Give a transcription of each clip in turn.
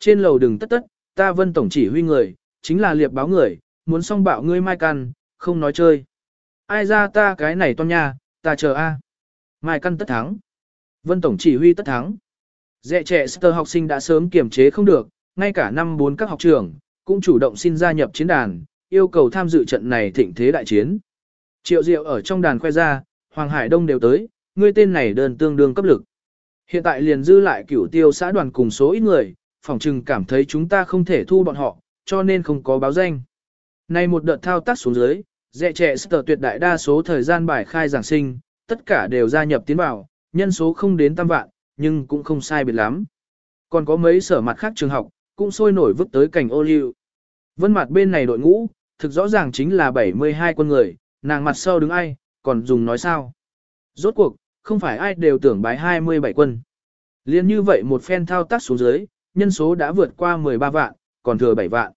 Trên lầu đừng tất tất, ta vân tổng chỉ huy người, chính là liệp báo người, muốn xong bạo ngươi mai căn, không nói chơi. Ai ra ta cái này toan nha, ta chờ a. Mai căn tất thắng. Vân tổng chỉ huy tất thắng. Dẹ trẻ Sơ học sinh đã sớm kiềm chế không được, ngay cả năm bốn các học trường, cũng chủ động xin gia nhập chiến đàn, yêu cầu tham dự trận này thịnh thế đại chiến. Triệu Diệu ở trong đàn khoe ra, Hoàng Hải Đông đều tới, ngươi tên này đơn tương đương cấp lực. Hiện tại liền dư lại cửu tiêu xã đoàn cùng số ít người, phòng trừng cảm thấy chúng ta không thể thu bọn họ, cho nên không có báo danh. Nay một đợt thao tác xuống dưới, dẹ trẻ sở tuyệt đại đa số thời gian bài khai giảng sinh, tất cả đều gia nhập tiến vào, nhân số không đến tam vạn, nhưng cũng không sai biệt lắm. Còn có mấy sở mặt khác trường học, cũng sôi nổi vứt tới cảnh ô liu. Vân mặt bên này đội ngũ, thực rõ ràng chính là 72 quân người, nàng mặt sau đứng ai, còn dùng nói sao. Rốt cuộc, không phải ai đều tưởng bái 27 quân. Liên như vậy một phen thao tác xuống dưới, nhân số đã vượt qua 13 vạn, còn thừa 7 vạn.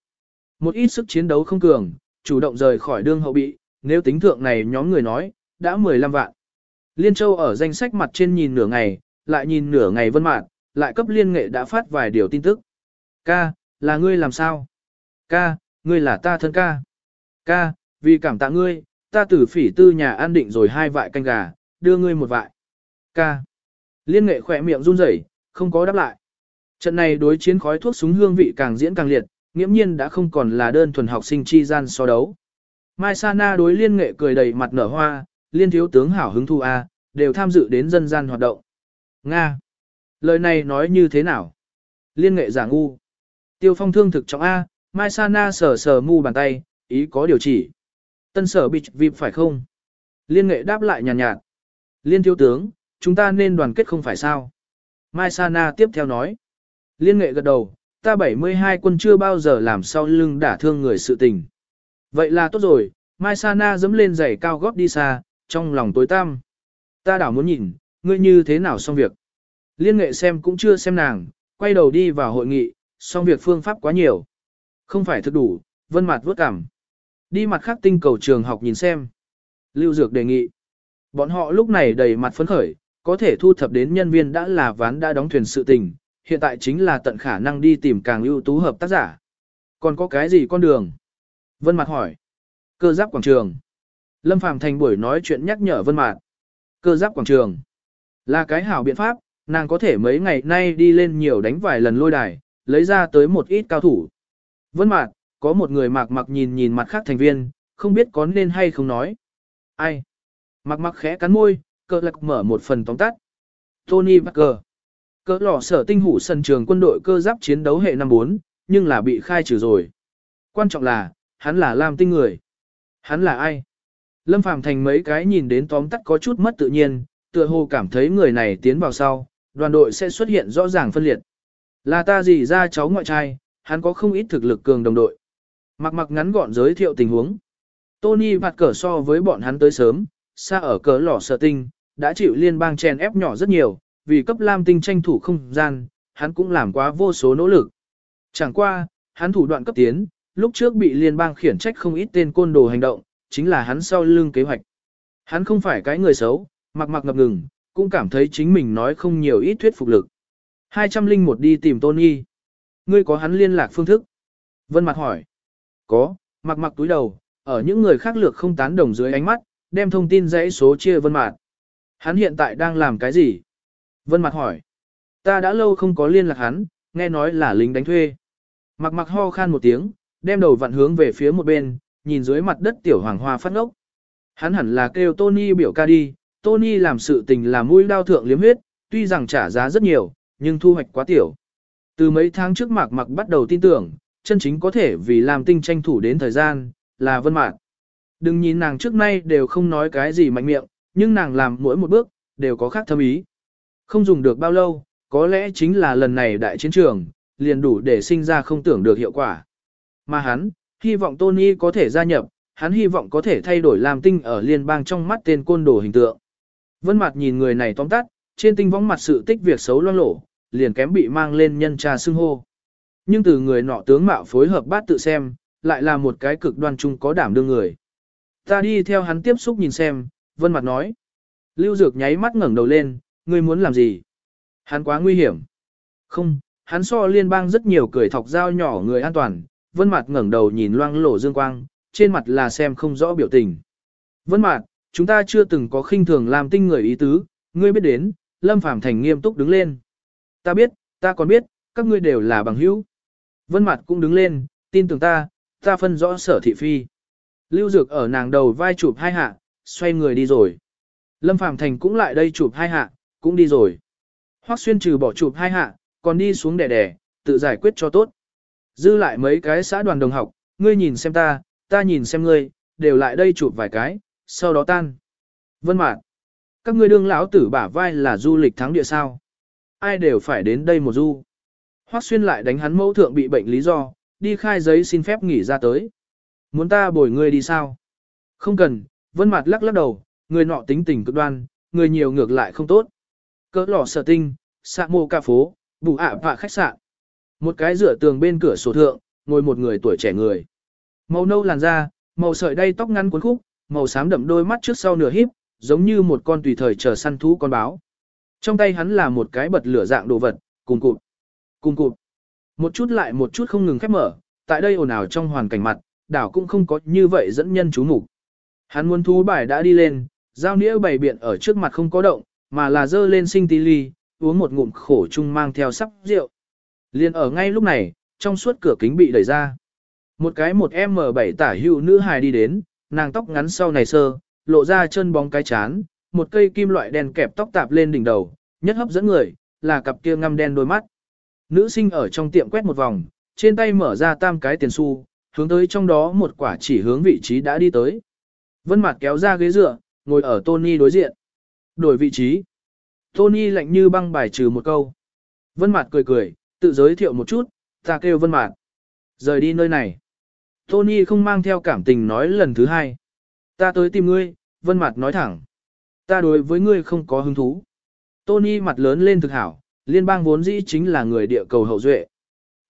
Một ít sức chiến đấu không cường, chủ động rời khỏi đương hậu bị, nếu tính thượng này nhóm người nói, đã 15 vạn. Liên Châu ở danh sách mặt trên nhìn nửa ngày, lại nhìn nửa ngày vân mạn, lại cấp liên nghệ đã phát vài điều tin tức. Ca, là ngươi làm sao? Ca, ngươi là ta thân ca. Ca, vì cảm tạ ngươi, ta tử phỉ tư nhà an định rồi hai vại canh gà, đưa ngươi một vại. Ca. Liên nghệ khỏe miệng run rẩy, không có đáp lại. Trận này đối chiến khói thuốc súng hương vị càng diễn càng liệt, nghiễm nhiên đã không còn là đơn thuần học sinh chi gian so đấu. Mai Sana đối liên nghệ cười đầy mặt nở hoa, liên thiếu tướng hảo hứng thu A, à, đều tham dự đến dân gian hoạt động. Nga. Lời này nói như thế nào? Liên nghệ giả ngu. Tiêu phong thương thực trọng A, Mai Sana sờ sờ mu bàn tay, ý có điều chỉ. Tân sở bị vịp phải không? Liên nghệ đáp lại nhàn nhạt, nhạt. Liên thiếu tướng, chúng ta nên đoàn kết không phải sao? Mai Sana tiếp theo nói. Liên nghệ gật đầu, ta 72 quân chưa bao giờ làm sau lưng đả thương người sự tình. Vậy là tốt rồi, Mai Sana dẫm lên giày cao gót đi xa, trong lòng tối tăm. Ta đảo muốn nhìn, ngươi như thế nào xong việc. Liên nghệ xem cũng chưa xem nàng, quay đầu đi vào hội nghị, xong việc phương pháp quá nhiều. Không phải thực đủ, vân mặt vớt cảm. Đi mặt khác tinh cầu trường học nhìn xem. Lưu Dược đề nghị. Bọn họ lúc này đầy mặt phấn khởi, có thể thu thập đến nhân viên đã là ván đã đóng thuyền sự tình, hiện tại chính là tận khả năng đi tìm càng ưu tú hợp tác giả. Còn có cái gì con đường? Vân Mạc hỏi. Cơ giáp quảng trường. Lâm Phàm thành buổi nói chuyện nhắc nhở Vân Mạc. Cơ giáp quảng trường. Là cái hảo biện pháp, nàng có thể mấy ngày nay đi lên nhiều đánh vài lần lôi đài, lấy ra tới một ít cao thủ. Vân Mạc, có một người mạc mặc nhìn nhìn mặt khác thành viên, không biết có nên hay không nói. Ai? Mạc mặc khẽ cắn môi, cơ lạc mở một phần tóm tắt. Tony Parker. Cỡ lò sở tinh hủ sân trường quân đội cơ giáp chiến đấu hệ năm 4, nhưng là bị khai trừ rồi. Quan trọng là, hắn là Lam tinh người. Hắn là ai? Lâm Phàm thành mấy cái nhìn đến tóm tắt có chút mất tự nhiên, tựa hồ cảm thấy người này tiến vào sau, đoàn đội sẽ xuất hiện rõ ràng phân liệt. Là ta gì ra cháu ngoại trai, hắn có không ít thực lực cường đồng đội. Mặc mặc ngắn gọn giới thiệu tình huống. Tony vạt cờ so với bọn hắn tới sớm, xa ở cỡ lò sở tinh, đã chịu liên bang chèn ép nhỏ rất nhiều, vì cấp Lam Tinh tranh thủ không gian, hắn cũng làm quá vô số nỗ lực. Chẳng qua, hắn thủ đoạn cấp tiến, lúc trước bị liên bang khiển trách không ít tên côn đồ hành động, chính là hắn sau lưng kế hoạch. Hắn không phải cái người xấu, mặc mặc ngập ngừng, cũng cảm thấy chính mình nói không nhiều ít thuyết phục lực. 201 đi tìm Tony. Ngươi có hắn liên lạc phương thức? Vân Mặc hỏi. Có, mặc mặc túi đầu, ở những người khác lược không tán đồng dưới ánh mắt, đem thông tin dãy số chia Vân Mạc. Hắn hiện tại đang làm cái gì? Vân Mặc hỏi. Ta đã lâu không có liên lạc hắn, nghe nói là lính đánh thuê. Mặc mặc ho khan một tiếng, đem đầu vặn hướng về phía một bên, nhìn dưới mặt đất tiểu hoàng hoa phát ngốc. Hắn hẳn là kêu Tony biểu ca đi, Tony làm sự tình là mũi đao thượng liếm huyết, tuy rằng trả giá rất nhiều, nhưng thu hoạch quá tiểu. Từ mấy tháng trước mạc mặc bắt đầu tin tưởng, chân chính có thể vì làm tinh tranh thủ đến thời gian, là vân mạc. Đừng nhìn nàng trước nay đều không nói cái gì mạnh miệng, nhưng nàng làm mỗi một bước, đều có khác thâm ý. Không dùng được bao lâu, có lẽ chính là lần này đại chiến trường, liền đủ để sinh ra không tưởng được hiệu quả. Mà hắn, hy vọng Tony có thể gia nhập, hắn hy vọng có thể thay đổi làm tinh ở liên bang trong mắt tên côn đồ hình tượng. Vân mặt nhìn người này tóm tắt, trên tinh võng mặt sự tích việc xấu loang lổ, liền kém bị mang lên nhân trà xưng hô. Nhưng từ người nọ tướng mạo phối hợp bát tự xem, lại là một cái cực đoan chung có đảm đương người. Ta đi theo hắn tiếp xúc nhìn xem, vân mặt nói. Lưu Dược nháy mắt ngẩng đầu lên, ngươi muốn làm gì? Hắn quá nguy hiểm. Không, Hắn so liên bang rất nhiều cười thọc dao nhỏ người an toàn, vân mặt ngẩng đầu nhìn loang lổ dương quang, trên mặt là xem không rõ biểu tình. Vân mặt, chúng ta chưa từng có khinh thường làm tinh người ý tứ, ngươi biết đến, Lâm Phàm Thành nghiêm túc đứng lên. Ta biết, ta còn biết, các ngươi đều là bằng hữu. Vân mặt cũng đứng lên, tin tưởng ta, ta phân rõ sở thị phi. Lưu Dược ở nàng đầu vai chụp hai hạ, xoay người đi rồi. Lâm Phàm Thành cũng lại đây chụp hai hạ, cũng đi rồi. Hoắc Xuyên trừ bỏ chụp hai hạ, còn đi xuống đẻ đẻ, tự giải quyết cho tốt. Dư lại mấy cái xã đoàn đồng học, ngươi nhìn xem ta, ta nhìn xem ngươi, đều lại đây chụp vài cái, sau đó tan. Vân Mạn, các ngươi đương lão tử bả vai là du lịch thắng địa sao? Ai đều phải đến đây một du. Hoắc Xuyên lại đánh hắn mẫu thượng bị bệnh lý do, đi khai giấy xin phép nghỉ ra tới. Muốn ta bồi ngươi đi sao? Không cần, Vân Mạt lắc lắc đầu, người nọ tính tình cực đoan, người nhiều ngược lại không tốt. Cỡ lò sở tinh, xạ mô ca phố, bù ạ và khách sạn. Một cái rửa tường bên cửa sổ thượng, ngồi một người tuổi trẻ người. Màu nâu làn da, màu sợi đay tóc ngắn cuốn khúc, màu xám đậm đôi mắt trước sau nửa híp, giống như một con tùy thời chờ săn thú con báo. Trong tay hắn là một cái bật lửa dạng đồ vật, cùng cụt. Cùng cụt. Một chút lại một chút không ngừng khép mở, tại đây ồn ào trong hoàn cảnh mặt, đảo cũng không có như vậy dẫn nhân chú mục. Hắn muốn thú bài đã đi lên, giao nĩa bày biện ở trước mặt không có động, mà là dơ lên sinh tí ly, uống một ngụm khổ chung mang theo sắp rượu. Liên ở ngay lúc này, trong suốt cửa kính bị đẩy ra. Một cái một M7 tả hữu nữ hài đi đến, nàng tóc ngắn sau này sơ, lộ ra chân bóng cái chán, một cây kim loại đen kẹp tóc tạp lên đỉnh đầu, nhất hấp dẫn người, là cặp kia ngăm đen đôi mắt. Nữ sinh ở trong tiệm quét một vòng, trên tay mở ra tam cái tiền xu, hướng tới trong đó một quả chỉ hướng vị trí đã đi tới. Vân Mạt kéo ra ghế dựa, ngồi ở Tony đối diện. Đổi vị trí. Tony lạnh như băng bài trừ một câu. Vân Mạt cười cười, tự giới thiệu một chút, ta kêu Vân Mạt. Rời đi nơi này. Tony không mang theo cảm tình nói lần thứ hai. Ta tới tìm ngươi, Vân Mạt nói thẳng. Ta đối với ngươi không có hứng thú. Tony mặt lớn lên thực hảo, liên bang vốn dĩ chính là người địa cầu hậu duệ.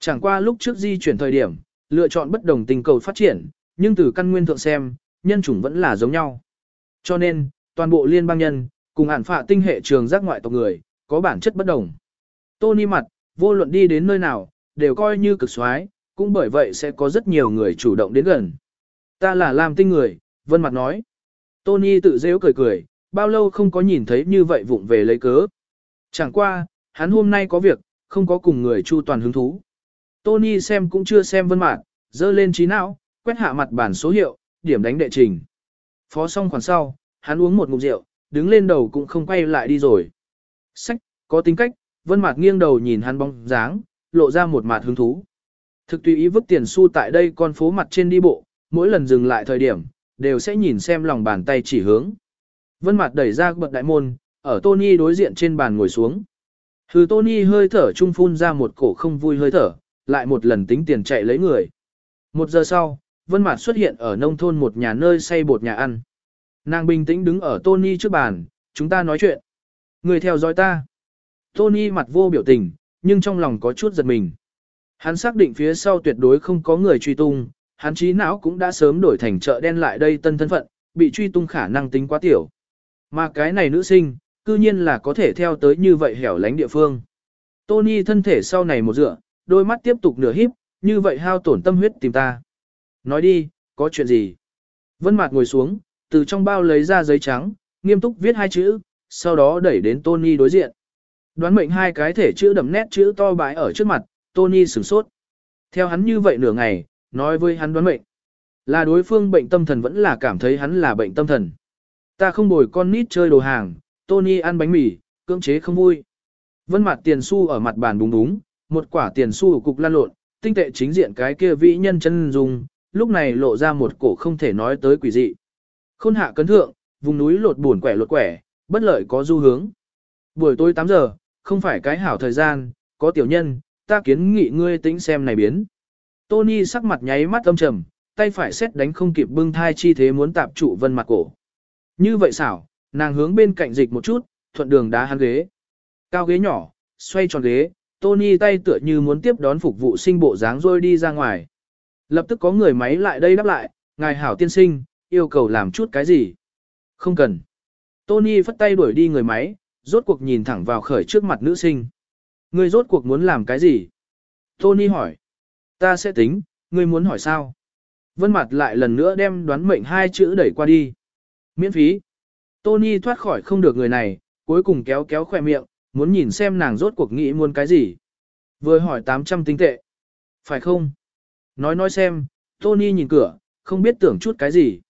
Chẳng qua lúc trước di chuyển thời điểm, lựa chọn bất đồng tình cầu phát triển, nhưng từ căn nguyên thượng xem, nhân chủng vẫn là giống nhau. Cho nên, toàn bộ liên bang nhân, cùng ản phạ tinh hệ trường giác ngoại tộc người, có bản chất bất đồng. Tony mặt, vô luận đi đến nơi nào, đều coi như cực xoái, cũng bởi vậy sẽ có rất nhiều người chủ động đến gần. Ta là làm tinh người, Vân Mặt nói. Tony tự dễ cười cười, bao lâu không có nhìn thấy như vậy vụng về lấy cớ. Chẳng qua, hắn hôm nay có việc, không có cùng người chu toàn hứng thú. Tony xem cũng chưa xem Vân mặt, dơ lên trí não, quét hạ mặt bản số hiệu, điểm đánh đệ trình. Phó xong khoản sau, hắn uống một ngụm rượu, đứng lên đầu cũng không quay lại đi rồi. Sách, có tính cách, Vân mặt nghiêng đầu nhìn hắn bóng dáng, lộ ra một mặt hứng thú. Thực tùy ý vứt tiền xu tại đây con phố mặt trên đi bộ, mỗi lần dừng lại thời điểm, đều sẽ nhìn xem lòng bàn tay chỉ hướng. Vân mặt đẩy ra bậc đại môn, ở Tony đối diện trên bàn ngồi xuống. Hừ Tony hơi thở trung phun ra một cổ không vui hơi thở, lại một lần tính tiền chạy lấy người. Một giờ sau, Vân Mạt xuất hiện ở nông thôn một nhà nơi xây bột nhà ăn. Nàng bình tĩnh đứng ở Tony trước bàn, chúng ta nói chuyện. Người theo dõi ta. Tony mặt vô biểu tình, nhưng trong lòng có chút giật mình. Hắn xác định phía sau tuyệt đối không có người truy tung, hắn trí não cũng đã sớm đổi thành chợ đen lại đây tân thân phận, bị truy tung khả năng tính quá tiểu. Mà cái này nữ sinh, cư nhiên là có thể theo tới như vậy hẻo lánh địa phương. Tony thân thể sau này một dựa, đôi mắt tiếp tục nửa híp, như vậy hao tổn tâm huyết tìm ta. Nói đi, có chuyện gì? Vân Mạt ngồi xuống, từ trong bao lấy ra giấy trắng, nghiêm túc viết hai chữ, sau đó đẩy đến Tony đối diện. Đoán mệnh hai cái thể chữ đậm nét chữ to bãi ở trước mặt, Tony sửng sốt. Theo hắn như vậy nửa ngày, nói với hắn đoán mệnh. Là đối phương bệnh tâm thần vẫn là cảm thấy hắn là bệnh tâm thần. Ta không bồi con nít chơi đồ hàng, Tony ăn bánh mì, cưỡng chế không vui. Vân mặt tiền xu ở mặt bàn đúng đúng, một quả tiền xu ở cục lan lộn, tinh tệ chính diện cái kia vĩ nhân chân dùng, lúc này lộ ra một cổ không thể nói tới quỷ dị. Khôn hạ cấn thượng, vùng núi lột buồn quẻ lột quẻ, bất lợi có du hướng. Buổi tối 8 giờ, không phải cái hảo thời gian, có tiểu nhân, ta kiến nghị ngươi tính xem này biến. Tony sắc mặt nháy mắt âm trầm, tay phải xét đánh không kịp bưng thai chi thế muốn tạp trụ vân mặt cổ. Như vậy xảo, nàng hướng bên cạnh dịch một chút, thuận đường đá hắn ghế. Cao ghế nhỏ, xoay tròn ghế, Tony tay tựa như muốn tiếp đón phục vụ sinh bộ dáng rồi đi ra ngoài. Lập tức có người máy lại đây đáp lại, ngài hảo tiên sinh, yêu cầu làm chút cái gì? Không cần. Tony phất tay đuổi đi người máy, rốt cuộc nhìn thẳng vào khởi trước mặt nữ sinh. Ngươi rốt cuộc muốn làm cái gì? Tony hỏi. Ta sẽ tính, ngươi muốn hỏi sao? Vân mặt lại lần nữa đem đoán mệnh hai chữ đẩy qua đi. Miễn phí. Tony thoát khỏi không được người này, cuối cùng kéo kéo khỏe miệng, muốn nhìn xem nàng rốt cuộc nghĩ muốn cái gì. Vừa hỏi 800 tinh tệ. Phải không? Nói nói xem, Tony nhìn cửa, không biết tưởng chút cái gì.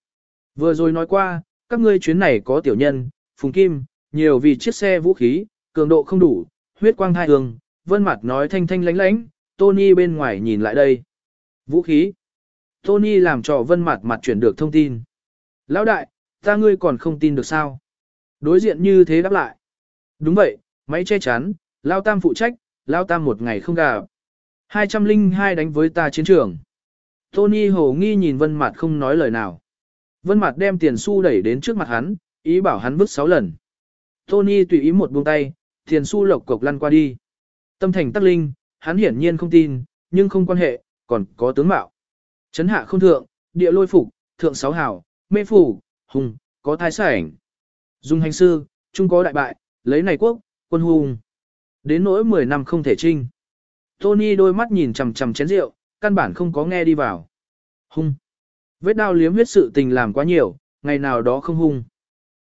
Vừa rồi nói qua, các ngươi chuyến này có tiểu nhân, phùng kim, nhiều vì chiếc xe vũ khí, cường độ không đủ, huyết quang thai thường, vân mặt nói thanh thanh lánh lánh, Tony bên ngoài nhìn lại đây. Vũ khí. Tony làm cho vân mặt mặt chuyển được thông tin. Lão đại, ta ngươi còn không tin được sao? Đối diện như thế đáp lại. Đúng vậy, máy che chắn, Lao Tam phụ trách, Lao Tam một ngày không gặp. 202 đánh với ta chiến trường. Tony hồ nghi nhìn Vân mặt không nói lời nào. Vân Mạt đem tiền xu đẩy đến trước mặt hắn, ý bảo hắn vứt 6 lần. Tony tùy ý một buông tay, tiền xu lộc cục lăn qua đi. Tâm thành tắc linh, hắn hiển nhiên không tin, nhưng không quan hệ, còn có tướng mạo. Trấn hạ không thượng, địa lôi phục, thượng sáu hảo, mê phủ, hùng, có thái sảnh. Dung hành sư, trung có đại bại, lấy này quốc, quân hùng. Đến nỗi 10 năm không thể trinh. Tony đôi mắt nhìn chằm chằm chén rượu, căn bản không có nghe đi vào. Hung. Vết đao liếm huyết sự tình làm quá nhiều, ngày nào đó không hung.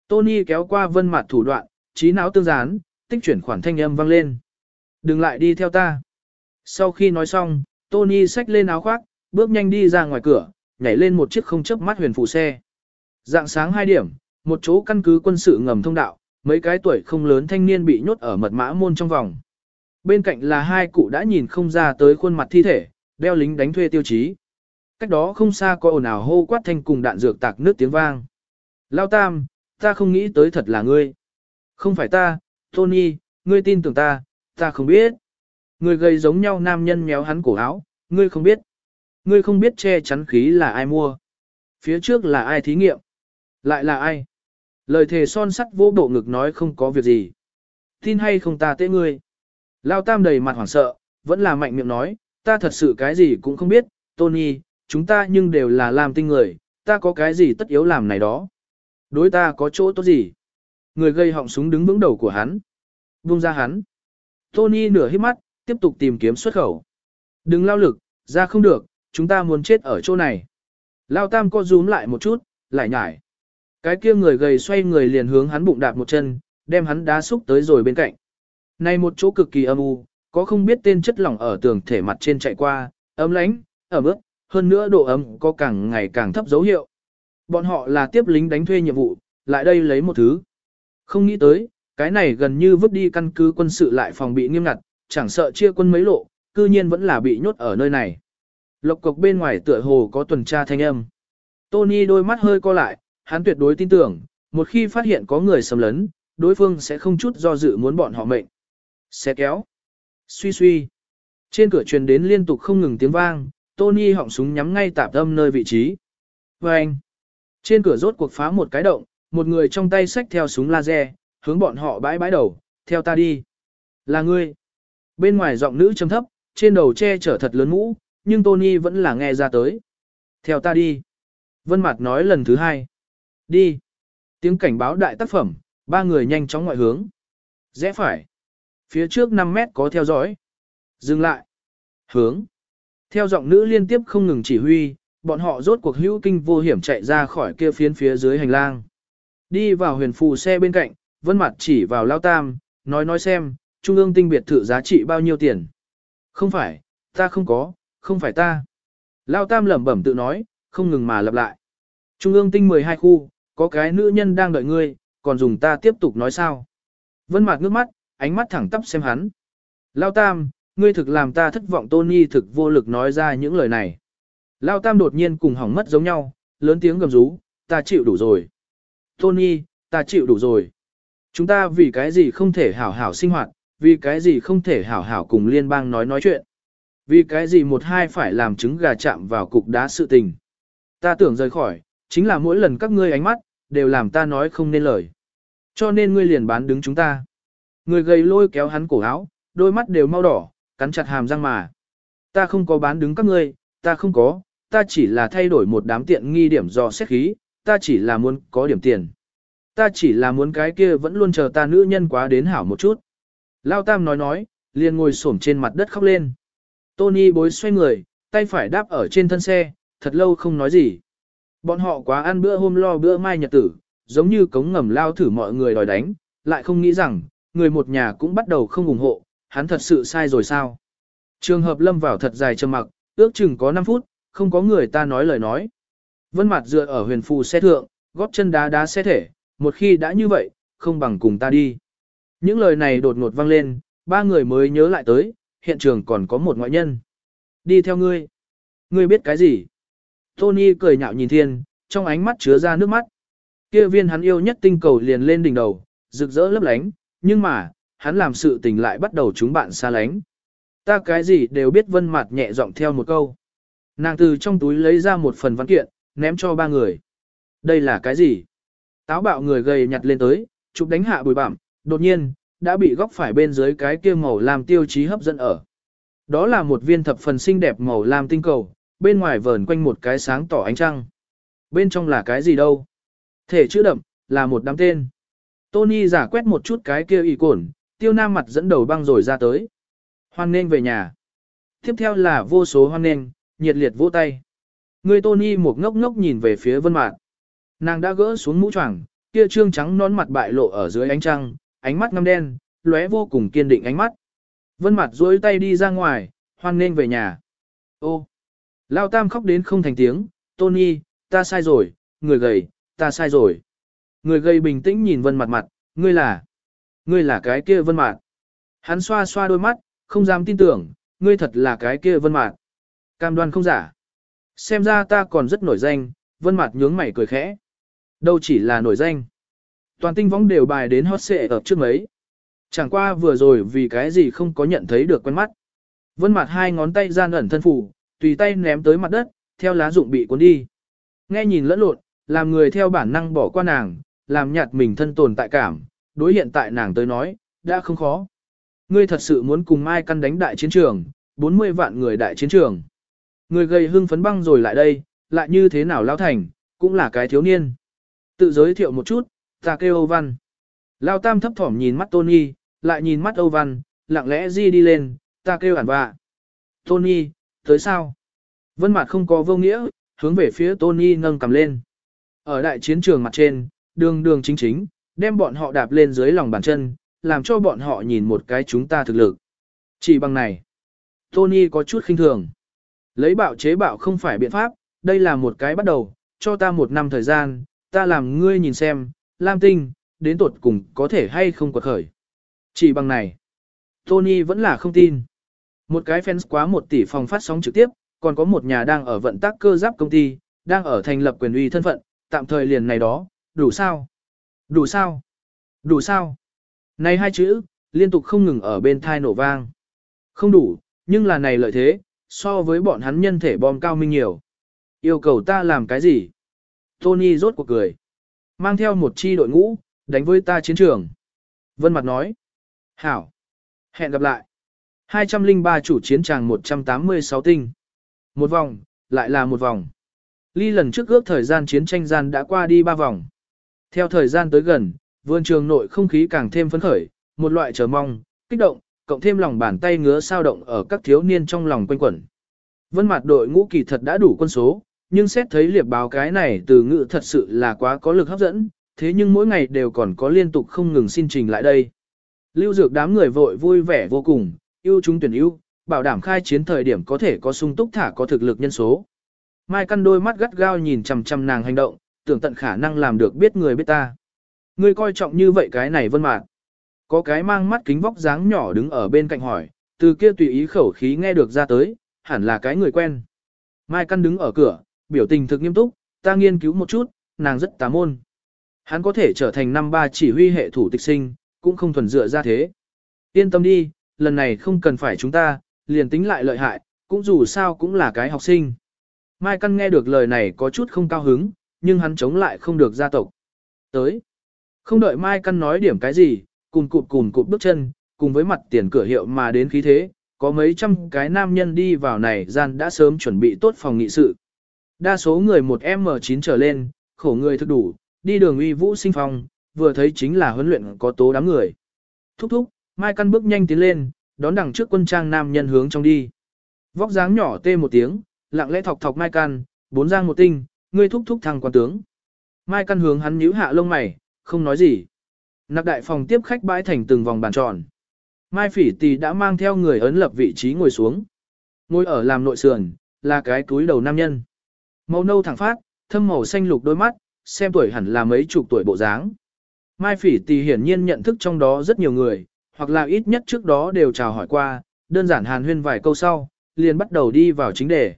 Tony kéo qua vân mặt thủ đoạn, trí não tương gián, tích chuyển khoản thanh âm vang lên. Đừng lại đi theo ta. Sau khi nói xong, Tony xách lên áo khoác, bước nhanh đi ra ngoài cửa, nhảy lên một chiếc không chớp mắt huyền phụ xe. Dạng sáng 2 điểm, một chỗ căn cứ quân sự ngầm thông đạo, mấy cái tuổi không lớn thanh niên bị nhốt ở mật mã môn trong vòng. Bên cạnh là hai cụ đã nhìn không ra tới khuôn mặt thi thể, đeo lính đánh thuê tiêu chí. Cách đó không xa có ồn ào hô quát thanh cùng đạn dược tạc nước tiếng vang. Lao Tam, ta không nghĩ tới thật là ngươi. Không phải ta, Tony, ngươi tin tưởng ta, ta không biết. Người gầy giống nhau nam nhân méo hắn cổ áo, ngươi không biết. Ngươi không biết che chắn khí là ai mua. Phía trước là ai thí nghiệm. Lại là ai. Lời thề son sắt vô bộ ngực nói không có việc gì. Tin hay không ta tế ngươi. Lao Tam đầy mặt hoảng sợ, vẫn là mạnh miệng nói, ta thật sự cái gì cũng không biết, Tony, chúng ta nhưng đều là làm tinh người, ta có cái gì tất yếu làm này đó. Đối ta có chỗ tốt gì? Người gây họng súng đứng vững đầu của hắn. Buông ra hắn. Tony nửa hít mắt, tiếp tục tìm kiếm xuất khẩu. Đừng lao lực, ra không được, chúng ta muốn chết ở chỗ này. Lao Tam co rúm lại một chút, lại nhải. Cái kia người gầy xoay người liền hướng hắn bụng đạp một chân, đem hắn đá xúc tới rồi bên cạnh. Này một chỗ cực kỳ âm u, có không biết tên chất lỏng ở tường thể mặt trên chạy qua, ấm lánh, ẩm ướt, hơn nữa độ ấm có càng ngày càng thấp dấu hiệu. Bọn họ là tiếp lính đánh thuê nhiệm vụ, lại đây lấy một thứ. Không nghĩ tới, cái này gần như vứt đi căn cứ quân sự lại phòng bị nghiêm ngặt, chẳng sợ chia quân mấy lộ, cư nhiên vẫn là bị nhốt ở nơi này. Lộc cộc bên ngoài tựa hồ có tuần tra thanh âm. Tony đôi mắt hơi co lại, hắn tuyệt đối tin tưởng, một khi phát hiện có người xâm lấn, đối phương sẽ không chút do dự muốn bọn họ mệnh. Xe kéo. Suy suy. Trên cửa truyền đến liên tục không ngừng tiếng vang, Tony họng súng nhắm ngay tạp âm nơi vị trí. Và anh. Trên cửa rốt cuộc phá một cái động, một người trong tay xách theo súng laser, hướng bọn họ bãi bãi đầu, theo ta đi. Là ngươi. Bên ngoài giọng nữ trầm thấp, trên đầu che chở thật lớn mũ, nhưng Tony vẫn là nghe ra tới. Theo ta đi. Vân Mạt nói lần thứ hai. Đi. Tiếng cảnh báo đại tác phẩm, ba người nhanh chóng ngoại hướng. Rẽ phải. Phía trước 5 mét có theo dõi. Dừng lại. Hướng. Theo giọng nữ liên tiếp không ngừng chỉ huy, bọn họ rốt cuộc hữu kinh vô hiểm chạy ra khỏi kia phiến phía dưới hành lang. Đi vào huyền phù xe bên cạnh, vân mặt chỉ vào lao tam, nói nói xem, trung ương tinh biệt thự giá trị bao nhiêu tiền. Không phải, ta không có, không phải ta. Lao tam lẩm bẩm tự nói, không ngừng mà lặp lại. Trung ương tinh 12 khu, có cái nữ nhân đang đợi ngươi, còn dùng ta tiếp tục nói sao. Vân mặt ngước mắt, ánh mắt thẳng tắp xem hắn. Lao tam, ngươi thực làm ta thất vọng Tony thực vô lực nói ra những lời này. Lao tam đột nhiên cùng hỏng mất giống nhau, lớn tiếng gầm rú, ta chịu đủ rồi. Tony, ta chịu đủ rồi. Chúng ta vì cái gì không thể hảo hảo sinh hoạt, vì cái gì không thể hảo hảo cùng liên bang nói nói chuyện. Vì cái gì một hai phải làm trứng gà chạm vào cục đá sự tình. Ta tưởng rời khỏi, chính là mỗi lần các ngươi ánh mắt, đều làm ta nói không nên lời. Cho nên ngươi liền bán đứng chúng ta. Người gầy lôi kéo hắn cổ áo, đôi mắt đều mau đỏ, cắn chặt hàm răng mà. Ta không có bán đứng các ngươi, ta không có, ta chỉ là thay đổi một đám tiện nghi điểm do xét khí, ta chỉ là muốn có điểm tiền. Ta chỉ là muốn cái kia vẫn luôn chờ ta nữ nhân quá đến hảo một chút. Lao Tam nói nói, liền ngồi xổm trên mặt đất khóc lên. Tony bối xoay người, tay phải đáp ở trên thân xe, thật lâu không nói gì. Bọn họ quá ăn bữa hôm lo bữa mai nhật tử, giống như cống ngầm lao thử mọi người đòi đánh, lại không nghĩ rằng, người một nhà cũng bắt đầu không ủng hộ, hắn thật sự sai rồi sao. Trường hợp lâm vào thật dài trầm mặc, ước chừng có 5 phút, không có người ta nói lời nói. Vân mặt dựa ở huyền phù xe thượng, góp chân đá đá xe thể, một khi đã như vậy, không bằng cùng ta đi. Những lời này đột ngột vang lên, ba người mới nhớ lại tới, hiện trường còn có một ngoại nhân. Đi theo ngươi. Ngươi biết cái gì? Tony cười nhạo nhìn thiên, trong ánh mắt chứa ra nước mắt. Kia viên hắn yêu nhất tinh cầu liền lên đỉnh đầu, rực rỡ lấp lánh, nhưng mà, hắn làm sự tình lại bắt đầu chúng bạn xa lánh. Ta cái gì đều biết vân mặt nhẹ giọng theo một câu. Nàng từ trong túi lấy ra một phần văn kiện, ném cho ba người. Đây là cái gì? Táo bạo người gầy nhặt lên tới, chụp đánh hạ bùi bạm, đột nhiên, đã bị góc phải bên dưới cái kia màu làm tiêu chí hấp dẫn ở. Đó là một viên thập phần xinh đẹp màu lam tinh cầu, bên ngoài vờn quanh một cái sáng tỏ ánh trăng. Bên trong là cái gì đâu? Thể chữ đậm, là một đám tên. Tony giả quét một chút cái kia y cổn, tiêu nam mặt dẫn đầu băng rồi ra tới. Hoan nên về nhà. Tiếp theo là vô số hoan nên, nhiệt liệt vỗ tay. Người Tony một ngốc ngốc nhìn về phía vân mạn. Nàng đã gỡ xuống mũ choàng, kia trương trắng nón mặt bại lộ ở dưới ánh trăng, ánh mắt ngăm đen, lóe vô cùng kiên định ánh mắt. Vân mặt duỗi tay đi ra ngoài, hoan nên về nhà. Ô, Lao Tam khóc đến không thành tiếng, Tony, ta sai rồi, người gầy, ta sai rồi. Người gầy bình tĩnh nhìn vân mặt mặt, ngươi là, ngươi là cái kia vân mặt. Hắn xoa xoa đôi mắt, không dám tin tưởng, ngươi thật là cái kia vân mặt. Cam đoan không giả. Xem ra ta còn rất nổi danh, vân mặt nhướng mày cười khẽ. Đâu chỉ là nổi danh. Toàn tinh võng đều bài đến hot xệ ở trước mấy. Chẳng qua vừa rồi vì cái gì không có nhận thấy được quen mắt. Vân mặt hai ngón tay gian ẩn thân phủ, tùy tay ném tới mặt đất, theo lá dụng bị cuốn đi. Nghe nhìn lẫn lộn, làm người theo bản năng bỏ qua nàng, làm nhạt mình thân tồn tại cảm, đối hiện tại nàng tới nói, đã không khó. Ngươi thật sự muốn cùng Mai Căn đánh đại chiến trường, 40 vạn người đại chiến trường. Người gầy hưng phấn băng rồi lại đây, lại như thế nào lao thành, cũng là cái thiếu niên. Tự giới thiệu một chút, ta kêu Âu Văn. Lao Tam thấp thỏm nhìn mắt Tony, lại nhìn mắt Âu Văn, lặng lẽ di đi lên, ta kêu ản vạ. Tony, tới sao? Vân mặt không có vô nghĩa, hướng về phía Tony nâng cầm lên. Ở đại chiến trường mặt trên, đường đường chính chính, đem bọn họ đạp lên dưới lòng bàn chân, làm cho bọn họ nhìn một cái chúng ta thực lực. Chỉ bằng này, Tony có chút khinh thường. Lấy bạo chế bạo không phải biện pháp, đây là một cái bắt đầu, cho ta một năm thời gian, ta làm ngươi nhìn xem, Lam Tinh, đến tột cùng có thể hay không quật khởi. Chỉ bằng này, Tony vẫn là không tin. Một cái fans quá một tỷ phòng phát sóng trực tiếp, còn có một nhà đang ở vận tác cơ giáp công ty, đang ở thành lập quyền uy thân phận, tạm thời liền này đó, đủ sao? Đủ sao? Đủ sao? Này hai chữ, liên tục không ngừng ở bên thai nổ vang. Không đủ, nhưng là này lợi thế, so với bọn hắn nhân thể bom cao minh nhiều. Yêu cầu ta làm cái gì? Tony rốt cuộc cười. Mang theo một chi đội ngũ, đánh với ta chiến trường. Vân Mặt nói. Hảo. Hẹn gặp lại. 203 chủ chiến tràng 186 tinh. Một vòng, lại là một vòng. Ly lần trước ước thời gian chiến tranh gian đã qua đi ba vòng. Theo thời gian tới gần, vườn trường nội không khí càng thêm phấn khởi, một loại chờ mong, kích động, cộng thêm lòng bàn tay ngứa sao động ở các thiếu niên trong lòng quanh quẩn. Vân mặt đội ngũ kỳ thật đã đủ quân số, nhưng xét thấy liệp báo cái này từ ngữ thật sự là quá có lực hấp dẫn, thế nhưng mỗi ngày đều còn có liên tục không ngừng xin trình lại đây. Lưu dược đám người vội vui vẻ vô cùng, ưu chúng tuyển ưu, bảo đảm khai chiến thời điểm có thể có sung túc thả có thực lực nhân số. Mai căn đôi mắt gắt gao nhìn chằm chằm nàng hành động, tưởng tận khả năng làm được biết người biết ta. Ngươi coi trọng như vậy cái này vân mạc. Có cái mang mắt kính vóc dáng nhỏ đứng ở bên cạnh hỏi, từ kia tùy ý khẩu khí nghe được ra tới, hẳn là cái người quen. Mai căn đứng ở cửa, biểu tình thực nghiêm túc, ta nghiên cứu một chút, nàng rất tà môn. Hắn có thể trở thành năm ba chỉ huy hệ thủ tịch sinh, cũng không thuần dựa ra thế. Yên tâm đi, lần này không cần phải chúng ta, liền tính lại lợi hại, cũng dù sao cũng là cái học sinh. Mai Căn nghe được lời này có chút không cao hứng, nhưng hắn chống lại không được gia tộc. Tới. Không đợi Mai Căn nói điểm cái gì, cùng cụp cùng cụp bước chân, cùng với mặt tiền cửa hiệu mà đến khí thế, có mấy trăm cái nam nhân đi vào này gian đã sớm chuẩn bị tốt phòng nghị sự. Đa số người một M9 trở lên, khổ người thực đủ, đi đường uy vũ sinh phong, vừa thấy chính là huấn luyện có tố đám người. Thúc thúc, Mai Căn bước nhanh tiến lên, đón đằng trước quân trang nam nhân hướng trong đi. Vóc dáng nhỏ tê một tiếng, lặng lẽ thọc thọc Mai Căn, bốn giang một tinh, ngươi thúc thúc thăng quan tướng. Mai Căn hướng hắn nhíu hạ lông mày, không nói gì. Nạp đại phòng tiếp khách bãi thành từng vòng bàn tròn. Mai phỉ tì đã mang theo người ấn lập vị trí ngồi xuống. Ngồi ở làm nội sườn, là cái túi đầu nam nhân. Màu nâu thẳng phát, thâm màu xanh lục đôi mắt, xem tuổi hẳn là mấy chục tuổi bộ dáng. Mai phỉ tì hiển nhiên nhận thức trong đó rất nhiều người, hoặc là ít nhất trước đó đều chào hỏi qua, đơn giản hàn huyên vài câu sau, liền bắt đầu đi vào chính đề.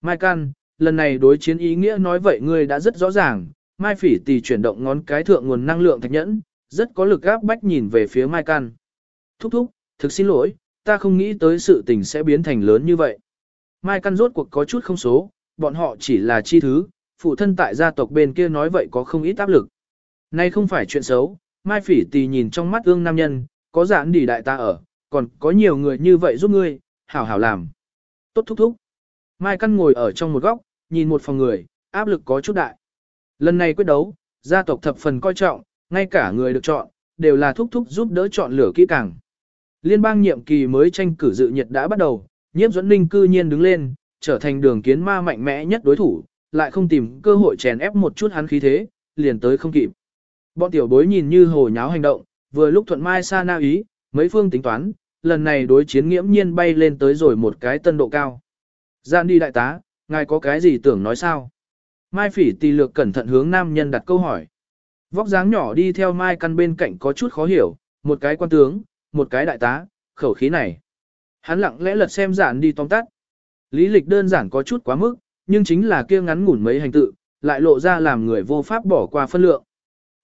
Mai Can, lần này đối chiến ý nghĩa nói vậy ngươi đã rất rõ ràng, Mai phỉ tỷ chuyển động ngón cái thượng nguồn năng lượng thạch nhẫn, rất có lực gáp bách nhìn về phía Mai căn Thúc thúc, thực xin lỗi, ta không nghĩ tới sự tình sẽ biến thành lớn như vậy. Mai Căn rốt cuộc có chút không số, bọn họ chỉ là chi thứ, phụ thân tại gia tộc bên kia nói vậy có không ít áp lực. Nay không phải chuyện xấu, Mai Phỉ tỷ nhìn trong mắt ương nam nhân, có giãn đỉ đại ta ở, còn có nhiều người như vậy giúp ngươi, hảo hảo làm. Tốt thúc thúc. Mai Căn ngồi ở trong một góc, nhìn một phòng người, áp lực có chút đại. Lần này quyết đấu, gia tộc thập phần coi trọng, ngay cả người được chọn, đều là thúc thúc giúp đỡ chọn lửa kỹ càng. Liên bang nhiệm kỳ mới tranh cử dự nhiệt đã bắt đầu, nhiếp dẫn ninh cư nhiên đứng lên, trở thành đường kiến ma mạnh mẽ nhất đối thủ, lại không tìm cơ hội chèn ép một chút hắn khí thế, liền tới không kịp. Bọn tiểu bối nhìn như hồ nháo hành động, vừa lúc thuận mai xa na ý, mấy phương tính toán, lần này đối chiến nghiễm nhiên bay lên tới rồi một cái tân độ cao. Gian đi đại tá, ngài có cái gì tưởng nói sao? Mai phỉ tì lược cẩn thận hướng nam nhân đặt câu hỏi. Vóc dáng nhỏ đi theo mai căn bên cạnh có chút khó hiểu, một cái quan tướng, một cái đại tá, khẩu khí này. Hắn lặng lẽ lật xem giản đi tóm tắt. Lý lịch đơn giản có chút quá mức, nhưng chính là kia ngắn ngủn mấy hành tự, lại lộ ra làm người vô pháp bỏ qua phân lượng.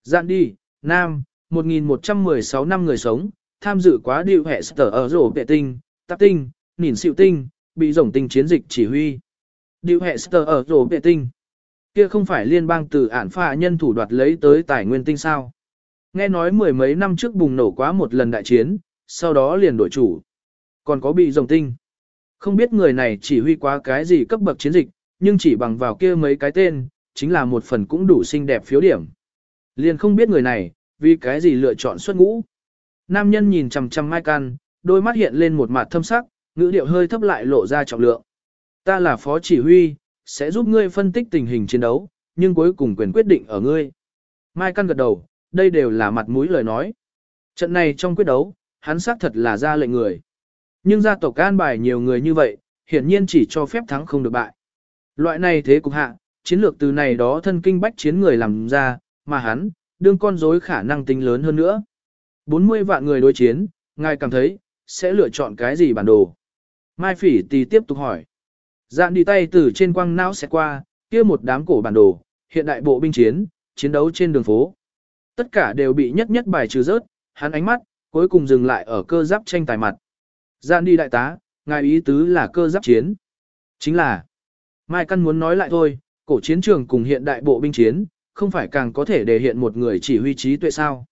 Dạn đi, Nam, 1116 năm người sống, tham dự quá điệu hệ sở ở rổ vệ tinh, tạp tinh, nỉn xịu tinh, bị rồng tinh chiến dịch chỉ huy. Điệu hệ sở ở rổ vệ tinh. Kia không phải liên bang từ ản phạ nhân thủ đoạt lấy tới tài nguyên tinh sao. Nghe nói mười mấy năm trước bùng nổ quá một lần đại chiến, sau đó liền đổi chủ. Còn có bị rồng tinh. Không biết người này chỉ huy quá cái gì cấp bậc chiến dịch, nhưng chỉ bằng vào kia mấy cái tên, chính là một phần cũng đủ xinh đẹp phiếu điểm. Liền không biết người này, vì cái gì lựa chọn xuất ngũ. Nam nhân nhìn chằm chằm Mai Can, đôi mắt hiện lên một mặt thâm sắc, ngữ điệu hơi thấp lại lộ ra trọng lượng. Ta là phó chỉ huy, sẽ giúp ngươi phân tích tình hình chiến đấu, nhưng cuối cùng quyền quyết định ở ngươi. Mai Căn gật đầu, đây đều là mặt mũi lời nói. Trận này trong quyết đấu, hắn xác thật là ra lệnh người. Nhưng gia tộc an bài nhiều người như vậy, hiển nhiên chỉ cho phép thắng không được bại. Loại này thế cục hạ, chiến lược từ này đó thân kinh bách chiến người làm ra, mà hắn, đương con rối khả năng tính lớn hơn nữa. 40 vạn người đối chiến, ngài cảm thấy, sẽ lựa chọn cái gì bản đồ? Mai phỉ tì tiếp tục hỏi. Dạn đi tay từ trên quăng não sẽ qua, kia một đám cổ bản đồ, hiện đại bộ binh chiến, chiến đấu trên đường phố. Tất cả đều bị nhất nhất bài trừ rớt, hắn ánh mắt, cuối cùng dừng lại ở cơ giáp tranh tài mặt. Dạn đi đại tá, ngài ý tứ là cơ giáp chiến. Chính là, Mai Căn muốn nói lại thôi, cổ chiến trường cùng hiện đại bộ binh chiến, không phải càng có thể đề hiện một người chỉ huy trí tuệ sao.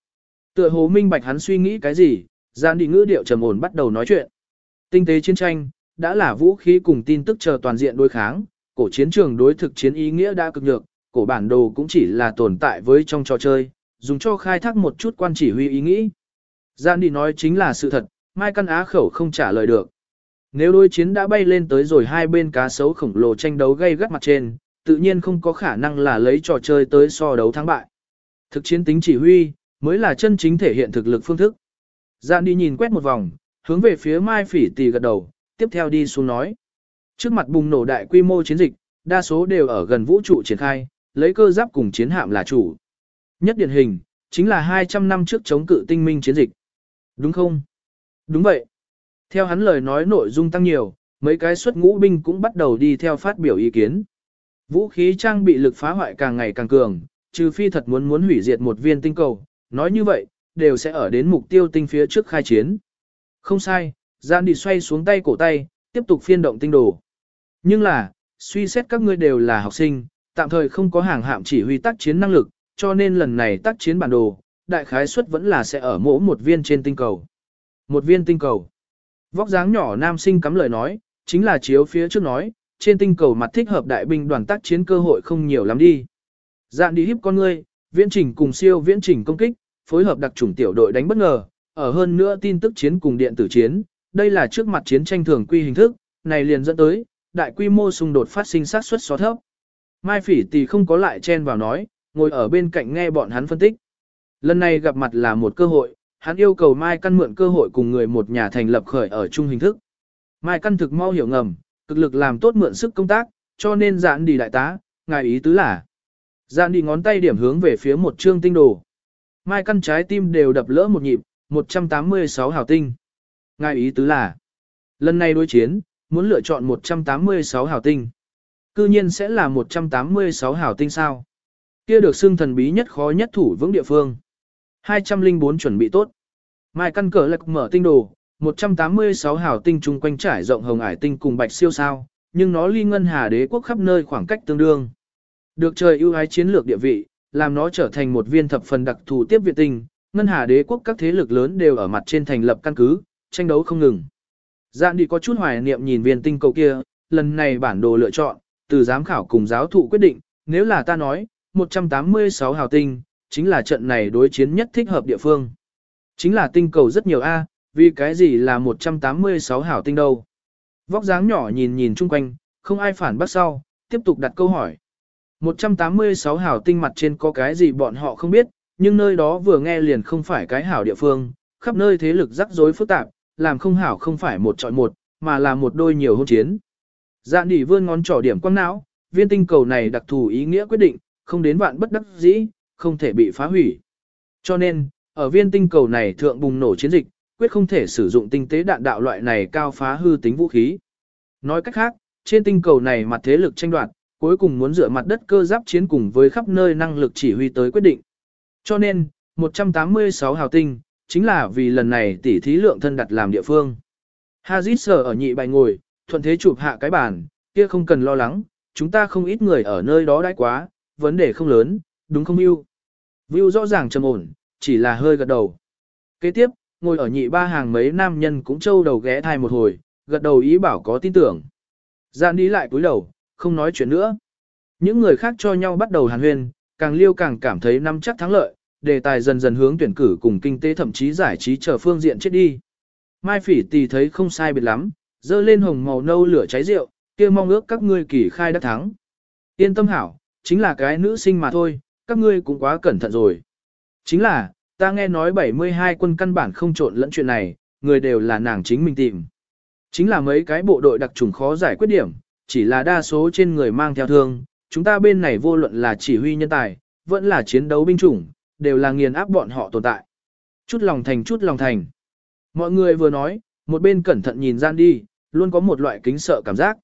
Tựa hồ minh bạch hắn suy nghĩ cái gì, Dạn đi ngữ điệu trầm ổn bắt đầu nói chuyện. Tinh tế chiến tranh, đã là vũ khí cùng tin tức chờ toàn diện đối kháng, cổ chiến trường đối thực chiến ý nghĩa đã cực nhược, cổ bản đồ cũng chỉ là tồn tại với trong trò chơi, dùng cho khai thác một chút quan chỉ huy ý nghĩ. Gian đi nói chính là sự thật, Mai Căn Á khẩu không trả lời được. Nếu đối chiến đã bay lên tới rồi hai bên cá sấu khổng lồ tranh đấu gây gắt mặt trên, tự nhiên không có khả năng là lấy trò chơi tới so đấu thắng bại. Thực chiến tính chỉ huy, mới là chân chính thể hiện thực lực phương thức. Gian đi nhìn quét một vòng, hướng về phía Mai Phỉ Tì gật đầu, tiếp theo đi xuống nói. Trước mặt bùng nổ đại quy mô chiến dịch, đa số đều ở gần vũ trụ triển khai, lấy cơ giáp cùng chiến hạm là chủ. Nhất điển hình, chính là 200 năm trước chống cự tinh minh chiến dịch. Đúng không? Đúng vậy. Theo hắn lời nói nội dung tăng nhiều, mấy cái xuất ngũ binh cũng bắt đầu đi theo phát biểu ý kiến. Vũ khí trang bị lực phá hoại càng ngày càng cường, trừ phi thật muốn muốn hủy diệt một viên tinh cầu, nói như vậy, đều sẽ ở đến mục tiêu tinh phía trước khai chiến. Không sai, Gian đi xoay xuống tay cổ tay, tiếp tục phiên động tinh đồ. Nhưng là, suy xét các ngươi đều là học sinh, tạm thời không có hàng hạm chỉ huy tác chiến năng lực, cho nên lần này tác chiến bản đồ, đại khái suất vẫn là sẽ ở mỗi một viên trên tinh cầu. Một viên tinh cầu. Vóc dáng nhỏ nam sinh cắm lời nói, chính là chiếu phía trước nói, trên tinh cầu mặt thích hợp đại binh đoàn tác chiến cơ hội không nhiều lắm đi. Dạn đi hiếp con ngươi, viễn trình cùng siêu viễn trình công kích, phối hợp đặc chủng tiểu đội đánh bất ngờ, ở hơn nữa tin tức chiến cùng điện tử chiến, đây là trước mặt chiến tranh thường quy hình thức, này liền dẫn tới, đại quy mô xung đột phát sinh sát suất xó thấp. Mai phỉ tỷ không có lại chen vào nói, ngồi ở bên cạnh nghe bọn hắn phân tích. Lần này gặp mặt là một cơ hội, hắn yêu cầu Mai Căn mượn cơ hội cùng người một nhà thành lập khởi ở chung hình thức. Mai Căn thực mau hiểu ngầm, cực lực làm tốt mượn sức công tác, cho nên dạn đi đại tá, ngài ý tứ là. Dạn đi ngón tay điểm hướng về phía một trương tinh đồ. Mai Căn trái tim đều đập lỡ một nhịp, 186 hào tinh. Ngài ý tứ là, lần này đối chiến, muốn lựa chọn 186 hào tinh. Cư nhiên sẽ là 186 hào tinh sao. Kia được xưng thần bí nhất khó nhất thủ vững địa phương. 204 chuẩn bị tốt. Mai căn cờ lạc mở tinh đồ, 186 hào tinh chung quanh trải rộng hồng ải tinh cùng bạch siêu sao, nhưng nó ly ngân hà đế quốc khắp nơi khoảng cách tương đương. Được trời ưu ái chiến lược địa vị, làm nó trở thành một viên thập phần đặc thù tiếp viện tinh, ngân hà đế quốc các thế lực lớn đều ở mặt trên thành lập căn cứ, tranh đấu không ngừng. Dạn đi có chút hoài niệm nhìn viên tinh cầu kia, lần này bản đồ lựa chọn, từ giám khảo cùng giáo thụ quyết định, nếu là ta nói, 186 hào tinh, chính là trận này đối chiến nhất thích hợp địa phương. Chính là tinh cầu rất nhiều A, vì cái gì là 186 hảo tinh đâu. Vóc dáng nhỏ nhìn nhìn chung quanh, không ai phản bác sau, tiếp tục đặt câu hỏi. 186 hảo tinh mặt trên có cái gì bọn họ không biết, nhưng nơi đó vừa nghe liền không phải cái hảo địa phương, khắp nơi thế lực rắc rối phức tạp, làm không hảo không phải một trọi một, mà là một đôi nhiều hôn chiến. Dạn đỉ vươn ngón trỏ điểm quăng não, viên tinh cầu này đặc thù ý nghĩa quyết định, không đến vạn bất đắc dĩ, không thể bị phá hủy. Cho nên, ở viên tinh cầu này thượng bùng nổ chiến dịch, quyết không thể sử dụng tinh tế đạn đạo loại này cao phá hư tính vũ khí. Nói cách khác, trên tinh cầu này mặt thế lực tranh đoạt, cuối cùng muốn dựa mặt đất cơ giáp chiến cùng với khắp nơi năng lực chỉ huy tới quyết định. Cho nên, 186 hào tinh, chính là vì lần này tỉ thí lượng thân đặt làm địa phương. Hazit sở ở nhị bài ngồi, thuận thế chụp hạ cái bàn, kia không cần lo lắng, chúng ta không ít người ở nơi đó đãi quá, vấn đề không lớn, đúng không yêu. View rõ ràng trầm ổn, chỉ là hơi gật đầu. Kế tiếp, ngồi ở nhị ba hàng mấy nam nhân cũng trâu đầu ghé thai một hồi, gật đầu ý bảo có tin tưởng. Dạn đi lại cúi đầu, không nói chuyện nữa. Những người khác cho nhau bắt đầu hàn huyên, càng liêu càng cảm thấy năm chắc thắng lợi, đề tài dần dần hướng tuyển cử cùng kinh tế thậm chí giải trí chờ phương diện chết đi. Mai phỉ tì thấy không sai biệt lắm, dơ lên hồng màu nâu lửa cháy rượu, kia mong ước các ngươi kỳ khai đã thắng. Yên tâm hảo, chính là cái nữ sinh mà thôi, các ngươi cũng quá cẩn thận rồi. Chính là, ta nghe nói 72 quân căn bản không trộn lẫn chuyện này, người đều là nàng chính mình tìm. Chính là mấy cái bộ đội đặc trùng khó giải quyết điểm, chỉ là đa số trên người mang theo thương, chúng ta bên này vô luận là chỉ huy nhân tài, vẫn là chiến đấu binh chủng, đều là nghiền áp bọn họ tồn tại. Chút lòng thành chút lòng thành. Mọi người vừa nói, một bên cẩn thận nhìn gian đi, luôn có một loại kính sợ cảm giác.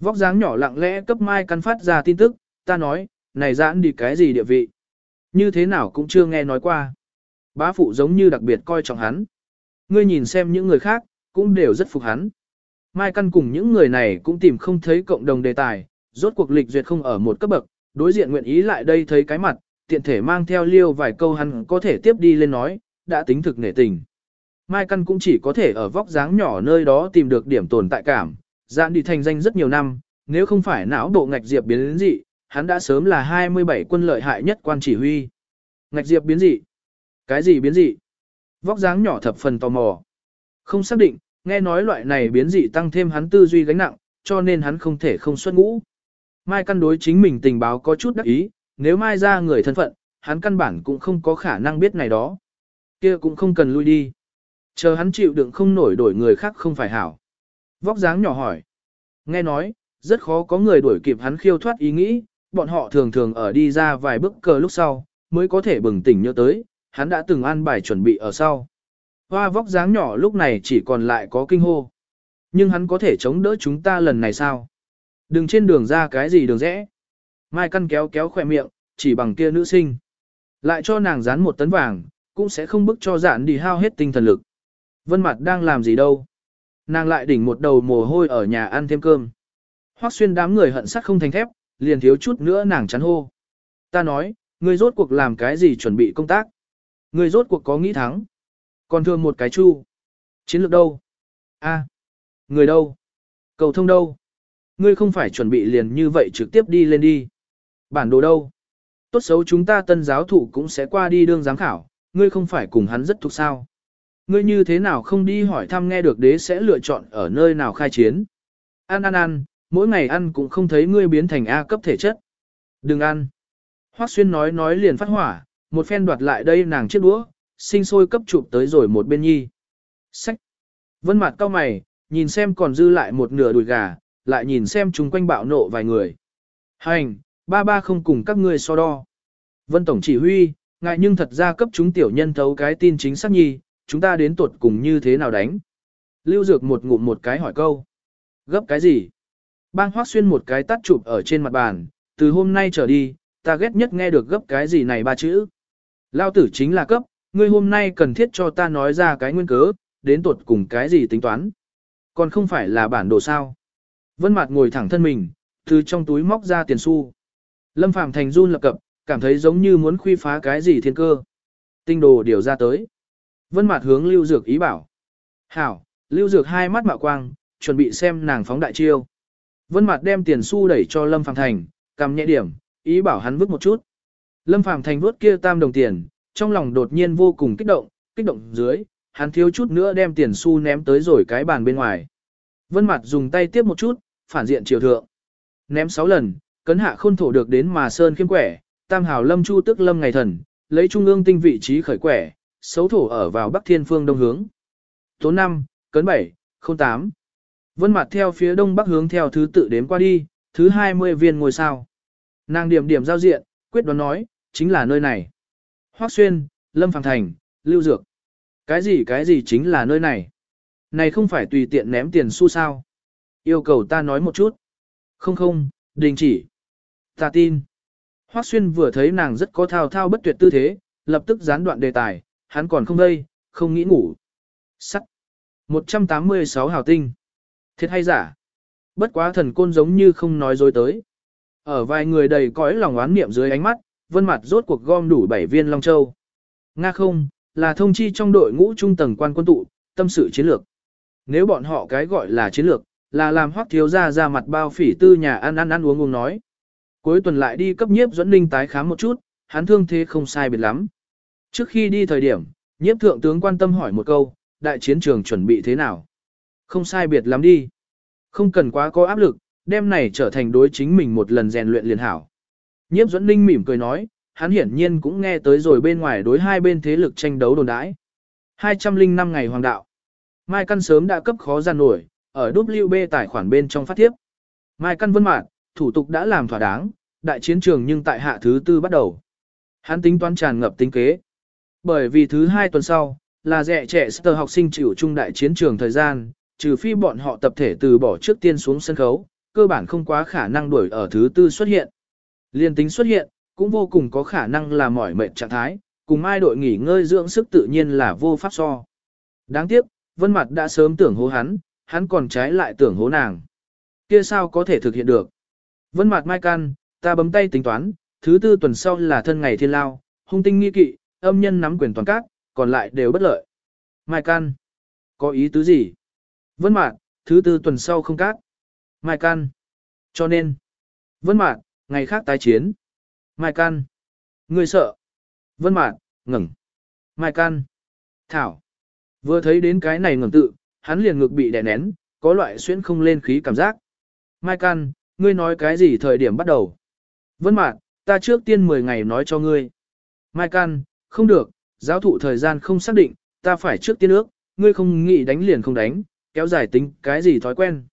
Vóc dáng nhỏ lặng lẽ cấp mai căn phát ra tin tức, ta nói, này giãn đi cái gì địa vị. Như thế nào cũng chưa nghe nói qua. Bá phụ giống như đặc biệt coi trọng hắn. Ngươi nhìn xem những người khác, cũng đều rất phục hắn. Mai căn cùng những người này cũng tìm không thấy cộng đồng đề tài, rốt cuộc lịch duyệt không ở một cấp bậc, đối diện nguyện ý lại đây thấy cái mặt, tiện thể mang theo liêu vài câu hắn có thể tiếp đi lên nói, đã tính thực nể tình. Mai căn cũng chỉ có thể ở vóc dáng nhỏ nơi đó tìm được điểm tồn tại cảm, dạn đi thành danh rất nhiều năm, nếu không phải não bộ ngạch diệp biến đến dị, hắn đã sớm là 27 quân lợi hại nhất quan chỉ huy. Ngạch diệp biến dị. Cái gì biến dị? Vóc dáng nhỏ thập phần tò mò. Không xác định, nghe nói loại này biến dị tăng thêm hắn tư duy gánh nặng, cho nên hắn không thể không xuất ngũ. Mai căn đối chính mình tình báo có chút đắc ý, nếu Mai ra người thân phận, hắn căn bản cũng không có khả năng biết này đó. kia cũng không cần lui đi. Chờ hắn chịu đựng không nổi đổi người khác không phải hảo. Vóc dáng nhỏ hỏi. Nghe nói, rất khó có người đuổi kịp hắn khiêu thoát ý nghĩ, bọn họ thường thường ở đi ra vài bước cờ lúc sau, mới có thể bừng tỉnh nhớ tới, hắn đã từng ăn bài chuẩn bị ở sau. Hoa vóc dáng nhỏ lúc này chỉ còn lại có kinh hô. Nhưng hắn có thể chống đỡ chúng ta lần này sao? Đừng trên đường ra cái gì đường rẽ. Mai căn kéo kéo khỏe miệng, chỉ bằng kia nữ sinh. Lại cho nàng dán một tấn vàng, cũng sẽ không bức cho giản đi hao hết tinh thần lực. Vân mặt đang làm gì đâu? Nàng lại đỉnh một đầu mồ hôi ở nhà ăn thêm cơm. Hoắc xuyên đám người hận sắt không thành thép, liền thiếu chút nữa nàng chắn hô. Ta nói, ngươi rốt cuộc làm cái gì chuẩn bị công tác? Ngươi rốt cuộc có nghĩ thắng? Còn thương một cái chu. Chiến lược đâu? A. Người đâu? Cầu thông đâu? Ngươi không phải chuẩn bị liền như vậy trực tiếp đi lên đi. Bản đồ đâu? Tốt xấu chúng ta tân giáo thủ cũng sẽ qua đi đương giám khảo, ngươi không phải cùng hắn rất thuộc sao. Ngươi như thế nào không đi hỏi thăm nghe được đế sẽ lựa chọn ở nơi nào khai chiến. Ăn ăn ăn, mỗi ngày ăn cũng không thấy ngươi biến thành A cấp thể chất. Đừng ăn. Hoắc Xuyên nói nói liền phát hỏa, một phen đoạt lại đây nàng chiếc đũa, sinh sôi cấp chụp tới rồi một bên nhi. Sách. Vân mặt cao mày, nhìn xem còn dư lại một nửa đùi gà, lại nhìn xem chúng quanh bạo nộ vài người. Hành, ba ba không cùng các ngươi so đo. Vân Tổng chỉ huy, ngại nhưng thật ra cấp chúng tiểu nhân thấu cái tin chính xác nhi, chúng ta đến tuột cùng như thế nào đánh. Lưu Dược một ngụm một cái hỏi câu. Gấp cái gì? Bang Hoác Xuyên một cái tắt chụp ở trên mặt bàn, từ hôm nay trở đi, ta ghét nhất nghe được gấp cái gì này ba chữ. Lao tử chính là cấp, ngươi hôm nay cần thiết cho ta nói ra cái nguyên cớ, đến tuột cùng cái gì tính toán. Còn không phải là bản đồ sao. Vân Mạt ngồi thẳng thân mình, từ trong túi móc ra tiền xu. Lâm Phàm thành run lập cập, cảm thấy giống như muốn khuy phá cái gì thiên cơ. Tinh đồ điều ra tới. Vân Mạt hướng Lưu Dược ý bảo. "Hảo." Lưu Dược hai mắt mạo quang, chuẩn bị xem nàng phóng đại chiêu. Vân Mạt đem tiền xu đẩy cho Lâm Phàm Thành, cầm nhẹ điểm, ý bảo hắn vứt một chút. Lâm Phàm Thành vứt kia tam đồng tiền, trong lòng đột nhiên vô cùng kích động, kích động dưới, hắn thiếu chút nữa đem tiền xu ném tới rồi cái bàn bên ngoài. Vân Mạt dùng tay tiếp một chút, phản diện chiều thượng. Ném 6 lần, cấn hạ khôn thổ được đến mà sơn khiêm quẻ, tam hào lâm chu tức lâm ngày thần, lấy trung ương tinh vị trí khởi quẻ, xấu thổ ở vào bắc thiên phương đông hướng. Tố 5, cấn 7, 08. Vân mặt theo phía đông bắc hướng theo thứ tự đếm qua đi, thứ 20 viên ngôi sao. Nàng điểm điểm giao diện, quyết đoán nói, chính là nơi này. Hoác Xuyên, Lâm Phàng Thành, Lưu Dược. Cái gì cái gì chính là nơi này. Này không phải tùy tiện ném tiền xu sao. Yêu cầu ta nói một chút. Không không, đình chỉ. Ta tin. Hoác Xuyên vừa thấy nàng rất có thao thao bất tuyệt tư thế, lập tức gián đoạn đề tài, hắn còn không đây, không nghĩ ngủ. Sắc. 186 hào tinh. Thiệt hay giả? Bất quá thần côn giống như không nói dối tới. Ở vài người đầy cõi lòng oán niệm dưới ánh mắt, vân mặt rốt cuộc gom đủ 7 viên Long Châu. Nga không, là thông chi trong đội ngũ trung tầng quan quân tụ, tâm sự chiến lược. Nếu bọn họ cái gọi là chiến lược, là làm hoắc thiếu ra ra mặt bao phỉ tư nhà ăn ăn ăn uống uống nói. Cuối tuần lại đi cấp nhiếp dẫn ninh tái khám một chút, hắn thương thế không sai biệt lắm. Trước khi đi thời điểm, nhiếp thượng tướng quan tâm hỏi một câu, đại chiến trường chuẩn bị thế nào? Không sai biệt lắm đi. Không cần quá có áp lực, đêm này trở thành đối chính mình một lần rèn luyện liền hảo. Nhiếp dẫn ninh mỉm cười nói, hắn hiển nhiên cũng nghe tới rồi bên ngoài đối hai bên thế lực tranh đấu đồn đãi. 205 ngày hoàng đạo. Mai Căn sớm đã cấp khó gian nổi, ở WB tài khoản bên trong phát thiếp. Mai Căn vân mạn, thủ tục đã làm thỏa đáng, đại chiến trường nhưng tại hạ thứ tư bắt đầu. Hắn tính toán tràn ngập tính kế. Bởi vì thứ hai tuần sau, là dẹ trẻ sơ học sinh chịu trung đại chiến trường thời gian, trừ phi bọn họ tập thể từ bỏ trước tiên xuống sân khấu, cơ bản không quá khả năng đuổi ở thứ tư xuất hiện. Liên tính xuất hiện, cũng vô cùng có khả năng là mỏi mệt trạng thái, cùng ai đội nghỉ ngơi dưỡng sức tự nhiên là vô pháp so. Đáng tiếc, Vân Mặt đã sớm tưởng hố hắn, hắn còn trái lại tưởng hố nàng. Kia sao có thể thực hiện được? Vân Mặt mai can, ta bấm tay tính toán, thứ tư tuần sau là thân ngày thiên lao, hung tinh nghi kỵ, âm nhân nắm quyền toàn các, còn lại đều bất lợi. Mai can, có ý tứ gì? Vân Mạt, thứ tư tuần sau không cát. Mai can. Cho nên, Vân Mạt, ngày khác tái chiến. Mai can. Ngươi sợ. Vân Mạt, ngẩng. Mai can. Thảo. Vừa thấy đến cái này ngẩng tự, hắn liền ngực bị đè nén, có loại xuyên không lên khí cảm giác. Mai can, ngươi nói cái gì thời điểm bắt đầu? Vân Mạc, ta trước tiên 10 ngày nói cho ngươi. Mai can, không được, giáo thụ thời gian không xác định, ta phải trước tiên ước, ngươi không nghĩ đánh liền không đánh, kéo dài tính cái gì thói quen.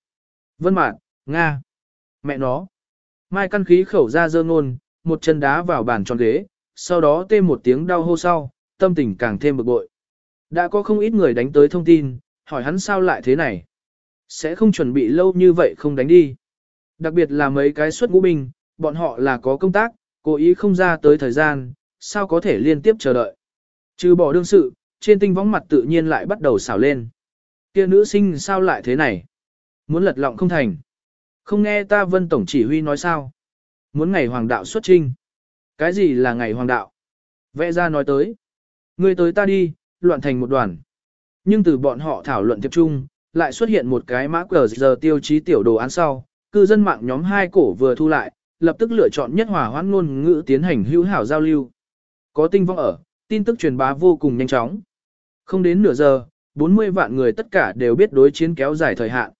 Vân Mạc, Nga. Mẹ nó. Mai căn khí khẩu ra dơ ngôn, một chân đá vào bàn tròn ghế, sau đó tê một tiếng đau hô sau, tâm tình càng thêm bực bội. Đã có không ít người đánh tới thông tin, hỏi hắn sao lại thế này. Sẽ không chuẩn bị lâu như vậy không đánh đi. Đặc biệt là mấy cái suất ngũ binh, bọn họ là có công tác, cố ý không ra tới thời gian, sao có thể liên tiếp chờ đợi. Trừ bỏ đương sự, trên tinh võng mặt tự nhiên lại bắt đầu xảo lên. Kia nữ sinh sao lại thế này? Muốn lật lọng không thành. Không nghe ta vân tổng chỉ huy nói sao? Muốn ngày hoàng đạo xuất trinh. Cái gì là ngày hoàng đạo? Vẽ ra nói tới. Người tới ta đi, loạn thành một đoàn. Nhưng từ bọn họ thảo luận tiếp chung, lại xuất hiện một cái mã cờ giờ tiêu chí tiểu đồ án sau. Cư dân mạng nhóm hai cổ vừa thu lại, lập tức lựa chọn nhất hòa hoãn ngôn ngữ tiến hành hữu hảo giao lưu. Có tinh vong ở, tin tức truyền bá vô cùng nhanh chóng. Không đến nửa giờ, 40 vạn người tất cả đều biết đối chiến kéo dài thời hạn.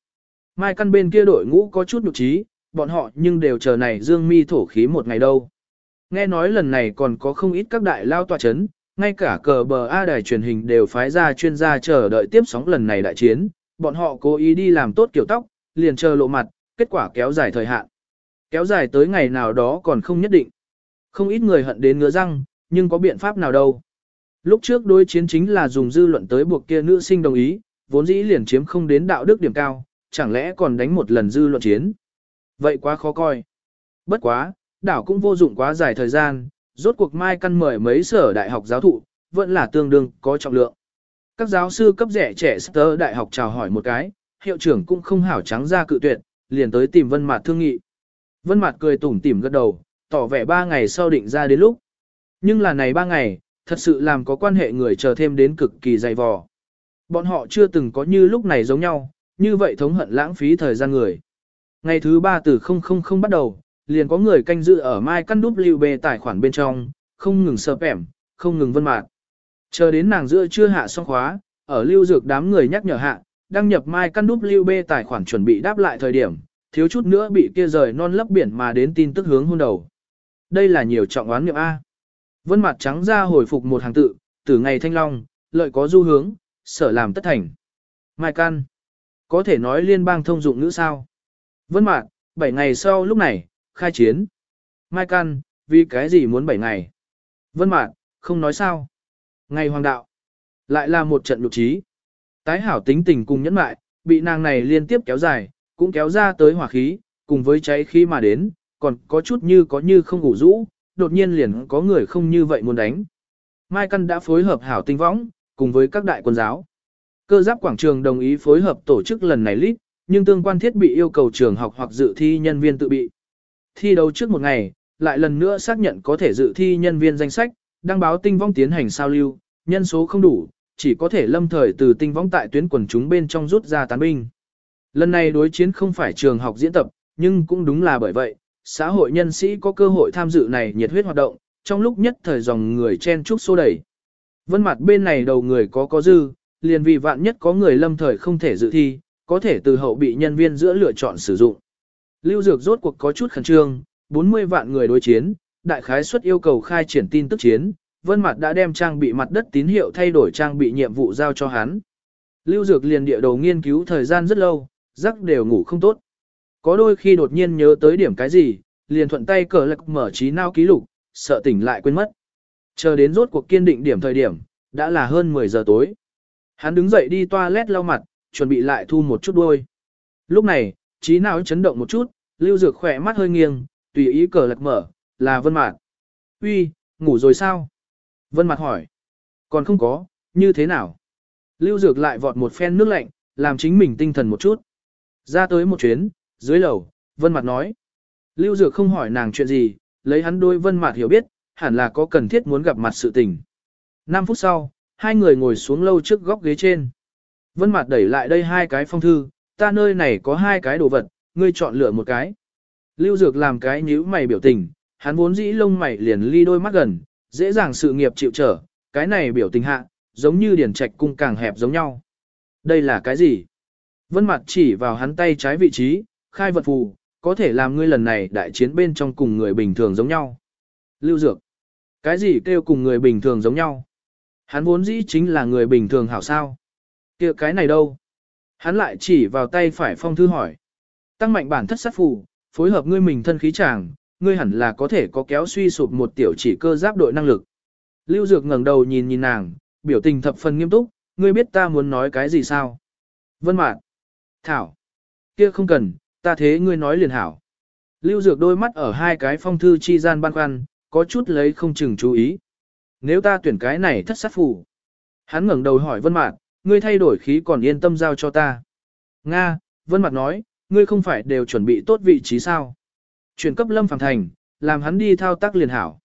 Mai căn bên kia đội ngũ có chút nhục trí, bọn họ nhưng đều chờ này dương mi thổ khí một ngày đâu. Nghe nói lần này còn có không ít các đại lao tòa chấn, ngay cả cờ bờ A đài truyền hình đều phái ra chuyên gia chờ đợi tiếp sóng lần này đại chiến, bọn họ cố ý đi làm tốt kiểu tóc, liền chờ lộ mặt, kết quả kéo dài thời hạn. Kéo dài tới ngày nào đó còn không nhất định. Không ít người hận đến ngứa răng, nhưng có biện pháp nào đâu. Lúc trước đối chiến chính là dùng dư luận tới buộc kia nữ sinh đồng ý, vốn dĩ liền chiếm không đến đạo đức điểm cao, chẳng lẽ còn đánh một lần dư luận chiến. Vậy quá khó coi. Bất quá, đảo cũng vô dụng quá dài thời gian, rốt cuộc mai căn mời mấy sở đại học giáo thụ, vẫn là tương đương có trọng lượng. Các giáo sư cấp rẻ trẻ sơ đại học chào hỏi một cái, hiệu trưởng cũng không hảo trắng ra cự tuyệt, liền tới tìm Vân Mạt thương nghị. Vân Mạt cười tủm tỉm gật đầu, tỏ vẻ ba ngày sau định ra đến lúc. Nhưng là này ba ngày, thật sự làm có quan hệ người chờ thêm đến cực kỳ dày vò. Bọn họ chưa từng có như lúc này giống nhau, như vậy thống hận lãng phí thời gian người. Ngày thứ ba từ 000 bắt đầu, liền có người canh giữ ở mai căn đúp lưu bê tài khoản bên trong, không ngừng sợp ẻm, không ngừng vân mạt. Chờ đến nàng giữa chưa hạ xong khóa, ở lưu dược đám người nhắc nhở hạ, đăng nhập mai căn đúp lưu bê tài khoản chuẩn bị đáp lại thời điểm, thiếu chút nữa bị kia rời non lấp biển mà đến tin tức hướng hôn đầu. Đây là nhiều trọng oán nghiệp A. Vân mặt trắng ra hồi phục một hàng tự, từ ngày thanh long, lợi có du hướng, sở làm tất thành. Mai căn. Có thể nói liên bang thông dụng ngữ sao. Vân mặt 7 ngày sau lúc này, khai chiến. Mai căn, vì cái gì muốn 7 ngày? Vân mặt không nói sao. Ngày hoàng đạo. Lại là một trận lục trí. Tái hảo tính tình cùng nhẫn mại, bị nàng này liên tiếp kéo dài, cũng kéo ra tới hỏa khí, cùng với cháy khí mà đến, còn có chút như có như không ngủ rũ, đột nhiên liền có người không như vậy muốn đánh. Mai Căn đã phối hợp hảo tinh võng, cùng với các đại quân giáo. Cơ giáp quảng trường đồng ý phối hợp tổ chức lần này lít, nhưng tương quan thiết bị yêu cầu trường học hoặc dự thi nhân viên tự bị. Thi đấu trước một ngày, lại lần nữa xác nhận có thể dự thi nhân viên danh sách, đăng báo tinh vong tiến hành sao lưu, nhân số không đủ, chỉ có thể lâm thời từ tinh vong tại tuyến quần chúng bên trong rút ra tán binh. Lần này đối chiến không phải trường học diễn tập, nhưng cũng đúng là bởi vậy, xã hội nhân sĩ có cơ hội tham dự này nhiệt huyết hoạt động, trong lúc nhất thời dòng người chen chúc xô đẩy. Vân mặt bên này đầu người có có dư, liền vì vạn nhất có người lâm thời không thể dự thi, có thể từ hậu bị nhân viên giữa lựa chọn sử dụng. Lưu Dược rốt cuộc có chút khẩn trương, 40 vạn người đối chiến, đại khái suất yêu cầu khai triển tin tức chiến, Vân Mặt đã đem trang bị mặt đất tín hiệu thay đổi trang bị nhiệm vụ giao cho hắn. Lưu Dược liền địa đầu nghiên cứu thời gian rất lâu, giấc đều ngủ không tốt. Có đôi khi đột nhiên nhớ tới điểm cái gì, liền thuận tay cờ lạc mở trí nao ký lục, sợ tỉnh lại quên mất. Chờ đến rốt cuộc kiên định điểm thời điểm, đã là hơn 10 giờ tối. Hắn đứng dậy đi toilet lau mặt, chuẩn bị lại thu một chút đuôi. Lúc này, trí não chấn động một chút, lưu dược khỏe mắt hơi nghiêng, tùy ý cờ lật mở, là vân mạt. Uy, ngủ rồi sao? Vân mạt hỏi. Còn không có, như thế nào? Lưu dược lại vọt một phen nước lạnh, làm chính mình tinh thần một chút. Ra tới một chuyến, dưới lầu, vân mạt nói. Lưu dược không hỏi nàng chuyện gì, lấy hắn đôi vân mạt hiểu biết, hẳn là có cần thiết muốn gặp mặt sự tình. 5 phút sau, hai người ngồi xuống lâu trước góc ghế trên. Vân Mạt đẩy lại đây hai cái phong thư, ta nơi này có hai cái đồ vật, ngươi chọn lựa một cái. Lưu Dược làm cái nhíu mày biểu tình, hắn vốn dĩ lông mày liền ly đôi mắt gần, dễ dàng sự nghiệp chịu trở, cái này biểu tình hạ, giống như điển trạch cung càng hẹp giống nhau. Đây là cái gì? Vân mặt chỉ vào hắn tay trái vị trí, khai vật phù, có thể làm ngươi lần này đại chiến bên trong cùng người bình thường giống nhau. Lưu Dược. Cái gì kêu cùng người bình thường giống nhau? Hắn vốn dĩ chính là người bình thường hảo sao? kia cái này đâu? Hắn lại chỉ vào tay phải phong thư hỏi. Tăng mạnh bản thất sát phù, phối hợp ngươi mình thân khí chàng, ngươi hẳn là có thể có kéo suy sụp một tiểu chỉ cơ giáp đội năng lực. Lưu Dược ngẩng đầu nhìn nhìn nàng, biểu tình thập phần nghiêm túc, ngươi biết ta muốn nói cái gì sao? Vân Mạn. Thảo. Kia không cần, ta thế ngươi nói liền hảo. Lưu Dược đôi mắt ở hai cái phong thư chi gian ban khoăn, có chút lấy không chừng chú ý. Nếu ta tuyển cái này thất sát phù. Hắn ngẩng đầu hỏi Vân Mạn, ngươi thay đổi khí còn yên tâm giao cho ta. Nga, Vân Mạn nói, ngươi không phải đều chuẩn bị tốt vị trí sao. Chuyển cấp Lâm Phàm Thành, làm hắn đi thao tác liền hảo.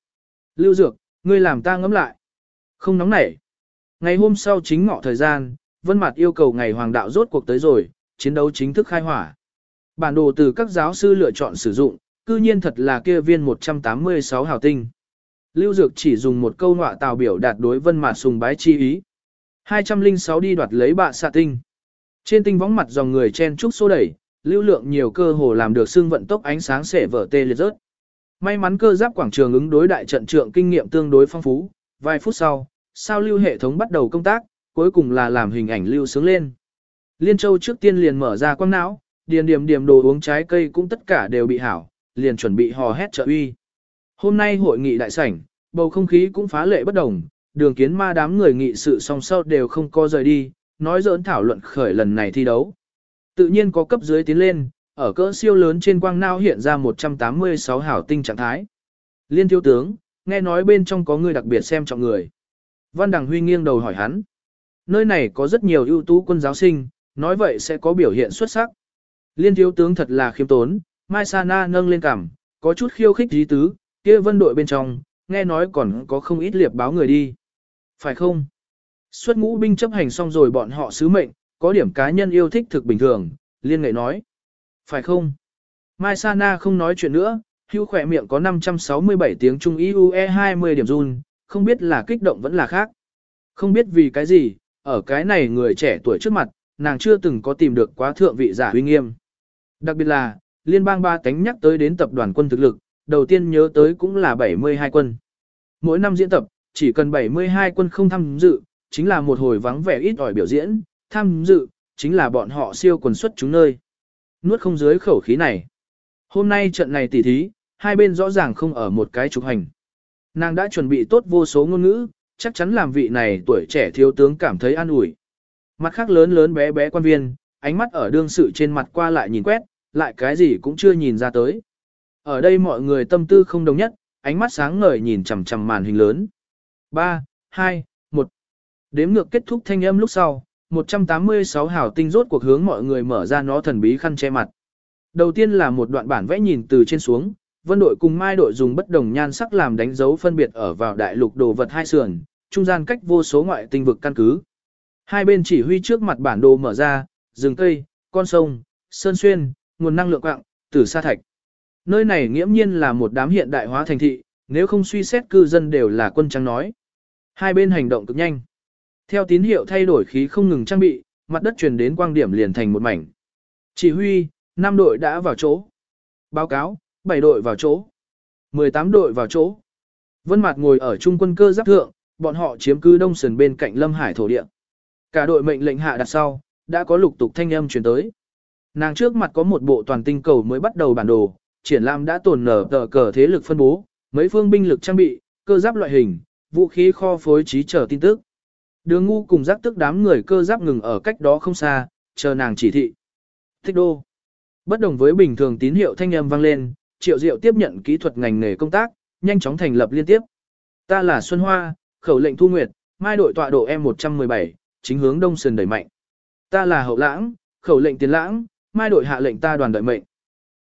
Lưu Dược, ngươi làm ta ngẫm lại. Không nóng nảy. Ngày hôm sau chính ngọ thời gian, Vân Mạt yêu cầu ngày hoàng đạo rốt cuộc tới rồi, chiến đấu chính thức khai hỏa. Bản đồ từ các giáo sư lựa chọn sử dụng, cư nhiên thật là kia viên 186 hào tinh. Lưu Dược chỉ dùng một câu nọa tào biểu đạt đối Vân Mạt sùng bái chi ý. 206 đi đoạt lấy bạ xạ tinh. Trên tinh võng mặt dòng người chen trúc xô đẩy, lưu lượng nhiều cơ hồ làm được xương vận tốc ánh sáng sẽ vở tê liệt rớt. May mắn cơ giáp quảng trường ứng đối đại trận trượng kinh nghiệm tương đối phong phú, vài phút sau, sao lưu hệ thống bắt đầu công tác, cuối cùng là làm hình ảnh lưu sướng lên. Liên Châu trước tiên liền mở ra quang não, điền điểm điểm đồ uống trái cây cũng tất cả đều bị hảo, liền chuẩn bị hò hét trợ uy. Hôm nay hội nghị đại sảnh, bầu không khí cũng phá lệ bất đồng, đường kiến ma đám người nghị sự song sau đều không co rời đi, nói dỡn thảo luận khởi lần này thi đấu. Tự nhiên có cấp dưới tiến lên, ở cỡ siêu lớn trên quang nao hiện ra 186 hảo tinh trạng thái. Liên thiếu tướng, nghe nói bên trong có người đặc biệt xem trọng người. Văn Đằng Huy nghiêng đầu hỏi hắn. Nơi này có rất nhiều ưu tú quân giáo sinh, nói vậy sẽ có biểu hiện xuất sắc. Liên thiếu tướng thật là khiêm tốn, Mai Sana nâng lên cằm, có chút khiêu khích dí tứ, kia vân đội bên trong, nghe nói còn có không ít liệp báo người đi. Phải không? Xuất ngũ binh chấp hành xong rồi bọn họ sứ mệnh, có điểm cá nhân yêu thích thực bình thường, liên nghệ nói. Phải không? Mai Sana không nói chuyện nữa, hưu khỏe miệng có 567 tiếng Trung IUE 20 điểm run, không biết là kích động vẫn là khác. Không biết vì cái gì, ở cái này người trẻ tuổi trước mặt, nàng chưa từng có tìm được quá thượng vị giả uy nghiêm. Đặc biệt là, liên bang ba cánh nhắc tới đến tập đoàn quân thực lực, đầu tiên nhớ tới cũng là 72 quân. Mỗi năm diễn tập, chỉ cần 72 quân không tham dự, chính là một hồi vắng vẻ ít ỏi biểu diễn, tham dự, chính là bọn họ siêu quần xuất chúng nơi. Nuốt không dưới khẩu khí này. Hôm nay trận này tỉ thí, hai bên rõ ràng không ở một cái trục hành. Nàng đã chuẩn bị tốt vô số ngôn ngữ, chắc chắn làm vị này tuổi trẻ thiếu tướng cảm thấy an ủi. Mặt khác lớn lớn bé bé quan viên, ánh mắt ở đương sự trên mặt qua lại nhìn quét, lại cái gì cũng chưa nhìn ra tới. Ở đây mọi người tâm tư không đồng nhất, ánh mắt sáng ngời nhìn chằm chằm màn hình lớn. 3, 2, 1. Đếm ngược kết thúc thanh âm lúc sau, 186 hảo tinh rốt cuộc hướng mọi người mở ra nó thần bí khăn che mặt. Đầu tiên là một đoạn bản vẽ nhìn từ trên xuống, vân đội cùng mai đội dùng bất đồng nhan sắc làm đánh dấu phân biệt ở vào đại lục đồ vật hai sườn, trung gian cách vô số ngoại tinh vực căn cứ. Hai bên chỉ huy trước mặt bản đồ mở ra, rừng cây, con sông, sơn xuyên, nguồn năng lượng quạng, tử sa thạch. Nơi này nghiễm nhiên là một đám hiện đại hóa thành thị, nếu không suy xét cư dân đều là quân trắng nói. Hai bên hành động cực nhanh. Theo tín hiệu thay đổi khí không ngừng trang bị, mặt đất truyền đến quang điểm liền thành một mảnh. Chỉ huy, 5 đội đã vào chỗ. Báo cáo, 7 đội vào chỗ. 18 đội vào chỗ. Vân Mạt ngồi ở trung quân cơ giáp thượng, bọn họ chiếm cứ đông sườn bên cạnh Lâm Hải thổ địa. Cả đội mệnh lệnh hạ đặt sau, đã có lục tục thanh âm truyền tới. Nàng trước mặt có một bộ toàn tinh cầu mới bắt đầu bản đồ, triển lãm đã tồn nở tờ cờ thế lực phân bố, mấy phương binh lực trang bị, cơ giáp loại hình, vũ khí kho phối trí chờ tin tức. Đường ngu cùng giác tức đám người cơ giáp ngừng ở cách đó không xa, chờ nàng chỉ thị. Thích đô. Bất đồng với bình thường tín hiệu thanh âm vang lên, triệu diệu tiếp nhận kỹ thuật ngành nghề công tác, nhanh chóng thành lập liên tiếp. Ta là Xuân Hoa, khẩu lệnh thu nguyệt, mai đội tọa độ e M117, chính hướng đông sườn đẩy mạnh. Ta là hậu lãng, khẩu lệnh tiến lãng, mai đội hạ lệnh ta đoàn đợi mệnh.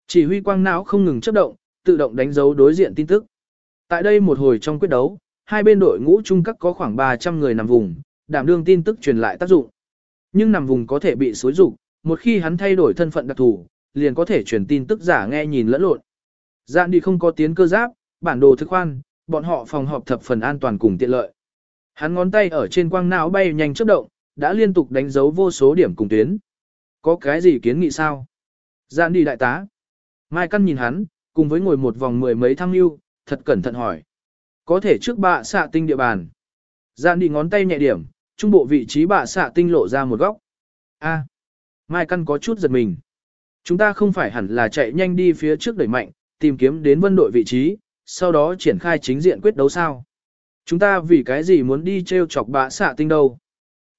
Chỉ huy quang não không ngừng chấp động, tự động đánh dấu đối diện tin tức. Tại đây một hồi trong quyết đấu, hai bên đội ngũ chung các có khoảng 300 người nằm vùng, đảm đương tin tức truyền lại tác dụng. Nhưng nằm vùng có thể bị xối rụng, một khi hắn thay đổi thân phận đặc thù, liền có thể truyền tin tức giả nghe nhìn lẫn lộn. Dạn đi không có tiến cơ giáp, bản đồ thức khoan, bọn họ phòng họp thập phần an toàn cùng tiện lợi. Hắn ngón tay ở trên quang não bay nhanh chớp động, đã liên tục đánh dấu vô số điểm cùng tuyến. Có cái gì kiến nghị sao? Dạn đi đại tá. Mai Căn nhìn hắn, cùng với ngồi một vòng mười mấy thăng lưu, thật cẩn thận hỏi. Có thể trước bạ xạ tinh địa bàn. Dạn đi ngón tay nhẹ điểm, trung bộ vị trí bạ xạ tinh lộ ra một góc. A. Mai Căn có chút giật mình. Chúng ta không phải hẳn là chạy nhanh đi phía trước đẩy mạnh, tìm kiếm đến vân đội vị trí, sau đó triển khai chính diện quyết đấu sao. Chúng ta vì cái gì muốn đi treo chọc bạ xạ tinh đâu.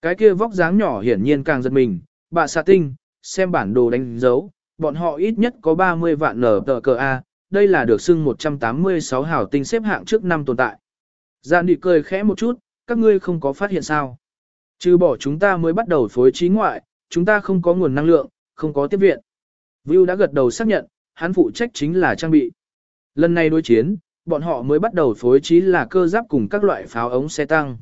Cái kia vóc dáng nhỏ hiển nhiên càng giật mình, bạ xạ tinh, xem bản đồ đánh dấu, bọn họ ít nhất có 30 vạn nở tờ cờ A, đây là được xưng 186 hảo tinh xếp hạng trước năm tồn tại. Giàn đi cười khẽ một chút, các ngươi không có phát hiện sao. Trừ bỏ chúng ta mới bắt đầu phối trí ngoại, chúng ta không có nguồn năng lượng, không có tiếp viện. Vu đã gật đầu xác nhận, hắn phụ trách chính là trang bị. Lần này đối chiến, bọn họ mới bắt đầu phối trí là cơ giáp cùng các loại pháo ống xe tăng.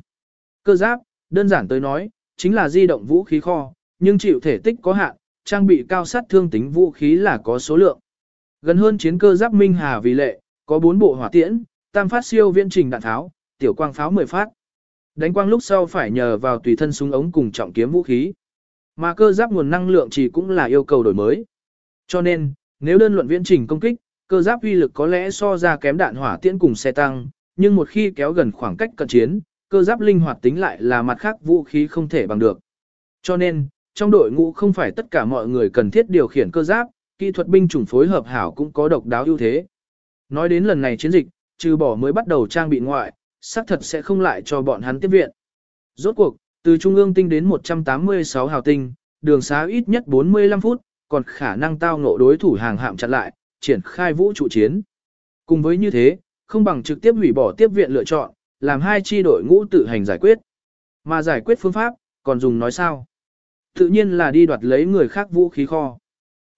Cơ giáp, đơn giản tới nói, chính là di động vũ khí kho, nhưng chịu thể tích có hạn, trang bị cao sát thương tính vũ khí là có số lượng. Gần hơn chiến cơ giáp Minh Hà vì lệ, có 4 bộ hỏa tiễn, tam phát siêu viễn trình đạn tháo, tiểu quang pháo 10 phát. Đánh quang lúc sau phải nhờ vào tùy thân súng ống cùng trọng kiếm vũ khí. Mà cơ giáp nguồn năng lượng chỉ cũng là yêu cầu đổi mới. Cho nên, nếu đơn luận viễn trình công kích, cơ giáp uy lực có lẽ so ra kém đạn hỏa tiễn cùng xe tăng, nhưng một khi kéo gần khoảng cách cận chiến, cơ giáp linh hoạt tính lại là mặt khác vũ khí không thể bằng được. Cho nên, trong đội ngũ không phải tất cả mọi người cần thiết điều khiển cơ giáp, kỹ thuật binh chủng phối hợp hảo cũng có độc đáo ưu thế. Nói đến lần này chiến dịch, trừ bỏ mới bắt đầu trang bị ngoại, xác thật sẽ không lại cho bọn hắn tiếp viện. Rốt cuộc, từ trung ương tinh đến 186 hào tinh, đường xá ít nhất 45 phút, còn khả năng tao ngộ đối thủ hàng hạm chặn lại, triển khai vũ trụ chiến. Cùng với như thế, không bằng trực tiếp hủy bỏ tiếp viện lựa chọn, làm hai chi đội ngũ tự hành giải quyết. Mà giải quyết phương pháp, còn dùng nói sao? Tự nhiên là đi đoạt lấy người khác vũ khí kho.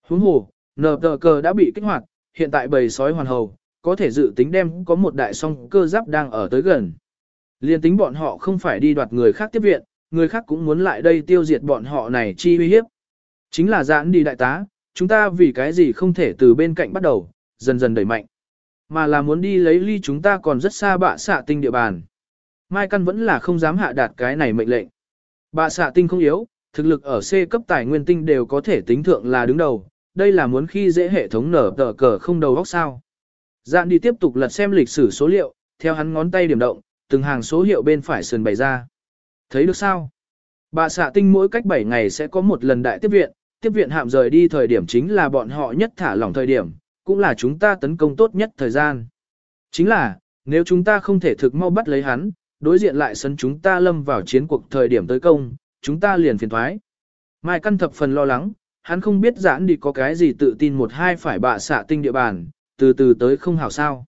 Huống hồ, nờ tờ cờ đã bị kích hoạt, hiện tại bầy sói hoàn hầu, có thể dự tính đem có một đại song cơ giáp đang ở tới gần. Liên tính bọn họ không phải đi đoạt người khác tiếp viện, người khác cũng muốn lại đây tiêu diệt bọn họ này chi uy hiếp. Chính là giãn đi đại tá, chúng ta vì cái gì không thể từ bên cạnh bắt đầu, dần dần đẩy mạnh. Mà là muốn đi lấy ly chúng ta còn rất xa bạ xạ tinh địa bàn. Mai Căn vẫn là không dám hạ đạt cái này mệnh lệnh. Bạ xạ tinh không yếu, thực lực ở C cấp tài nguyên tinh đều có thể tính thượng là đứng đầu, đây là muốn khi dễ hệ thống nở tờ cờ không đầu góc sao. Dạn đi tiếp tục lật xem lịch sử số liệu, theo hắn ngón tay điểm động, từng hàng số hiệu bên phải sườn bày ra. Thấy được sao? Bà xạ tinh mỗi cách 7 ngày sẽ có một lần đại tiếp viện, tiếp viện hạm rời đi thời điểm chính là bọn họ nhất thả lỏng thời điểm, cũng là chúng ta tấn công tốt nhất thời gian. Chính là, nếu chúng ta không thể thực mau bắt lấy hắn, đối diện lại sân chúng ta lâm vào chiến cuộc thời điểm tới công, chúng ta liền phiền thoái. Mai căn thập phần lo lắng, hắn không biết giãn đi có cái gì tự tin một hai phải bạ xạ tinh địa bàn, từ từ tới không hảo sao.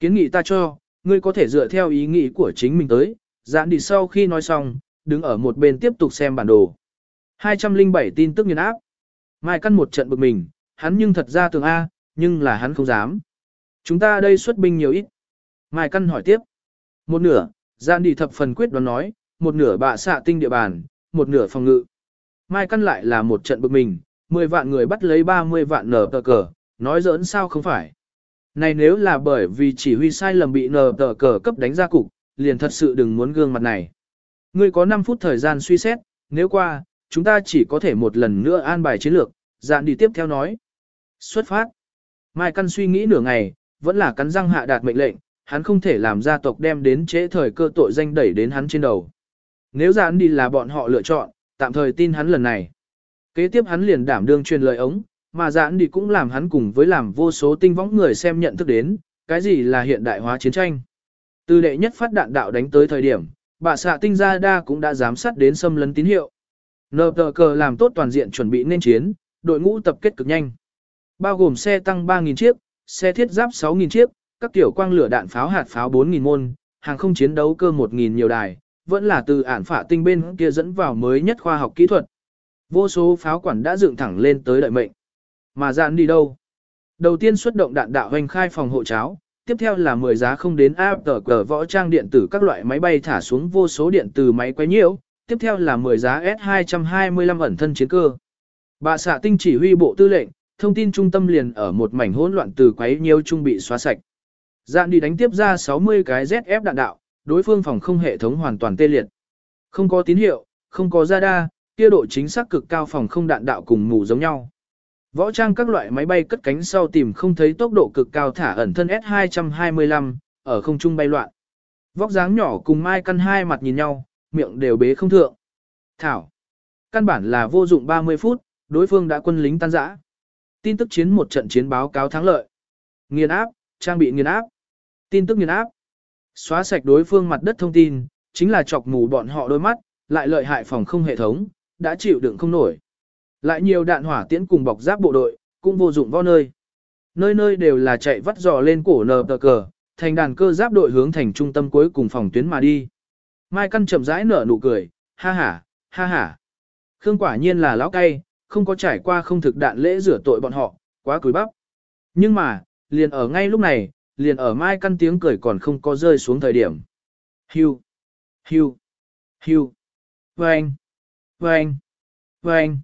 Kiến nghị ta cho, ngươi có thể dựa theo ý nghĩ của chính mình tới, giãn đi sau khi nói xong, đứng ở một bên tiếp tục xem bản đồ. 207 tin tức nhân áp. Mai căn một trận bực mình, hắn nhưng thật ra tường A, nhưng là hắn không dám. Chúng ta đây xuất binh nhiều ít. Mai căn hỏi tiếp. Một nửa, giãn đi thập phần quyết đoán nói, một nửa bạ xạ tinh địa bàn, một nửa phòng ngự. Mai căn lại là một trận bực mình, 10 vạn người bắt lấy 30 vạn nở tờ cờ, nói giỡn sao không phải. Này nếu là bởi vì chỉ huy sai lầm bị nờ tờ cờ cấp đánh ra cục, liền thật sự đừng muốn gương mặt này. Ngươi có 5 phút thời gian suy xét, nếu qua, chúng ta chỉ có thể một lần nữa an bài chiến lược, dạn đi tiếp theo nói. Xuất phát. Mai Căn suy nghĩ nửa ngày, vẫn là cắn răng hạ đạt mệnh lệnh, hắn không thể làm gia tộc đem đến trễ thời cơ tội danh đẩy đến hắn trên đầu. Nếu dạn đi là bọn họ lựa chọn, tạm thời tin hắn lần này. Kế tiếp hắn liền đảm đương truyền lời ống, mà giãn đi cũng làm hắn cùng với làm vô số tinh võng người xem nhận thức đến, cái gì là hiện đại hóa chiến tranh. Từ đệ nhất phát đạn đạo đánh tới thời điểm, bà xạ tinh gia đa cũng đã giám sát đến xâm lấn tín hiệu. Nờ tờ cờ làm tốt toàn diện chuẩn bị nên chiến, đội ngũ tập kết cực nhanh. Bao gồm xe tăng 3.000 chiếc, xe thiết giáp 6.000 chiếc, các tiểu quang lửa đạn pháo hạt pháo 4.000 môn, hàng không chiến đấu cơ 1.000 nhiều đài, vẫn là từ ản phạ tinh bên kia dẫn vào mới nhất khoa học kỹ thuật. Vô số pháo quản đã dựng thẳng lên tới đợi mệnh. Mà dạn đi đâu? Đầu tiên xuất động đạn đạo hoành khai phòng hộ cháo, tiếp theo là 10 giá không đến áp tờ cờ võ trang điện tử các loại máy bay thả xuống vô số điện từ máy quay nhiễu, tiếp theo là 10 giá S225 ẩn thân chiến cơ. Bà xạ tinh chỉ huy bộ tư lệnh, thông tin trung tâm liền ở một mảnh hỗn loạn từ quấy nhiễu trung bị xóa sạch. Dạn đi đánh tiếp ra 60 cái ZF đạn đạo, đối phương phòng không hệ thống hoàn toàn tê liệt. Không có tín hiệu, không có radar, kia độ chính xác cực cao phòng không đạn đạo cùng mù giống nhau. Võ trang các loại máy bay cất cánh sau tìm không thấy tốc độ cực cao thả ẩn thân S225, ở không trung bay loạn. Vóc dáng nhỏ cùng Mai căn hai mặt nhìn nhau, miệng đều bế không thượng. Thảo. Căn bản là vô dụng 30 phút, đối phương đã quân lính tan rã. Tin tức chiến một trận chiến báo cáo thắng lợi. Nghiền áp, trang bị nghiền áp. Tin tức nghiền áp. Xóa sạch đối phương mặt đất thông tin, chính là chọc mù bọn họ đôi mắt, lại lợi hại phòng không hệ thống, đã chịu đựng không nổi. Lại nhiều đạn hỏa tiễn cùng bọc giáp bộ đội, cũng vô dụng vô nơi. Nơi nơi đều là chạy vắt dò lên cổ nờ tờ cờ, thành đàn cơ giáp đội hướng thành trung tâm cuối cùng phòng tuyến mà đi. Mai Căn chậm rãi nở nụ cười, ha ha, ha ha. Khương quả nhiên là lão cay, không có trải qua không thực đạn lễ rửa tội bọn họ, quá cúi bắp. Nhưng mà, liền ở ngay lúc này, liền ở Mai Căn tiếng cười còn không có rơi xuống thời điểm. Hưu, hưu, hưu, vâng, vâng, vâng.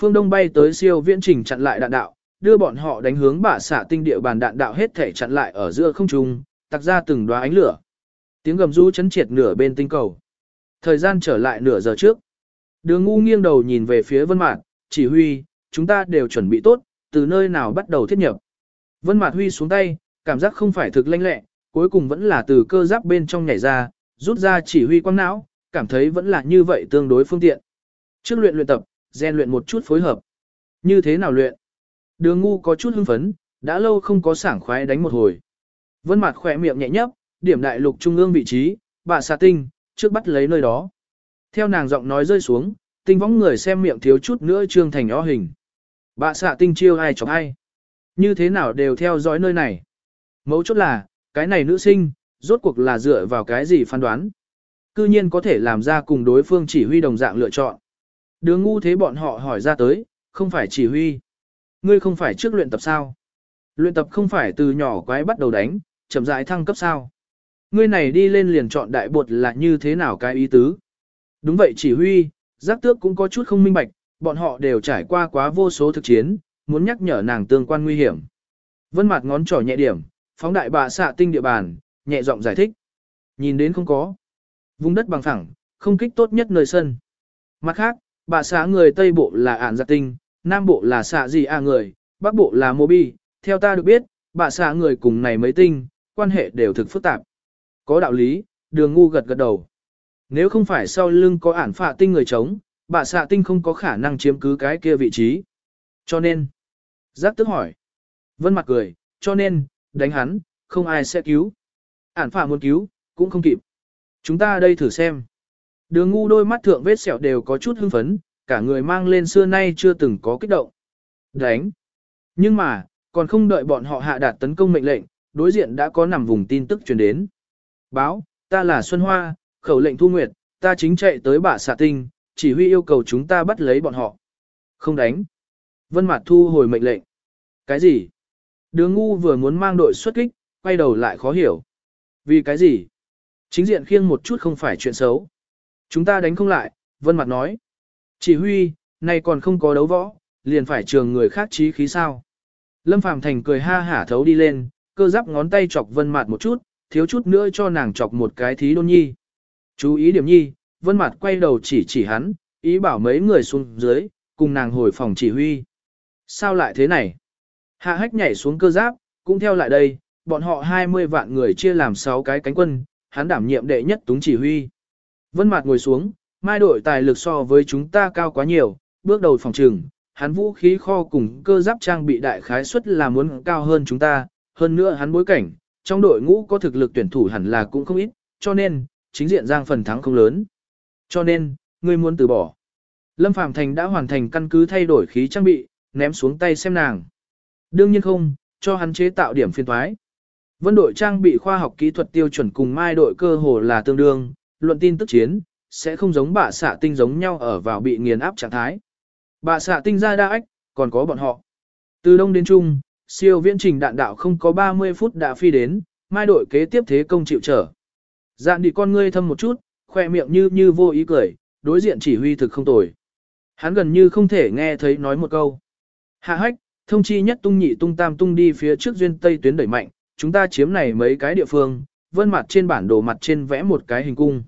Phương Đông bay tới siêu viễn trình chặn lại đạn đạo, đưa bọn họ đánh hướng bả xạ tinh địa bàn đạn đạo hết thể chặn lại ở giữa không trung, tặc ra từng đóa ánh lửa. Tiếng gầm rú chấn triệt nửa bên tinh cầu. Thời gian trở lại nửa giờ trước. Đường ngu nghiêng đầu nhìn về phía vân Mạc, chỉ huy, chúng ta đều chuẩn bị tốt, từ nơi nào bắt đầu thiết nhập. Vân Mạt Huy xuống tay, cảm giác không phải thực lanh lẹ, cuối cùng vẫn là từ cơ giáp bên trong nhảy ra, rút ra chỉ huy quang não, cảm thấy vẫn là như vậy tương đối phương tiện. Trước luyện luyện tập, rèn luyện một chút phối hợp. Như thế nào luyện? Đường ngu có chút hưng phấn, đã lâu không có sảng khoái đánh một hồi. Vân mặt khỏe miệng nhẹ nhấp, điểm đại lục trung ương vị trí, bà xà tinh, trước bắt lấy nơi đó. Theo nàng giọng nói rơi xuống, tinh võng người xem miệng thiếu chút nữa trương thành o hình. Bà xạ tinh chiêu ai chọc ai. Như thế nào đều theo dõi nơi này. Mấu chốt là, cái này nữ sinh, rốt cuộc là dựa vào cái gì phán đoán. Cư nhiên có thể làm ra cùng đối phương chỉ huy đồng dạng lựa chọn. Đường ngu thế bọn họ hỏi ra tới, không phải chỉ huy. Ngươi không phải trước luyện tập sao? Luyện tập không phải từ nhỏ quái bắt đầu đánh, chậm rãi thăng cấp sao? Ngươi này đi lên liền chọn đại bột là như thế nào cái ý tứ? Đúng vậy chỉ huy, giác tước cũng có chút không minh bạch, bọn họ đều trải qua quá vô số thực chiến, muốn nhắc nhở nàng tương quan nguy hiểm. Vân mặt ngón trỏ nhẹ điểm, phóng đại bà xạ tinh địa bàn, nhẹ giọng giải thích. Nhìn đến không có. Vùng đất bằng phẳng, không kích tốt nhất nơi sân. Mặt khác, bà xã người Tây Bộ là ản giặc tinh, Nam Bộ là xạ gì à người, Bắc Bộ là mô bi. Theo ta được biết, bà xã người cùng này mấy tinh, quan hệ đều thực phức tạp. Có đạo lý, đường ngu gật gật đầu. Nếu không phải sau lưng có ản phạ tinh người chống, bà xạ tinh không có khả năng chiếm cứ cái kia vị trí. Cho nên, giác tức hỏi. Vân mặt cười, cho nên, đánh hắn, không ai sẽ cứu. Ản phạ muốn cứu, cũng không kịp. Chúng ta đây thử xem. Đường ngu đôi mắt thượng vết sẹo đều có chút hưng phấn, cả người mang lên xưa nay chưa từng có kích động. Đánh. Nhưng mà, còn không đợi bọn họ hạ đạt tấn công mệnh lệnh, đối diện đã có nằm vùng tin tức truyền đến. Báo, ta là Xuân Hoa, khẩu lệnh thu nguyệt, ta chính chạy tới bả xạ tinh, chỉ huy yêu cầu chúng ta bắt lấy bọn họ. Không đánh. Vân Mạt thu hồi mệnh lệnh. Cái gì? Đường ngu vừa muốn mang đội xuất kích, quay đầu lại khó hiểu. Vì cái gì? Chính diện khiêng một chút không phải chuyện xấu. Chúng ta đánh không lại, Vân Mạt nói. Chỉ huy, nay còn không có đấu võ, liền phải trường người khác trí khí sao. Lâm Phàm Thành cười ha hả thấu đi lên, cơ giáp ngón tay chọc Vân Mạt một chút, thiếu chút nữa cho nàng chọc một cái thí đôn nhi. Chú ý điểm nhi, Vân Mạt quay đầu chỉ chỉ hắn, ý bảo mấy người xuống dưới, cùng nàng hồi phòng chỉ huy. Sao lại thế này? Hạ hách nhảy xuống cơ giáp, cũng theo lại đây, bọn họ 20 vạn người chia làm 6 cái cánh quân, hắn đảm nhiệm đệ nhất túng chỉ huy. Vân Mạt ngồi xuống, mai đội tài lực so với chúng ta cao quá nhiều, bước đầu phòng trừng, hắn vũ khí kho cùng cơ giáp trang bị đại khái suất là muốn cao hơn chúng ta, hơn nữa hắn bối cảnh, trong đội ngũ có thực lực tuyển thủ hẳn là cũng không ít, cho nên, chính diện giang phần thắng không lớn. Cho nên, ngươi muốn từ bỏ. Lâm Phàm Thành đã hoàn thành căn cứ thay đổi khí trang bị, ném xuống tay xem nàng. Đương nhiên không, cho hắn chế tạo điểm phiên thoái. Vân đội trang bị khoa học kỹ thuật tiêu chuẩn cùng mai đội cơ hồ là tương đương, luận tin tức chiến, sẽ không giống bà xạ tinh giống nhau ở vào bị nghiền áp trạng thái. Bà xạ tinh ra đa ách, còn có bọn họ. Từ đông đến trung, siêu viễn trình đạn đạo không có 30 phút đã phi đến, mai đội kế tiếp thế công chịu trở. Dạn đi con ngươi thâm một chút, khoe miệng như như vô ý cười, đối diện chỉ huy thực không tồi. Hắn gần như không thể nghe thấy nói một câu. Hạ hách, thông chi nhất tung nhị tung tam tung đi phía trước duyên tây tuyến đẩy mạnh, chúng ta chiếm này mấy cái địa phương, vân mặt trên bản đồ mặt trên vẽ một cái hình cung.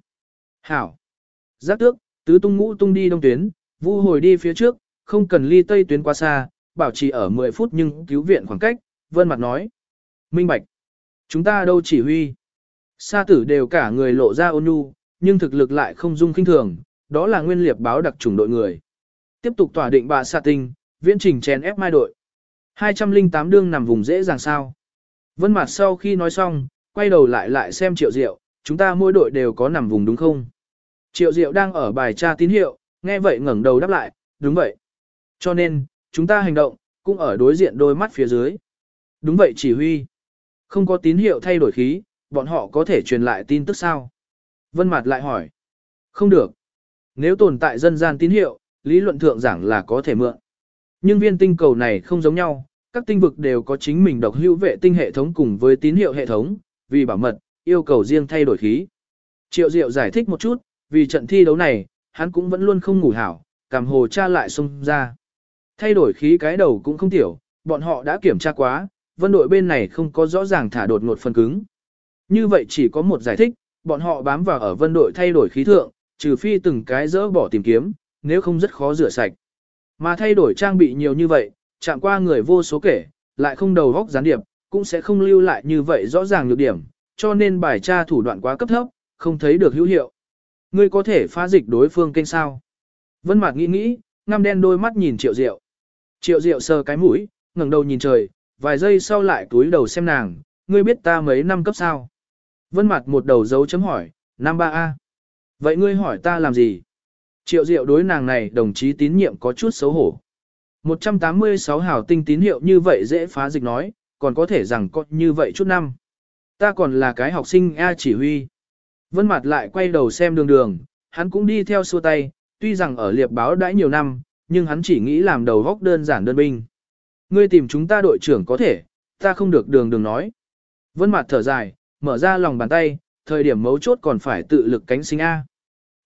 Hảo. Giác tước, tứ tung ngũ tung đi đông tuyến, vu hồi đi phía trước, không cần ly tây tuyến quá xa, bảo trì ở 10 phút nhưng cứu viện khoảng cách, vân mặt nói. Minh bạch. Chúng ta đâu chỉ huy. Sa tử đều cả người lộ ra ôn nhu, nhưng thực lực lại không dung kinh thường, đó là nguyên liệp báo đặc chủng đội người. Tiếp tục tỏa định bà sa tinh, viễn trình chèn ép mai đội. 208 đương nằm vùng dễ dàng sao. Vân mặt sau khi nói xong, quay đầu lại lại xem triệu diệu, chúng ta mỗi đội đều có nằm vùng đúng không? Triệu diệu đang ở bài tra tín hiệu, nghe vậy ngẩng đầu đáp lại, đúng vậy. Cho nên, chúng ta hành động, cũng ở đối diện đôi mắt phía dưới. Đúng vậy chỉ huy. Không có tín hiệu thay đổi khí, bọn họ có thể truyền lại tin tức sao? Vân Mạt lại hỏi. Không được. Nếu tồn tại dân gian tín hiệu, lý luận thượng giảng là có thể mượn. Nhưng viên tinh cầu này không giống nhau, các tinh vực đều có chính mình độc hữu vệ tinh hệ thống cùng với tín hiệu hệ thống, vì bảo mật, yêu cầu riêng thay đổi khí. Triệu Diệu giải thích một chút, vì trận thi đấu này, hắn cũng vẫn luôn không ngủ hảo, cảm hồ cha lại xông ra. Thay đổi khí cái đầu cũng không tiểu, bọn họ đã kiểm tra quá, vân đội bên này không có rõ ràng thả đột ngột phần cứng. Như vậy chỉ có một giải thích, bọn họ bám vào ở vân đội thay đổi khí thượng, trừ phi từng cái dỡ bỏ tìm kiếm, nếu không rất khó rửa sạch. Mà thay đổi trang bị nhiều như vậy, chạm qua người vô số kể, lại không đầu góc gián điệp, cũng sẽ không lưu lại như vậy rõ ràng nhược điểm, cho nên bài tra thủ đoạn quá cấp thấp, không thấy được hữu hiệu. Ngươi có thể phá dịch đối phương kênh sao? Vân Mạc nghĩ nghĩ, ngăm đen đôi mắt nhìn Triệu Diệu. Triệu Diệu sờ cái mũi, ngẩng đầu nhìn trời, vài giây sau lại túi đầu xem nàng, ngươi biết ta mấy năm cấp sao? Vân Mạc một đầu dấu chấm hỏi, năm ba a Vậy ngươi hỏi ta làm gì? Triệu Diệu đối nàng này đồng chí tín nhiệm có chút xấu hổ. 186 hảo tinh tín hiệu như vậy dễ phá dịch nói, còn có thể rằng có như vậy chút năm. Ta còn là cái học sinh A chỉ huy. Vân Mạt lại quay đầu xem đường đường, hắn cũng đi theo xua tay, tuy rằng ở liệp báo đãi nhiều năm, nhưng hắn chỉ nghĩ làm đầu góc đơn giản đơn binh. Ngươi tìm chúng ta đội trưởng có thể, ta không được đường đường nói. Vân Mạt thở dài, mở ra lòng bàn tay, thời điểm mấu chốt còn phải tự lực cánh sinh A.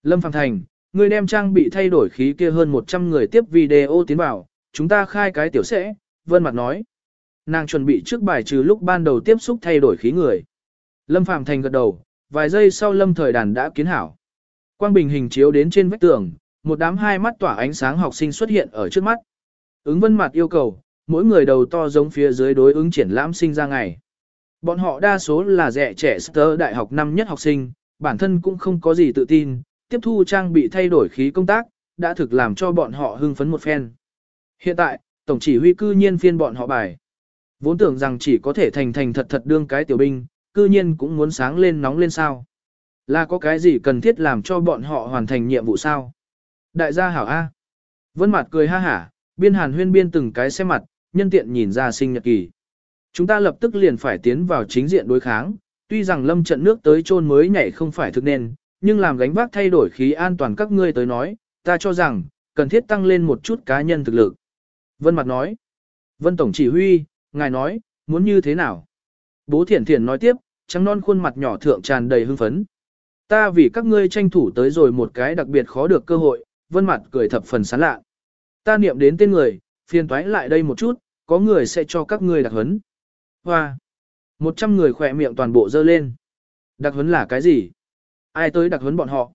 Lâm Phạm Thành, ngươi đem trang bị thay đổi khí kia hơn 100 người tiếp video tiến vào, chúng ta khai cái tiểu sẽ, Vân Mạt nói. Nàng chuẩn bị trước bài trừ lúc ban đầu tiếp xúc thay đổi khí người. Lâm Phàm Thành gật đầu, vài giây sau Lâm Thời Đàn đã kiến hảo. Quang bình hình chiếu đến trên vách tường, một đám hai mắt tỏa ánh sáng học sinh xuất hiện ở trước mắt. Ứng Vân mặt yêu cầu, mỗi người đầu to giống phía dưới đối ứng triển lãm sinh ra ngày. Bọn họ đa số là rẻ trẻ sơ đại học năm nhất học sinh, bản thân cũng không có gì tự tin, tiếp thu trang bị thay đổi khí công tác, đã thực làm cho bọn họ hưng phấn một phen. Hiện tại, tổng chỉ huy cư nhiên phiên bọn họ bài. Vốn tưởng rằng chỉ có thể thành thành thật thật đương cái tiểu binh, cư nhiên cũng muốn sáng lên nóng lên sao. Là có cái gì cần thiết làm cho bọn họ hoàn thành nhiệm vụ sao? Đại gia hảo A. Vân mặt cười ha hả, biên hàn huyên biên từng cái xe mặt, nhân tiện nhìn ra sinh nhật kỳ. Chúng ta lập tức liền phải tiến vào chính diện đối kháng, tuy rằng lâm trận nước tới chôn mới nhảy không phải thực nên, nhưng làm gánh vác thay đổi khí an toàn các ngươi tới nói, ta cho rằng, cần thiết tăng lên một chút cá nhân thực lực. Vân Mặt nói, Vân Tổng chỉ huy, ngài nói, muốn như thế nào? Bố Thiển Thiển nói tiếp, trắng non khuôn mặt nhỏ thượng tràn đầy hưng phấn. Ta vì các ngươi tranh thủ tới rồi một cái đặc biệt khó được cơ hội, Vân Mặt cười thập phần sán lạ. Ta niệm đến tên người, phiền toái lại đây một chút, có người sẽ cho các ngươi đặc huấn. Hoa! Một trăm người khỏe miệng toàn bộ dơ lên. Đặc huấn là cái gì? Ai tới đặc huấn bọn họ?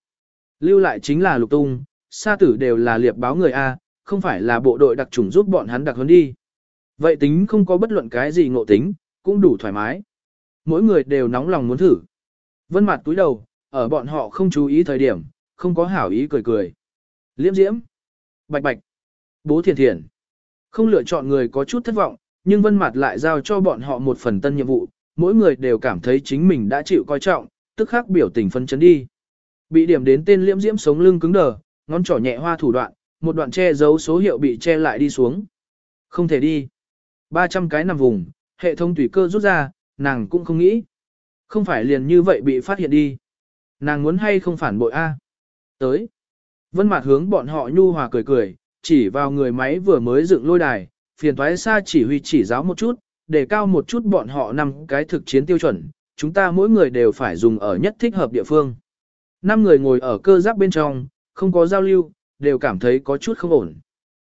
Lưu lại chính là lục tung, sa tử đều là liệp báo người A, không phải là bộ đội đặc chủng giúp bọn hắn đặc huấn đi. Vậy tính không có bất luận cái gì ngộ tính, cũng đủ thoải mái. Mỗi người đều nóng lòng muốn thử. Vân mặt túi đầu, ở bọn họ không chú ý thời điểm, không có hảo ý cười cười. Liễm diễm, bạch bạch, bố thiền thiền. Không lựa chọn người có chút thất vọng, nhưng vân mặt lại giao cho bọn họ một phần tân nhiệm vụ, mỗi người đều cảm thấy chính mình đã chịu coi trọng, tức khắc biểu tình phân chấn đi. Bị điểm đến tên liễm diễm sống lưng cứng đờ, ngón trỏ nhẹ hoa thủ đoạn, một đoạn che giấu số hiệu bị che lại đi xuống. Không thể đi. 300 cái nằm vùng, hệ thống tùy cơ rút ra, nàng cũng không nghĩ. Không phải liền như vậy bị phát hiện đi. Nàng muốn hay không phản bội A. Tới. Vân Mạt hướng bọn họ nhu hòa cười cười, chỉ vào người máy vừa mới dựng lôi đài, phiền toái xa chỉ huy chỉ giáo một chút, để cao một chút bọn họ năm cái thực chiến tiêu chuẩn, chúng ta mỗi người đều phải dùng ở nhất thích hợp địa phương. Năm người ngồi ở cơ giáp bên trong, không có giao lưu, đều cảm thấy có chút không ổn.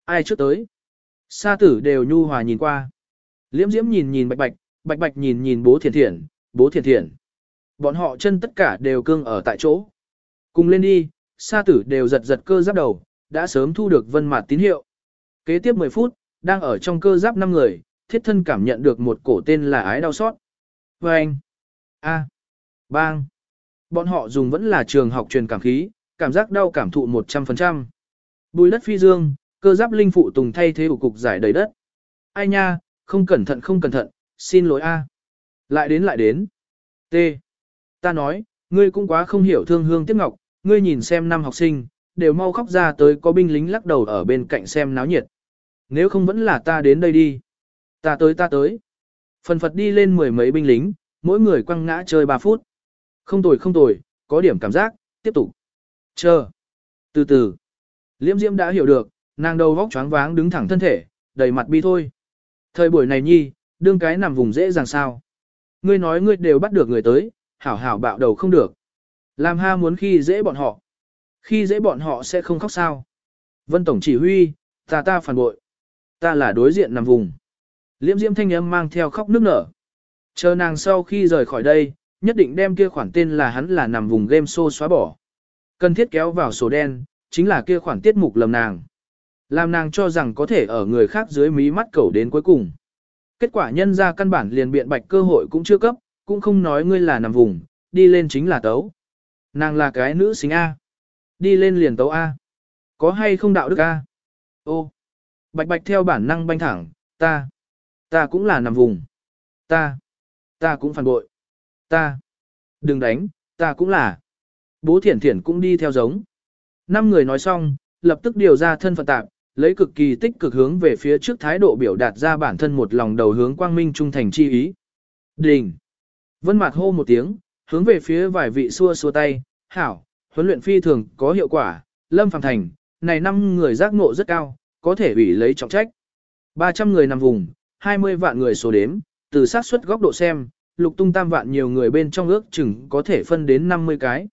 Ai trước tới? Sa tử đều nhu hòa nhìn qua. Liễm diễm nhìn nhìn bạch bạch, bạch bạch nhìn nhìn bố thiền thiền, bố thiền thiền. Bọn họ chân tất cả đều cương ở tại chỗ. Cùng lên đi, sa tử đều giật giật cơ giáp đầu, đã sớm thu được vân mạt tín hiệu. Kế tiếp 10 phút, đang ở trong cơ giáp 5 người, thiết thân cảm nhận được một cổ tên là ái đau xót. Vâng! anh, a, bang. Bọn họ dùng vẫn là trường học truyền cảm khí, cảm giác đau cảm thụ 100%. Bùi đất phi dương, cơ giáp linh phụ tùng thay thế của cục giải đầy đất. Ai nha, không cẩn thận không cẩn thận, xin lỗi a. Lại đến lại đến. T. Ta nói, ngươi cũng quá không hiểu thương hương tiếc ngọc, ngươi nhìn xem năm học sinh, đều mau khóc ra tới có binh lính lắc đầu ở bên cạnh xem náo nhiệt. Nếu không vẫn là ta đến đây đi. Ta tới ta tới. Phần phật đi lên mười mấy binh lính, mỗi người quăng ngã chơi 3 phút. Không tồi không tồi, có điểm cảm giác, tiếp tục. Chờ. Từ từ. Liễm Diễm đã hiểu được, nàng đầu vóc choáng váng đứng thẳng thân thể, đầy mặt bi thôi. Thời buổi này nhi, đương cái nằm vùng dễ dàng sao. Ngươi nói ngươi đều bắt được người tới, hảo hảo bạo đầu không được. Làm ha muốn khi dễ bọn họ. Khi dễ bọn họ sẽ không khóc sao. Vân Tổng chỉ huy, ta ta phản bội. Ta là đối diện nằm vùng. Liễm Diễm thanh âm mang theo khóc nước nở. Chờ nàng sau khi rời khỏi đây, nhất định đem kia khoản tên là hắn là nằm vùng game show xóa bỏ. Cần thiết kéo vào sổ đen, chính là kia khoản tiết mục lầm nàng. Làm nàng cho rằng có thể ở người khác dưới mí mắt cầu đến cuối cùng. Kết quả nhân ra căn bản liền biện bạch cơ hội cũng chưa cấp, cũng không nói ngươi là nằm vùng, đi lên chính là tấu. Nàng là cái nữ sinh A. Đi lên liền tấu A. Có hay không đạo đức A? Ô. Bạch bạch theo bản năng banh thẳng, ta. Ta cũng là nằm vùng. Ta. Ta cũng phản bội. Ta. Đừng đánh, ta cũng là. Bố thiển thiển cũng đi theo giống. Năm người nói xong, lập tức điều ra thân phận tạp, lấy cực kỳ tích cực hướng về phía trước thái độ biểu đạt ra bản thân một lòng đầu hướng quang minh trung thành chi ý. Đình. Vân Mạt hô một tiếng, hướng về phía vài vị xua xua tay, "Hảo, huấn luyện phi thường có hiệu quả, Lâm Phàm Thành, này năm người giác ngộ rất cao, có thể ủy lấy trọng trách." 300 người nằm vùng, 20 vạn người số đếm, từ sát suất góc độ xem, lục tung tam vạn nhiều người bên trong ước chừng có thể phân đến 50 cái.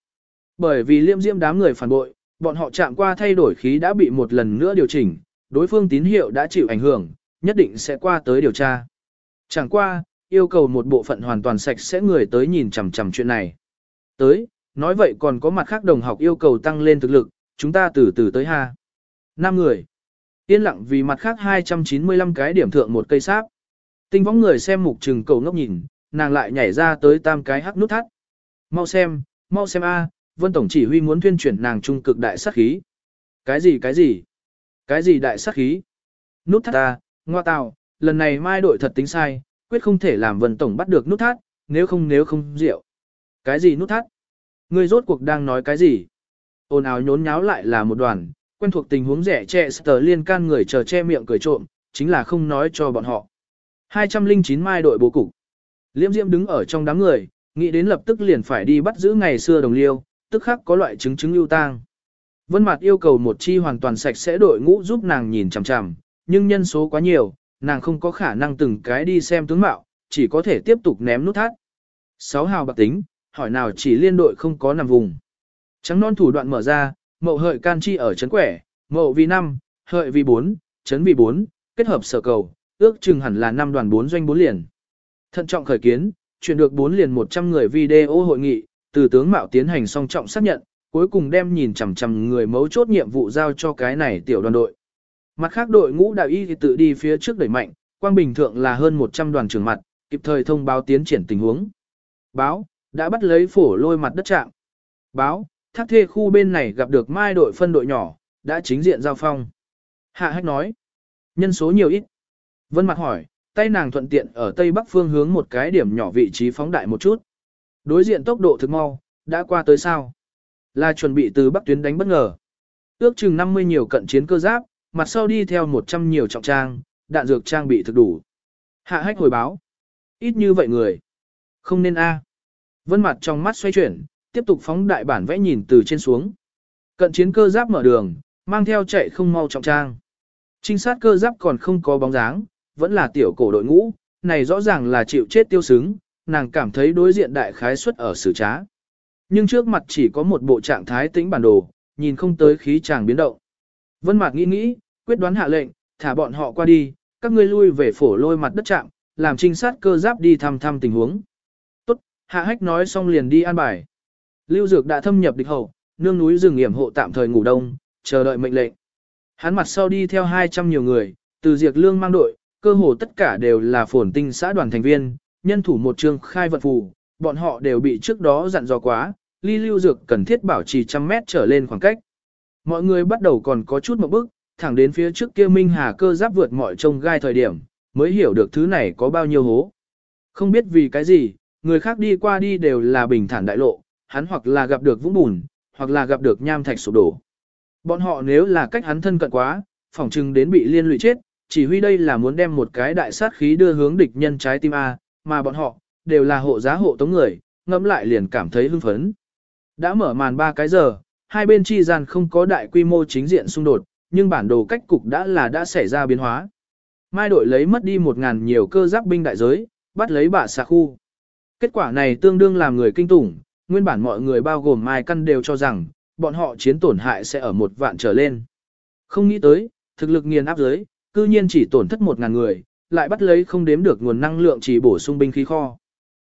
Bởi vì liêm diễm đám người phản bội, bọn họ chạm qua thay đổi khí đã bị một lần nữa điều chỉnh, đối phương tín hiệu đã chịu ảnh hưởng, nhất định sẽ qua tới điều tra. Chẳng qua, yêu cầu một bộ phận hoàn toàn sạch sẽ người tới nhìn chằm chằm chuyện này. Tới, nói vậy còn có mặt khác đồng học yêu cầu tăng lên thực lực, chúng ta từ từ tới ha. 5 người. Yên lặng vì mặt khác 295 cái điểm thượng một cây sáp. Tinh võng người xem mục trừng cầu ngốc nhìn, nàng lại nhảy ra tới tam cái hắc nút thắt. Mau xem, mau xem a, Vân Tổng chỉ huy muốn tuyên truyền nàng trung cực đại sát khí. Cái gì cái gì? Cái gì đại sát khí? Nút thắt ta, ngoa tào, lần này mai đội thật tính sai, quyết không thể làm Vân Tổng bắt được nút thắt, nếu không nếu không rượu. Cái gì nút thắt? Ngươi rốt cuộc đang nói cái gì? Ôn ào nhốn nháo lại là một đoàn, quen thuộc tình huống rẻ trẻ sờ liên can người chờ che miệng cười trộm, chính là không nói cho bọn họ. 209 mai đội bố cục. Liễm Diễm đứng ở trong đám người, nghĩ đến lập tức liền phải đi bắt giữ ngày xưa đồng liêu, tức khắc có loại chứng chứng ưu tang. Vân Mạt yêu cầu một chi hoàn toàn sạch sẽ đội ngũ giúp nàng nhìn chằm chằm, nhưng nhân số quá nhiều, nàng không có khả năng từng cái đi xem tướng mạo, chỉ có thể tiếp tục ném nút thắt. Sáu hào bạc tính, hỏi nào chỉ liên đội không có nằm vùng. Trắng non thủ đoạn mở ra, mậu hợi can chi ở chấn quẻ, mậu vì 5, hợi vì 4, chấn vì 4, kết hợp sở cầu, ước chừng hẳn là năm đoàn 4 doanh 4 liền. Thận trọng khởi kiến, chuyển được 4 liền 100 người video hội nghị, từ tướng mạo tiến hành song trọng xác nhận, cuối cùng đem nhìn chằm chằm người mấu chốt nhiệm vụ giao cho cái này tiểu đoàn đội. Mặt khác đội ngũ đạo y thì tự đi phía trước đẩy mạnh, quang bình thượng là hơn 100 đoàn trưởng mặt, kịp thời thông báo tiến triển tình huống. Báo, đã bắt lấy phổ lôi mặt đất trạng. Báo, thác thê khu bên này gặp được mai đội phân đội nhỏ, đã chính diện giao phong. Hạ hách nói, nhân số nhiều ít. Vân mặt hỏi, tay nàng thuận tiện ở tây bắc phương hướng một cái điểm nhỏ vị trí phóng đại một chút. Đối diện tốc độ thực mau, đã qua tới sao? Là chuẩn bị từ bắc tuyến đánh bất ngờ. Ước chừng 50 nhiều cận chiến cơ giáp, mặt sau đi theo 100 nhiều trọng trang, đạn dược trang bị thực đủ. Hạ hách hồi báo. Ít như vậy người. Không nên a. Vân mặt trong mắt xoay chuyển, tiếp tục phóng đại bản vẽ nhìn từ trên xuống. Cận chiến cơ giáp mở đường, mang theo chạy không mau trọng trang. Trinh sát cơ giáp còn không có bóng dáng, vẫn là tiểu cổ đội ngũ, này rõ ràng là chịu chết tiêu xứng, nàng cảm thấy đối diện đại khái suất ở xử trá. Nhưng trước mặt chỉ có một bộ trạng thái tĩnh bản đồ, nhìn không tới khí chàng biến động. Vân Mạc nghĩ nghĩ, quyết đoán hạ lệnh, thả bọn họ qua đi, các ngươi lui về phổ lôi mặt đất trạm, làm trinh sát cơ giáp đi thăm thăm tình huống. Tốt, hạ hách nói xong liền đi an bài. Lưu Dược đã thâm nhập địch hậu, nương núi rừng yểm hộ tạm thời ngủ đông, chờ đợi mệnh lệnh. Hắn mặt sau đi theo 200 nhiều người, từ Diệp Lương mang đội, cơ hồ tất cả đều là phồn tinh xã đoàn thành viên, nhân thủ một chương khai vận phù, bọn họ đều bị trước đó dặn dò quá, ly lưu dược cần thiết bảo trì trăm mét trở lên khoảng cách. Mọi người bắt đầu còn có chút một bước, thẳng đến phía trước kia Minh Hà cơ giáp vượt mọi trông gai thời điểm, mới hiểu được thứ này có bao nhiêu hố. Không biết vì cái gì, người khác đi qua đi đều là bình thản đại lộ, hắn hoặc là gặp được vũng bùn, hoặc là gặp được nham thạch sụp đổ. Bọn họ nếu là cách hắn thân cận quá, phỏng chừng đến bị liên lụy chết, chỉ huy đây là muốn đem một cái đại sát khí đưa hướng địch nhân trái tim A, mà bọn họ, đều là hộ giá hộ tống người, ngẫm lại liền cảm thấy hưng phấn. Đã mở màn 3 cái giờ, hai bên chi gian không có đại quy mô chính diện xung đột, nhưng bản đồ cách cục đã là đã xảy ra biến hóa. Mai đội lấy mất đi 1.000 nhiều cơ giáp binh đại giới, bắt lấy bạ xà khu. Kết quả này tương đương làm người kinh tủng, nguyên bản mọi người bao gồm Mai Căn đều cho rằng, bọn họ chiến tổn hại sẽ ở một vạn trở lên. Không nghĩ tới, thực lực nghiền áp giới, cư nhiên chỉ tổn thất 1.000 người, lại bắt lấy không đếm được nguồn năng lượng chỉ bổ sung binh khí kho.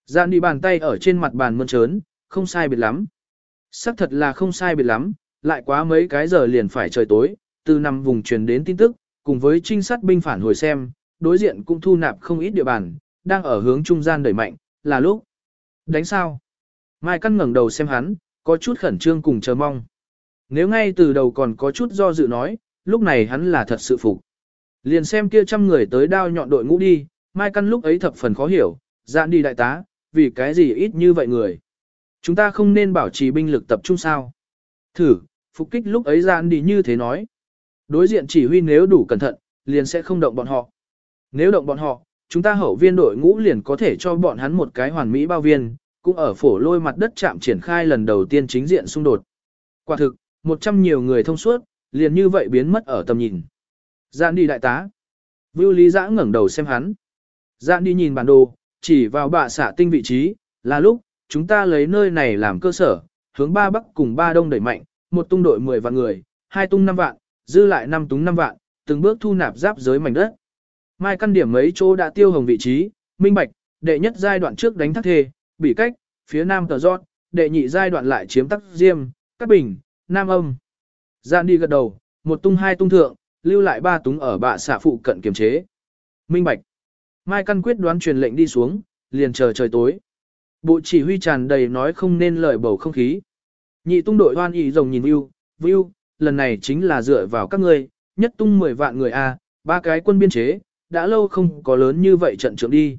Gian đi bàn tay ở trên mặt bàn mơn trớn, không sai biệt lắm. Sắc thật là không sai biệt lắm, lại quá mấy cái giờ liền phải trời tối, từ năm vùng truyền đến tin tức, cùng với trinh sát binh phản hồi xem, đối diện cũng thu nạp không ít địa bàn, đang ở hướng trung gian đẩy mạnh, là lúc. Đánh sao? Mai Căn ngẩng đầu xem hắn, có chút khẩn trương cùng chờ mong. Nếu ngay từ đầu còn có chút do dự nói, lúc này hắn là thật sự phục. Liền xem kia trăm người tới đao nhọn đội ngũ đi, Mai Căn lúc ấy thập phần khó hiểu, dạn đi đại tá, vì cái gì ít như vậy người. Chúng ta không nên bảo trì binh lực tập trung sao. Thử, phục kích lúc ấy dạn đi như thế nói. Đối diện chỉ huy nếu đủ cẩn thận, liền sẽ không động bọn họ. Nếu động bọn họ, chúng ta hậu viên đội ngũ liền có thể cho bọn hắn một cái hoàn mỹ bao viên, cũng ở phổ lôi mặt đất chạm triển khai lần đầu tiên chính diện xung đột. Quả thực, một trăm nhiều người thông suốt, liền như vậy biến mất ở tầm nhìn. Giãn đi đại tá. Vưu Lý Giã ngẩng đầu xem hắn. Giãn đi nhìn bản đồ, chỉ vào bạ xạ tinh vị trí, là lúc, chúng ta lấy nơi này làm cơ sở, hướng ba bắc cùng ba đông đẩy mạnh, một tung đội 10 vạn người, hai tung 5 vạn, dư lại năm túng 5 vạn, từng bước thu nạp giáp giới mảnh đất. Mai căn điểm mấy chỗ đã tiêu hồng vị trí, minh bạch, đệ nhất giai đoạn trước đánh thác thề, bị cách, phía nam tờ giót, đệ nhị giai đoạn lại chiếm tắc diêm, cát bình, nam âm. Giãn đi gật đầu, một tung hai tung thượng, lưu lại ba túng ở bạ xạ phụ cận kiềm chế. Minh bạch. Mai căn quyết đoán truyền lệnh đi xuống, liền chờ trời tối. Bộ chỉ huy tràn đầy nói không nên lời bầu không khí. Nhị tung đội hoan ý rồng nhìn View, View, lần này chính là dựa vào các ngươi, nhất tung 10 vạn người A, ba cái quân biên chế, đã lâu không có lớn như vậy trận trưởng đi.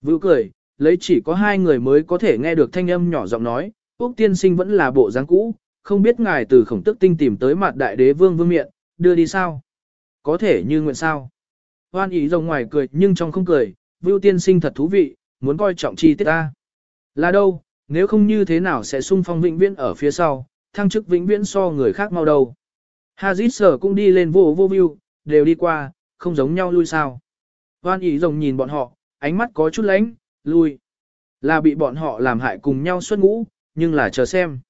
Vưu cười, lấy chỉ có hai người mới có thể nghe được thanh âm nhỏ giọng nói, Úc tiên sinh vẫn là bộ dáng cũ, không biết ngài từ khổng tức tinh tìm tới mặt đại đế vương vương miện, đưa đi sao? Có thể như nguyện sao? Hoan ý rồng ngoài cười nhưng trong không cười, Vưu tiên sinh thật thú vị, muốn coi trọng chi tiết ta. Là đâu, nếu không như thế nào sẽ sung phong vĩnh viễn ở phía sau, thăng chức vĩnh viễn so người khác mau đâu. Hazit sở cũng đi lên vô vô view, đều đi qua, không giống nhau lui sao. Hoan ý rồng nhìn bọn họ, ánh mắt có chút lánh, lui. Là bị bọn họ làm hại cùng nhau xuất ngũ, nhưng là chờ xem.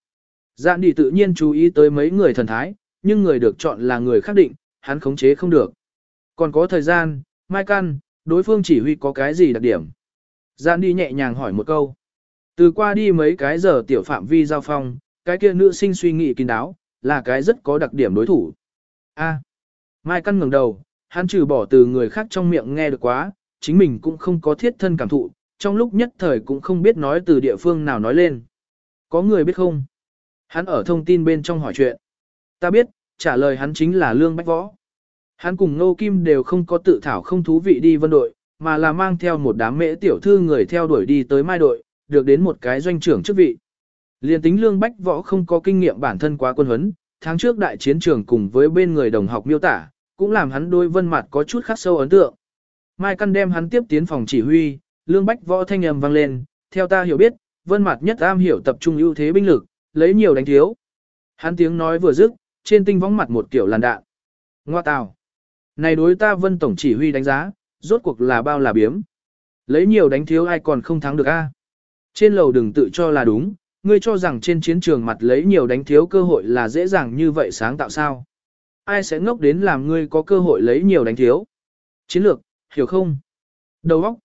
Dạn đi tự nhiên chú ý tới mấy người thần thái, nhưng người được chọn là người khác định, hắn khống chế không được. Còn có thời gian, Mai Căn, đối phương chỉ huy có cái gì đặc điểm. gian đi nhẹ nhàng hỏi một câu. Từ qua đi mấy cái giờ tiểu phạm vi giao phong, cái kia nữ sinh suy nghĩ kín đáo, là cái rất có đặc điểm đối thủ. A. Mai Căn ngẩng đầu, hắn trừ bỏ từ người khác trong miệng nghe được quá, chính mình cũng không có thiết thân cảm thụ, trong lúc nhất thời cũng không biết nói từ địa phương nào nói lên. Có người biết không? Hắn ở thông tin bên trong hỏi chuyện. Ta biết, trả lời hắn chính là Lương Bách Võ. Hắn cùng Ngô Kim đều không có tự thảo không thú vị đi vân đội, mà là mang theo một đám mễ tiểu thư người theo đuổi đi tới mai đội, được đến một cái doanh trưởng chức vị. Liên tính Lương Bách Võ không có kinh nghiệm bản thân quá quân huấn, tháng trước đại chiến trường cùng với bên người đồng học miêu tả, cũng làm hắn đôi vân mặt có chút khắc sâu ấn tượng. Mai Căn đem hắn tiếp tiến phòng chỉ huy, Lương Bách Võ thanh âm vang lên, theo ta hiểu biết, vân mặt nhất am hiểu tập trung ưu thế binh lực, lấy nhiều đánh thiếu. Hắn tiếng nói vừa dứt, trên tinh võng mặt một kiểu làn đạn. Ngoa tào. Này đối ta vân tổng chỉ huy đánh giá, rốt cuộc là bao là biếm. Lấy nhiều đánh thiếu ai còn không thắng được a? Trên lầu đừng tự cho là đúng, ngươi cho rằng trên chiến trường mặt lấy nhiều đánh thiếu cơ hội là dễ dàng như vậy sáng tạo sao? Ai sẽ ngốc đến làm ngươi có cơ hội lấy nhiều đánh thiếu? Chiến lược, hiểu không? Đầu óc.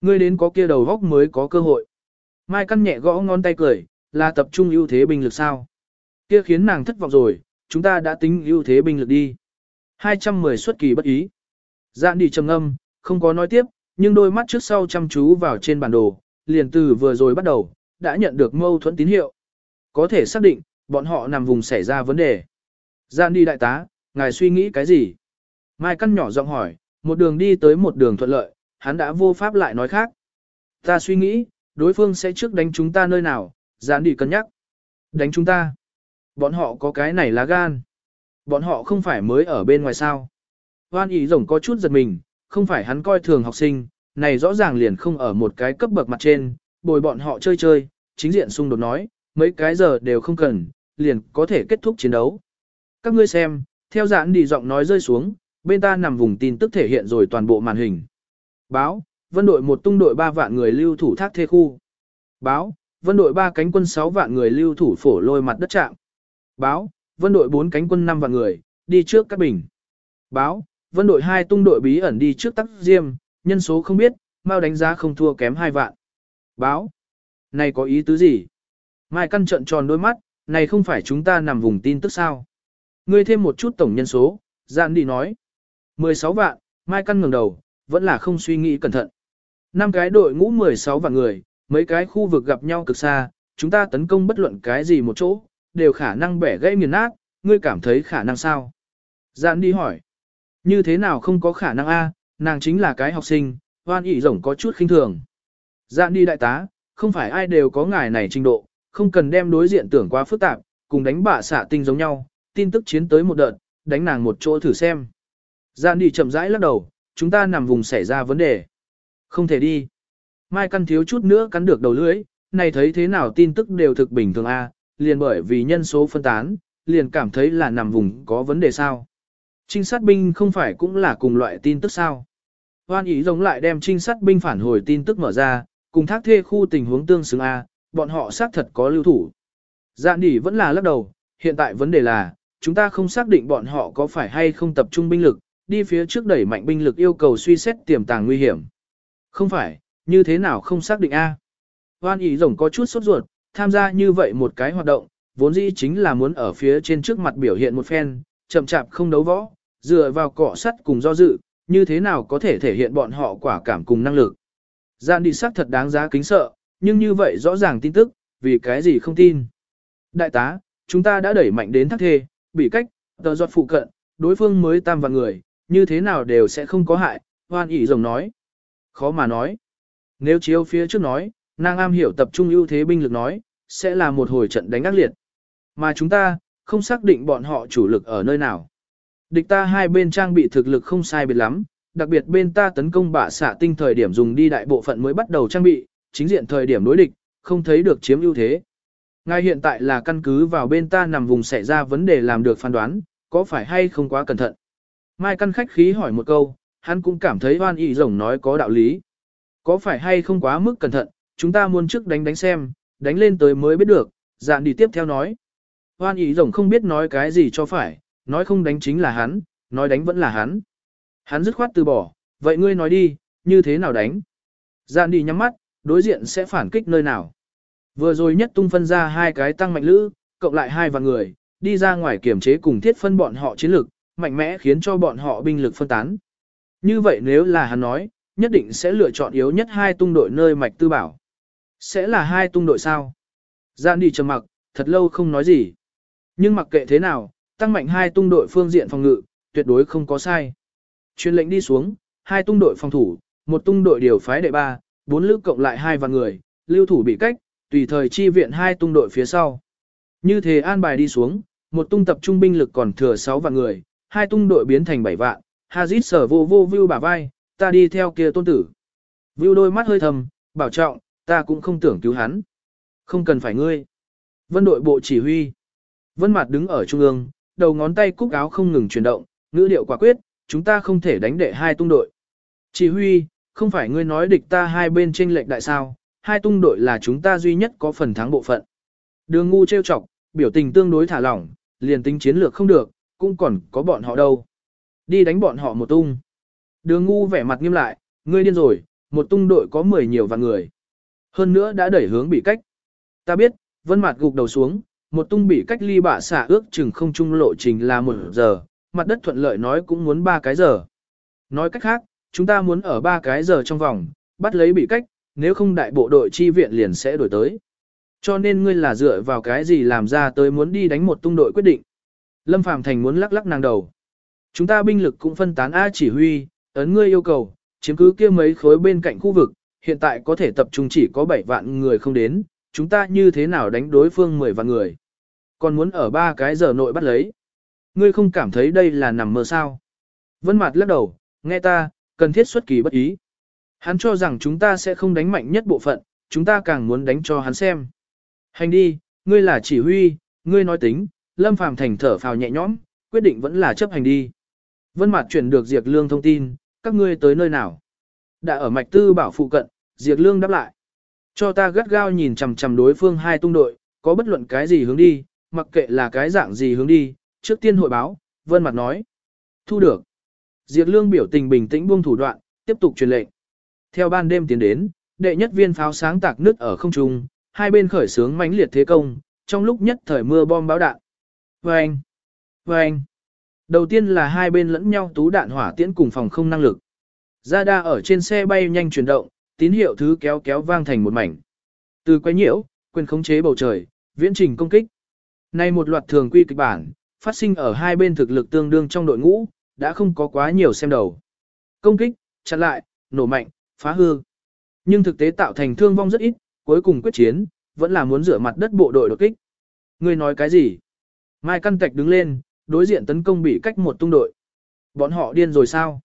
Ngươi đến có kia đầu óc mới có cơ hội. Mai căn nhẹ gõ ngón tay cười, là tập trung ưu thế binh lực sao? Kia khiến nàng thất vọng rồi, chúng ta đã tính ưu thế binh lực đi. 210 xuất kỳ bất ý. Dạn đi trầm ngâm, không có nói tiếp, nhưng đôi mắt trước sau chăm chú vào trên bản đồ, liền từ vừa rồi bắt đầu, đã nhận được mâu thuẫn tín hiệu. Có thể xác định, bọn họ nằm vùng xảy ra vấn đề. Dạn đi đại tá, ngài suy nghĩ cái gì? Mai căn nhỏ giọng hỏi, một đường đi tới một đường thuận lợi, hắn đã vô pháp lại nói khác. Ta suy nghĩ, đối phương sẽ trước đánh chúng ta nơi nào, Dạn đi cân nhắc. Đánh chúng ta. Bọn họ có cái này lá gan. Bọn họ không phải mới ở bên ngoài sao. Hoan ý rồng có chút giật mình, không phải hắn coi thường học sinh, này rõ ràng liền không ở một cái cấp bậc mặt trên, bồi bọn họ chơi chơi, chính diện xung đột nói, mấy cái giờ đều không cần, liền có thể kết thúc chiến đấu. Các ngươi xem, theo giãn đi giọng nói rơi xuống, bên ta nằm vùng tin tức thể hiện rồi toàn bộ màn hình. Báo, vân đội một tung đội 3 vạn người lưu thủ thác thê khu. Báo, vân đội 3 cánh quân 6 vạn người lưu thủ phổ lôi mặt đất trạng. Báo, vân đội 4 cánh quân 5 vạn người, đi trước các bình. Báo, vân đội 2 tung đội bí ẩn đi trước tắc diêm, nhân số không biết, mau đánh giá không thua kém 2 vạn. Báo. Này có ý tứ gì? Mai căn trận tròn đôi mắt, này không phải chúng ta nằm vùng tin tức sao? Ngươi thêm một chút tổng nhân số, Dạn đi nói. 16 vạn, Mai Căn ngẩng đầu, vẫn là không suy nghĩ cẩn thận. Năm cái đội ngũ 16 vạn người, mấy cái khu vực gặp nhau cực xa, chúng ta tấn công bất luận cái gì một chỗ, đều khả năng bẻ gãy nghiền nát, ngươi cảm thấy khả năng sao? Dạn đi hỏi. Như thế nào không có khả năng a? nàng chính là cái học sinh, hoan ỉ rổng có chút khinh thường. Dạn đi đại tá, không phải ai đều có ngài này trình độ, không cần đem đối diện tưởng quá phức tạp, cùng đánh bạ xạ tinh giống nhau, tin tức chiến tới một đợt, đánh nàng một chỗ thử xem. Dạn đi chậm rãi lắc đầu, chúng ta nằm vùng xảy ra vấn đề. Không thể đi. Mai căn thiếu chút nữa cắn được đầu lưỡi, này thấy thế nào tin tức đều thực bình thường a, liền bởi vì nhân số phân tán, liền cảm thấy là nằm vùng có vấn đề sao. Trinh sát binh không phải cũng là cùng loại tin tức sao. Hoan ý giống lại đem trinh sát binh phản hồi tin tức mở ra, cùng thác thê khu tình huống tương xứng A, bọn họ xác thật có lưu thủ. Dạn đỉ vẫn là lắc đầu, hiện tại vấn đề là, chúng ta không xác định bọn họ có phải hay không tập trung binh lực, đi phía trước đẩy mạnh binh lực yêu cầu suy xét tiềm tàng nguy hiểm. Không phải, như thế nào không xác định A. Hoan ý rồng có chút sốt ruột, tham gia như vậy một cái hoạt động, vốn dĩ chính là muốn ở phía trên trước mặt biểu hiện một phen, chậm chạp không đấu võ, dựa vào cọ sắt cùng do dự, như thế nào có thể thể hiện bọn họ quả cảm cùng năng lực. Gian đi sắc thật đáng giá kính sợ, nhưng như vậy rõ ràng tin tức, vì cái gì không tin. Đại tá, chúng ta đã đẩy mạnh đến thác thê, bị cách, tờ giọt phụ cận, đối phương mới tam vạn người, như thế nào đều sẽ không có hại, hoan ỉ rồng nói. Khó mà nói. Nếu chiếu phía trước nói, nàng am hiểu tập trung ưu thế binh lực nói, sẽ là một hồi trận đánh ác liệt. Mà chúng ta, không xác định bọn họ chủ lực ở nơi nào. Địch ta hai bên trang bị thực lực không sai biệt lắm, đặc biệt bên ta tấn công bạ xạ tinh thời điểm dùng đi đại bộ phận mới bắt đầu trang bị, chính diện thời điểm đối địch, không thấy được chiếm ưu thế. Ngay hiện tại là căn cứ vào bên ta nằm vùng xảy ra vấn đề làm được phán đoán, có phải hay không quá cẩn thận. Mai căn khách khí hỏi một câu, hắn cũng cảm thấy hoan ý rồng nói có đạo lý. Có phải hay không quá mức cẩn thận, chúng ta muốn trước đánh đánh xem, đánh lên tới mới biết được, dạn đi tiếp theo nói. Hoan ý rồng không biết nói cái gì cho phải, nói không đánh chính là hắn, nói đánh vẫn là hắn. Hắn dứt khoát từ bỏ, vậy ngươi nói đi, như thế nào đánh? Dạn đi nhắm mắt, đối diện sẽ phản kích nơi nào? Vừa rồi nhất tung phân ra hai cái tăng mạnh lữ, cộng lại hai vạn người, đi ra ngoài kiểm chế cùng thiết phân bọn họ chiến lực, mạnh mẽ khiến cho bọn họ binh lực phân tán. Như vậy nếu là hắn nói, nhất định sẽ lựa chọn yếu nhất hai tung đội nơi mạch tư bảo. Sẽ là hai tung đội sao? Gian đi trầm mặc, thật lâu không nói gì. Nhưng mặc kệ thế nào, tăng mạnh hai tung đội phương diện phòng ngự, tuyệt đối không có sai. Truyền lệnh đi xuống, hai tung đội phòng thủ, một tung đội điều phái đệ ba, bốn lữ cộng lại hai vạn người, lưu thủ bị cách, tùy thời chi viện hai tung đội phía sau. Như thế an bài đi xuống, một tung tập trung binh lực còn thừa 6 vạn người, hai tung đội biến thành 7 vạn, Hazit sở vô vô view bả vai, ta đi theo kia tôn tử. View đôi mắt hơi thầm, bảo trọng, ta cũng không tưởng cứu hắn. Không cần phải ngươi. Vân đội bộ chỉ huy. Vân mặt đứng ở trung ương, đầu ngón tay cúc áo không ngừng chuyển động, ngữ điệu quả quyết, chúng ta không thể đánh đệ hai tung đội. Chỉ huy, không phải ngươi nói địch ta hai bên tranh lệch đại sao, hai tung đội là chúng ta duy nhất có phần thắng bộ phận. Đường ngu trêu chọc, biểu tình tương đối thả lỏng, liền tính chiến lược không được, cũng còn có bọn họ đâu. Đi đánh bọn họ một tung. Đường ngu vẻ mặt nghiêm lại, ngươi điên rồi, một tung đội có 10 nhiều vạn người. Hơn nữa đã đẩy hướng bị cách. Ta biết, vân mặt gục đầu xuống, một tung bị cách ly bạ xả ước chừng không trung lộ trình là một giờ, mặt đất thuận lợi nói cũng muốn ba cái giờ. Nói cách khác, chúng ta muốn ở ba cái giờ trong vòng, bắt lấy bị cách, nếu không đại bộ đội chi viện liền sẽ đổi tới. Cho nên ngươi là dựa vào cái gì làm ra tới muốn đi đánh một tung đội quyết định. Lâm Phàm Thành muốn lắc lắc nàng đầu. Chúng ta binh lực cũng phân tán A chỉ huy, ấn ngươi yêu cầu, chiếm cứ kia mấy khối bên cạnh khu vực, hiện tại có thể tập trung chỉ có 7 vạn người không đến, chúng ta như thế nào đánh đối phương 10 vạn người. Còn muốn ở ba cái giờ nội bắt lấy. Ngươi không cảm thấy đây là nằm mơ sao. Vân Mạt lắc đầu, nghe ta, cần thiết xuất kỳ bất ý. Hắn cho rằng chúng ta sẽ không đánh mạnh nhất bộ phận, chúng ta càng muốn đánh cho hắn xem. Hành đi, ngươi là chỉ huy, ngươi nói tính, Lâm Phàm thành thở phào nhẹ nhõm, quyết định vẫn là chấp hành đi. Vân Mạt chuyển được Diệp Lương thông tin, các ngươi tới nơi nào? Đã ở mạch tư bảo phụ cận, Diệp Lương đáp lại. Cho ta gắt gao nhìn chằm chằm đối phương hai tung đội, có bất luận cái gì hướng đi, mặc kệ là cái dạng gì hướng đi, trước tiên hội báo, Vân mặt nói. Thu được. Diệp Lương biểu tình bình tĩnh buông thủ đoạn, tiếp tục truyền lệnh. Theo ban đêm tiến đến, đệ nhất viên pháo sáng tạc nứt ở không trung, hai bên khởi sướng mãnh liệt thế công, trong lúc nhất thời mưa bom báo đạn. Vâng! Vâng! Đầu tiên là hai bên lẫn nhau tú đạn hỏa tiễn cùng phòng không năng lực. Ra đa ở trên xe bay nhanh chuyển động, tín hiệu thứ kéo kéo vang thành một mảnh. Từ quay nhiễu, quyền khống chế bầu trời, viễn trình công kích. Nay một loạt thường quy kịch bản, phát sinh ở hai bên thực lực tương đương trong đội ngũ, đã không có quá nhiều xem đầu. Công kích, chặn lại, nổ mạnh, phá hư. Nhưng thực tế tạo thành thương vong rất ít, cuối cùng quyết chiến, vẫn là muốn rửa mặt đất bộ đội đột kích. Người nói cái gì? Mai Căn Tạch đứng lên, đối diện tấn công bị cách một tung đội. Bọn họ điên rồi sao?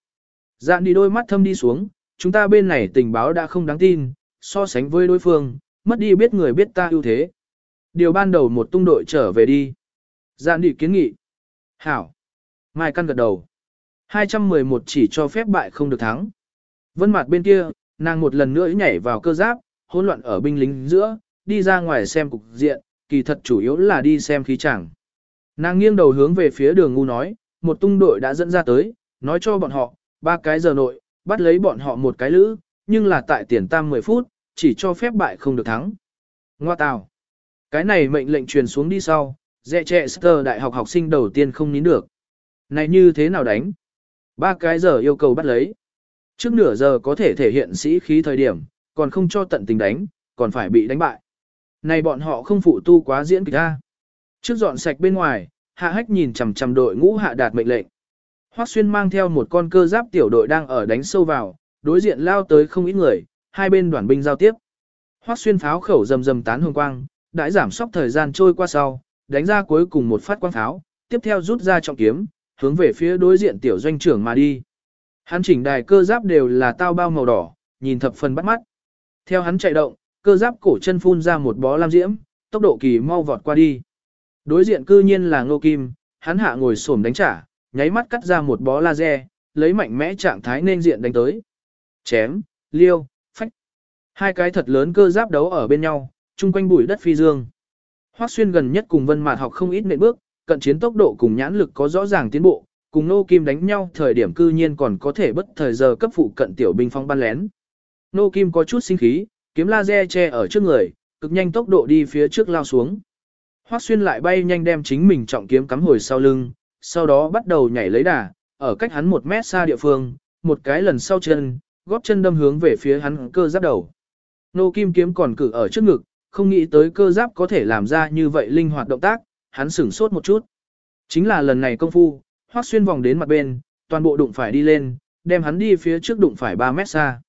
Dạn đi đôi mắt thâm đi xuống, chúng ta bên này tình báo đã không đáng tin, so sánh với đối phương, mất đi biết người biết ta ưu thế. Điều ban đầu một tung đội trở về đi. Dạn đi kiến nghị. Hảo. Mai Căn gật đầu. 211 chỉ cho phép bại không được thắng. Vân mặt bên kia, nàng một lần nữa nhảy vào cơ giáp, hỗn loạn ở binh lính giữa, đi ra ngoài xem cục diện, kỳ thật chủ yếu là đi xem khí chẳng. Nàng nghiêng đầu hướng về phía đường ngu nói, một tung đội đã dẫn ra tới, nói cho bọn họ, ba cái giờ nội, bắt lấy bọn họ một cái lữ, nhưng là tại tiền tam 10 phút, chỉ cho phép bại không được thắng. Ngoa tào. Cái này mệnh lệnh truyền xuống đi sau, dẹ trẻ Sơ đại học học sinh đầu tiên không nín được. Này như thế nào đánh? Ba cái giờ yêu cầu bắt lấy. Trước nửa giờ có thể thể hiện sĩ khí thời điểm, còn không cho tận tình đánh, còn phải bị đánh bại. Này bọn họ không phụ tu quá diễn kịch ta. Trước dọn sạch bên ngoài, hạ hách nhìn chằm chằm đội ngũ hạ đạt mệnh lệnh. Hoắc Xuyên mang theo một con cơ giáp tiểu đội đang ở đánh sâu vào, đối diện lao tới không ít người, hai bên đoàn binh giao tiếp. Hoắc Xuyên pháo khẩu rầm rầm tán hương quang, đại giảm sóc thời gian trôi qua sau, đánh ra cuối cùng một phát quang pháo, tiếp theo rút ra trọng kiếm, hướng về phía đối diện tiểu doanh trưởng mà đi. Hắn chỉnh đài cơ giáp đều là tao bao màu đỏ, nhìn thập phần bắt mắt. Theo hắn chạy động, cơ giáp cổ chân phun ra một bó lam diễm, tốc độ kỳ mau vọt qua đi. Đối diện cư nhiên là Ngô Kim, hắn hạ ngồi xổm đánh trả, nháy mắt cắt ra một bó laser, lấy mạnh mẽ trạng thái nên diện đánh tới. Chém, liêu, phách. Hai cái thật lớn cơ giáp đấu ở bên nhau, chung quanh bụi đất phi dương. Hoắc Xuyên gần nhất cùng Vân Mạt học không ít nện bước, cận chiến tốc độ cùng nhãn lực có rõ ràng tiến bộ, cùng Nô Kim đánh nhau thời điểm cư nhiên còn có thể bất thời giờ cấp phụ cận tiểu binh phong ban lén. Nô Kim có chút sinh khí, kiếm laser che ở trước người, cực nhanh tốc độ đi phía trước lao xuống. Hoắc Xuyên lại bay nhanh đem chính mình trọng kiếm cắm hồi sau lưng, sau đó bắt đầu nhảy lấy đà, ở cách hắn một mét xa địa phương, một cái lần sau chân, góp chân đâm hướng về phía hắn cơ giáp đầu. Nô Kim kiếm còn cử ở trước ngực, không nghĩ tới cơ giáp có thể làm ra như vậy linh hoạt động tác, hắn sửng sốt một chút. Chính là lần này công phu, hoác Xuyên vòng đến mặt bên, toàn bộ đụng phải đi lên, đem hắn đi phía trước đụng phải 3 mét xa.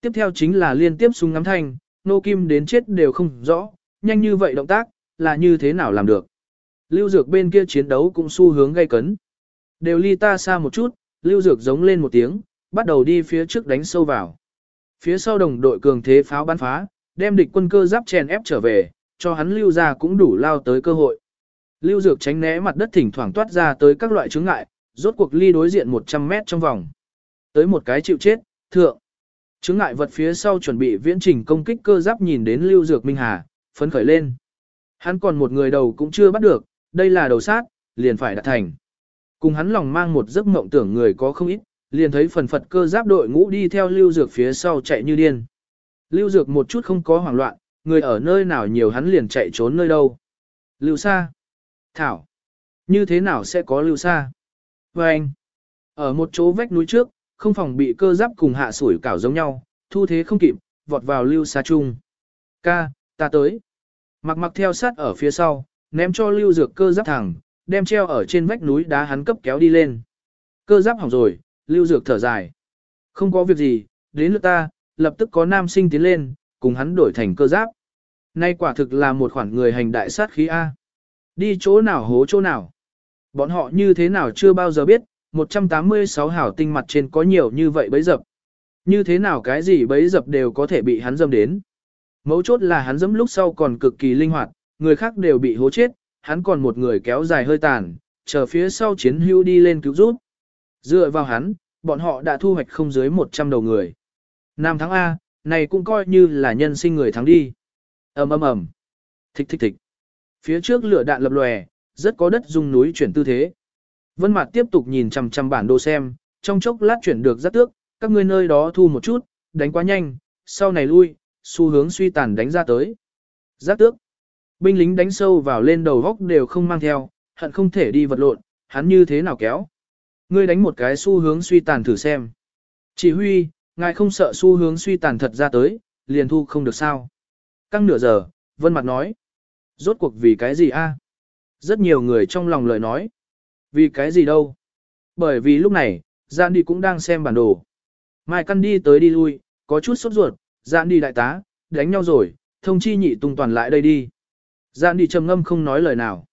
Tiếp theo chính là liên tiếp súng ngắm thanh, nô kim đến chết đều không rõ, nhanh như vậy động tác, là như thế nào làm được. Lưu Dược bên kia chiến đấu cũng xu hướng gây cấn. Đều ly ta xa một chút, Lưu Dược giống lên một tiếng, bắt đầu đi phía trước đánh sâu vào. Phía sau đồng đội cường thế pháo bắn phá, đem địch quân cơ giáp chèn ép trở về, cho hắn lưu ra cũng đủ lao tới cơ hội. Lưu Dược tránh né mặt đất thỉnh thoảng toát ra tới các loại chướng ngại, rốt cuộc ly đối diện 100 mét trong vòng. Tới một cái chịu chết, thượng. Chướng ngại vật phía sau chuẩn bị viễn trình công kích cơ giáp nhìn đến Lưu Dược Minh Hà, phấn khởi lên. Hắn còn một người đầu cũng chưa bắt được, đây là đầu sát, liền phải đạt thành. Cùng hắn lòng mang một giấc mộng tưởng người có không ít, liền thấy phần phật cơ giáp đội ngũ đi theo Lưu Dược phía sau chạy như điên. Lưu Dược một chút không có hoảng loạn, người ở nơi nào nhiều hắn liền chạy trốn nơi đâu. Lưu xa Thảo. Như thế nào sẽ có Lưu xa Và anh. Ở một chỗ vách núi trước, không phòng bị cơ giáp cùng hạ sủi cảo giống nhau, thu thế không kịp, vọt vào Lưu xa chung. Ca, ta tới. Mặc mặc theo sát ở phía sau, ném cho Lưu Dược cơ giáp thẳng, đem treo ở trên vách núi đá hắn cấp kéo đi lên. Cơ giáp hỏng rồi, Lưu Dược thở dài. Không có việc gì, đến lượt ta, lập tức có nam sinh tiến lên, cùng hắn đổi thành cơ giáp. Nay quả thực là một khoản người hành đại sát khí A. Đi chỗ nào hố chỗ nào. Bọn họ như thế nào chưa bao giờ biết, 186 hảo tinh mặt trên có nhiều như vậy bấy dập. Như thế nào cái gì bấy dập đều có thể bị hắn dâm đến. Mấu chốt là hắn dẫm lúc sau còn cực kỳ linh hoạt, người khác đều bị hố chết, hắn còn một người kéo dài hơi tàn, chờ phía sau chiến hữu đi lên cứu rút. Dựa vào hắn, bọn họ đã thu hoạch không dưới 100 đầu người. Nam thắng A, này cũng coi như là nhân sinh người thắng đi. ầm ầm ầm, thích thích thích. Phía trước lửa đạn lập lòe, rất có đất dung núi chuyển tư thế. Vân Mạt tiếp tục nhìn chằm chằm bản đồ xem, trong chốc lát chuyển được rất tước, các ngươi nơi đó thu một chút, đánh quá nhanh, sau này lui, xu hướng suy tàn đánh ra tới. Giác tước. Binh lính đánh sâu vào lên đầu góc đều không mang theo, hận không thể đi vật lộn, hắn như thế nào kéo. Ngươi đánh một cái xu hướng suy tàn thử xem. Chỉ huy, ngài không sợ xu hướng suy tàn thật ra tới, liền thu không được sao. Căng nửa giờ, Vân Mặt nói. Rốt cuộc vì cái gì a? À? Rất nhiều người trong lòng lời nói. Vì cái gì đâu? Bởi vì lúc này, Giản đi cũng đang xem bản đồ. Mai Căn đi tới đi lui, có chút sốt ruột, Giản đi đại tá, đánh nhau rồi, thông chi nhị tung toàn lại đây đi. Giản đi trầm ngâm không nói lời nào.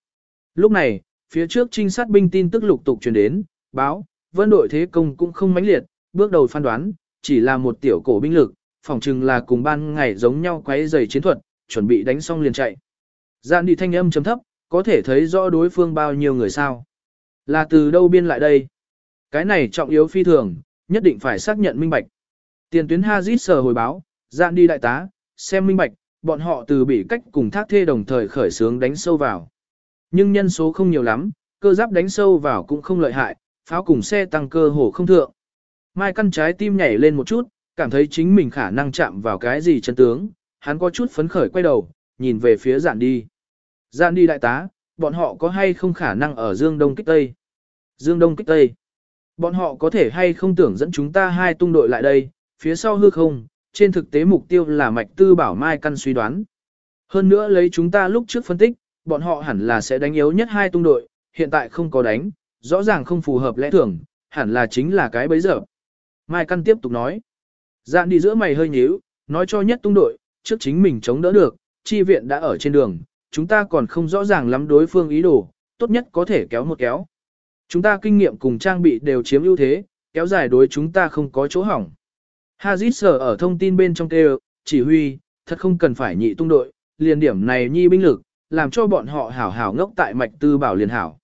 Lúc này, phía trước trinh sát binh tin tức lục tục truyền đến, báo, vân đội thế công cũng không mãnh liệt, bước đầu phán đoán, chỉ là một tiểu cổ binh lực, phòng chừng là cùng ban ngày giống nhau quấy giày chiến thuật, chuẩn bị đánh xong liền chạy. Giản đi thanh âm chấm thấp, có thể thấy rõ đối phương bao nhiêu người sao. Là từ đâu biên lại đây? Cái này trọng yếu phi thường, nhất định phải xác nhận minh bạch. Tiền tuyến Hazit sờ hồi báo, dạn đi đại tá, xem minh bạch, bọn họ từ bị cách cùng thác thê đồng thời khởi sướng đánh sâu vào. Nhưng nhân số không nhiều lắm, cơ giáp đánh sâu vào cũng không lợi hại, pháo cùng xe tăng cơ hồ không thượng. Mai căn trái tim nhảy lên một chút, cảm thấy chính mình khả năng chạm vào cái gì chân tướng, hắn có chút phấn khởi quay đầu, nhìn về phía Giản đi. Giản đi đại tá, bọn họ có hay không khả năng ở Dương Đông kích Tây? Dương Đông kích Tây. Bọn họ có thể hay không tưởng dẫn chúng ta hai tung đội lại đây, phía sau hư không, trên thực tế mục tiêu là mạch tư bảo mai căn suy đoán. Hơn nữa lấy chúng ta lúc trước phân tích, bọn họ hẳn là sẽ đánh yếu nhất hai tung đội, hiện tại không có đánh, rõ ràng không phù hợp lẽ thường, hẳn là chính là cái bấy giờ. Mai căn tiếp tục nói. Dạn đi giữa mày hơi nhíu, nói cho nhất tung đội, trước chính mình chống đỡ được, chi viện đã ở trên đường, chúng ta còn không rõ ràng lắm đối phương ý đồ, tốt nhất có thể kéo một kéo. Chúng ta kinh nghiệm cùng trang bị đều chiếm ưu thế, kéo dài đối chúng ta không có chỗ hỏng. Hazit sở ở thông tin bên trong kêu, chỉ huy, thật không cần phải nhị tung đội, liền điểm này nhi binh lực, làm cho bọn họ hảo hảo ngốc tại mạch tư bảo liền hảo.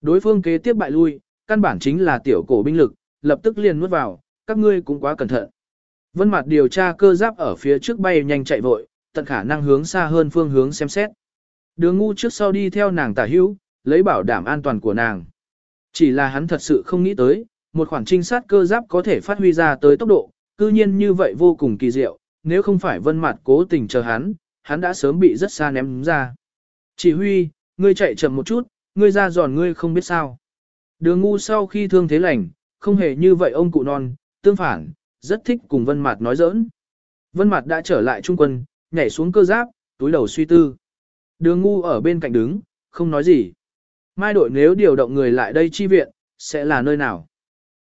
Đối phương kế tiếp bại lui, căn bản chính là tiểu cổ binh lực, lập tức liền nuốt vào, các ngươi cũng quá cẩn thận. Vân mặt điều tra cơ giáp ở phía trước bay nhanh chạy vội, tận khả năng hướng xa hơn phương hướng xem xét. Đường ngu trước sau đi theo nàng tả hữu, lấy bảo đảm an toàn của nàng. Chỉ là hắn thật sự không nghĩ tới, một khoản trinh sát cơ giáp có thể phát huy ra tới tốc độ, cư nhiên như vậy vô cùng kỳ diệu, nếu không phải vân mặt cố tình chờ hắn, hắn đã sớm bị rất xa ném ra. Chỉ huy, ngươi chạy chậm một chút, ngươi ra giòn ngươi không biết sao. Đường ngu sau khi thương thế lành, không hề như vậy ông cụ non, tương phản, rất thích cùng vân mặt nói giỡn. Vân mặt đã trở lại trung quân, nhảy xuống cơ giáp, túi đầu suy tư. Đường ngu ở bên cạnh đứng, không nói gì. Mai đội nếu điều động người lại đây chi viện, sẽ là nơi nào?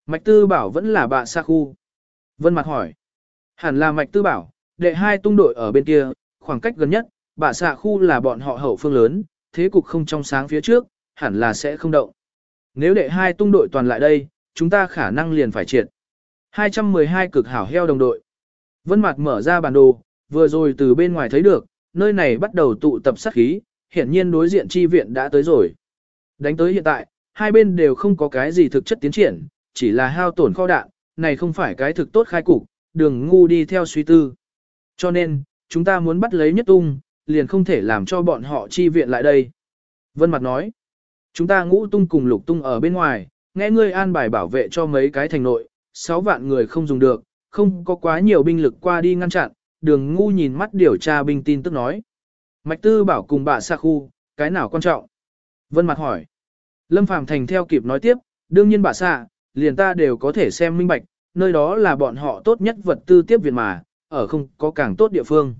Mạch Tư Bảo vẫn là bạ xa khu. Vân Mặt hỏi. Hẳn là Mạch Tư Bảo, đệ hai tung đội ở bên kia, khoảng cách gần nhất, bạ xạ khu là bọn họ hậu phương lớn, thế cục không trong sáng phía trước, hẳn là sẽ không động. Nếu đệ hai tung đội toàn lại đây, chúng ta khả năng liền phải triệt. 212 cực hảo heo đồng đội. Vân Mặt mở ra bản đồ, vừa rồi từ bên ngoài thấy được, nơi này bắt đầu tụ tập sát khí, hiển nhiên đối diện chi viện đã tới rồi. Đánh tới hiện tại, hai bên đều không có cái gì thực chất tiến triển, chỉ là hao tổn kho đạn, này không phải cái thực tốt khai cục, đường ngu đi theo suy tư. Cho nên, chúng ta muốn bắt lấy nhất tung, liền không thể làm cho bọn họ chi viện lại đây. Vân Mặt nói, chúng ta ngũ tung cùng lục tung ở bên ngoài, nghe ngươi an bài bảo vệ cho mấy cái thành nội, 6 vạn người không dùng được, không có quá nhiều binh lực qua đi ngăn chặn, đường ngu nhìn mắt điều tra binh tin tức nói. Mạch tư bảo cùng bà xa khu, cái nào quan trọng? Vân Mặt hỏi. Lâm Phàm Thành theo kịp nói tiếp, đương nhiên bà xạ, liền ta đều có thể xem minh bạch, nơi đó là bọn họ tốt nhất vật tư tiếp viện mà, ở không có càng tốt địa phương.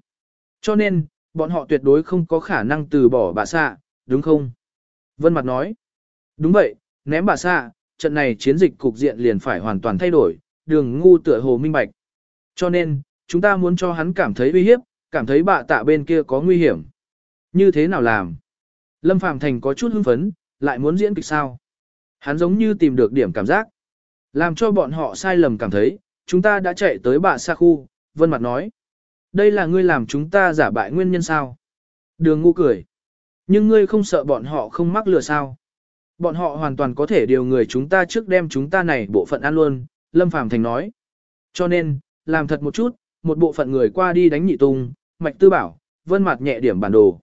Cho nên, bọn họ tuyệt đối không có khả năng từ bỏ bà xạ, đúng không? Vân Mặt nói. Đúng vậy, ném bà xạ, trận này chiến dịch cục diện liền phải hoàn toàn thay đổi, đường ngu tựa hồ minh bạch. Cho nên, chúng ta muốn cho hắn cảm thấy uy hiếp, cảm thấy bạ tạ bên kia có nguy hiểm. Như thế nào làm? Lâm Phàm Thành có chút hưng phấn, lại muốn diễn kịch sao. Hắn giống như tìm được điểm cảm giác. Làm cho bọn họ sai lầm cảm thấy, chúng ta đã chạy tới bạ xa khu, vân mặt nói. Đây là ngươi làm chúng ta giả bại nguyên nhân sao? Đường ngu cười. Nhưng ngươi không sợ bọn họ không mắc lừa sao? Bọn họ hoàn toàn có thể điều người chúng ta trước đem chúng ta này bộ phận ăn luôn, Lâm Phàm Thành nói. Cho nên, làm thật một chút, một bộ phận người qua đi đánh nhị tung, mạch tư bảo, vân mặt nhẹ điểm bản đồ.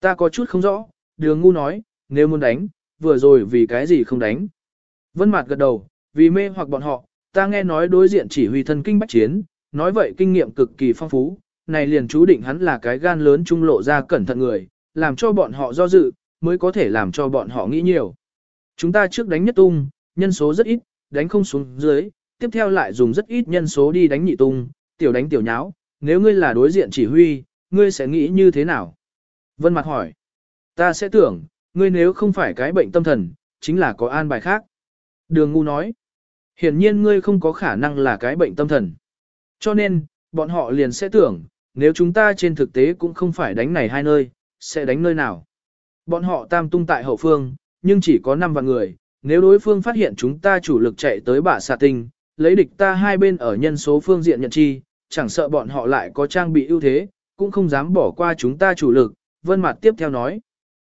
Ta có chút không rõ, đường ngu nói, nếu muốn đánh, vừa rồi vì cái gì không đánh. Vân mặt gật đầu, vì mê hoặc bọn họ, ta nghe nói đối diện chỉ huy thân kinh bách chiến, nói vậy kinh nghiệm cực kỳ phong phú, này liền chú định hắn là cái gan lớn trung lộ ra cẩn thận người, làm cho bọn họ do dự, mới có thể làm cho bọn họ nghĩ nhiều. Chúng ta trước đánh nhất tung, nhân số rất ít, đánh không xuống dưới, tiếp theo lại dùng rất ít nhân số đi đánh nhị tung, tiểu đánh tiểu nháo, nếu ngươi là đối diện chỉ huy, ngươi sẽ nghĩ như thế nào? Vân Mặt hỏi, ta sẽ tưởng, ngươi nếu không phải cái bệnh tâm thần, chính là có an bài khác. Đường ngu nói, hiển nhiên ngươi không có khả năng là cái bệnh tâm thần. Cho nên, bọn họ liền sẽ tưởng, nếu chúng ta trên thực tế cũng không phải đánh này hai nơi, sẽ đánh nơi nào. Bọn họ tam tung tại hậu phương, nhưng chỉ có 5 vạn người, nếu đối phương phát hiện chúng ta chủ lực chạy tới bả xạ tinh, lấy địch ta hai bên ở nhân số phương diện nhận chi, chẳng sợ bọn họ lại có trang bị ưu thế, cũng không dám bỏ qua chúng ta chủ lực. Vân mặt tiếp theo nói,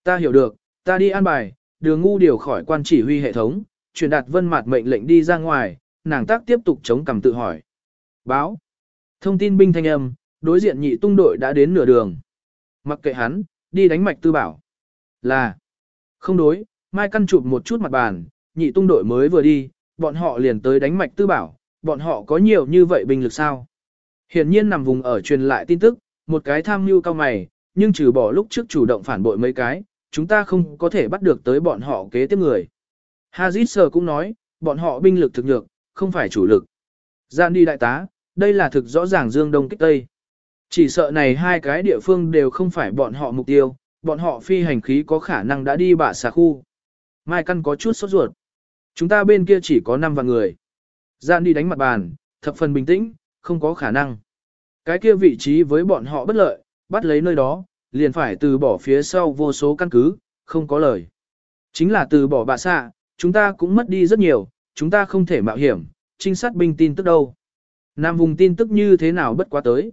ta hiểu được, ta đi an bài, đường ngu điều khỏi quan chỉ huy hệ thống, truyền đạt Vân Mạt mệnh lệnh đi ra ngoài, nàng tác tiếp tục chống cằm tự hỏi. Báo. Thông tin binh thanh âm, đối diện nhị tung đội đã đến nửa đường. Mặc kệ hắn, đi đánh mạch tư bảo. Là. Không đối, Mai căn chụp một chút mặt bàn, nhị tung đội mới vừa đi, bọn họ liền tới đánh mạch tư bảo, bọn họ có nhiều như vậy binh lực sao? Hiển nhiên nằm vùng ở truyền lại tin tức, một cái tham mưu cao mày, nhưng trừ bỏ lúc trước chủ động phản bội mấy cái, chúng ta không có thể bắt được tới bọn họ kế tiếp người. Hazit sờ cũng nói, bọn họ binh lực thực nhược, không phải chủ lực. Gian đi đại tá, đây là thực rõ ràng dương đông kích tây. Chỉ sợ này hai cái địa phương đều không phải bọn họ mục tiêu, bọn họ phi hành khí có khả năng đã đi bạ xà khu. Mai Căn có chút sốt ruột. Chúng ta bên kia chỉ có 5 vạn người. Gian đi đánh mặt bàn, thập phần bình tĩnh, không có khả năng. Cái kia vị trí với bọn họ bất lợi, bắt lấy nơi đó, liền phải từ bỏ phía sau vô số căn cứ, không có lời. Chính là từ bỏ bạ xạ, chúng ta cũng mất đi rất nhiều, chúng ta không thể mạo hiểm, trinh sát binh tin tức đâu. Nam vùng tin tức như thế nào bất quá tới.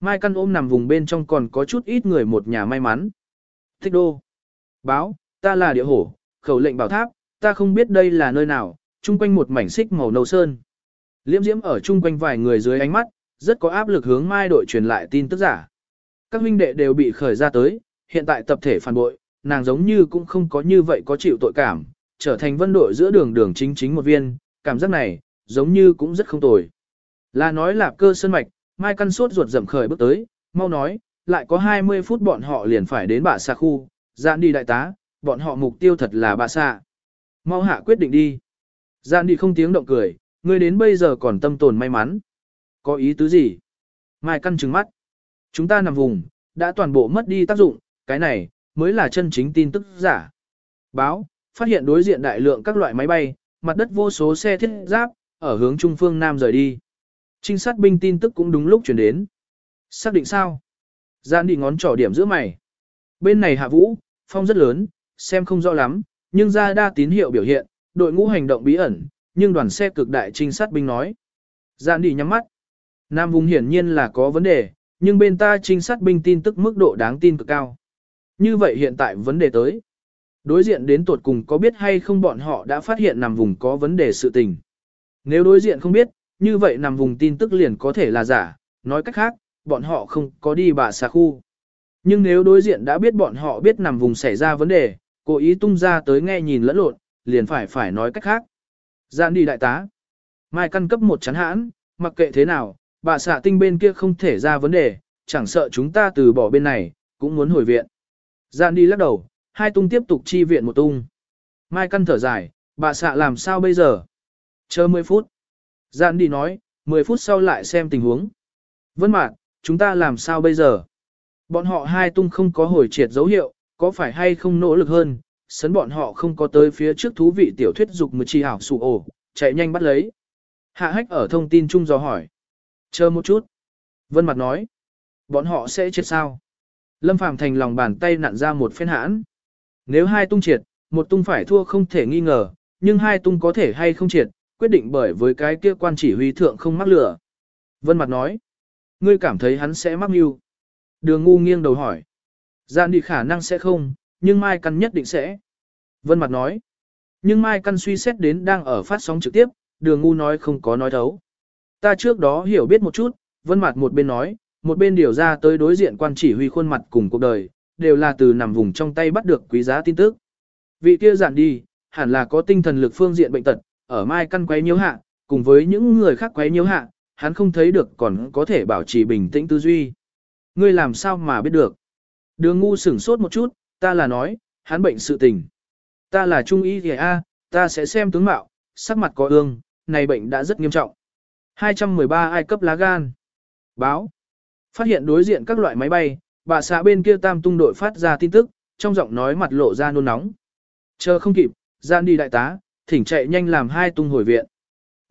Mai căn ôm nằm vùng bên trong còn có chút ít người một nhà may mắn. Thích đô. Báo, ta là địa hổ, khẩu lệnh bảo tháp, ta không biết đây là nơi nào, chung quanh một mảnh xích màu nâu sơn. Liễm diễm ở chung quanh vài người dưới ánh mắt, rất có áp lực hướng mai đội truyền lại tin tức giả. Các huynh đệ đều bị khởi ra tới, hiện tại tập thể phản bội, nàng giống như cũng không có như vậy có chịu tội cảm, trở thành vân đội giữa đường đường chính chính một viên, cảm giác này, giống như cũng rất không tồi. Là nói là cơ sơn mạch, mai căn sốt ruột rậm khởi bước tới, mau nói, lại có 20 phút bọn họ liền phải đến bà xa khu, dạn đi đại tá, bọn họ mục tiêu thật là bà xa. Mau hạ quyết định đi. Dạn đi không tiếng động cười, ngươi đến bây giờ còn tâm tồn may mắn. Có ý tứ gì? Mai căn trừng mắt. Chúng ta nằm vùng, đã toàn bộ mất đi tác dụng, cái này, mới là chân chính tin tức giả. Báo, phát hiện đối diện đại lượng các loại máy bay, mặt đất vô số xe thiết giáp, ở hướng trung phương Nam rời đi. Trinh sát binh tin tức cũng đúng lúc chuyển đến. Xác định sao? Gian đi ngón trỏ điểm giữa mày. Bên này hạ vũ, phong rất lớn, xem không rõ lắm, nhưng ra đa tín hiệu biểu hiện, đội ngũ hành động bí ẩn, nhưng đoàn xe cực đại trinh sát binh nói. Gian đi nhắm mắt. Nam vùng hiển nhiên là có vấn đề, nhưng bên ta trinh sát binh tin tức mức độ đáng tin cực cao. Như vậy hiện tại vấn đề tới. Đối diện đến tuột cùng có biết hay không bọn họ đã phát hiện nằm vùng có vấn đề sự tình. Nếu đối diện không biết, như vậy nằm vùng tin tức liền có thể là giả, nói cách khác, bọn họ không có đi bà xà khu. Nhưng nếu đối diện đã biết bọn họ biết nằm vùng xảy ra vấn đề, cố ý tung ra tới nghe nhìn lẫn lộn, liền phải phải nói cách khác. Giãn đi đại tá. Mai căn cấp một chắn hãn, mặc kệ thế nào, bà xạ tinh bên kia không thể ra vấn đề, chẳng sợ chúng ta từ bỏ bên này, cũng muốn hồi viện. Giãn đi lắc đầu, hai tung tiếp tục chi viện một tung. Mai căn thở dài, bà xạ làm sao bây giờ? Chờ 10 phút. Giản đi nói, 10 phút sau lại xem tình huống. Vân mạc, chúng ta làm sao bây giờ? Bọn họ hai tung không có hồi triệt dấu hiệu, có phải hay không nỗ lực hơn, sấn bọn họ không có tới phía trước thú vị tiểu thuyết dục mười chi hảo sụ ổ, chạy nhanh bắt lấy. Hạ hách ở thông tin chung do hỏi. Chờ một chút. Vân mặt nói. Bọn họ sẽ chết sao? Lâm Phàm thành lòng bàn tay nặn ra một phen hãn. Nếu hai tung triệt, một tung phải thua không thể nghi ngờ, nhưng hai tung có thể hay không triệt, quyết định bởi với cái kia quan chỉ huy thượng không mắc lửa. Vân mặt nói. Ngươi cảm thấy hắn sẽ mắc mưu. Đường ngu nghiêng đầu hỏi. Giản đi khả năng sẽ không, nhưng Mai Căn nhất định sẽ. Vân Mặt nói. Nhưng Mai Căn suy xét đến đang ở phát sóng trực tiếp, đường ngu nói không có nói thấu. Ta trước đó hiểu biết một chút, Vân Mặt một bên nói, một bên điều ra tới đối diện quan chỉ huy khuôn mặt cùng cuộc đời, đều là từ nằm vùng trong tay bắt được quý giá tin tức. Vị kia giản đi, hẳn là có tinh thần lực phương diện bệnh tật, ở Mai Căn quấy nhiễu hạ, cùng với những người khác quấy nhiễu hạ, hắn không thấy được còn có thể bảo trì bình tĩnh tư duy. Ngươi làm sao mà biết được? Đường ngu sửng sốt một chút, ta là nói, hắn bệnh sự tình. Ta là trung y thì a, ta sẽ xem tướng mạo, sắc mặt có ương, này bệnh đã rất nghiêm trọng. 213 ai cấp lá gan. Báo. Phát hiện đối diện các loại máy bay, bà xã bên kia tam tung đội phát ra tin tức, trong giọng nói mặt lộ ra nôn nóng. Chờ không kịp, gian đi đại tá, thỉnh chạy nhanh làm hai tung hồi viện.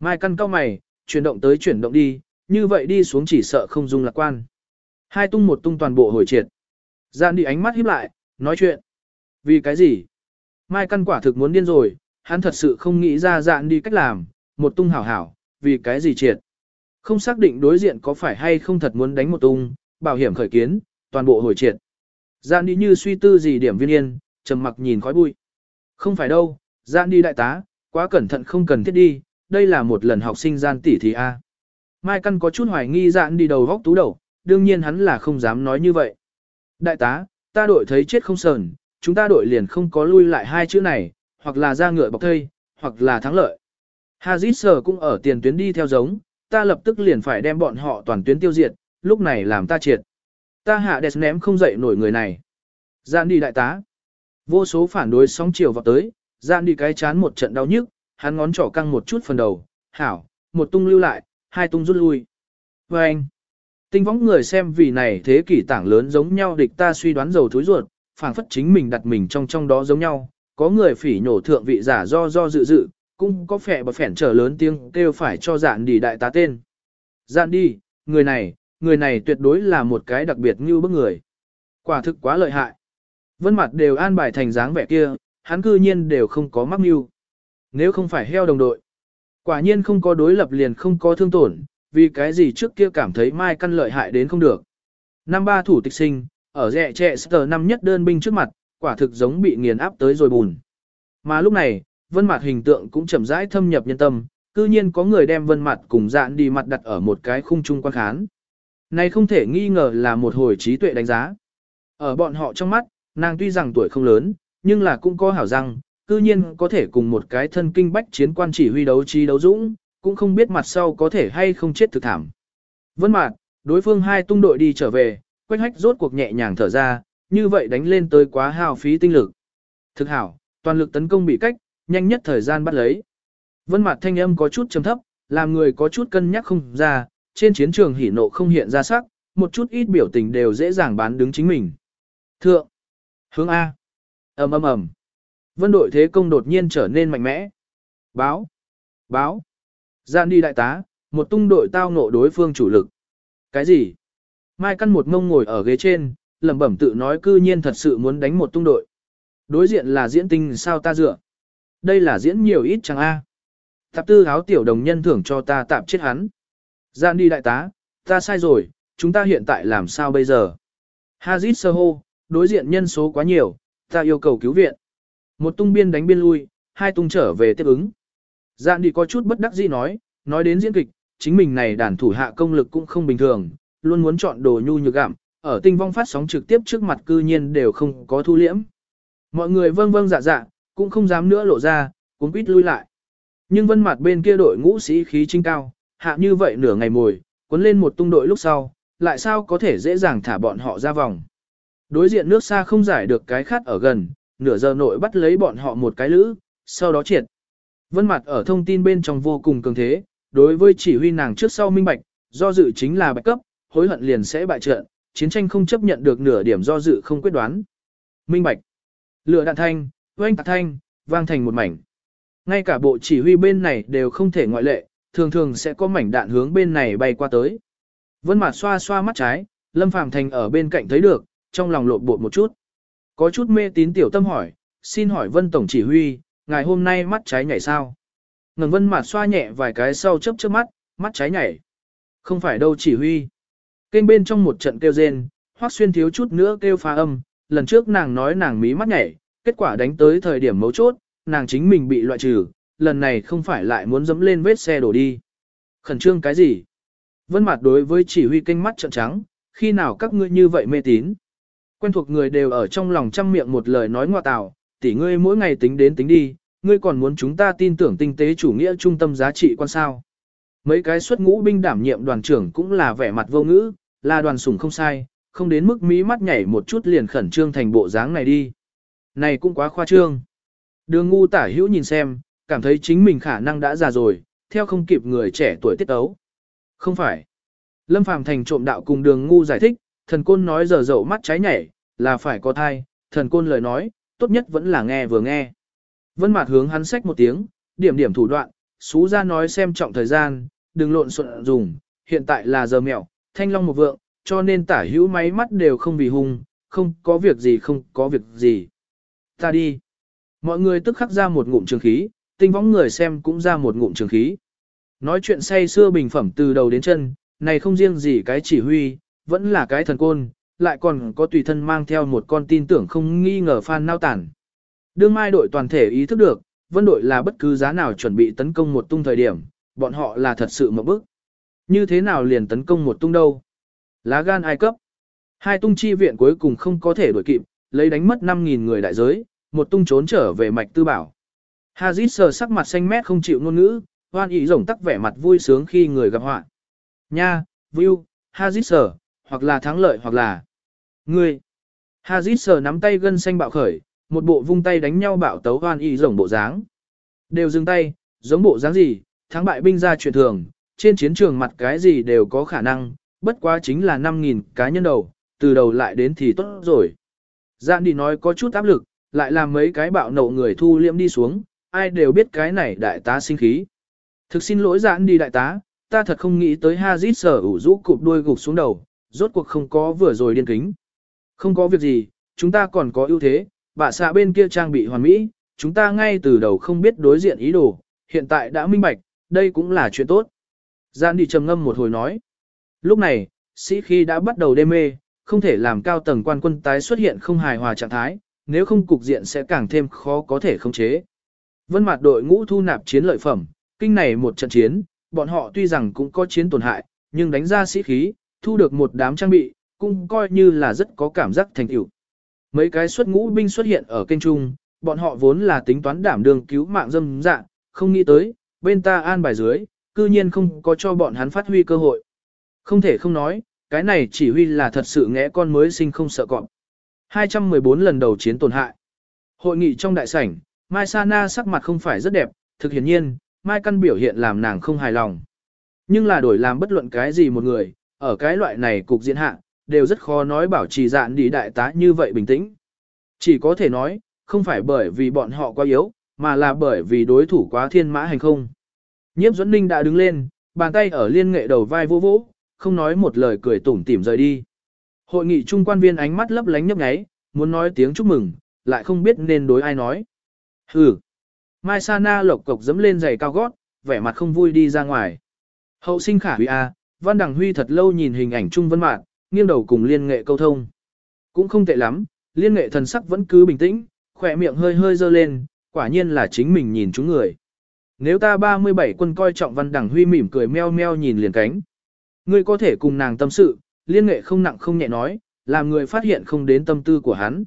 Mai căn cao mày, chuyển động tới chuyển động đi, như vậy đi xuống chỉ sợ không dung lạc quan. Hai tung một tung toàn bộ hồi triệt. Gian đi ánh mắt híp lại, nói chuyện. Vì cái gì? Mai căn quả thực muốn điên rồi, hắn thật sự không nghĩ ra dạn đi cách làm, một tung hảo hảo, vì cái gì triệt. Không xác định đối diện có phải hay không thật muốn đánh một tung, bảo hiểm khởi kiến, toàn bộ hồi triệt. Dạn đi như suy tư gì điểm viên yên, trầm mặc nhìn khói bụi. Không phải đâu, dạn đi đại tá, quá cẩn thận không cần thiết đi, đây là một lần học sinh gian tỷ thì A. Mai Căn có chút hoài nghi dạn đi đầu vóc tú đầu, đương nhiên hắn là không dám nói như vậy. Đại tá, ta đội thấy chết không sờn, chúng ta đội liền không có lui lại hai chữ này, hoặc là ra ngựa bọc thây, hoặc là thắng lợi. Hazit sở cũng ở tiền tuyến đi theo giống, ta lập tức liền phải đem bọn họ toàn tuyến tiêu diệt, lúc này làm ta triệt. Ta hạ đẹp ném không dậy nổi người này. Giàn đi đại tá. Vô số phản đối sóng chiều vào tới, giàn đi cái chán một trận đau nhức, hắn ngón trỏ căng một chút phần đầu, hảo, một tung lưu lại, hai tung rút lui. Và anh, tinh võng người xem vì này thế kỷ tảng lớn giống nhau địch ta suy đoán dầu thối ruột, phảng phất chính mình đặt mình trong trong đó giống nhau, có người phỉ nhổ thượng vị giả do do dự dự, cũng có phẻ bật phẻn trở lớn tiếng kêu phải cho dạn đi đại tá tên. Dạn đi, người này, người này tuyệt đối là một cái đặc biệt như bức người. Quả thực quá lợi hại. Vân mặt đều an bài thành dáng vẻ kia, hắn cư nhiên đều không có mắc mưu. Nếu không phải heo đồng đội, quả nhiên không có đối lập liền không có thương tổn, vì cái gì trước kia cảm thấy mai căn lợi hại đến không được. Năm ba thủ tịch sinh, ở rẹ trẻ sờ năm nhất đơn binh trước mặt, quả thực giống bị nghiền áp tới rồi bùn. Mà lúc này, vân mặt hình tượng cũng chậm rãi thâm nhập nhân tâm, cư nhiên có người đem vân mặt cùng dạn đi mặt đặt ở một cái khung trung quan khán. Này không thể nghi ngờ là một hồi trí tuệ đánh giá. Ở bọn họ trong mắt, nàng tuy rằng tuổi không lớn, nhưng là cũng có hảo răng, cư nhiên có thể cùng một cái thân kinh bách chiến quan chỉ huy đấu trí đấu dũng, cũng không biết mặt sau có thể hay không chết thực thảm. Vân mạc, đối phương hai tung đội đi trở về, quách hách rốt cuộc nhẹ nhàng thở ra, như vậy đánh lên tới quá hao phí tinh lực. Thực hảo, toàn lực tấn công bị cách, nhanh nhất thời gian bắt lấy. Vân mặt thanh âm có chút trầm thấp, làm người có chút cân nhắc không ra, trên chiến trường hỉ nộ không hiện ra sắc, một chút ít biểu tình đều dễ dàng bán đứng chính mình. Thượng, hướng A, ầm ầm ầm. Vân đội thế công đột nhiên trở nên mạnh mẽ. Báo, báo, gian đi đại tá, một tung đội tao ngộ đối phương chủ lực. Cái gì? Mai căn một ngông ngồi ở ghế trên, lẩm bẩm tự nói cư nhiên thật sự muốn đánh một tung đội. Đối diện là diễn tinh sao ta dựa. Đây là diễn nhiều ít chẳng a. Tạp tư áo tiểu đồng nhân thưởng cho ta tạm chết hắn. Gian đi đại tá, ta sai rồi, chúng ta hiện tại làm sao bây giờ? Hazit sơ hô, đối diện nhân số quá nhiều, ta yêu cầu cứu viện. Một tung biên đánh biên lui, hai tung trở về tiếp ứng. Dạn đi có chút bất đắc dĩ nói, nói đến diễn kịch, chính mình này đàn thủ hạ công lực cũng không bình thường, luôn muốn chọn đồ nhu nhược gạm, ở tinh vong phát sóng trực tiếp trước mặt cư nhiên đều không có thu liễm. Mọi người vâng vâng dạ dạ, cũng không dám nữa lộ ra, cũng quýt lui lại. Nhưng vân mặt bên kia đội ngũ sĩ khí trinh cao, hạ như vậy nửa ngày mồi, cuốn lên một tung đội lúc sau, lại sao có thể dễ dàng thả bọn họ ra vòng. Đối diện nước xa không giải được cái khát ở gần, nửa giờ nội bắt lấy bọn họ một cái lữ, sau đó triệt. Vân mặt ở thông tin bên trong vô cùng cường thế, đối với chỉ huy nàng trước sau minh bạch, do dự chính là bạch cấp, hối hận liền sẽ bại trận, chiến tranh không chấp nhận được nửa điểm do dự không quyết đoán. Minh bạch. Lửa đạn thanh, oanh tạc thanh, vang thành một mảnh. Ngay cả bộ chỉ huy bên này đều không thể ngoại lệ, thường thường sẽ có mảnh đạn hướng bên này bay qua tới. Vân Mạt xoa xoa mắt trái, Lâm Phàm Thành ở bên cạnh thấy được, trong lòng lộn bột một chút. Có chút mê tín tiểu tâm hỏi, xin hỏi Vân Tổng chỉ huy, ngài hôm nay mắt trái nhảy sao? Ngân Vân Mạt xoa nhẹ vài cái sau chớp chớp mắt, mắt trái nhảy. Không phải đâu chỉ huy. Kênh bên trong một trận kêu rên, Hoắc Xuyên thiếu chút nữa kêu phá âm, lần trước nàng nói nàng mí mắt nhảy, kết quả đánh tới thời điểm mấu chốt, nàng chính mình bị loại trừ, lần này không phải lại muốn dẫm lên vết xe đổ đi. Khẩn trương cái gì? Vân mặt đối với chỉ huy kênh mắt trợn trắng, khi nào các ngươi như vậy mê tín? Quen thuộc người đều ở trong lòng trăm miệng một lời nói ngoa tạo, tỷ ngươi mỗi ngày tính đến tính đi, ngươi còn muốn chúng ta tin tưởng tinh tế chủ nghĩa trung tâm giá trị quan sao. Mấy cái xuất ngũ binh đảm nhiệm đoàn trưởng cũng là vẻ mặt vô ngữ, là đoàn sủng không sai, không đến mức mí mắt nhảy một chút liền khẩn trương thành bộ dáng này đi. Này cũng quá khoa trương. Đường ngu tả hữu nhìn xem, cảm thấy chính mình khả năng đã già rồi, theo không kịp người trẻ tuổi tiết ấu. Không phải. Lâm Phàm thành trộm đạo cùng đường ngu giải thích, thần côn nói giờ dậu mắt trái nhảy, là phải có thai, thần côn lời nói, tốt nhất vẫn là nghe vừa nghe. Vân Mạt hướng hắn xách một tiếng, điểm điểm thủ đoạn, xú ra nói xem trọng thời gian, đừng lộn xộn dùng, hiện tại là giờ mẹo, thanh long một vượng, cho nên tả hữu máy mắt đều không vì hung, không có việc gì không có việc gì. Ta đi. Mọi người tức khắc ra một ngụm trường khí, tinh võng người xem cũng ra một ngụm trường khí. Nói chuyện say xưa bình phẩm từ đầu đến chân, này không riêng gì cái chỉ huy, vẫn là cái thần côn, lại còn có tùy thân mang theo một con tin tưởng không nghi ngờ fan nao tản. Đương mai đội toàn thể ý thức được, vân đội là bất cứ giá nào chuẩn bị tấn công một tung thời điểm, bọn họ là thật sự một bức. Như thế nào liền tấn công một tung đâu? Lá gan ai cấp? Hai tung chi viện cuối cùng không có thể đuổi kịp, lấy đánh mất 5.000 người đại giới, một tung trốn trở về mạch tư bảo. Hazit sờ sắc mặt xanh mét không chịu ngôn ngữ, hoan ý rồng tắc vẻ mặt vui sướng khi người gặp họa. Nha, View, Hazit sờ, hoặc là thắng lợi hoặc là ngươi. Hazit sờ nắm tay gân xanh bạo khởi, một bộ vung tay đánh nhau bạo tấu hoan ý rồng bộ dáng. Đều dừng tay, giống bộ dáng gì, thắng bại binh ra chuyện thường, trên chiến trường mặt cái gì đều có khả năng, bất quá chính là 5.000 cá nhân đầu, từ đầu lại đến thì tốt rồi. Dạn đi nói có chút áp lực, lại làm mấy cái bạo nộ người thu liễm đi xuống, ai đều biết cái này đại tá sinh khí. Thực xin lỗi giãn đi đại tá, ta thật không nghĩ tới Hazit sở ủ rũ cụp đuôi gục xuống đầu, rốt cuộc không có vừa rồi điên kính. Không có việc gì, chúng ta còn có ưu thế, bà xạ bên kia trang bị hoàn mỹ, chúng ta ngay từ đầu không biết đối diện ý đồ, hiện tại đã minh bạch, đây cũng là chuyện tốt. Gian đi trầm ngâm một hồi nói. Lúc này, sĩ khi đã bắt đầu đê mê, không thể làm cao tầng quan quân tái xuất hiện không hài hòa trạng thái, nếu không cục diện sẽ càng thêm khó có thể khống chế. Vân mặt đội ngũ thu nạp chiến lợi phẩm, kinh này một trận chiến, bọn họ tuy rằng cũng có chiến tổn hại, nhưng đánh ra sĩ khí, thu được một đám trang bị, cũng coi như là rất có cảm giác thành tựu. Mấy cái xuất ngũ binh xuất hiện ở kênh trung, bọn họ vốn là tính toán đảm đường cứu mạng dâm dạ, không nghĩ tới, bên ta an bài dưới, cư nhiên không có cho bọn hắn phát huy cơ hội. Không thể không nói, cái này chỉ huy là thật sự ngẽ con mới sinh không sợ cọp. 214 lần đầu chiến tổn hại. Hội nghị trong đại sảnh, Mai Sana sắc mặt không phải rất đẹp, thực hiển nhiên, Mai Căn biểu hiện làm nàng không hài lòng. Nhưng là đổi làm bất luận cái gì một người, ở cái loại này cục diễn hạ, đều rất khó nói bảo trì dạn đi đại tá như vậy bình tĩnh. Chỉ có thể nói, không phải bởi vì bọn họ quá yếu, mà là bởi vì đối thủ quá thiên mã hành không. Nhiếp Duẫn Ninh đã đứng lên, bàn tay ở liên nghệ đầu vai vô vỗ, không nói một lời cười tủm tỉm rời đi. Hội nghị trung quan viên ánh mắt lấp lánh nhấp nháy, muốn nói tiếng chúc mừng, lại không biết nên đối ai nói. Hừ. Mai Sana lộc cộc dẫm lên giày cao gót, vẻ mặt không vui đi ra ngoài. Hậu sinh khả huy a, à, Văn Đằng Huy thật lâu nhìn hình ảnh Trung Vân Mạn, nghiêng đầu cùng liên nghệ câu thông. Cũng không tệ lắm, liên nghệ thần sắc vẫn cứ bình tĩnh, khỏe miệng hơi hơi dơ lên, quả nhiên là chính mình nhìn chúng người. Nếu ta 37 quân coi trọng Văn Đằng Huy mỉm cười meo meo nhìn liền cánh. Ngươi có thể cùng nàng tâm sự, liên nghệ không nặng không nhẹ nói, làm người phát hiện không đến tâm tư của hắn.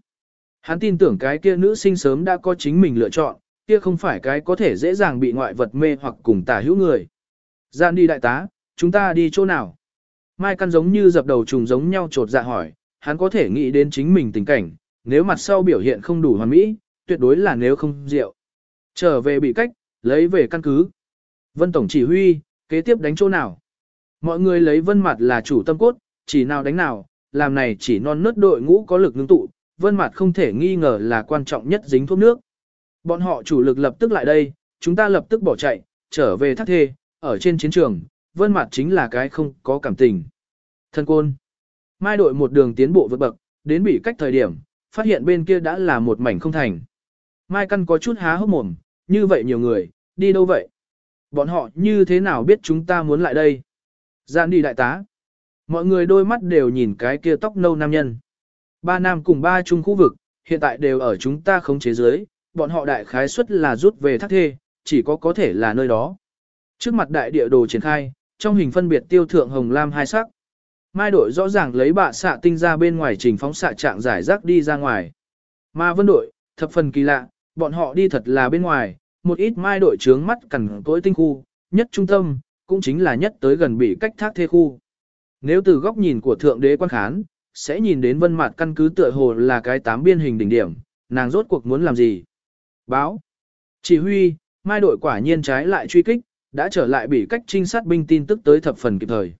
Hắn tin tưởng cái kia nữ sinh sớm đã có chính mình lựa chọn, kia không phải cái có thể dễ dàng bị ngoại vật mê hoặc cùng tà hữu người. Gian đi đại tá, chúng ta đi chỗ nào? Mai căn giống như dập đầu trùng giống nhau trột dạ hỏi, hắn có thể nghĩ đến chính mình tình cảnh, nếu mặt sau biểu hiện không đủ hoàn mỹ, tuyệt đối là nếu không rượu. Trở về bị cách, lấy về căn cứ. Vân Tổng chỉ huy, kế tiếp đánh chỗ nào? Mọi người lấy vân mặt là chủ tâm cốt, chỉ nào đánh nào, làm này chỉ non nớt đội ngũ có lực ngưng tụ, vân mặt không thể nghi ngờ là quan trọng nhất dính thuốc nước. Bọn họ chủ lực lập tức lại đây, chúng ta lập tức bỏ chạy, trở về thác thê, ở trên chiến trường, vân mặt chính là cái không có cảm tình. Thân côn. Mai đội một đường tiến bộ vượt bậc, đến bị cách thời điểm, phát hiện bên kia đã là một mảnh không thành. Mai căn có chút há hốc mồm, như vậy nhiều người, đi đâu vậy? Bọn họ như thế nào biết chúng ta muốn lại đây? Gian đi đại tá. Mọi người đôi mắt đều nhìn cái kia tóc nâu nam nhân. Ba nam cùng ba chung khu vực, hiện tại đều ở chúng ta không chế giới, bọn họ đại khái suất là rút về thác thê, chỉ có có thể là nơi đó. Trước mặt đại địa đồ triển khai, trong hình phân biệt tiêu thượng hồng lam hai sắc. Mai đội rõ ràng lấy bạ xạ tinh ra bên ngoài trình phóng xạ trạng giải rác đi ra ngoài. Mà vân đội, thập phần kỳ lạ, bọn họ đi thật là bên ngoài, một ít mai đội trướng mắt cẩn tối tinh khu, nhất trung tâm, cũng chính là nhất tới gần bị cách thác thê khu. Nếu từ góc nhìn của thượng đế quan khán, sẽ nhìn đến vân mặt căn cứ tựa hồ là cái tám biên hình đỉnh điểm, nàng rốt cuộc muốn làm gì? Báo. Chỉ huy, mai đội quả nhiên trái lại truy kích, đã trở lại bị cách trinh sát binh tin tức tới thập phần kịp thời.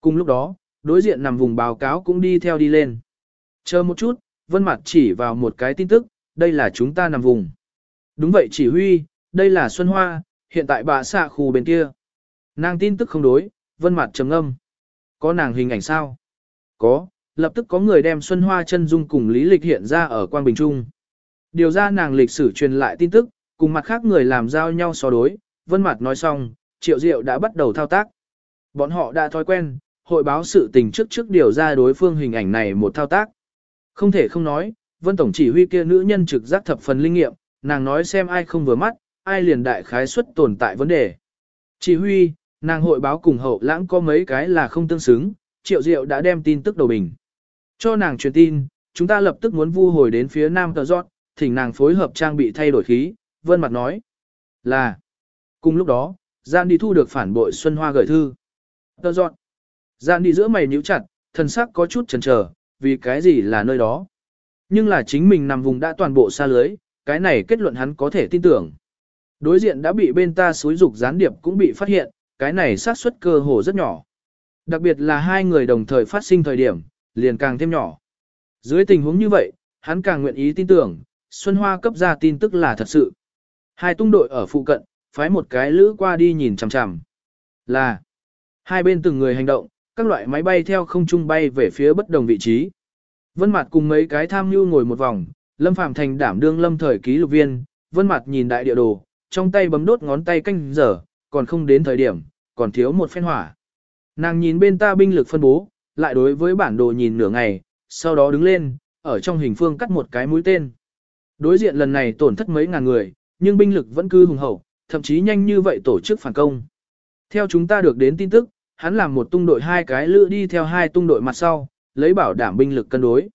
Cùng lúc đó, đối diện nằm vùng báo cáo cũng đi theo đi lên. Chờ một chút, Vân Mặt chỉ vào một cái tin tức, đây là chúng ta nằm vùng. Đúng vậy chỉ huy, đây là Xuân Hoa, hiện tại bà xạ khu bên kia. Nàng tin tức không đối, Vân Mặt trầm âm. Có nàng hình ảnh sao? Có, lập tức có người đem Xuân Hoa chân dung cùng Lý Lịch hiện ra ở Quang Bình Trung. Điều ra nàng lịch sử truyền lại tin tức, cùng mặt khác người làm giao nhau so đối, Vân Mặt nói xong, Triệu Diệu đã bắt đầu thao tác. Bọn họ đã thói quen, hội báo sự tình trước trước điều ra đối phương hình ảnh này một thao tác. Không thể không nói, Vân Tổng chỉ huy kia nữ nhân trực giác thập phần linh nghiệm, nàng nói xem ai không vừa mắt, ai liền đại khái suất tồn tại vấn đề. Chỉ huy, nàng hội báo cùng hậu lãng có mấy cái là không tương xứng, Triệu Diệu đã đem tin tức đầu bình. Cho nàng truyền tin, chúng ta lập tức muốn vu hồi đến phía nam tờ giọt, thỉnh nàng phối hợp trang bị thay đổi khí, Vân Mặt nói. Là. Cùng lúc đó, Gian đi thu được phản bội Xuân Hoa gửi thư. Tờ giọt. Gian đi giữa mày nhíu chặt, thần sắc có chút chần chờ, vì cái gì là nơi đó. Nhưng là chính mình nằm vùng đã toàn bộ xa lưới, cái này kết luận hắn có thể tin tưởng. Đối diện đã bị bên ta xúi dục gián điệp cũng bị phát hiện, cái này xác suất cơ hồ rất nhỏ. Đặc biệt là hai người đồng thời phát sinh thời điểm, liền càng thêm nhỏ. Dưới tình huống như vậy, hắn càng nguyện ý tin tưởng, Xuân Hoa cấp ra tin tức là thật sự. Hai tung đội ở phụ cận, phái một cái lữ qua đi nhìn chằm chằm. Là, hai bên từng người hành động, các loại máy bay theo không trung bay về phía bất đồng vị trí. Vân Mạt cùng mấy cái tham nhu ngồi một vòng, Lâm Phàm thành đảm đương lâm thời ký lục viên, Vân Mạt nhìn đại địa đồ, trong tay bấm đốt ngón tay canh giờ, còn không đến thời điểm, còn thiếu một phen hỏa. Nàng nhìn bên ta binh lực phân bố, lại đối với bản đồ nhìn nửa ngày, sau đó đứng lên, ở trong hình phương cắt một cái mũi tên. Đối diện lần này tổn thất mấy ngàn người, nhưng binh lực vẫn cứ hùng hậu, thậm chí nhanh như vậy tổ chức phản công. Theo chúng ta được đến tin tức, hắn làm một tung đội hai cái lữ đi theo hai tung đội mặt sau, lấy bảo đảm binh lực cân đối.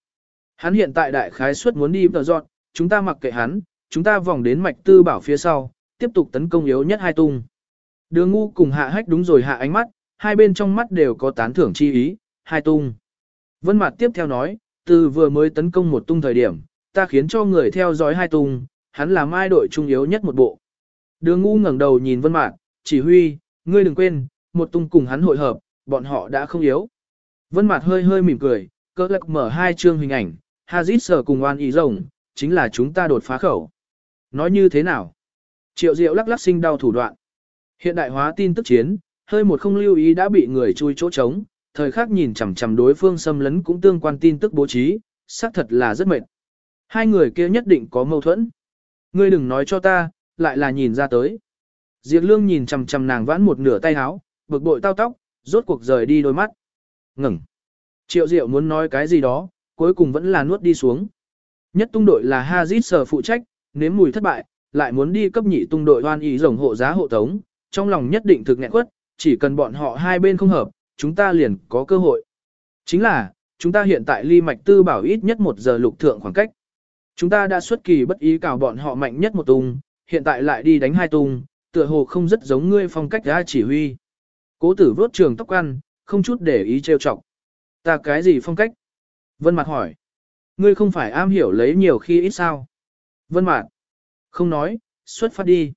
Hắn hiện tại đại khái suất muốn đi tờ dọn, chúng ta mặc kệ hắn, chúng ta vòng đến mạch tư bảo phía sau, tiếp tục tấn công yếu nhất hai tung. Đường ngu cùng hạ hách đúng rồi hạ ánh mắt, hai bên trong mắt đều có tán thưởng chi ý, hai tung. Vân Mạt tiếp theo nói, từ vừa mới tấn công một tung thời điểm, ta khiến cho người theo dõi hai tung, hắn là mai đội trung yếu nhất một bộ. Đường ngu ngẩng đầu nhìn Vân Mạt, chỉ huy, ngươi đừng quên, một tung cùng hắn hội hợp, bọn họ đã không yếu. Vân Mạt hơi hơi mỉm cười, cơ lạc mở hai chương hình ảnh, Hazit sở cùng oan ý rồng, chính là chúng ta đột phá khẩu. Nói như thế nào? Triệu Diệu lắc lắc sinh đau thủ đoạn. Hiện đại hóa tin tức chiến, hơi một không lưu ý đã bị người chui chỗ trống, thời khắc nhìn chằm chằm đối phương xâm lấn cũng tương quan tin tức bố trí, xác thật là rất mệt. Hai người kia nhất định có mâu thuẫn. Ngươi đừng nói cho ta, lại là nhìn ra tới. Diệp Lương nhìn chằm chằm nàng vãn một nửa tay áo, bực bội tao tóc, rốt cuộc rời đi đôi mắt. Ngừng. Triệu Diệu muốn nói cái gì đó, cuối cùng vẫn là nuốt đi xuống. Nhất tung đội là Hazit sở phụ trách, nếm mùi thất bại, lại muốn đi cấp nhị tung đội hoan ý rồng hộ giá hộ tống, trong lòng nhất định thực nghẹn quất, chỉ cần bọn họ hai bên không hợp, chúng ta liền có cơ hội. Chính là, chúng ta hiện tại ly mạch tư bảo ít nhất một giờ lục thượng khoảng cách. Chúng ta đã xuất kỳ bất ý cào bọn họ mạnh nhất một tung, hiện tại lại đi đánh hai tung, tựa hồ không rất giống ngươi phong cách ra chỉ huy. Cố tử vốt trường tóc ăn, không chút để ý trêu chọc. Ta cái gì phong cách? Vân Mạt hỏi. Ngươi không phải am hiểu lấy nhiều khi ít sao? Vân Mạt. Không nói, xuất phát đi.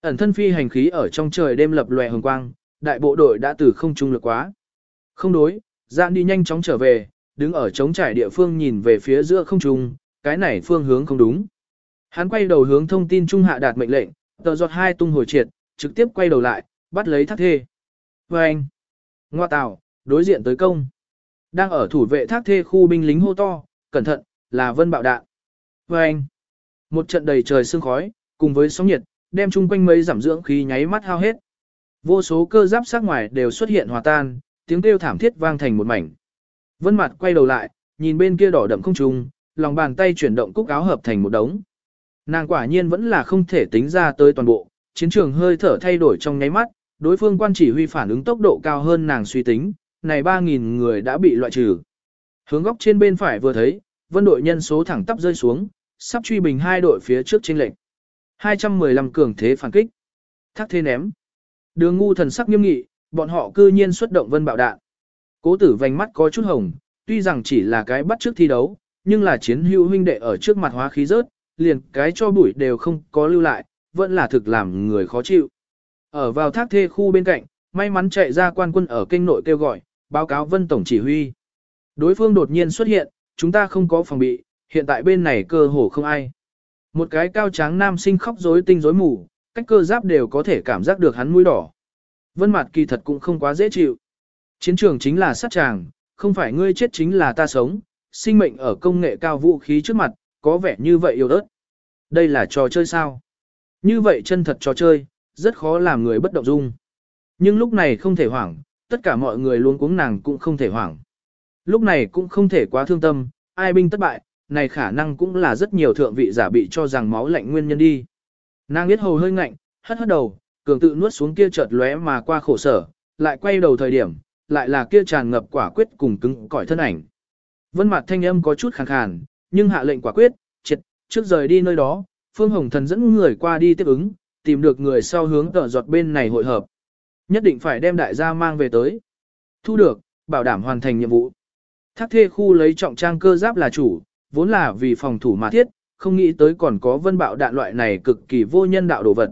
Ẩn thân phi hành khí ở trong trời đêm lập lòe hồng quang, đại bộ đội đã từ không trung lực quá. Không đối, dạn đi nhanh chóng trở về, đứng ở trống trải địa phương nhìn về phía giữa không trung, cái này phương hướng không đúng. Hắn quay đầu hướng thông tin trung hạ đạt mệnh lệnh, tờ giọt hai tung hồi triệt, trực tiếp quay đầu lại, bắt lấy thác thê. Và anh, ngoa tảo đối diện tới công. Đang ở thủ vệ thác thê khu binh lính hô to, cẩn thận, là vân bạo đạn. Và anh, một trận đầy trời sương khói, cùng với sóng nhiệt, đem chung quanh mấy giảm dưỡng khí nháy mắt hao hết. Vô số cơ giáp sát ngoài đều xuất hiện hòa tan, tiếng kêu thảm thiết vang thành một mảnh. Vân Mạt quay đầu lại, nhìn bên kia đỏ đậm không trung, lòng bàn tay chuyển động cúc áo hợp thành một đống. Nàng quả nhiên vẫn là không thể tính ra tới toàn bộ, chiến trường hơi thở thay đổi trong nháy mắt, đối phương quan chỉ huy phản ứng tốc độ cao hơn nàng suy tính, này 3000 người đã bị loại trừ. Hướng góc trên bên phải vừa thấy, vân đội nhân số thẳng tắp rơi xuống, sắp truy bình hai đội phía trước trên lệnh. 215 cường thế phản kích. Thác thế ném. Đường ngu thần sắc nghiêm nghị, bọn họ cư nhiên xuất động vân bạo đạn. Cố tử vành mắt có chút hồng, tuy rằng chỉ là cái bắt trước thi đấu, nhưng là chiến hữu huynh đệ ở trước mặt hóa khí rớt, liền cái cho bụi đều không có lưu lại, vẫn là thực làm người khó chịu. Ở vào thác thê khu bên cạnh, may mắn chạy ra quan quân ở kênh nội kêu gọi, báo cáo vân tổng chỉ huy. Đối phương đột nhiên xuất hiện, chúng ta không có phòng bị, hiện tại bên này cơ hồ không ai. Một cái cao tráng nam sinh khóc rối tinh rối mù, cách cơ giáp đều có thể cảm giác được hắn mũi đỏ. Vân mạt kỳ thật cũng không quá dễ chịu. Chiến trường chính là sát tràng, không phải ngươi chết chính là ta sống, sinh mệnh ở công nghệ cao vũ khí trước mặt, có vẻ như vậy yếu ớt. Đây là trò chơi sao? Như vậy chân thật trò chơi, rất khó làm người bất động dung. Nhưng lúc này không thể hoảng, tất cả mọi người luôn cuống nàng cũng không thể hoảng. Lúc này cũng không thể quá thương tâm, ai binh thất bại, này khả năng cũng là rất nhiều thượng vị giả bị cho rằng máu lạnh nguyên nhân đi. Nàng biết hầu hơi ngạnh, hất hất đầu, cường tự nuốt xuống kia chợt lóe mà qua khổ sở, lại quay đầu thời điểm, lại là kia tràn ngập quả quyết cùng cứng cỏi thân ảnh. Vân mặt thanh âm có chút khàn khàn, nhưng hạ lệnh quả quyết, triệt, trước rời đi nơi đó, Phương Hồng Thần dẫn người qua đi tiếp ứng, tìm được người sau hướng tờ giọt bên này hội hợp. Nhất định phải đem đại gia mang về tới. Thu được, bảo đảm hoàn thành nhiệm vụ. Thác thê khu lấy trọng trang cơ giáp là chủ, vốn là vì phòng thủ mà thiết, không nghĩ tới còn có vân bạo đạn loại này cực kỳ vô nhân đạo đồ vật.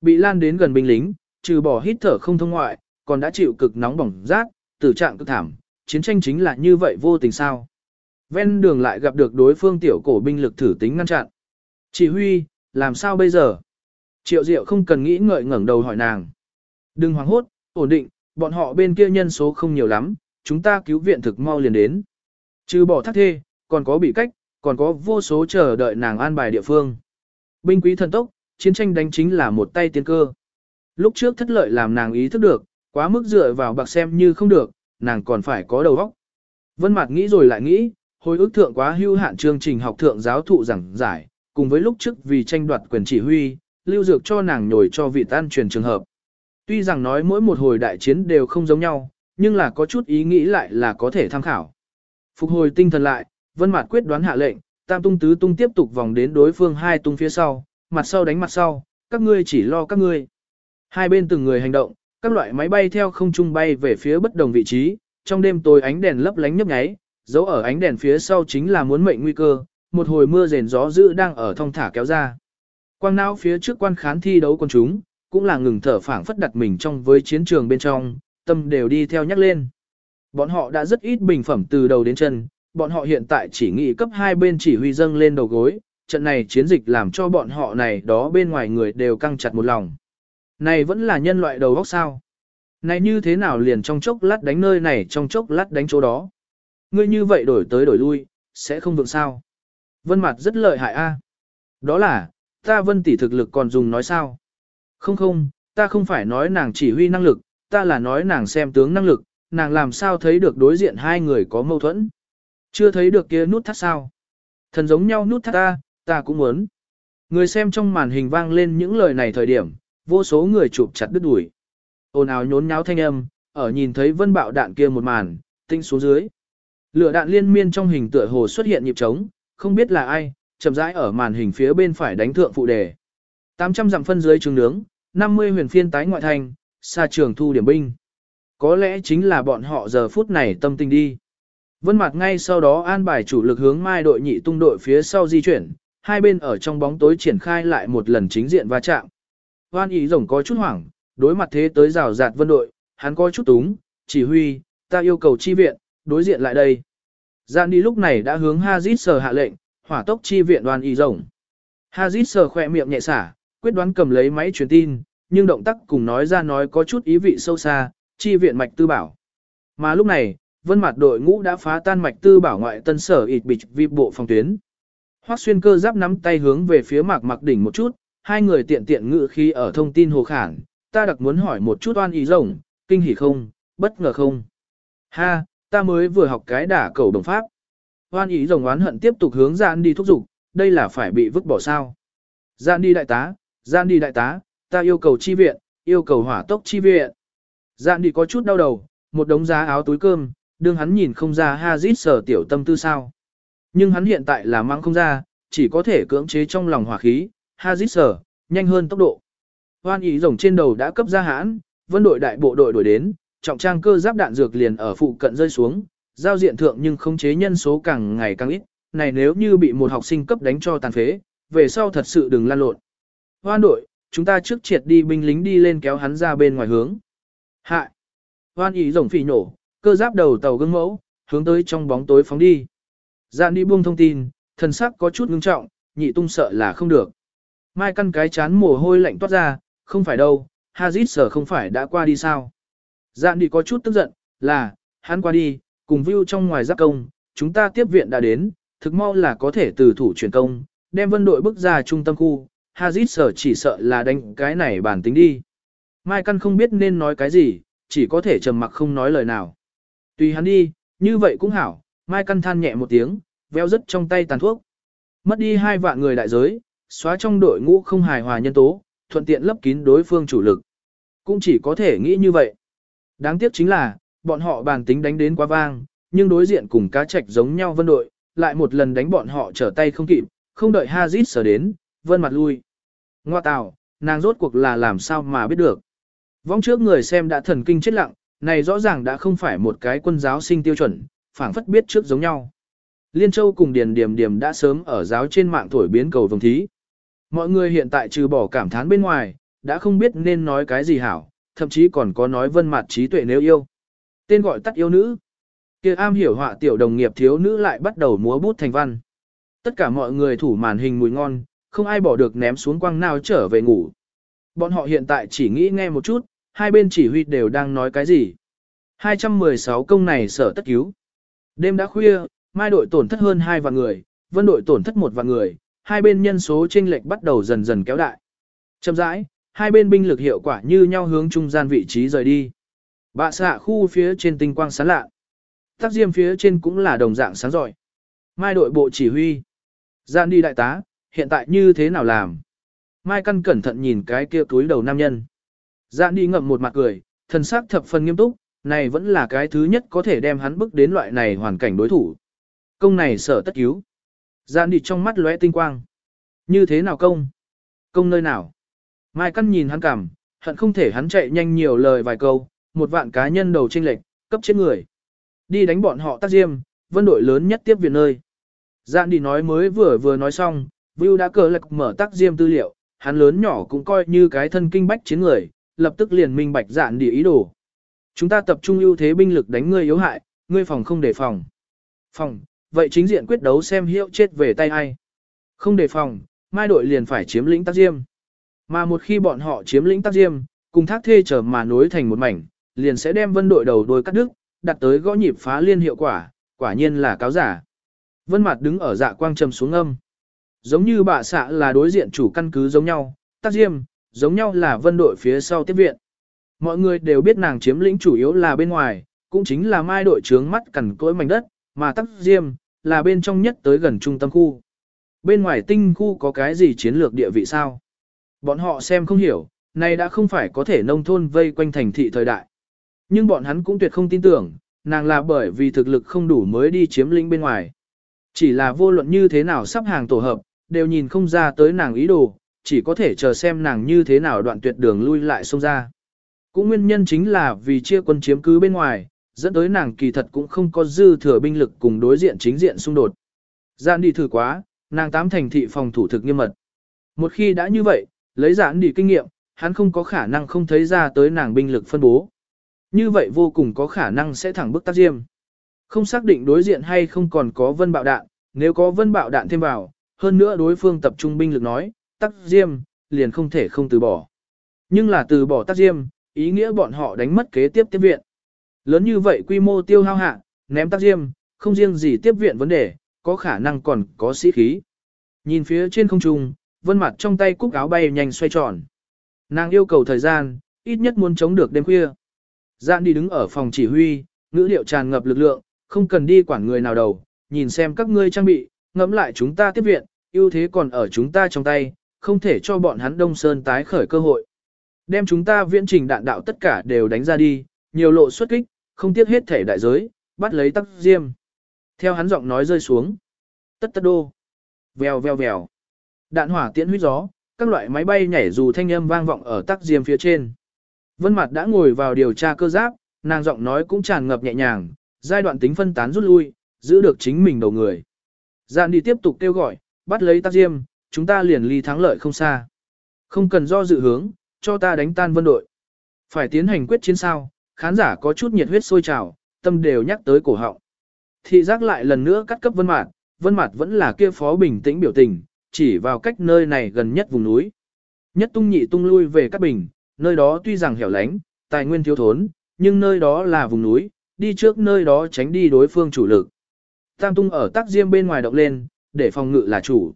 Bị lan đến gần binh lính, trừ bỏ hít thở không thông ngoại, còn đã chịu cực nóng bỏng rát, tử trạng cực thảm, chiến tranh chính là như vậy vô tình sao. Ven đường lại gặp được đối phương tiểu cổ binh lực thử tính ngăn chặn. Chỉ huy, làm sao bây giờ? Triệu Diệu không cần nghĩ ngợi ngẩng đầu hỏi nàng. Đừng hoảng hốt, ổn định, bọn họ bên kia nhân số không nhiều lắm, chúng ta cứu viện thực mau liền đến. Trừ bỏ thác thê, còn có bị cách, còn có vô số chờ đợi nàng an bài địa phương. Binh quý thần tốc, chiến tranh đánh chính là một tay tiên cơ. Lúc trước thất lợi làm nàng ý thức được, quá mức dựa vào bạc xem như không được, nàng còn phải có đầu óc. Vân Mạt nghĩ rồi lại nghĩ, hồi ức thượng quá hưu hạn chương trình học thượng giáo thụ giảng giải, cùng với lúc trước vì tranh đoạt quyền chỉ huy, lưu dược cho nàng nhồi cho vị tan truyền trường hợp. Tuy rằng nói mỗi một hồi đại chiến đều không giống nhau, nhưng là có chút ý nghĩ lại là có thể tham khảo. Phục hồi tinh thần lại, Vân Mạt quyết đoán hạ lệnh, Tam tung tứ tung tiếp tục vòng đến đối phương hai tung phía sau, mặt sau đánh mặt sau, các ngươi chỉ lo các ngươi. Hai bên từng người hành động, các loại máy bay theo không trung bay về phía bất đồng vị trí, trong đêm tối ánh đèn lấp lánh nhấp nháy, dấu ở ánh đèn phía sau chính là muốn mệnh nguy cơ, một hồi mưa rền gió dữ đang ở thong thả kéo ra. Quang não phía trước quan khán thi đấu con chúng, cũng là ngừng thở phảng phất đặt mình trong với chiến trường bên trong, tâm đều đi theo nhắc lên. Bọn họ đã rất ít bình phẩm từ đầu đến chân, bọn họ hiện tại chỉ nghĩ cấp hai bên chỉ huy dâng lên đầu gối, trận này chiến dịch làm cho bọn họ này đó bên ngoài người đều căng chặt một lòng. Này vẫn là nhân loại đầu góc sao? Này như thế nào liền trong chốc lát đánh nơi này trong chốc lát đánh chỗ đó? Ngươi như vậy đổi tới đổi lui, sẽ không vượng sao? Vân mặt rất lợi hại a. Đó là, ta vân tỷ thực lực còn dùng nói sao? Không không, ta không phải nói nàng chỉ huy năng lực, ta là nói nàng xem tướng năng lực, nàng làm sao thấy được đối diện hai người có mâu thuẫn. Chưa thấy được kia nút thắt sao? Thần giống nhau nút thắt ta, ta cũng muốn. Người xem trong màn hình vang lên những lời này thời điểm, vô số người chụp chặt đứt đuổi. Ồn ào nhốn nháo thanh âm, ở nhìn thấy vân bạo đạn kia một màn, tinh xuống dưới. Lửa đạn liên miên trong hình tựa hồ xuất hiện nhịp trống, không biết là ai, chậm rãi ở màn hình phía bên phải đánh thượng phụ đề. 800 dặm phân dưới trường nướng, 50 huyền phiên tái ngoại thành, xa trường thu điểm binh. Có lẽ chính là bọn họ giờ phút này tâm tình đi. Vân Mạc ngay sau đó an bài chủ lực hướng mai đội nhị tung đội phía sau di chuyển, hai bên ở trong bóng tối triển khai lại một lần chính diện va chạm. Hoan ý rồng có chút hoảng, đối mặt thế tới rào rạt vân đội, hắn có chút túng, chỉ huy, ta yêu cầu chi viện, đối diện lại đây. Gian đi lúc này đã hướng Hazit sờ hạ lệnh, hỏa tốc chi viện đoàn ý rồng. Hazit sờ khỏe miệng nhẹ xả, quyết đoán cầm lấy máy truyền tin, nhưng động tác cùng nói ra nói có chút ý vị sâu xa, chi viện mạch tư bảo. Mà lúc này, vân mặt đội ngũ đã phá tan mạch tư bảo ngoại tân sở ịt bịch vi bộ phòng tuyến. Hoắc xuyên cơ giáp nắm tay hướng về phía mạc mặc đỉnh một chút, hai người tiện tiện ngự khi ở thông tin hồ khản, ta đặc muốn hỏi một chút oan ý rồng, kinh hỉ không, bất ngờ không. Ha, ta mới vừa học cái đả cầu đồng pháp. Oan ý rồng oán hận tiếp tục hướng gian đi thúc giục, đây là phải bị vứt bỏ sao. Gian đi đại tá, gian đi đại tá, ta yêu cầu chi viện, yêu cầu hỏa tốc chi viện. Gian đi có chút đau đầu, một đống giá áo túi cơm, đương hắn nhìn không ra Hazit sở tiểu tâm tư sao. Nhưng hắn hiện tại là mang không ra, chỉ có thể cưỡng chế trong lòng hỏa khí, Hazit sở, nhanh hơn tốc độ. Hoan ý rồng trên đầu đã cấp ra hãn, vân đội đại bộ đội đuổi đến, trọng trang cơ giáp đạn dược liền ở phụ cận rơi xuống, giao diện thượng nhưng không chế nhân số càng ngày càng ít, này nếu như bị một học sinh cấp đánh cho tàn phế, về sau thật sự đừng lan lộn. hoan đội, chúng ta trước triệt đi binh lính đi lên kéo hắn ra bên ngoài hướng. Hại. Hoan ý rồng phỉ nổ, cơ giáp đầu tàu gương mẫu, hướng tới trong bóng tối phóng đi. Dạn đi buông thông tin, thần sắc có chút ngưng trọng, nhị tung sợ là không được. Mai căn cái chán mồ hôi lạnh toát ra, không phải đâu, Hazit sở không phải đã qua đi sao. Dạn đi có chút tức giận, là, hắn qua đi, cùng view trong ngoài giáp công, chúng ta tiếp viện đã đến, thực mau là có thể từ thủ chuyển công, đem vân đội bước ra trung tâm khu, Hazit sở chỉ sợ là đánh cái này bản tính đi. Mai căn không biết nên nói cái gì, chỉ có thể trầm mặc không nói lời nào. Tùy hắn đi, như vậy cũng hảo, Mai căn than nhẹ một tiếng, véo rất trong tay tàn thuốc. Mất đi hai vạn người đại giới, xóa trong đội ngũ không hài hòa nhân tố, thuận tiện lấp kín đối phương chủ lực. Cũng chỉ có thể nghĩ như vậy. Đáng tiếc chính là, bọn họ bàn tính đánh đến quá vang, nhưng đối diện cùng cá trạch giống nhau vân đội, lại một lần đánh bọn họ trở tay không kịp, không đợi Hazit sở đến, vân mặt lui. Ngoa tào, nàng rốt cuộc là làm sao mà biết được. Vong trước người xem đã thần kinh chết lặng, này rõ ràng đã không phải một cái quân giáo sinh tiêu chuẩn, phảng phất biết trước giống nhau. Liên Châu cùng Điền Điềm Điềm đã sớm ở giáo trên mạng thổi biến cầu vồng thí. Mọi người hiện tại trừ bỏ cảm thán bên ngoài, đã không biết nên nói cái gì hảo, thậm chí còn có nói vân mặt trí tuệ nếu yêu. Tên gọi tắt yêu nữ. kia am hiểu họa tiểu đồng nghiệp thiếu nữ lại bắt đầu múa bút thành văn. Tất cả mọi người thủ màn hình mùi ngon, không ai bỏ được ném xuống quăng nào trở về ngủ. Bọn họ hiện tại chỉ nghĩ nghe một chút, hai bên chỉ huy đều đang nói cái gì. 216 công này sở tất cứu. Đêm đã khuya, mai đội tổn thất hơn 2 vạn người, vân đội tổn thất 1 vạn người, hai bên nhân số chênh lệch bắt đầu dần dần kéo đại. Chậm rãi, hai bên binh lực hiệu quả như nhau hướng trung gian vị trí rời đi. Bạ xạ khu phía trên tinh quang sáng lạ. Tắc diêm phía trên cũng là đồng dạng sáng giỏi. Mai đội bộ chỉ huy. Gian đi đại tá, hiện tại như thế nào làm? Mai căn cẩn thận nhìn cái kia túi đầu nam nhân. Dạn đi ngậm một mặt cười, thần sắc thập phần nghiêm túc, này vẫn là cái thứ nhất có thể đem hắn bước đến loại này hoàn cảnh đối thủ. Công này sở tất cứu. Dạn đi trong mắt lóe tinh quang. Như thế nào công? Công nơi nào? Mai căn nhìn hắn cảm, hận không thể hắn chạy nhanh nhiều lời vài câu, một vạn cá nhân đầu tranh lệch, cấp chết người. Đi đánh bọn họ tác diêm, vân đội lớn nhất tiếp viện nơi. Dạn đi nói mới vừa vừa nói xong, Vưu đã cờ lạc mở tác diêm tư liệu, hắn lớn nhỏ cũng coi như cái thân kinh bách chiến người, lập tức liền minh bạch dạn địa ý đồ. Chúng ta tập trung ưu thế binh lực đánh ngươi yếu hại, ngươi phòng không đề phòng. Phòng, vậy chính diện quyết đấu xem hiệu chết về tay ai. Không đề phòng, mai đội liền phải chiếm lĩnh tác diêm. Mà một khi bọn họ chiếm lĩnh tác diêm, cùng thác thê trở mà nối thành một mảnh, liền sẽ đem vân đội đầu đôi cắt đứt, đặt tới gõ nhịp phá liên hiệu quả, quả nhiên là cáo giả. Vân mặt đứng ở dạ quang trầm xuống âm. Giống như bạ xạ là đối diện chủ căn cứ giống nhau, tác diêm, giống nhau là vân đội phía sau tiếp viện. Mọi người đều biết nàng chiếm lĩnh chủ yếu là bên ngoài, cũng chính là mai đội trướng mắt cằn cỗi mảnh đất, mà tắc diêm, là bên trong nhất tới gần trung tâm khu. Bên ngoài tinh khu có cái gì chiến lược địa vị sao? Bọn họ xem không hiểu, này đã không phải có thể nông thôn vây quanh thành thị thời đại. Nhưng bọn hắn cũng tuyệt không tin tưởng, nàng là bởi vì thực lực không đủ mới đi chiếm lĩnh bên ngoài. Chỉ là vô luận như thế nào sắp hàng tổ hợp, đều nhìn không ra tới nàng ý đồ, chỉ có thể chờ xem nàng như thế nào đoạn tuyệt đường lui lại xông ra. Cũng nguyên nhân chính là vì chia quân chiếm cứ bên ngoài, dẫn tới nàng kỳ thật cũng không có dư thừa binh lực cùng đối diện chính diện xung đột. Giản đi thử quá, nàng tám thành thị phòng thủ thực nghiêm mật. Một khi đã như vậy, lấy giản đi kinh nghiệm, hắn không có khả năng không thấy ra tới nàng binh lực phân bố. Như vậy vô cùng có khả năng sẽ thẳng bức tác diêm. Không xác định đối diện hay không còn có vân bạo đạn, nếu có vân bạo đạn thêm vào, hơn nữa đối phương tập trung binh lực nói, tắc diêm, liền không thể không từ bỏ. Nhưng là từ bỏ tắc diêm, ý nghĩa bọn họ đánh mất kế tiếp tiếp viện. Lớn như vậy quy mô tiêu hao hạ, ném tắc diêm, không riêng gì tiếp viện vấn đề, có khả năng còn có sĩ khí. Nhìn phía trên không trung, vân mặt trong tay cúc áo bay nhanh xoay tròn. Nàng yêu cầu thời gian, ít nhất muốn chống được đêm khuya. Dạn đi đứng ở phòng chỉ huy, ngữ liệu tràn ngập lực lượng, không cần đi quản người nào đầu, nhìn xem các ngươi trang bị, ngẫm lại chúng ta tiếp viện, ưu thế còn ở chúng ta trong tay, không thể cho bọn hắn Đông Sơn tái khởi cơ hội. Đem chúng ta viễn trình đạn đạo tất cả đều đánh ra đi, nhiều lộ xuất kích, không tiếc hết thể đại giới, bắt lấy tắc diêm. Theo hắn giọng nói rơi xuống. Tất tất đô. Vèo vèo vèo. Đạn hỏa tiễn huyết gió, các loại máy bay nhảy dù thanh âm vang vọng ở tắc diêm phía trên. Vân Mặt đã ngồi vào điều tra cơ giáp, nàng giọng nói cũng tràn ngập nhẹ nhàng, giai đoạn tính phân tán rút lui, giữ được chính mình đầu người. Giàn đi tiếp tục kêu gọi, bắt lấy Tắc diêm, chúng ta liền ly thắng lợi không xa. Không cần do dự hướng, cho ta đánh tan vân đội. Phải tiến hành quyết chiến sao, khán giả có chút nhiệt huyết sôi trào, tâm đều nhắc tới cổ họng. Thị giác lại lần nữa cắt cấp vân mạt, vân mạt vẫn là kia phó bình tĩnh biểu tình, chỉ vào cách nơi này gần nhất vùng núi. Nhất tung nhị tung lui về các bình, nơi đó tuy rằng hẻo lánh, tài nguyên thiếu thốn, nhưng nơi đó là vùng núi, đi trước nơi đó tránh đi đối phương chủ lực. Tam tung ở tác diêm bên ngoài động lên, để phòng ngự là chủ.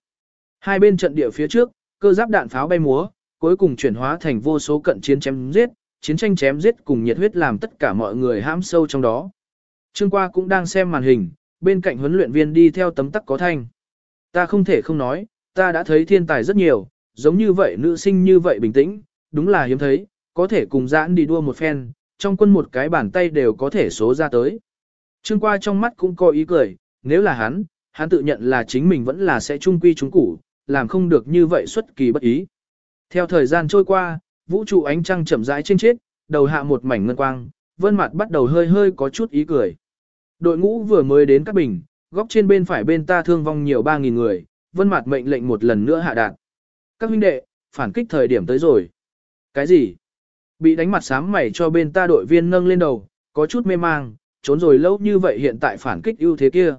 Hai bên trận địa phía trước, cơ giáp đạn pháo bay múa, cuối cùng chuyển hóa thành vô số cận chiến chém giết, chiến tranh chém giết cùng nhiệt huyết làm tất cả mọi người hãm sâu trong đó. Trương Qua cũng đang xem màn hình, bên cạnh huấn luyện viên đi theo tấm tắc có thanh. Ta không thể không nói, ta đã thấy thiên tài rất nhiều, giống như vậy nữ sinh như vậy bình tĩnh, đúng là hiếm thấy, có thể cùng giãn đi đua một phen, trong quân một cái bàn tay đều có thể số ra tới. Trương qua trong mắt cũng có ý cười, nếu là hắn, hắn tự nhận là chính mình vẫn là sẽ trung quy trung củ, làm không được như vậy xuất kỳ bất ý. Theo thời gian trôi qua, vũ trụ ánh trăng chậm rãi trên chết, đầu hạ một mảnh ngân quang, vân mặt bắt đầu hơi hơi có chút ý cười. Đội ngũ vừa mới đến các bình, góc trên bên phải bên ta thương vong nhiều 3.000 người, vân mặt mệnh lệnh một lần nữa hạ đạt. Các huynh đệ, phản kích thời điểm tới rồi. Cái gì? Bị đánh mặt sám mày cho bên ta đội viên nâng lên đầu, có chút mê mang, trốn rồi lâu như vậy hiện tại phản kích ưu thế kia.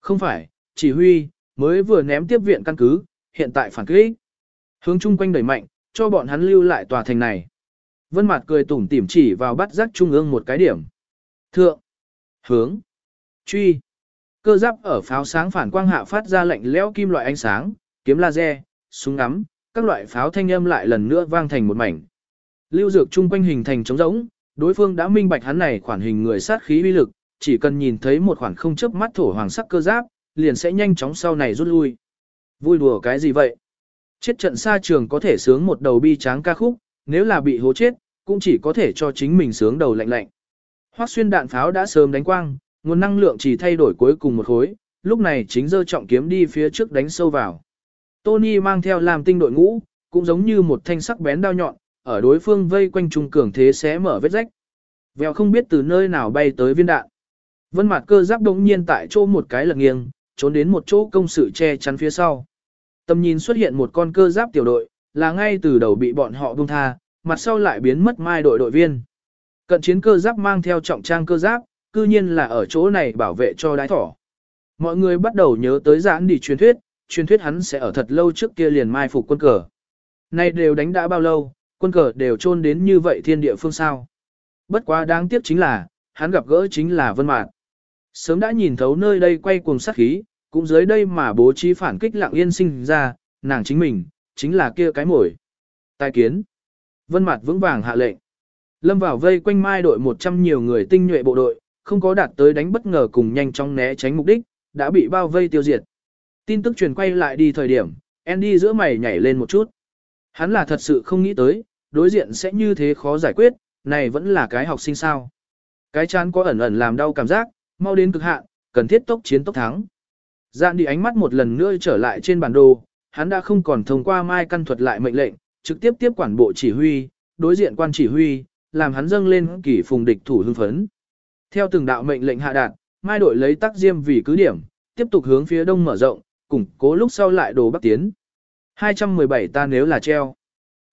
Không phải, chỉ huy, mới vừa ném tiếp viện căn cứ, hiện tại phản kích. Hướng chung quanh đẩy mạnh, cho bọn hắn lưu lại tòa thành này. Vân Mạt cười tủm tỉm chỉ vào bắt giác trung ương một cái điểm. Thượng, hướng, truy. Cơ giáp ở pháo sáng phản quang hạ phát ra lạnh lẽo kim loại ánh sáng, kiếm laser, súng ngắm, các loại pháo thanh âm lại lần nữa vang thành một mảnh. Lưu dược chung quanh hình thành trống rỗng, đối phương đã minh bạch hắn này khoản hình người sát khí uy lực, chỉ cần nhìn thấy một khoản không chớp mắt thổ hoàng sắc cơ giáp, liền sẽ nhanh chóng sau này rút lui. Vui đùa cái gì vậy? Chết trận xa trường có thể sướng một đầu bi tráng ca khúc, nếu là bị hố chết, cũng chỉ có thể cho chính mình sướng đầu lạnh lạnh. Hoắc xuyên đạn pháo đã sớm đánh quang, nguồn năng lượng chỉ thay đổi cuối cùng một khối, lúc này chính dơ trọng kiếm đi phía trước đánh sâu vào. Tony mang theo làm tinh đội ngũ, cũng giống như một thanh sắc bén đao nhọn, ở đối phương vây quanh trung cường thế sẽ mở vết rách. Vèo không biết từ nơi nào bay tới viên đạn. Vân mặt cơ giáp đống nhiên tại chỗ một cái lật nghiêng, trốn đến một chỗ công sự che chắn phía sau. Tầm nhìn xuất hiện một con cơ giáp tiểu đội, là ngay từ đầu bị bọn họ buông tha, mặt sau lại biến mất mai đội đội viên. Cận chiến cơ giáp mang theo trọng trang cơ giáp, cư nhiên là ở chỗ này bảo vệ cho đái thỏ. Mọi người bắt đầu nhớ tới giãn đi truyền thuyết, truyền thuyết hắn sẽ ở thật lâu trước kia liền mai phục quân cờ. Nay đều đánh đã bao lâu, quân cờ đều chôn đến như vậy thiên địa phương sao. Bất quá đáng tiếc chính là, hắn gặp gỡ chính là Vân Mạt. Sớm đã nhìn thấu nơi đây quay cuồng sát khí, cũng dưới đây mà bố trí phản kích lặng yên sinh ra, nàng chính mình, chính là kia cái mồi. Tài kiến. Vân Mạt vững vàng hạ lệnh. Lâm vào vây quanh mai đội 100 nhiều người tinh nhuệ bộ đội, không có đạt tới đánh bất ngờ cùng nhanh chóng né tránh mục đích, đã bị bao vây tiêu diệt. Tin tức truyền quay lại đi thời điểm, Andy giữa mày nhảy lên một chút. Hắn là thật sự không nghĩ tới, đối diện sẽ như thế khó giải quyết, này vẫn là cái học sinh sao. Cái chán có ẩn ẩn làm đau cảm giác, mau đến cực hạn, cần thiết tốc chiến tốc thắng. Dạn đi ánh mắt một lần nữa trở lại trên bản đồ, hắn đã không còn thông qua mai căn thuật lại mệnh lệnh, trực tiếp tiếp quản bộ chỉ huy, đối diện quan chỉ huy, làm hắn dâng lên kỷ phùng địch thủ hưng phấn. Theo từng đạo mệnh lệnh hạ đạt, mai đội lấy tắc diêm vì cứ điểm, tiếp tục hướng phía đông mở rộng, củng cố lúc sau lại đồ bắc tiến. 217 ta nếu là treo.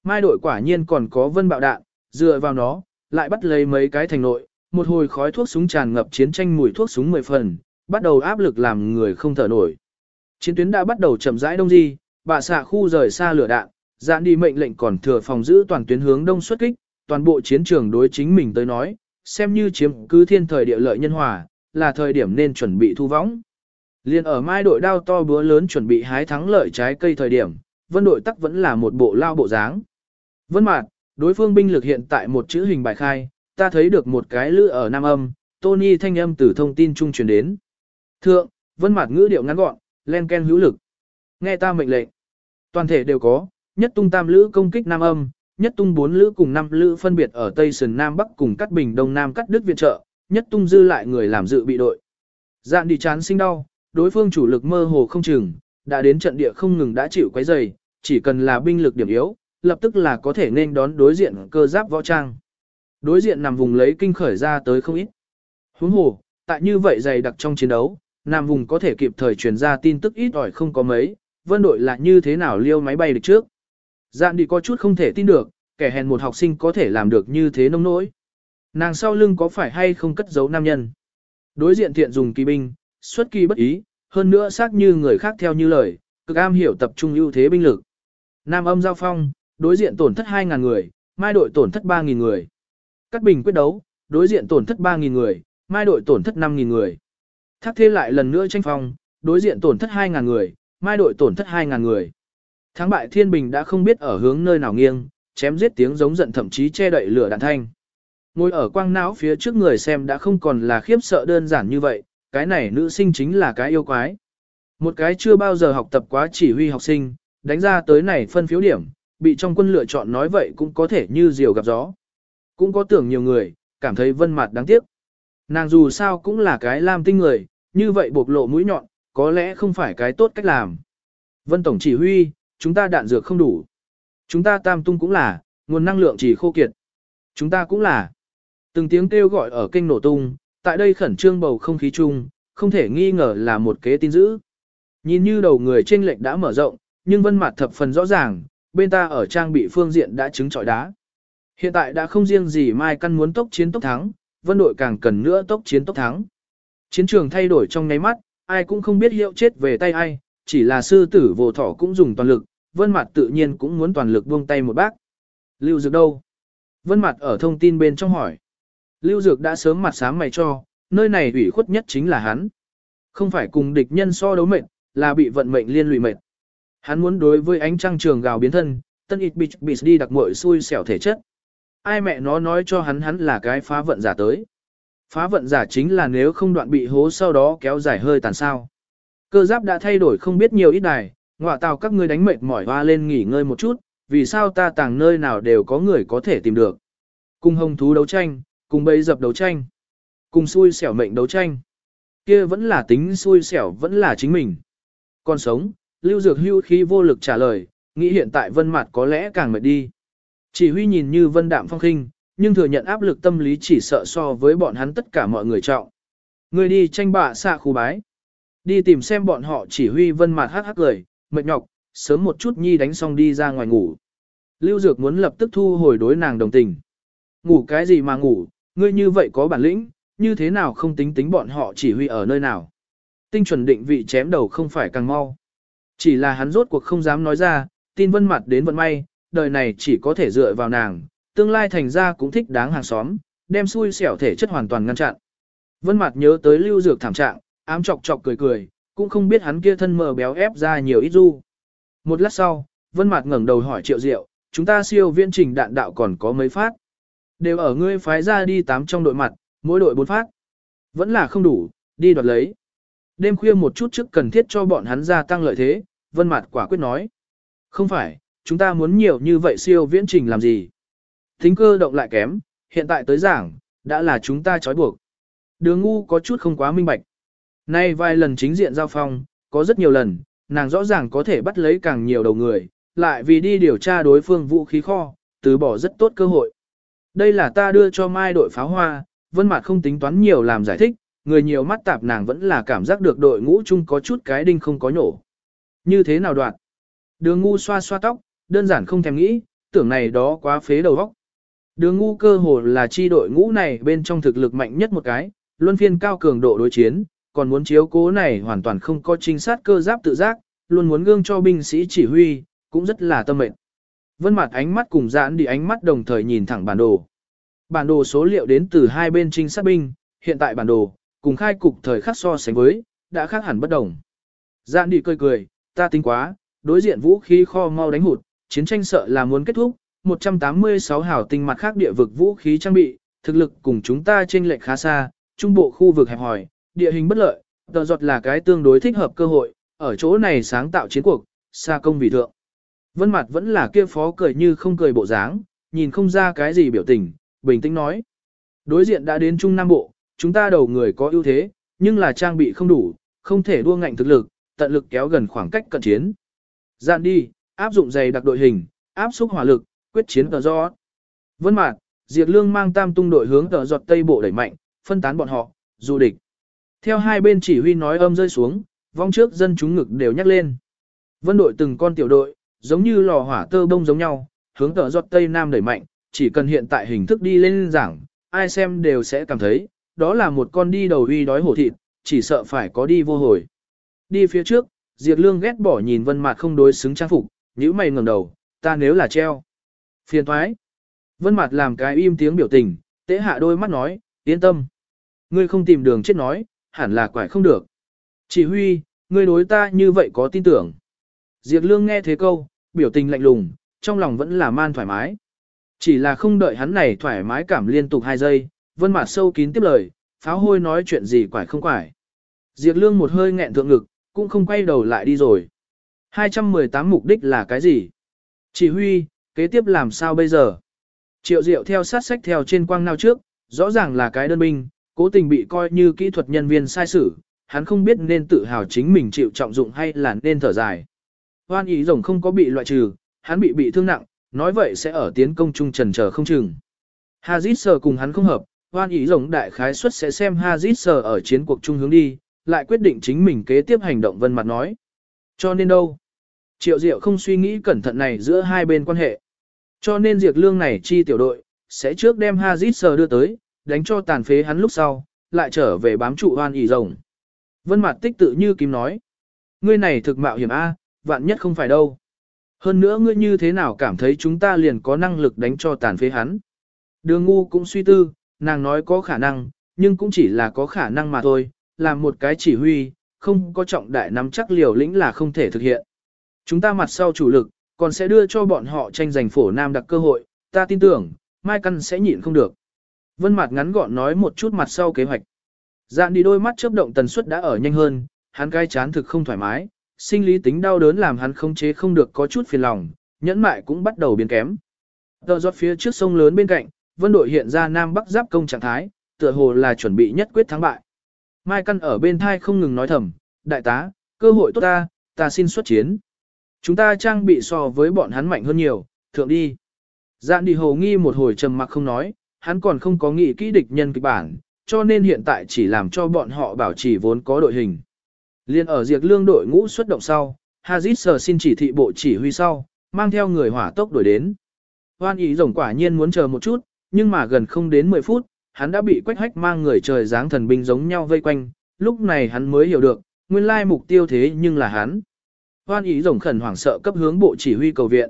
Mai đội quả nhiên còn có vân bạo đạn, dựa vào nó, lại bắt lấy mấy cái thành nội, một hồi khói thuốc súng tràn ngập chiến tranh mùi thuốc súng mười phần, bắt đầu áp lực làm người không thở nổi. Chiến tuyến đã bắt đầu chậm rãi đông di, bà xạ khu rời xa lửa đạn, dạn đi mệnh lệnh còn thừa phòng giữ toàn tuyến hướng đông xuất kích, toàn bộ chiến trường đối chính mình tới nói, xem như chiếm cứ thiên thời địa lợi nhân hòa, là thời điểm nên chuẩn bị thu võng. Liên ở mai đội đao to búa lớn chuẩn bị hái thắng lợi trái cây thời điểm, vân đội tắc vẫn là một bộ lao bộ dáng. Vân mạt, đối phương binh lực hiện tại một chữ hình bài khai, ta thấy được một cái lữ ở Nam Âm, Tony thanh âm từ thông tin trung truyền đến. Thượng, vân mạt ngữ điệu ngắn gọn, len ken hữu lực. Nghe ta mệnh lệnh. Toàn thể đều có, nhất tung tam lữ công kích Nam Âm, nhất tung bốn lữ cùng năm lữ phân biệt ở Tây Sơn Nam Bắc cùng cắt bình Đông Nam cắt Đức viện trợ, nhất tung dư lại người làm dự bị đội. Dạn đi chán sinh đau, đối phương chủ lực mơ hồ không chừng, đã đến trận địa không ngừng đã chịu quấy dày, chỉ cần là binh lực điểm yếu, lập tức là có thể nên đón đối diện cơ giáp võ trang. Đối diện nằm vùng lấy kinh khởi ra tới không ít. Huống hồ, tại như vậy dày đặc trong chiến đấu, Nam vùng có thể kịp thời truyền ra tin tức ít ỏi không có mấy, vân đội là như thế nào liêu máy bay được trước. Dạn đi có chút không thể tin được, kẻ hèn một học sinh có thể làm được như thế nông nỗi. Nàng sau lưng có phải hay không cất giấu nam nhân? Đối diện thiện dùng kỳ binh, xuất kỳ bất ý, hơn nữa xác như người khác theo như lời, cực am hiểu tập trung ưu thế binh lực. Nam âm giao phong, đối diện tổn thất 2.000 người, mai đội tổn thất 3.000 người. Cắt bình quyết đấu, đối diện tổn thất 3.000 người, mai đội tổn thất 5.000 người. Thác thế lại lần nữa tranh phong, đối diện tổn thất 2.000 người, mai đội tổn thất 2.000 người. Thắng bại thiên bình đã không biết ở hướng nơi nào nghiêng, chém giết tiếng giống giận thậm chí che đậy lửa đạn thanh. Ngồi ở quang não phía trước người xem đã không còn là khiếp sợ đơn giản như vậy, cái này nữ sinh chính là cái yêu quái. Một cái chưa bao giờ học tập quá chỉ huy học sinh, đánh ra tới này phân phiếu điểm, bị trong quân lựa chọn nói vậy cũng có thể như diều gặp gió. Cũng có tưởng nhiều người, cảm thấy vân mặt đáng tiếc. Nàng dù sao cũng là cái lam tinh người, như vậy bộc lộ mũi nhọn, có lẽ không phải cái tốt cách làm. Vân Tổng chỉ huy, chúng ta đạn dược không đủ. Chúng ta tam tung cũng là, nguồn năng lượng chỉ khô kiệt. Chúng ta cũng là. Từng tiếng kêu gọi ở kênh nổ tung, tại đây khẩn trương bầu không khí chung, không thể nghi ngờ là một kế tin dữ. Nhìn như đầu người trên lệnh đã mở rộng, nhưng vân mặt thập phần rõ ràng, bên ta ở trang bị phương diện đã chứng trọi đá. Hiện tại đã không riêng gì Mai Căn muốn tốc chiến tốc thắng, vân đội càng cần nữa tốc chiến tốc thắng. Chiến trường thay đổi trong nháy mắt, ai cũng không biết hiệu chết về tay ai, chỉ là sư tử vô thỏ cũng dùng toàn lực, vân mặt tự nhiên cũng muốn toàn lực buông tay một bác. Lưu Dược đâu? Vân mặt ở thông tin bên trong hỏi. Lưu Dược đã sớm mặt sáng mày cho, nơi này ủy khuất nhất chính là hắn. Không phải cùng địch nhân so đấu mệnh, là bị vận mệnh liên lụy mệnh. Hắn muốn đối với ánh trăng trường gào biến thân, tân ít bị bị đi đặc muội xui xẻo thể chất. Ai mẹ nó nói cho hắn hắn là cái phá vận giả tới. Phá vận giả chính là nếu không đoạn bị hố sau đó kéo dài hơi tàn sao. Cơ giáp đã thay đổi không biết nhiều ít đài, ngọa tàu các ngươi đánh mệt mỏi hoa lên nghỉ ngơi một chút, vì sao ta tàng nơi nào đều có người có thể tìm được. Cùng hồng thú đấu tranh, cùng bấy dập đấu tranh, cùng xui xẻo mệnh đấu tranh. kia vẫn là tính xui xẻo vẫn là chính mình. Còn sống, Lưu Dược hưu khí vô lực trả lời, nghĩ hiện tại vân mặt có lẽ càng mệt đi. Chỉ huy nhìn như vân đạm phong khinh, nhưng thừa nhận áp lực tâm lý chỉ sợ so với bọn hắn tất cả mọi người trọng. Người đi tranh bạ xạ khu bái. Đi tìm xem bọn họ chỉ huy vân mặt hát hát cười, mệt nhọc, sớm một chút nhi đánh xong đi ra ngoài ngủ. Lưu Dược muốn lập tức thu hồi đối nàng đồng tình. Ngủ cái gì mà ngủ, ngươi như vậy có bản lĩnh, như thế nào không tính tính bọn họ chỉ huy ở nơi nào. Tinh chuẩn định vị chém đầu không phải càng mau. Chỉ là hắn rốt cuộc không dám nói ra, tin vân mặt đến vận may, đời này chỉ có thể dựa vào nàng, tương lai thành ra cũng thích đáng hàng xóm, đem xui xẻo thể chất hoàn toàn ngăn chặn. Vân mặt nhớ tới lưu dược thảm trạng, ám chọc chọc cười cười, cũng không biết hắn kia thân mờ béo ép ra nhiều ít du. Một lát sau, Vân mặt ngẩng đầu hỏi Triệu Diệu, chúng ta siêu viên trình đạn đạo còn có mấy phát. Đều ở ngươi phái ra đi tám trong đội mặt, mỗi đội bốn phát. Vẫn là không đủ, đi đoạt lấy. Đêm khuya một chút trước cần thiết cho bọn hắn gia tăng lợi thế, Vân Mạt quả quyết nói. Không phải, chúng ta muốn nhiều như vậy siêu viễn trình làm gì? Tính cơ động lại kém, hiện tại tới giảng, đã là chúng ta trói buộc. Đường ngu có chút không quá minh bạch. Nay vài lần chính diện giao phong, có rất nhiều lần, nàng rõ ràng có thể bắt lấy càng nhiều đầu người, lại vì đi điều tra đối phương vũ khí kho, từ bỏ rất tốt cơ hội. Đây là ta đưa cho mai đội pháo hoa, Vân mặt không tính toán nhiều làm giải thích, người nhiều mắt tạp nàng vẫn là cảm giác được đội ngũ chung có chút cái đinh không có nhổ. Như thế nào đoạn? Đường ngu xoa xoa tóc, đơn giản không thèm nghĩ, tưởng này đó quá phế đầu óc. Đường ngu cơ hồ là chi đội ngũ này bên trong thực lực mạnh nhất một cái, luân phiên cao cường độ đối chiến, còn muốn chiếu cố này hoàn toàn không có trinh sát cơ giáp tự giác, luôn muốn gương cho binh sĩ chỉ huy, cũng rất là tâm mệnh. Vân mặt ánh mắt cùng giãn đi ánh mắt đồng thời nhìn thẳng bản đồ. Bản đồ số liệu đến từ hai bên trinh sát binh, hiện tại bản đồ, cùng khai cục thời khắc so sánh với, đã khác hẳn bất đồng. Giãn đi cười cười, ta tính quá, đối diện vũ khí kho mau đánh hụt, chiến tranh sợ là muốn kết thúc, 186 hảo tinh mặt khác địa vực vũ khí trang bị, thực lực cùng chúng ta trên lệch khá xa, trung bộ khu vực hẹp hòi, địa hình bất lợi, tờ giọt là cái tương đối thích hợp cơ hội, ở chỗ này sáng tạo chiến cuộc, xa công vì thượng. Vân mặt vẫn là kia phó cười như không cười bộ dáng, nhìn không ra cái gì biểu tình, bình tĩnh nói. Đối diện đã đến Trung Nam Bộ, chúng ta đầu người có ưu thế, nhưng là trang bị không đủ, không thể đua ngạnh thực lực, tận lực kéo gần khoảng cách cận chiến. Dạn đi, áp dụng dày đặc đội hình, áp xúc hỏa lực, quyết chiến tờ giọt. Vân Mạc, Diệt Lương mang tam tung đội hướng tờ giọt Tây Bộ đẩy mạnh, phân tán bọn họ, du địch. Theo hai bên chỉ huy nói âm rơi xuống, vong trước dân chúng ngực đều nhắc lên. Vân đội từng con tiểu đội, giống như lò hỏa tơ bông giống nhau, hướng tờ giọt Tây Nam đẩy mạnh, chỉ cần hiện tại hình thức đi lên giảng, ai xem đều sẽ cảm thấy, đó là một con đi đầu uy đói hổ thịt, chỉ sợ phải có đi vô hồi. Đi phía trước, Diệp Lương ghét bỏ nhìn Vân Mạt không đối xứng trang phục, nhíu mày ngẩng đầu, ta nếu là treo. Phiền thoái, Vân Mạt làm cái im tiếng biểu tình, tế hạ đôi mắt nói, yên tâm. Ngươi không tìm đường chết nói, hẳn là quải không được. Chỉ huy, ngươi đối ta như vậy có tin tưởng. Diệp Lương nghe thế câu, biểu tình lạnh lùng, trong lòng vẫn là man thoải mái. Chỉ là không đợi hắn này thoải mái cảm liên tục 2 giây, Vân Mạt sâu kín tiếp lời, pháo hôi nói chuyện gì quải không quải. Diệp Lương một hơi nghẹn thượng ngực, cũng không quay đầu lại đi rồi. 218 mục đích là cái gì? Chỉ huy, kế tiếp làm sao bây giờ? Triệu Diệu theo sát sách theo trên quang nao trước, rõ ràng là cái đơn binh, cố tình bị coi như kỹ thuật nhân viên sai sử, hắn không biết nên tự hào chính mình chịu trọng dụng hay là nên thở dài. Hoan ý rồng không có bị loại trừ, hắn bị bị thương nặng, nói vậy sẽ ở tiến công trung trần chờ không chừng. Hazit sờ cùng hắn không hợp, hoan ý rồng đại khái suất sẽ xem Hazit sờ ở chiến cuộc trung hướng đi, lại quyết định chính mình kế tiếp hành động vân mặt nói. Cho nên đâu? Triệu Diệu không suy nghĩ cẩn thận này giữa hai bên quan hệ. Cho nên diệt lương này chi tiểu đội, sẽ trước đem Hazit sờ đưa tới, đánh cho tàn phế hắn lúc sau, lại trở về bám trụ hoan ỉ rồng. Vân mặt tích tự như kim nói. Ngươi này thực mạo hiểm A, vạn nhất không phải đâu. Hơn nữa ngươi như thế nào cảm thấy chúng ta liền có năng lực đánh cho tàn phế hắn. Đường ngu cũng suy tư, nàng nói có khả năng, nhưng cũng chỉ là có khả năng mà thôi, làm một cái chỉ huy, không có trọng đại nắm chắc liều lĩnh là không thể thực hiện. Chúng ta mặt sau chủ lực, còn sẽ đưa cho bọn họ tranh giành phổ nam đặc cơ hội, ta tin tưởng, Mai Căn sẽ nhịn không được. Vân Mạt ngắn gọn nói một chút mặt sau kế hoạch. Dạn đi đôi mắt chớp động tần suất đã ở nhanh hơn, hắn cai chán thực không thoải mái, sinh lý tính đau đớn làm hắn khống chế không được có chút phiền lòng, nhẫn mại cũng bắt đầu biến kém. Tờ giọt phía trước sông lớn bên cạnh, vân đội hiện ra nam bắc giáp công trạng thái, tựa hồ là chuẩn bị nhất quyết thắng bại. Mai Căn ở bên thai không ngừng nói thầm, đại tá, cơ hội tốt ta, ta xin xuất chiến. Chúng ta trang bị so với bọn hắn mạnh hơn nhiều, thượng đi. Dạn đi hồ nghi một hồi trầm mặc không nói, hắn còn không có nghĩ kỹ địch nhân kịch bản, cho nên hiện tại chỉ làm cho bọn họ bảo trì vốn có đội hình. Liên ở diệt lương đội ngũ xuất động sau, Hazit sờ xin chỉ thị bộ chỉ huy sau, mang theo người hỏa tốc đuổi đến. Hoan ý rồng quả nhiên muốn chờ một chút, nhưng mà gần không đến 10 phút, hắn đã bị quách hách mang người trời dáng thần binh giống nhau vây quanh, lúc này hắn mới hiểu được, nguyên lai mục tiêu thế nhưng là hắn. Hoan ý rồng khẩn hoảng sợ cấp hướng bộ chỉ huy cầu viện.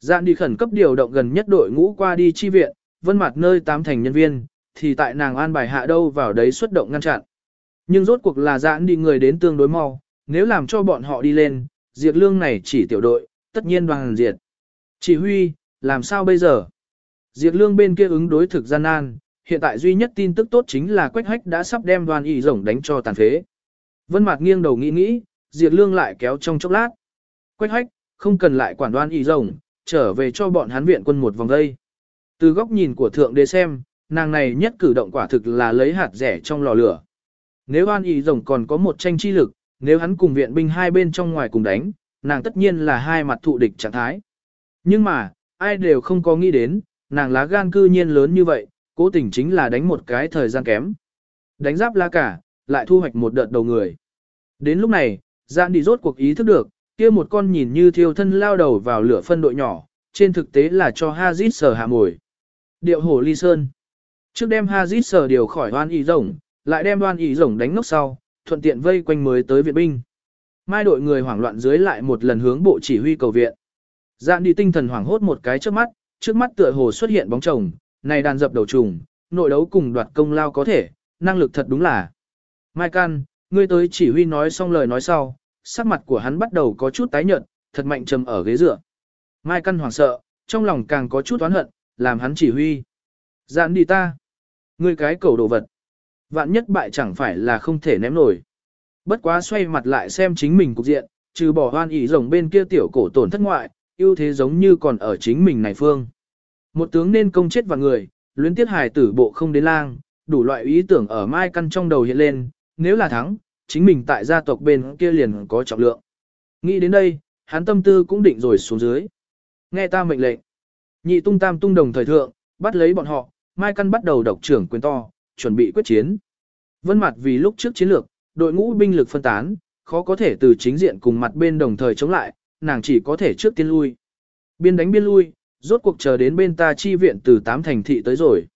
Dạn đi khẩn cấp điều động gần nhất đội ngũ qua đi chi viện, vân mặt nơi tám thành nhân viên, thì tại nàng an bài hạ đâu vào đấy xuất động ngăn chặn. Nhưng rốt cuộc là dạn đi người đến tương đối mau, nếu làm cho bọn họ đi lên, diệt lương này chỉ tiểu đội, tất nhiên đoàn diệt. Chỉ huy, làm sao bây giờ? Diệt lương bên kia ứng đối thực gian nan, hiện tại duy nhất tin tức tốt chính là Quách Hách đã sắp đem đoàn y rồng đánh cho tàn phế. Vân Mạc nghiêng đầu nghĩ nghĩ, Diệt Lương lại kéo trong chốc lát. Quách Hách, không cần lại quản đoan y rồng, trở về cho bọn hắn viện quân một vòng đây. Từ góc nhìn của thượng đế xem, nàng này nhất cử động quả thực là lấy hạt rẻ trong lò lửa. Nếu đoan y rồng còn có một tranh chi lực, nếu hắn cùng viện binh hai bên trong ngoài cùng đánh, nàng tất nhiên là hai mặt thụ địch trạng thái. Nhưng mà, ai đều không có nghĩ đến, nàng lá gan cư nhiên lớn như vậy, cố tình chính là đánh một cái thời gian kém. Đánh giáp la cả, lại thu hoạch một đợt đầu người. Đến lúc này, Giãn đi rốt cuộc ý thức được, kia một con nhìn như thiêu thân lao đầu vào lửa phân đội nhỏ, trên thực tế là cho Hazit sở hạ mồi. Điệu hổ ly sơn. Trước đem Hazit sở điều khỏi đoan ý rồng, lại đem đoan ý rồng đánh ngốc sau, thuận tiện vây quanh mới tới viện binh. Mai đội người hoảng loạn dưới lại một lần hướng bộ chỉ huy cầu viện. Giãn đi tinh thần hoảng hốt một cái trước mắt, trước mắt tựa hồ xuất hiện bóng chồng, này đàn dập đầu trùng, nội đấu cùng đoạt công lao có thể, năng lực thật đúng là. Mai Can, ngươi tới chỉ huy nói xong lời nói sau, sắc mặt của hắn bắt đầu có chút tái nhợt, thật mạnh trầm ở ghế dựa. Mai Căn hoảng sợ, trong lòng càng có chút oán hận, làm hắn chỉ huy. Giãn đi ta. Ngươi cái cầu đồ vật. Vạn nhất bại chẳng phải là không thể ném nổi. Bất quá xoay mặt lại xem chính mình cục diện, trừ bỏ hoan ỉ rồng bên kia tiểu cổ tổn thất ngoại, ưu thế giống như còn ở chính mình này phương. Một tướng nên công chết vào người, luyến tiết hài tử bộ không đến lang, đủ loại ý tưởng ở mai căn trong đầu hiện lên, nếu là thắng, chính mình tại gia tộc bên kia liền có trọng lượng. Nghĩ đến đây, hắn tâm tư cũng định rồi xuống dưới. Nghe ta mệnh lệnh. Nhị tung tam tung đồng thời thượng, bắt lấy bọn họ, mai căn bắt đầu độc trưởng quyền to, chuẩn bị quyết chiến. Vân mặt vì lúc trước chiến lược, đội ngũ binh lực phân tán, khó có thể từ chính diện cùng mặt bên đồng thời chống lại, nàng chỉ có thể trước tiên lui. Biên đánh biên lui, rốt cuộc chờ đến bên ta chi viện từ tám thành thị tới rồi.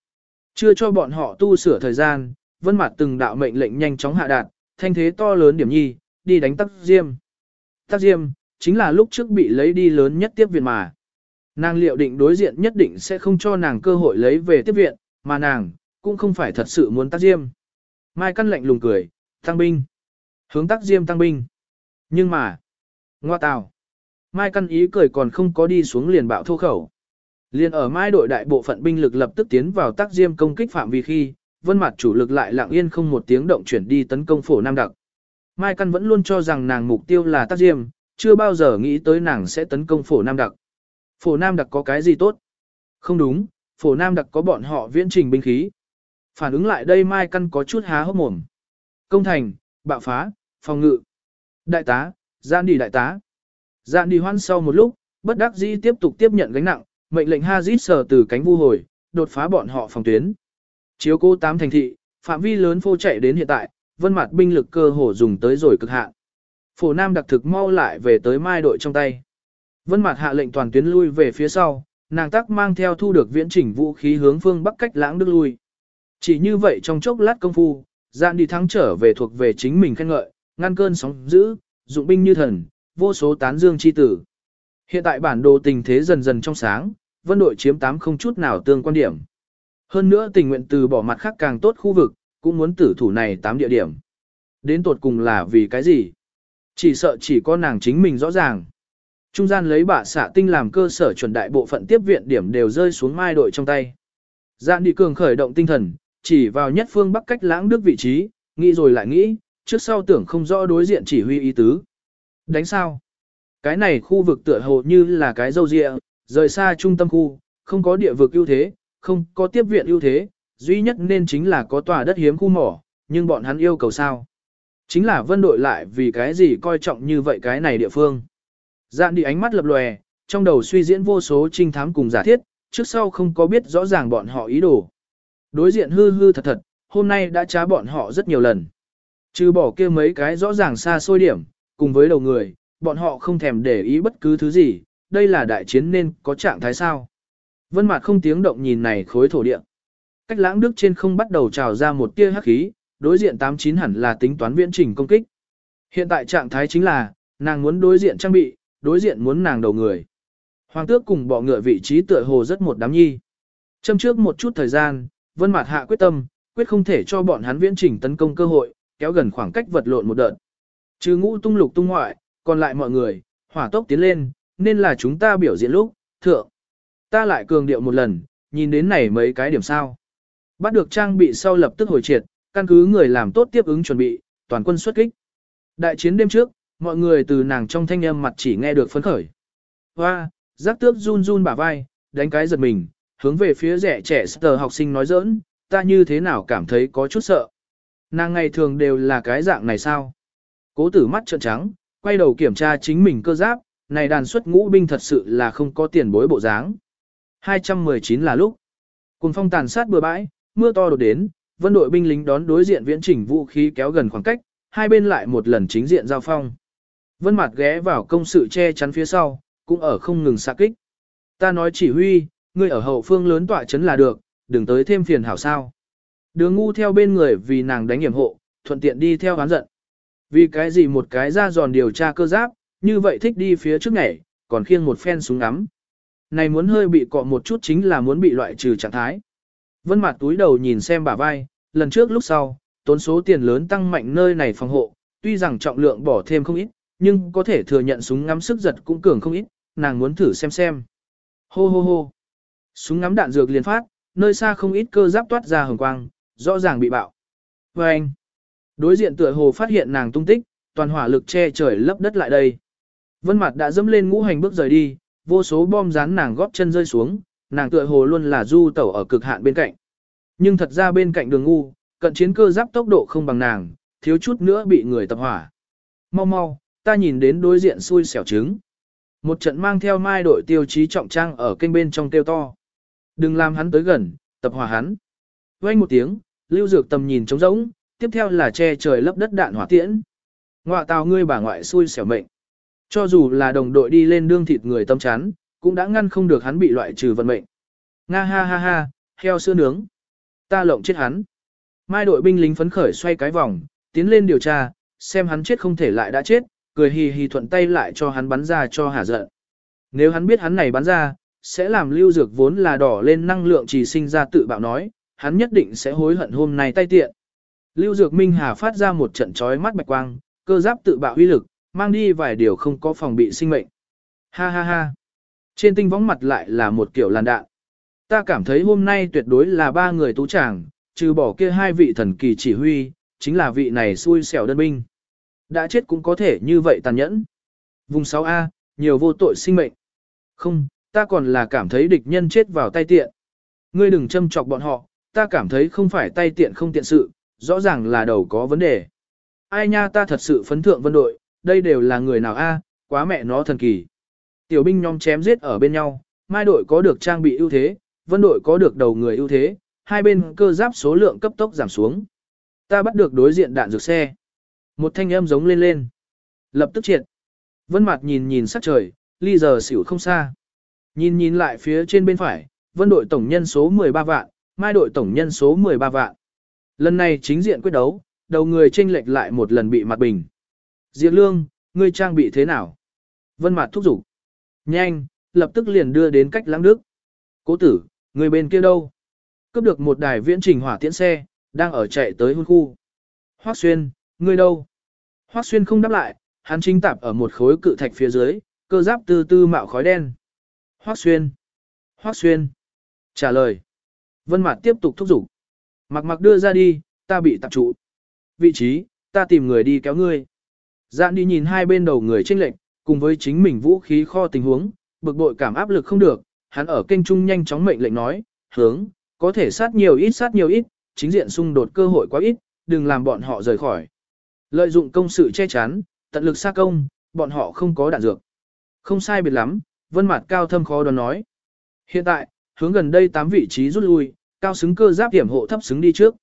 Chưa cho bọn họ tu sửa thời gian, vân mặt từng đạo mệnh lệnh nhanh chóng hạ đạt, thanh thế to lớn điểm nhi, đi đánh tắc diêm. Tắc diêm, chính là lúc trước bị lấy đi lớn nhất tiếp viện mà. Nàng liệu định đối diện nhất định sẽ không cho nàng cơ hội lấy về tiếp viện, mà nàng, cũng không phải thật sự muốn tắc diêm. Mai căn lệnh lùng cười, tăng binh. Hướng tắc diêm tăng binh. Nhưng mà, ngoa tào. Mai căn ý cười còn không có đi xuống liền bạo thô khẩu. Liền ở mai đội đại bộ phận binh lực lập tức tiến vào tác diêm công kích phạm vi khi, vân mặt chủ lực lại lặng yên không một tiếng động chuyển đi tấn công phổ Nam Đặc. Mai Căn vẫn luôn cho rằng nàng mục tiêu là tác diêm, chưa bao giờ nghĩ tới nàng sẽ tấn công phổ Nam Đặc. Phổ Nam Đặc có cái gì tốt? Không đúng, phổ Nam Đặc có bọn họ viễn trình binh khí. Phản ứng lại đây Mai Căn có chút há hốc mồm. Công thành, bạo phá, phòng ngự. Đại tá, gian đi đại tá. Gian đi hoan sau một lúc, bất đắc dĩ tiếp tục tiếp nhận gánh nặng, mệnh lệnh Hazit sờ từ cánh vu hồi, đột phá bọn họ phòng tuyến. Chiếu cố tám thành thị, phạm vi lớn phô chạy đến hiện tại, vân mặt binh lực cơ hồ dùng tới rồi cực hạn. Phổ Nam đặc thực mau lại về tới mai đội trong tay. Vân mặt hạ lệnh toàn tuyến lui về phía sau, nàng tác mang theo thu được viễn chỉnh vũ khí hướng phương bắc cách lãng đức lui. Chỉ như vậy trong chốc lát công phu, dạn đi thắng trở về thuộc về chính mình khen ngợi, ngăn cơn sóng dữ, dụng binh như thần, vô số tán dương chi tử. Hiện tại bản đồ tình thế dần dần trong sáng, vân đội chiếm 8 không chút nào tương quan điểm. Hơn nữa tình nguyện từ bỏ mặt khác càng tốt khu vực, cũng muốn tử thủ này 8 địa điểm. Đến tột cùng là vì cái gì? Chỉ sợ chỉ có nàng chính mình rõ ràng. Trung gian lấy bả xạ tinh làm cơ sở chuẩn đại bộ phận tiếp viện điểm đều rơi xuống mai đội trong tay. Giạn đi cường khởi động tinh thần, chỉ vào nhất phương bắc cách lãng đức vị trí, nghĩ rồi lại nghĩ, trước sau tưởng không rõ đối diện chỉ huy ý tứ. Đánh sao? Cái này khu vực tựa hồ như là cái dâu dịa, rời xa trung tâm khu, không có địa vực ưu thế, không có tiếp viện ưu thế, duy nhất nên chính là có tòa đất hiếm khu mỏ, nhưng bọn hắn yêu cầu sao? Chính là vân đội lại vì cái gì coi trọng như vậy cái này địa phương. Dạn đi ánh mắt lập lòe, trong đầu suy diễn vô số trinh thám cùng giả thiết, trước sau không có biết rõ ràng bọn họ ý đồ. Đối diện hư hư thật thật, hôm nay đã trá bọn họ rất nhiều lần. Trừ bỏ kia mấy cái rõ ràng xa xôi điểm, cùng với đầu người, bọn họ không thèm để ý bất cứ thứ gì, đây là đại chiến nên có trạng thái sao. Vân Mạt không tiếng động nhìn này khối thổ địa. Cách lãng đức trên không bắt đầu trào ra một tia hắc khí, đối diện 89 hẳn là tính toán viễn trình công kích. Hiện tại trạng thái chính là, nàng muốn đối diện trang bị, đối diện muốn nàng đầu người. Hoàng tước cùng bọ ngựa vị trí tựa hồ rất một đám nhi. Châm trước một chút thời gian, Vân Mạt hạ quyết tâm, quyết không thể cho bọn hắn viễn trình tấn công cơ hội, kéo gần khoảng cách vật lộn một đợt. Trừ ngũ tung lục tung ngoại, còn lại mọi người, hỏa tốc tiến lên, nên là chúng ta biểu diễn lúc, thượng. Ta lại cường điệu một lần, nhìn đến này mấy cái điểm sao. Bắt được trang bị sau lập tức hồi triệt, căn cứ người làm tốt tiếp ứng chuẩn bị, toàn quân xuất kích. Đại chiến đêm trước, mọi người từ nàng trong thanh âm mặt chỉ nghe được phấn khởi. Hoa, giác tước run run bả vai, đánh cái giật mình, hướng về phía rẻ trẻ sờ học sinh nói giỡn, ta như thế nào cảm thấy có chút sợ. Nàng ngày thường đều là cái dạng này sao? Cố tử mắt trợn trắng, quay đầu kiểm tra chính mình cơ giáp, này đàn xuất ngũ binh thật sự là không có tiền bối bộ dáng. 219 là lúc. Cùng phong tàn sát bừa bãi, mưa to đột đến, vân đội binh lính đón đối diện viễn chỉnh vũ khí kéo gần khoảng cách, hai bên lại một lần chính diện giao phong. Vân mặt ghé vào công sự che chắn phía sau, cũng ở không ngừng xạ kích. Ta nói chỉ huy, ngươi ở hậu phương lớn tọa chấn là được, đừng tới thêm phiền hảo sao. Đường ngu theo bên người vì nàng đánh hiểm hộ, thuận tiện đi theo hán giận. Vì cái gì một cái ra giòn điều tra cơ giáp, như vậy thích đi phía trước nhảy, còn khiêng một phen súng ngắm. Này muốn hơi bị cọ một chút chính là muốn bị loại trừ trạng thái. Vân mặt túi đầu nhìn xem bả vai, lần trước lúc sau, tốn số tiền lớn tăng mạnh nơi này phòng hộ, tuy rằng trọng lượng bỏ thêm không ít, nhưng có thể thừa nhận súng ngắm sức giật cũng cường không ít, nàng muốn thử xem xem. Hô hô hô. Súng ngắm đạn dược liền phát, nơi xa không ít cơ giáp toát ra hồng quang, rõ ràng bị bạo. Và anh, đối diện tựa hồ phát hiện nàng tung tích, toàn hỏa lực che trời lấp đất lại đây. Vân mặt đã dẫm lên ngũ hành bước rời đi, vô số bom rán nàng góp chân rơi xuống, nàng tựa hồ luôn là du tẩu ở cực hạn bên cạnh. Nhưng thật ra bên cạnh đường ngu, cận chiến cơ giáp tốc độ không bằng nàng, thiếu chút nữa bị người tập hỏa. Mau mau, ta nhìn đến đối diện xui xẻo trứng. Một trận mang theo mai đội tiêu chí trọng trang ở kênh bên trong tiêu to. Đừng làm hắn tới gần, tập hỏa hắn. Quay một tiếng, lưu dược tầm nhìn trống rỗng, tiếp theo là che trời lấp đất đạn hỏa tiễn. Ngoạ tào ngươi bà ngoại xui xẻo mệnh. Cho dù là đồng đội đi lên đương thịt người tâm chán, cũng đã ngăn không được hắn bị loại trừ vận mệnh. Nga ha ha ha, heo sữa nướng. Ta lộng chết hắn. Mai đội binh lính phấn khởi xoay cái vòng, tiến lên điều tra, xem hắn chết không thể lại đã chết, cười hì hì thuận tay lại cho hắn bắn ra cho hả giận. Nếu hắn biết hắn này bắn ra, sẽ làm lưu dược vốn là đỏ lên năng lượng chỉ sinh ra tự bạo nói, hắn nhất định sẽ hối hận hôm nay tay tiện. Lưu dược minh hà phát ra một trận chói mắt bạch quang, cơ giáp tự bạo uy lực, mang đi vài điều không có phòng bị sinh mệnh. Ha ha ha. Trên tinh võng mặt lại là một kiểu làn đạn. Ta cảm thấy hôm nay tuyệt đối là ba người tú chàng, trừ bỏ kia hai vị thần kỳ chỉ huy, chính là vị này xui xẻo đơn binh. Đã chết cũng có thể như vậy tàn nhẫn. Vùng 6A, nhiều vô tội sinh mệnh. Không, ta còn là cảm thấy địch nhân chết vào tay tiện. Ngươi đừng châm chọc bọn họ, ta cảm thấy không phải tay tiện không tiện sự, rõ ràng là đầu có vấn đề. Ai nha ta thật sự phấn thượng vân đội, đây đều là người nào a, quá mẹ nó thần kỳ. Tiểu binh nhóm chém giết ở bên nhau, mai đội có được trang bị ưu thế, vân đội có được đầu người ưu thế, hai bên cơ giáp số lượng cấp tốc giảm xuống. Ta bắt được đối diện đạn dược xe. Một thanh âm giống lên lên. Lập tức triệt. Vân mặt nhìn nhìn sắc trời, ly giờ xỉu không xa. Nhìn nhìn lại phía trên bên phải, vân đội tổng nhân số 13 vạn, mai đội tổng nhân số 13 vạn. Lần này chính diện quyết đấu, đầu người chênh lệch lại một lần bị mặt bình. Diệp Lương, ngươi trang bị thế nào? Vân Mạt thúc giục. Nhanh, lập tức liền đưa đến cách lãng đức. Cố tử, người bên kia đâu? Cướp được một đài viễn trình hỏa tiễn xe, đang ở chạy tới hôn khu. Hoắc Xuyên, ngươi đâu? Hoắc Xuyên không đáp lại, hắn chính tạp ở một khối cự thạch phía dưới, cơ giáp từ từ mạo khói đen. Hoắc Xuyên. Hoắc Xuyên. Trả lời. Vân Mạt tiếp tục thúc giục. Mặc mặc đưa ra đi, ta bị tập trụ. Vị trí, ta tìm người đi kéo ngươi. Dạn đi nhìn hai bên đầu người tranh lệnh, cùng với chính mình vũ khí kho tình huống, bực bội cảm áp lực không được, hắn ở kênh trung nhanh chóng mệnh lệnh nói, hướng, có thể sát nhiều ít sát nhiều ít, chính diện xung đột cơ hội quá ít, đừng làm bọn họ rời khỏi. Lợi dụng công sự che chắn, tận lực xa công, bọn họ không có đạn dược. Không sai biệt lắm, vân mặt cao thâm khó đoán nói. Hiện tại, hướng gần đây 8 vị trí rút lui, cao xứng cơ giáp điểm hộ thấp xứng đi trước.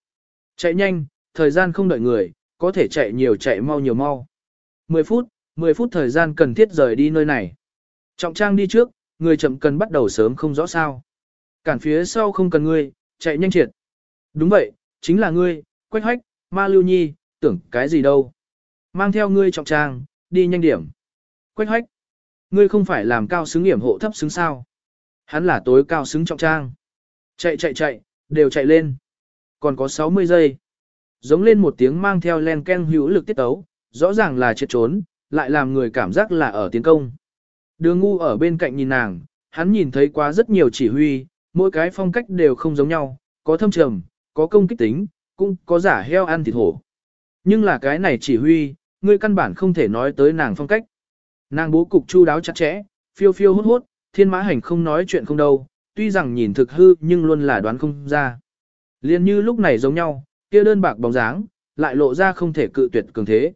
Chạy nhanh, thời gian không đợi người, có thể chạy nhiều chạy mau nhiều mau. 10 phút, 10 phút thời gian cần thiết rời đi nơi này. Trọng trang đi trước, người chậm cần bắt đầu sớm không rõ sao. Cản phía sau không cần ngươi, chạy nhanh triệt. Đúng vậy, chính là ngươi, quách hách, ma lưu nhi, tưởng cái gì đâu. Mang theo ngươi trọng trang, đi nhanh điểm. Quách hách, ngươi không phải làm cao xứng hiểm hộ thấp xứng sao. Hắn là tối cao xứng trọng trang. Chạy chạy chạy, đều chạy lên. Còn có 60 giây. Giống lên một tiếng mang theo len ken hữu lực tiết tấu, rõ ràng là chết trốn, lại làm người cảm giác là ở tiến công. Đường ngu ở bên cạnh nhìn nàng, hắn nhìn thấy quá rất nhiều chỉ huy, mỗi cái phong cách đều không giống nhau, có thâm trầm, có công kích tính, cũng có giả heo ăn thịt hổ. Nhưng là cái này chỉ huy, ngươi căn bản không thể nói tới nàng phong cách. Nàng bố cục chu đáo chặt chẽ, phiêu phiêu hốt hốt, thiên mã hành không nói chuyện không đâu, tuy rằng nhìn thực hư nhưng luôn là đoán không ra. Liên như lúc này giống nhau, kia đơn bạc bóng dáng, lại lộ ra không thể cự tuyệt cường thế.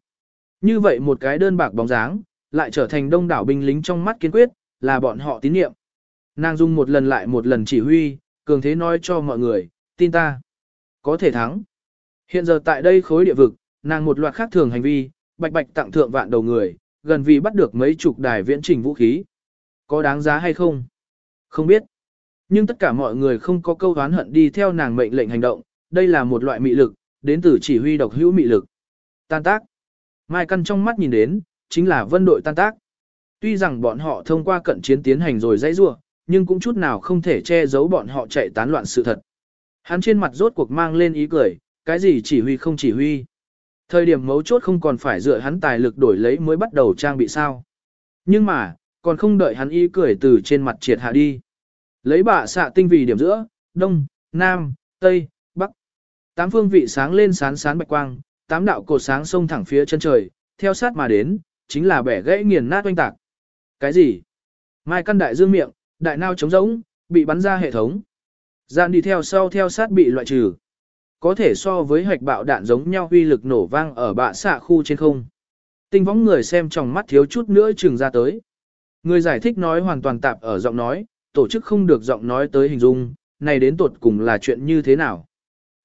Như vậy một cái đơn bạc bóng dáng, lại trở thành đông đảo binh lính trong mắt kiên quyết, là bọn họ tín nhiệm. Nàng dùng một lần lại một lần chỉ huy, cường thế nói cho mọi người, tin ta. Có thể thắng. Hiện giờ tại đây khối địa vực, nàng một loạt khác thường hành vi, bạch bạch tặng thượng vạn đầu người, gần vì bắt được mấy chục đài viễn trình vũ khí. Có đáng giá hay không? Không biết. Nhưng tất cả mọi người không có câu đoán hận đi theo nàng mệnh lệnh hành động, đây là một loại mị lực, đến từ chỉ huy độc hữu mị lực. Tan tác. Mai Căn trong mắt nhìn đến, chính là vân đội tan tác. Tuy rằng bọn họ thông qua cận chiến tiến hành rồi dãy rua, nhưng cũng chút nào không thể che giấu bọn họ chạy tán loạn sự thật. Hắn trên mặt rốt cuộc mang lên ý cười, cái gì chỉ huy không chỉ huy. Thời điểm mấu chốt không còn phải dựa hắn tài lực đổi lấy mới bắt đầu trang bị sao. Nhưng mà, còn không đợi hắn ý cười từ trên mặt triệt hạ đi. Lấy bạ xạ tinh vì điểm giữa, đông, nam, tây, bắc. Tám phương vị sáng lên sán sán bạch quang, tám đạo cột sáng sông thẳng phía chân trời, theo sát mà đến, chính là bẻ gãy nghiền nát oanh tạc. Cái gì? Mai căn đại dương miệng, đại nao trống rỗng, bị bắn ra hệ thống. Dạn đi theo sau theo sát bị loại trừ. Có thể so với hạch bạo đạn giống nhau uy lực nổ vang ở bạ xạ khu trên không. Tinh võng người xem trong mắt thiếu chút nữa chừng ra tới. Người giải thích nói hoàn toàn tạp ở giọng nói, tổ chức không được giọng nói tới hình dung, này đến tột cùng là chuyện như thế nào.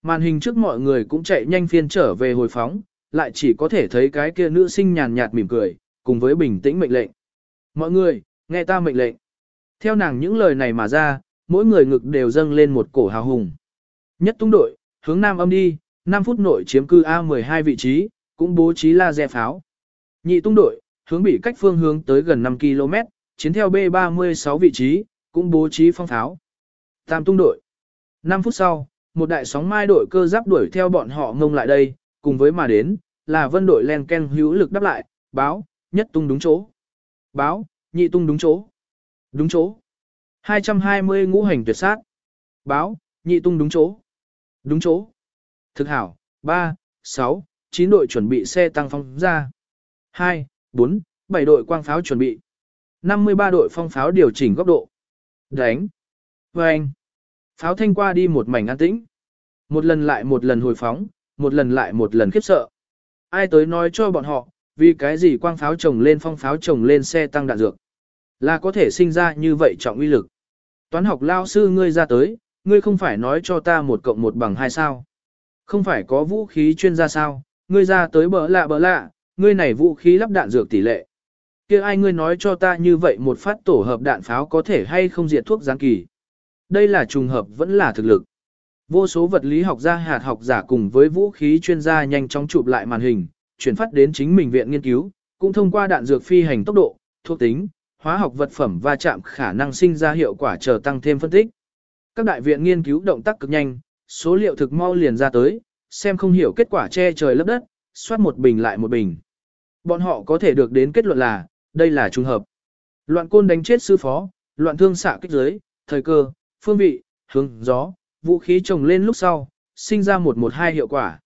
Màn hình trước mọi người cũng chạy nhanh phiên trở về hồi phóng, lại chỉ có thể thấy cái kia nữ sinh nhàn nhạt mỉm cười, cùng với bình tĩnh mệnh lệnh. Mọi người, nghe ta mệnh lệnh. Theo nàng những lời này mà ra, mỗi người ngực đều dâng lên một cổ hào hùng. Nhất tung đội, hướng nam âm đi, 5 phút nội chiếm cư A12 vị trí, cũng bố trí laser pháo. Nhị tung đội, hướng bị cách phương hướng tới gần 5 km, chiến theo B36 vị trí, cũng bố trí phong pháo. Tam tung đội. 5 phút sau, một đại sóng mai đội cơ giáp đuổi theo bọn họ ngông lại đây, cùng với mà đến, là vân đội len ken hữu lực đáp lại, báo, nhất tung đúng chỗ. Báo, nhị tung đúng chỗ. Đúng chỗ. 220 ngũ hành tuyệt sát. Báo, nhị tung đúng chỗ. Đúng chỗ. Thực hảo, 3, 6, 9 đội chuẩn bị xe tăng phong ra. 2, 4, 7 đội quang pháo chuẩn bị. 53 đội phong pháo điều chỉnh góc độ. Đánh. Vâng. Pháo thanh qua đi một mảnh an tĩnh. Một lần lại một lần hồi phóng, một lần lại một lần khiếp sợ. Ai tới nói cho bọn họ, vì cái gì quang pháo trồng lên phong pháo trồng lên xe tăng đạn dược. Là có thể sinh ra như vậy trọng uy lực. Toán học lao sư ngươi ra tới, ngươi không phải nói cho ta một cộng một bằng hai sao. Không phải có vũ khí chuyên gia sao, ngươi ra tới bỡ lạ bỡ lạ, ngươi này vũ khí lắp đạn dược tỷ lệ. kia ai ngươi nói cho ta như vậy một phát tổ hợp đạn pháo có thể hay không diệt thuốc giáng kỳ. Đây là trùng hợp vẫn là thực lực. Vô số vật lý học gia hạt học giả cùng với vũ khí chuyên gia nhanh chóng chụp lại màn hình, chuyển phát đến chính mình viện nghiên cứu, cũng thông qua đạn dược phi hành tốc độ, thuộc tính, hóa học vật phẩm va chạm khả năng sinh ra hiệu quả chờ tăng thêm phân tích. Các đại viện nghiên cứu động tác cực nhanh, số liệu thực mau liền ra tới, xem không hiểu kết quả che trời lấp đất, soát một bình lại một bình. Bọn họ có thể được đến kết luận là, đây là trùng hợp. Loạn côn đánh chết sư phó, loạn thương xạ kích giới, thời cơ, phương vị, hướng, gió, vũ khí trồng lên lúc sau, sinh ra một một hai hiệu quả.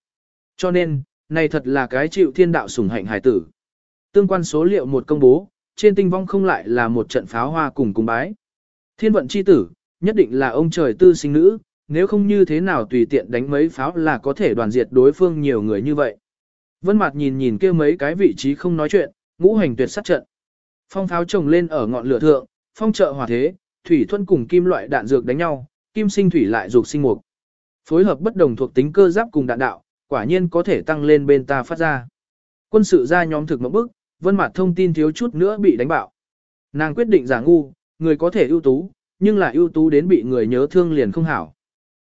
Cho nên, này thật là cái chịu thiên đạo sủng hạnh hải tử. Tương quan số liệu một công bố, trên tinh vong không lại là một trận pháo hoa cùng cung bái. Thiên vận chi tử, nhất định là ông trời tư sinh nữ, nếu không như thế nào tùy tiện đánh mấy pháo là có thể đoàn diệt đối phương nhiều người như vậy. Vân Mạt nhìn nhìn kia mấy cái vị trí không nói chuyện, ngũ hành tuyệt sát trận. Phong pháo trồng lên ở ngọn lửa thượng, phong trợ hỏa thế, thủy thuần cùng kim loại đạn dược đánh nhau, kim sinh thủy lại dục sinh mục. Phối hợp bất đồng thuộc tính cơ giáp cùng đạn đạo, quả nhiên có thể tăng lên bên ta phát ra. Quân sự gia nhóm thực mộng bức, Vân mặt thông tin thiếu chút nữa bị đánh bạo. Nàng quyết định giả ngu, người có thể ưu tú, nhưng là ưu tú đến bị người nhớ thương liền không hảo.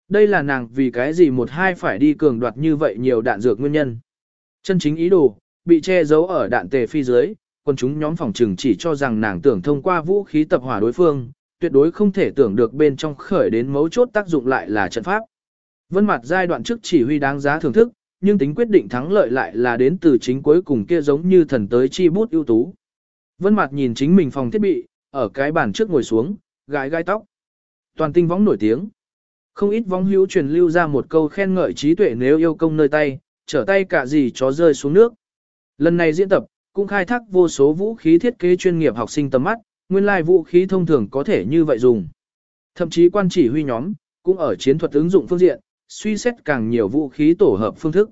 Đây là nàng vì cái gì một hai phải đi cường đoạt như vậy nhiều đạn dược nguyên nhân. Chân chính ý đồ, bị che giấu ở đạn tề phi dưới, quân chúng nhóm phòng trừng chỉ cho rằng nàng tưởng thông qua vũ khí tập hỏa đối phương, tuyệt đối không thể tưởng được bên trong khởi đến mấu chốt tác dụng lại là trận pháp. Vân mặt giai đoạn trước chỉ huy đáng giá thưởng thức, nhưng tính quyết định thắng lợi lại là đến từ chính cuối cùng kia giống như thần tới chi bút ưu tú. Vân mặt nhìn chính mình phòng thiết bị, ở cái bàn trước ngồi xuống, gãi gai tóc. Toàn tinh võng nổi tiếng. Không ít võng hữu truyền lưu ra một câu khen ngợi trí tuệ nếu yêu công nơi tay, trở tay cả gì chó rơi xuống nước. Lần này diễn tập, cũng khai thác vô số vũ khí thiết kế chuyên nghiệp học sinh tầm mắt, nguyên lai vũ khí thông thường có thể như vậy dùng. Thậm chí quan chỉ huy nhóm, cũng ở chiến thuật ứng dụng phương diện, suy xét càng nhiều vũ khí tổ hợp phương thức.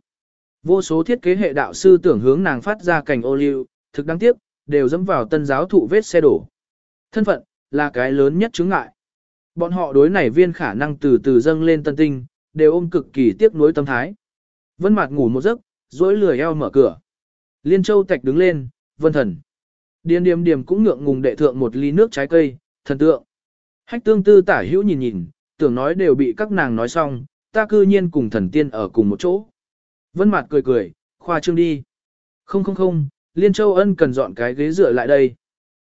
Vô số thiết kế hệ đạo sư tưởng hướng nàng phát ra cảnh ô liu, thực đáng tiếc, đều dẫm vào tân giáo thụ vết xe đổ. Thân phận, là cái lớn nhất chứng ngại. Bọn họ đối nảy viên khả năng từ từ dâng lên tân tinh, đều ôm cực kỳ tiếc nuối tâm thái. Vân Mạt ngủ một giấc, rỗi lười eo mở cửa. Liên Châu Tạch đứng lên, "Vân Thần." Điền Điềm Điềm cũng ngượng ngùng đệ thượng một ly nước trái cây, thần tượng. Hách Tương Tư tả hữu nhìn nhìn, tưởng nói đều bị các nàng nói xong, ta cư nhiên cùng thần tiên ở cùng một chỗ. Vân Mạt cười cười, khoa trương đi. Không không không, Liên Châu Ân cần dọn cái ghế dựa lại đây.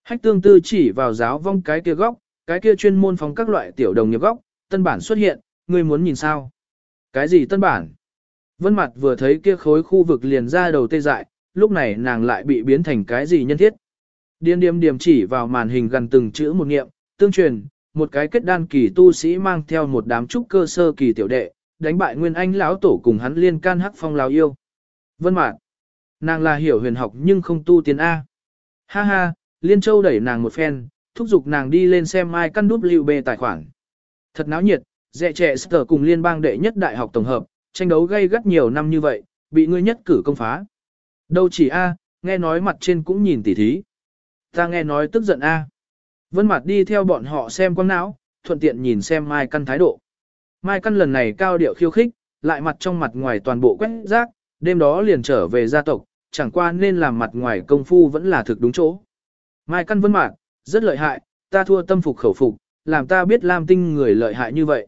Hách Tương Tư chỉ vào giáo vong cái kia góc, cái kia chuyên môn phóng các loại tiểu đồng nghiệp góc, tân bản xuất hiện, ngươi muốn nhìn sao? Cái gì tân bản? Vân Mạt vừa thấy kia khối khu vực liền ra đầu tê dại, lúc này nàng lại bị biến thành cái gì nhân thiết? Điên điềm điềm chỉ vào màn hình gần từng chữ một nghiệm, tương truyền, một cái kết đan kỳ tu sĩ mang theo một đám trúc cơ sơ kỳ tiểu đệ, đánh bại Nguyên Anh lão tổ cùng hắn liên can hắc phong lão yêu. Vân Mạn, nàng là hiểu huyền học nhưng không tu tiên A. Ha ha, Liên Châu đẩy nàng một phen, thúc giục nàng đi lên xem ai căn đúp lưu bê tài khoản. Thật náo nhiệt, dẹ trẻ sở cùng liên bang đệ nhất đại học tổng hợp, tranh đấu gây gắt nhiều năm như vậy, bị ngươi nhất cử công phá. Đâu chỉ A, nghe nói mặt trên cũng nhìn tỉ thí. Ta nghe nói tức giận A. Vân Mạt đi theo bọn họ xem quang não, thuận tiện nhìn xem Mai Căn thái độ. Mai Căn lần này cao điệu khiêu khích, lại mặt trong mặt ngoài toàn bộ quét rác, đêm đó liền trở về gia tộc, chẳng qua nên làm mặt ngoài công phu vẫn là thực đúng chỗ. Mai Căn Vân Mạt, rất lợi hại, ta thua tâm phục khẩu phục, làm ta biết Lam Tinh người lợi hại như vậy.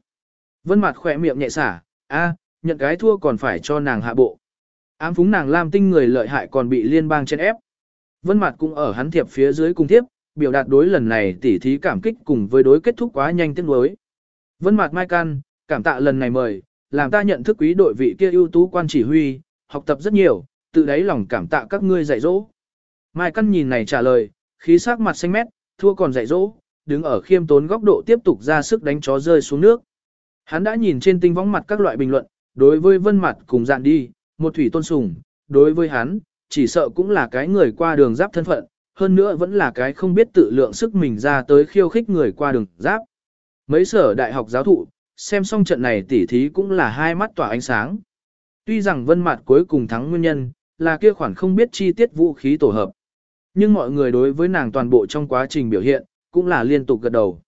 Vân Mạt khẽ miệng nhẹ xả, a, nhận cái thua còn phải cho nàng hạ bộ. Ám phúng nàng Lam Tinh người lợi hại còn bị liên bang chen ép. Vân Mạt cũng ở hắn thiệp phía dưới cùng tiếp, biểu đạt đối lần này tỉ thí cảm kích cùng với đối kết thúc quá nhanh tiếng đối. Vân Mạt Mai Can, cảm tạ lần này mời, làm ta nhận thức quý đội vị kia ưu tú quan chỉ huy, học tập rất nhiều, tự đáy lòng cảm tạ các ngươi dạy dỗ. Mai Căn nhìn này trả lời, khí sắc mặt xanh mét, thua còn dạy dỗ, đứng ở khiêm tốn góc độ tiếp tục ra sức đánh chó rơi xuống nước. Hắn đã nhìn trên tinh võng mặt các loại bình luận, đối với vân Mạt cùng dạn đi, một thủy tôn sùng, đối với hắn, chỉ sợ cũng là cái người qua đường giáp thân phận, hơn nữa vẫn là cái không biết tự lượng sức mình ra tới khiêu khích người qua đường giáp. Mấy sở đại học giáo thụ, xem xong trận này tỉ thí cũng là hai mắt tỏa ánh sáng. Tuy rằng vân mặt cuối cùng thắng nguyên nhân, là kia khoản không biết chi tiết vũ khí tổ hợp. Nhưng mọi người đối với nàng toàn bộ trong quá trình biểu hiện, cũng là liên tục gật đầu.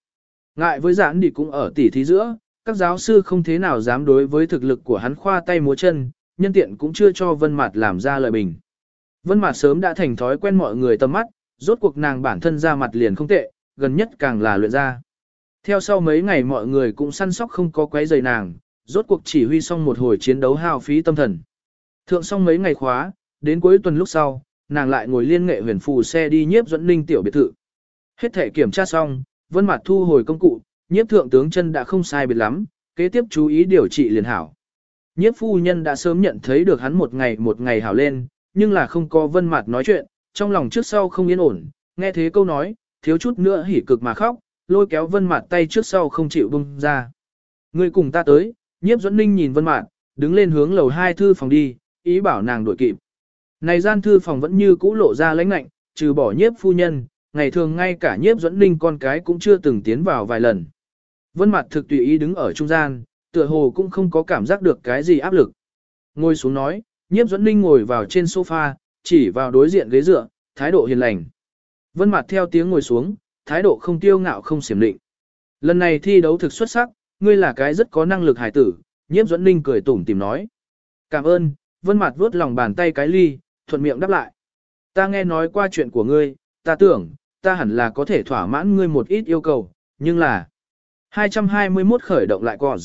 Ngại với giãn đi cũng ở tỉ thí giữa, các giáo sư không thế nào dám đối với thực lực của hắn khoa tay múa chân, nhân tiện cũng chưa cho Vân Mạt làm ra lời bình. Vân Mạt sớm đã thành thói quen mọi người tầm mắt, rốt cuộc nàng bản thân ra mặt liền không tệ, gần nhất càng là luyện ra. Theo sau mấy ngày mọi người cũng săn sóc không có quấy rầy nàng, rốt cuộc chỉ huy xong một hồi chiến đấu hao phí tâm thần. Thượng xong mấy ngày khóa, đến cuối tuần lúc sau, nàng lại ngồi liên nghệ huyền phù xe đi nhiếp dẫn ninh tiểu biệt thự. Hết thể kiểm tra xong, Vân Mạt thu hồi công cụ, nhiếp thượng tướng chân đã không sai biệt lắm, kế tiếp chú ý điều trị liền hảo. Nhiếp phu nhân đã sớm nhận thấy được hắn một ngày một ngày hảo lên, nhưng là không có vân mặt nói chuyện, trong lòng trước sau không yên ổn, nghe thế câu nói, thiếu chút nữa hỉ cực mà khóc, lôi kéo vân mặt tay trước sau không chịu bung ra. Người cùng ta tới, nhiếp dẫn ninh nhìn vân mặt, đứng lên hướng lầu hai thư phòng đi, ý bảo nàng đuổi kịp. Này gian thư phòng vẫn như cũ lộ ra lãnh lạnh, trừ bỏ nhiếp phu nhân, ngày thường ngay cả nhiếp dẫn ninh con cái cũng chưa từng tiến vào vài lần. Vân mặt thực tùy ý đứng ở trung gian, tựa hồ cũng không có cảm giác được cái gì áp lực. Ngồi xuống nói, nhiếp dẫn ninh ngồi vào trên sofa, chỉ vào đối diện ghế dựa, thái độ hiền lành. Vân mặt theo tiếng ngồi xuống, thái độ không tiêu ngạo không xiểm định. Lần này thi đấu thực xuất sắc, ngươi là cái rất có năng lực hải tử, nhiếp dẫn ninh cười tủm tìm nói. Cảm ơn, vân mặt vuốt lòng bàn tay cái ly, thuận miệng đáp lại. Ta nghe nói qua chuyện của ngươi, ta tưởng, ta hẳn là có thể thỏa mãn ngươi một ít yêu cầu, nhưng là... 221 khởi động lại còn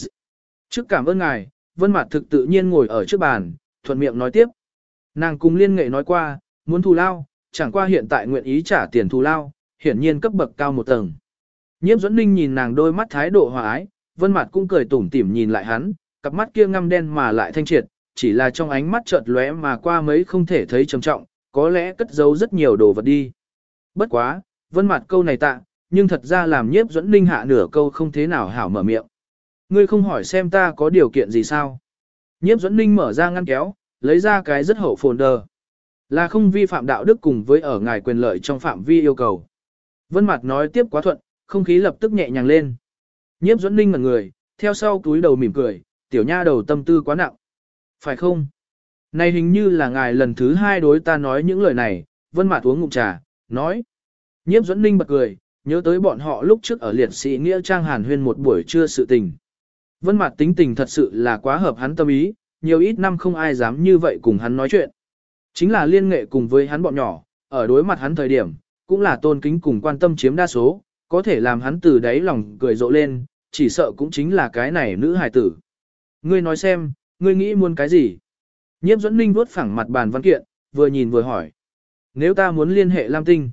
Trước cảm ơn ngài, Vân Mạt thực tự nhiên ngồi ở trước bàn, thuận miệng nói tiếp. Nàng cùng liên nghệ nói qua, muốn thù lao, chẳng qua hiện tại nguyện ý trả tiền thù lao, hiển nhiên cấp bậc cao một tầng. Nhiễm Duẫn Ninh nhìn nàng đôi mắt thái độ hòa ái, Vân Mạt cũng cười tủm tỉm nhìn lại hắn, cặp mắt kia ngăm đen mà lại thanh triệt, chỉ là trong ánh mắt chợt lóe mà qua mấy không thể thấy trầm trọng, có lẽ cất giấu rất nhiều đồ vật đi. Bất quá, Vân Mạt câu này tạ, nhưng thật ra làm nhiếp dẫn ninh hạ nửa câu không thế nào hảo mở miệng. Ngươi không hỏi xem ta có điều kiện gì sao? Nhiếp Duẫn ninh mở ra ngăn kéo, lấy ra cái rất hậu folder. Là không vi phạm đạo đức cùng với ở ngài quyền lợi trong phạm vi yêu cầu. Vân Mạt nói tiếp quá thuận, không khí lập tức nhẹ nhàng lên. Nhiếp Duẫn ninh ngẩn người, theo sau túi đầu mỉm cười, tiểu nha đầu tâm tư quá nặng. Phải không? Này hình như là ngài lần thứ hai đối ta nói những lời này, Vân Mạt uống ngụm trà, nói. Nhiếp Duẫn ninh bật cười, nhớ tới bọn họ lúc trước ở liệt sĩ nghĩa trang hàn huyên một buổi trưa sự tình. Vân Mạt tính tình thật sự là quá hợp hắn tâm ý, nhiều ít năm không ai dám như vậy cùng hắn nói chuyện. Chính là liên nghệ cùng với hắn bọn nhỏ, ở đối mặt hắn thời điểm, cũng là tôn kính cùng quan tâm chiếm đa số, có thể làm hắn từ đáy lòng cười rộ lên, chỉ sợ cũng chính là cái này nữ hài tử. Ngươi nói xem, ngươi nghĩ muốn cái gì? Nhiếp Duẫn ninh vuốt phẳng mặt bàn văn kiện, vừa nhìn vừa hỏi. Nếu ta muốn liên hệ Lam Tinh.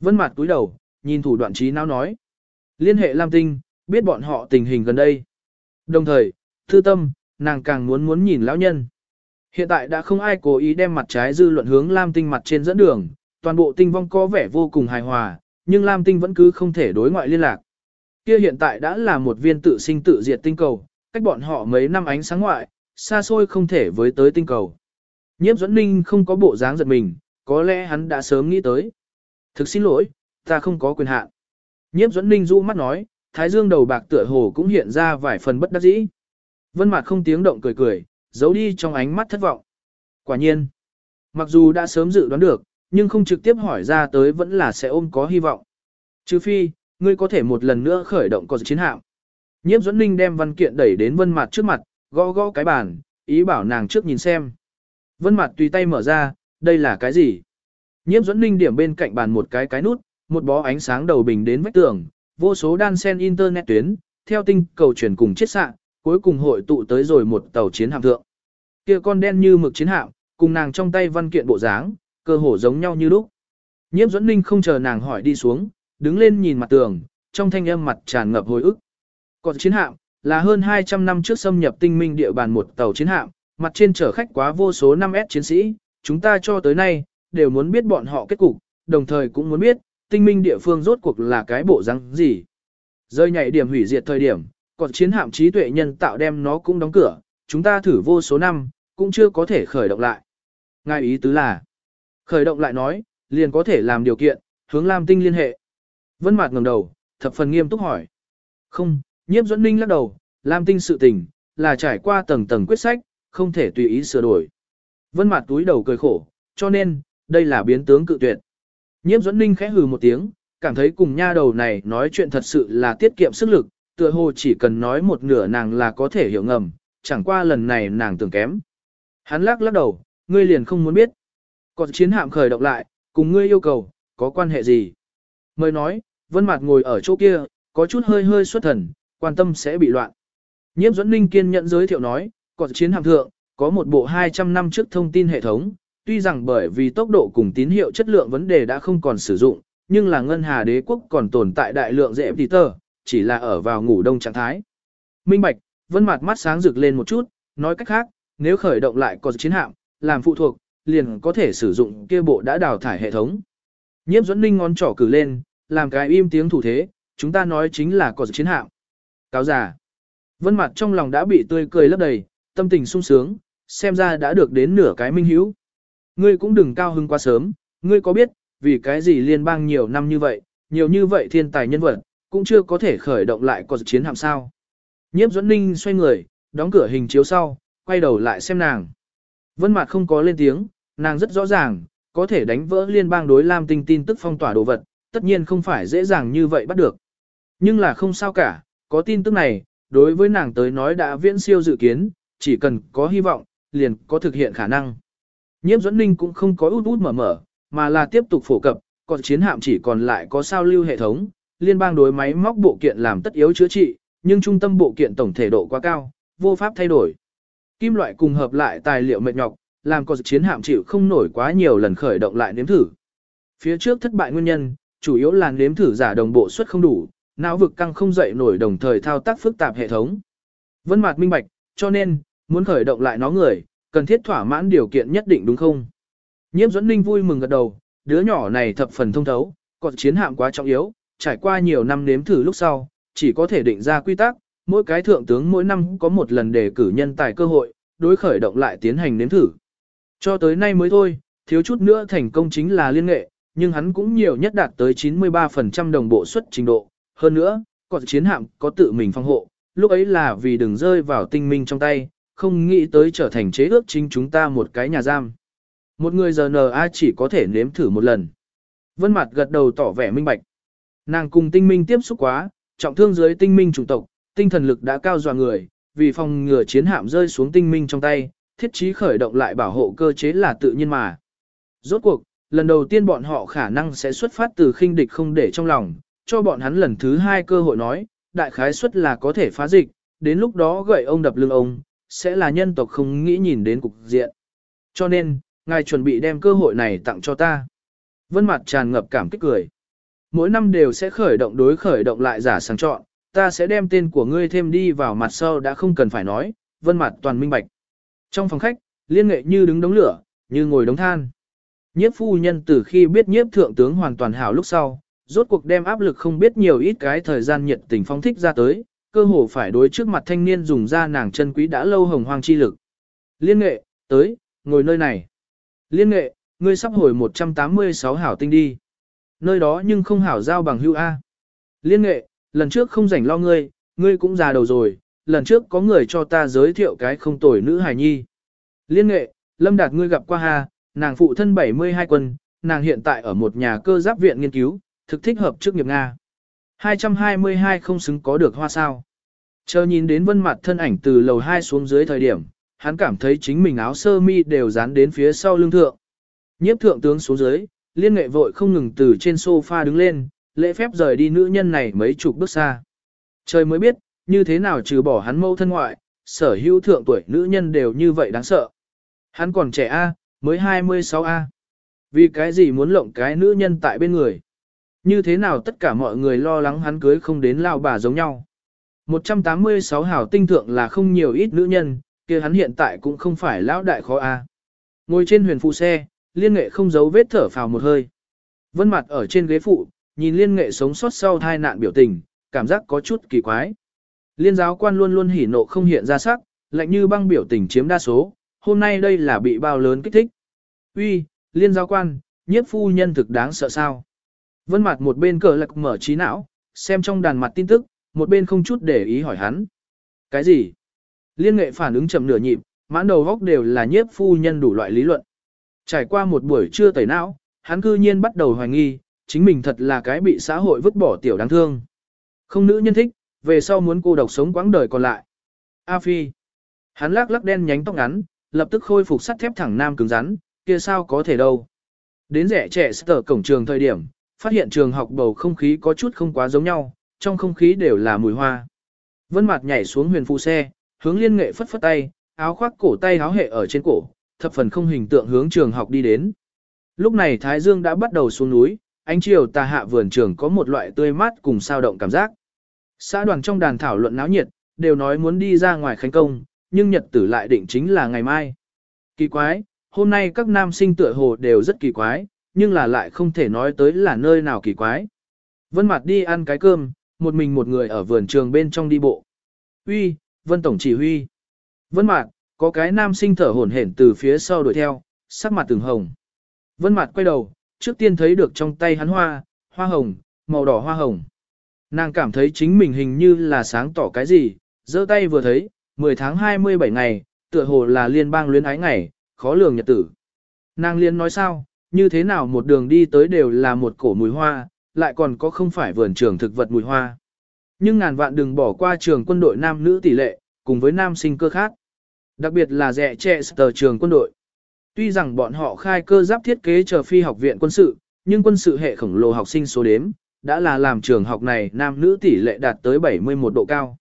Vân Mạt cúi đầu, nhìn thủ đoạn trí não nói. Liên hệ Lam Tinh, biết bọn họ tình hình gần đây. Đồng thời, thư tâm, nàng càng muốn muốn nhìn lão nhân. Hiện tại đã không ai cố ý đem mặt trái dư luận hướng Lam Tinh mặt trên dẫn đường, toàn bộ tinh vong có vẻ vô cùng hài hòa, nhưng Lam Tinh vẫn cứ không thể đối ngoại liên lạc. Kia hiện tại đã là một viên tự sinh tự diệt tinh cầu, cách bọn họ mấy năm ánh sáng ngoại, xa xôi không thể với tới tinh cầu. Nhiếp dẫn ninh không có bộ dáng giật mình, có lẽ hắn đã sớm nghĩ tới. Thực xin lỗi, Ta không có quyền hạn. Nhiếp dẫn ninh rũ mắt nói, thái dương đầu bạc tựa hồ cũng hiện ra vài phần bất đắc dĩ. Vân mặt không tiếng động cười cười, giấu đi trong ánh mắt thất vọng. Quả nhiên, mặc dù đã sớm dự đoán được, nhưng không trực tiếp hỏi ra tới vẫn là sẽ ôm có hy vọng. Trừ phi, ngươi có thể một lần nữa khởi động có chiến hạm. Nhiếp Duẫn ninh đem văn kiện đẩy đến vân Mạt trước mặt, gõ gõ cái bàn, ý bảo nàng trước nhìn xem. Vân Mạt tùy tay mở ra, đây là cái gì? Nhiếp Duẫn ninh điểm bên cạnh bàn một cái cái nút, một bó ánh sáng đầu bình đến vách tường, vô số đan sen internet tuyến, theo tinh cầu chuyển cùng chiết xạ, cuối cùng hội tụ tới rồi một tàu chiến hạm thượng. Kia con đen như mực chiến hạm, cùng nàng trong tay văn kiện bộ dáng, cơ hồ giống nhau như lúc. Nhiếp Duẫn ninh không chờ nàng hỏi đi xuống, đứng lên nhìn mặt tường, trong thanh âm mặt tràn ngập hồi ức. Còn chiến hạm, là hơn 200 năm trước xâm nhập tinh minh địa bàn một tàu chiến hạm, mặt trên chở khách quá vô số 5S chiến sĩ, chúng ta cho tới nay, đều muốn biết bọn họ kết cục, đồng thời cũng muốn biết, tinh minh địa phương rốt cuộc là cái bộ răng gì. Rơi nhảy điểm hủy diệt thời điểm, còn chiến hạm trí tuệ nhân tạo đem nó cũng đóng cửa, chúng ta thử vô số năm, cũng chưa có thể khởi động lại. Ngài ý tứ là, khởi động lại nói, liền có thể làm điều kiện, hướng Lam Tinh liên hệ. Vân Mạt ngẩng đầu, thập phần nghiêm túc hỏi. Không, Nhiếp Duẫn Ninh lắc đầu, Lam Tinh sự tình, là trải qua tầng tầng quyết sách, không thể tùy ý sửa đổi. Vân Mạt túi đầu cười khổ, cho nên, đây là biến tướng cự tuyệt. Nhiễm Duẫn Ninh khẽ hừ một tiếng, cảm thấy cùng nha đầu này nói chuyện thật sự là tiết kiệm sức lực, tựa hồ chỉ cần nói một nửa nàng là có thể hiểu ngầm, chẳng qua lần này nàng tưởng kém. Hắn lắc lắc đầu, ngươi liền không muốn biết. Còn chiến hạm khởi động lại, cùng ngươi yêu cầu, có quan hệ gì? Mới nói, Vân Mạt ngồi ở chỗ kia, có chút hơi hơi xuất thần, quan tâm sẽ bị loạn. Nhiễm Duẫn Ninh kiên nhẫn giới thiệu nói, còn chiến hạm thượng, có một bộ 200 năm trước thông tin hệ thống, tuy rằng bởi vì tốc độ cùng tín hiệu chất lượng vấn đề đã không còn sử dụng, nhưng là ngân hà đế quốc còn tồn tại đại lượng dễ tí tơ, chỉ là ở vào ngủ đông trạng thái. Minh Bạch, Vân mặt mắt sáng rực lên một chút, nói cách khác, nếu khởi động lại có chiến hạm, làm phụ thuộc, liền có thể sử dụng kia bộ đã đào thải hệ thống. Nhiếp Duẫn Ninh ngón trỏ cử lên, làm cái im tiếng thủ thế, chúng ta nói chính là có chiến hạm. Cáo giả. Vân mặt trong lòng đã bị tươi cười lấp đầy, tâm tình sung sướng, xem ra đã được đến nửa cái minh hữu. Ngươi cũng đừng cao hứng quá sớm, ngươi có biết, vì cái gì liên bang nhiều năm như vậy, nhiều như vậy thiên tài nhân vật, cũng chưa có thể khởi động lại có chiến hạm sao. Nhiếp Duẫn Ninh xoay người, đóng cửa hình chiếu sau, quay đầu lại xem nàng. Vân Mạt không có lên tiếng, nàng rất rõ ràng, có thể đánh vỡ liên bang đối Lam Tinh tin tức phong tỏa đồ vật, tất nhiên không phải dễ dàng như vậy bắt được. Nhưng là không sao cả, có tin tức này, đối với nàng tới nói đã viễn siêu dự kiến, chỉ cần có hy vọng, liền có thực hiện khả năng. Nhiễm Duẫn Ninh cũng không có út út mở mở, mà là tiếp tục phổ cập, còn chiến hạm chỉ còn lại có sao lưu hệ thống, liên bang đối máy móc bộ kiện làm tất yếu chữa trị, nhưng trung tâm bộ kiện tổng thể độ quá cao, vô pháp thay đổi. Kim loại cùng hợp lại tài liệu mệt nhọc, làm có chiến hạm chịu không nổi quá nhiều lần khởi động lại nếm thử. Phía trước thất bại nguyên nhân, chủ yếu là nếm thử giả đồng bộ suất không đủ, não vực căng không dậy nổi đồng thời thao tác phức tạp hệ thống. Vân Mạt minh bạch, cho nên, muốn khởi động lại nó người, cần thiết thỏa mãn điều kiện nhất định đúng không? Nhiễm Duẫn Ninh vui mừng gật đầu, đứa nhỏ này thập phần thông thấu, còn chiến hạm quá trọng yếu, trải qua nhiều năm nếm thử lúc sau, chỉ có thể định ra quy tắc, mỗi cái thượng tướng mỗi năm có một lần đề cử nhân tài cơ hội, đối khởi động lại tiến hành nếm thử. Cho tới nay mới thôi, thiếu chút nữa thành công chính là liên nghệ, nhưng hắn cũng nhiều nhất đạt tới 93% đồng bộ suất trình độ. Hơn nữa, còn chiến hạm có tự mình phong hộ, lúc ấy là vì đừng rơi vào tinh minh trong tay, không nghĩ tới trở thành chế ước chính chúng ta một cái nhà giam. Một người giờ NA chỉ có thể nếm thử một lần. Vân Mặt gật đầu tỏ vẻ minh bạch. Nàng cùng tinh minh tiếp xúc quá, trọng thương dưới tinh minh chủng tộc, tinh thần lực đã cao dọa người, vì phòng ngừa chiến hạm rơi xuống tinh minh trong tay, thiết trí khởi động lại bảo hộ cơ chế là tự nhiên mà. Rốt cuộc, lần đầu tiên bọn họ khả năng sẽ xuất phát từ khinh địch không để trong lòng, cho bọn hắn lần thứ hai cơ hội nói, đại khái suất là có thể phá dịch, đến lúc đó gậy ông đập lưng ông, sẽ là nhân tộc không nghĩ nhìn đến cục diện. Cho nên, ngài chuẩn bị đem cơ hội này tặng cho ta. Vân mặt tràn ngập cảm kích cười. Mỗi năm đều sẽ khởi động đối khởi động lại giả sáng chọn, ta sẽ đem tên của ngươi thêm đi vào mặt sau đã không cần phải nói, vân mặt toàn minh bạch. Trong phòng khách, liên nghệ như đứng đống lửa, như ngồi đống than. Nhiếp phu nhân từ khi biết nhiếp thượng tướng hoàn toàn hảo lúc sau, rốt cuộc đem áp lực không biết nhiều ít cái thời gian nhiệt tình phong thích ra tới, cơ hồ phải đối trước mặt thanh niên dùng ra nàng chân quý đã lâu hồng hoang chi lực. Liên nghệ, tới, ngồi nơi này. Liên nghệ, ngươi sắp hồi 186 hảo tinh đi. Nơi đó nhưng không hảo giao bằng hưu A. Liên nghệ, lần trước không rảnh lo ngươi, ngươi cũng già đầu rồi, lần trước có người cho ta giới thiệu cái không tồi nữ hài nhi. Liên nghệ, Lâm Đạt ngươi gặp qua ha, nàng phụ thân 72 quân, nàng hiện tại ở một nhà cơ giáp viện nghiên cứu, thực thích hợp trước nghiệp Nga. 222 không xứng có được hoa sao. Chờ nhìn đến vân mặt thân ảnh từ lầu 2 xuống dưới thời điểm, hắn cảm thấy chính mình áo sơ mi đều dán đến phía sau lưng thượng. Nhiếp thượng tướng xuống dưới, liên nghệ vội không ngừng từ trên sofa đứng lên, lễ phép rời đi nữ nhân này mấy chục bước xa. Trời mới biết, như thế nào trừ bỏ hắn mâu thân ngoại, sở hữu thượng tuổi nữ nhân đều như vậy đáng sợ. Hắn còn trẻ A, mới 26A. Vì cái gì muốn lộng cái nữ nhân tại bên người? Như thế nào tất cả mọi người lo lắng hắn cưới không đến lao bà giống nhau? 186 hảo tinh thượng là không nhiều ít nữ nhân, kia hắn hiện tại cũng không phải lão đại khó A. Ngồi trên huyền phụ xe, liên nghệ không giấu vết thở phào một hơi. Vân mặt ở trên ghế phụ, nhìn liên nghệ sống sót sau thai nạn biểu tình, cảm giác có chút kỳ quái. Liên giáo quan luôn luôn hỉ nộ không hiện ra sắc, lạnh như băng biểu tình chiếm đa số, hôm nay đây là bị bao lớn kích thích. Uy, liên giáo quan, nhiếp phu nhân thực đáng sợ sao. Vân mặt một bên cờ lật mở trí não, xem trong đàn mặt tin tức, một bên không chút để ý hỏi hắn. Cái gì? Liên nghệ phản ứng chậm nửa nhịp, mãn đầu góc đều là nhiếp phu nhân đủ loại lý luận. Trải qua một buổi trưa tẩy não, hắn cư nhiên bắt đầu hoài nghi, chính mình thật là cái bị xã hội vứt bỏ tiểu đáng thương. Không nữ nhân thích, về sau muốn cô độc sống quãng đời còn lại. A Phi. Hắn lắc lắc đen nhánh tóc ngắn, lập tức khôi phục sắt thép thẳng nam cứng rắn, kia sao có thể đâu. Đến rẻ trẻ sở cổng trường thời điểm, phát hiện trường học bầu không khí có chút không quá giống nhau, trong không khí đều là mùi hoa. Vân mặt nhảy xuống huyền phụ xe, hướng liên nghệ phất phất tay, áo khoác cổ tay áo hệ ở trên cổ, thập phần không hình tượng hướng trường học đi đến. Lúc này Thái Dương đã bắt đầu xuống núi, ánh chiều tà hạ vườn trường có một loại tươi mát cùng sao động cảm giác. Xã đoàn trong đàn thảo luận náo nhiệt, đều nói muốn đi ra ngoài khánh công, nhưng nhật tử lại định chính là ngày mai. Kỳ quái, hôm nay các nam sinh tựa hồ đều rất kỳ quái, nhưng là lại không thể nói tới là nơi nào kỳ quái. Vân Mạt đi ăn cái cơm, một mình một người ở vườn trường bên trong đi bộ. "Uy, Vân tổng chỉ huy." Vân Mạt, có cái nam sinh thở hổn hển từ phía sau đuổi theo, sắc mặt từng hồng. Vân Mạt quay đầu, trước tiên thấy được trong tay hắn hoa, hoa hồng, màu đỏ hoa hồng. Nàng cảm thấy chính mình hình như là sáng tỏ cái gì, giơ tay vừa thấy, 10 tháng 27 ngày, tựa hồ là liên bang luyến ái ngày, khó lường nhật tử. Nàng liên nói sao, như thế nào một đường đi tới đều là một cổ mùi hoa, lại còn có không phải vườn trường thực vật mùi hoa. Nhưng ngàn vạn đừng bỏ qua trường quân đội nam nữ tỷ lệ, cùng với nam sinh cơ khác. Đặc biệt là rẻ trẻ tờ trường quân đội. Tuy rằng bọn họ khai cơ giáp thiết kế chờ phi học viện quân sự, nhưng quân sự hệ khổng lồ học sinh số đếm, đã là làm trường học này nam nữ tỷ lệ đạt tới 71 độ cao.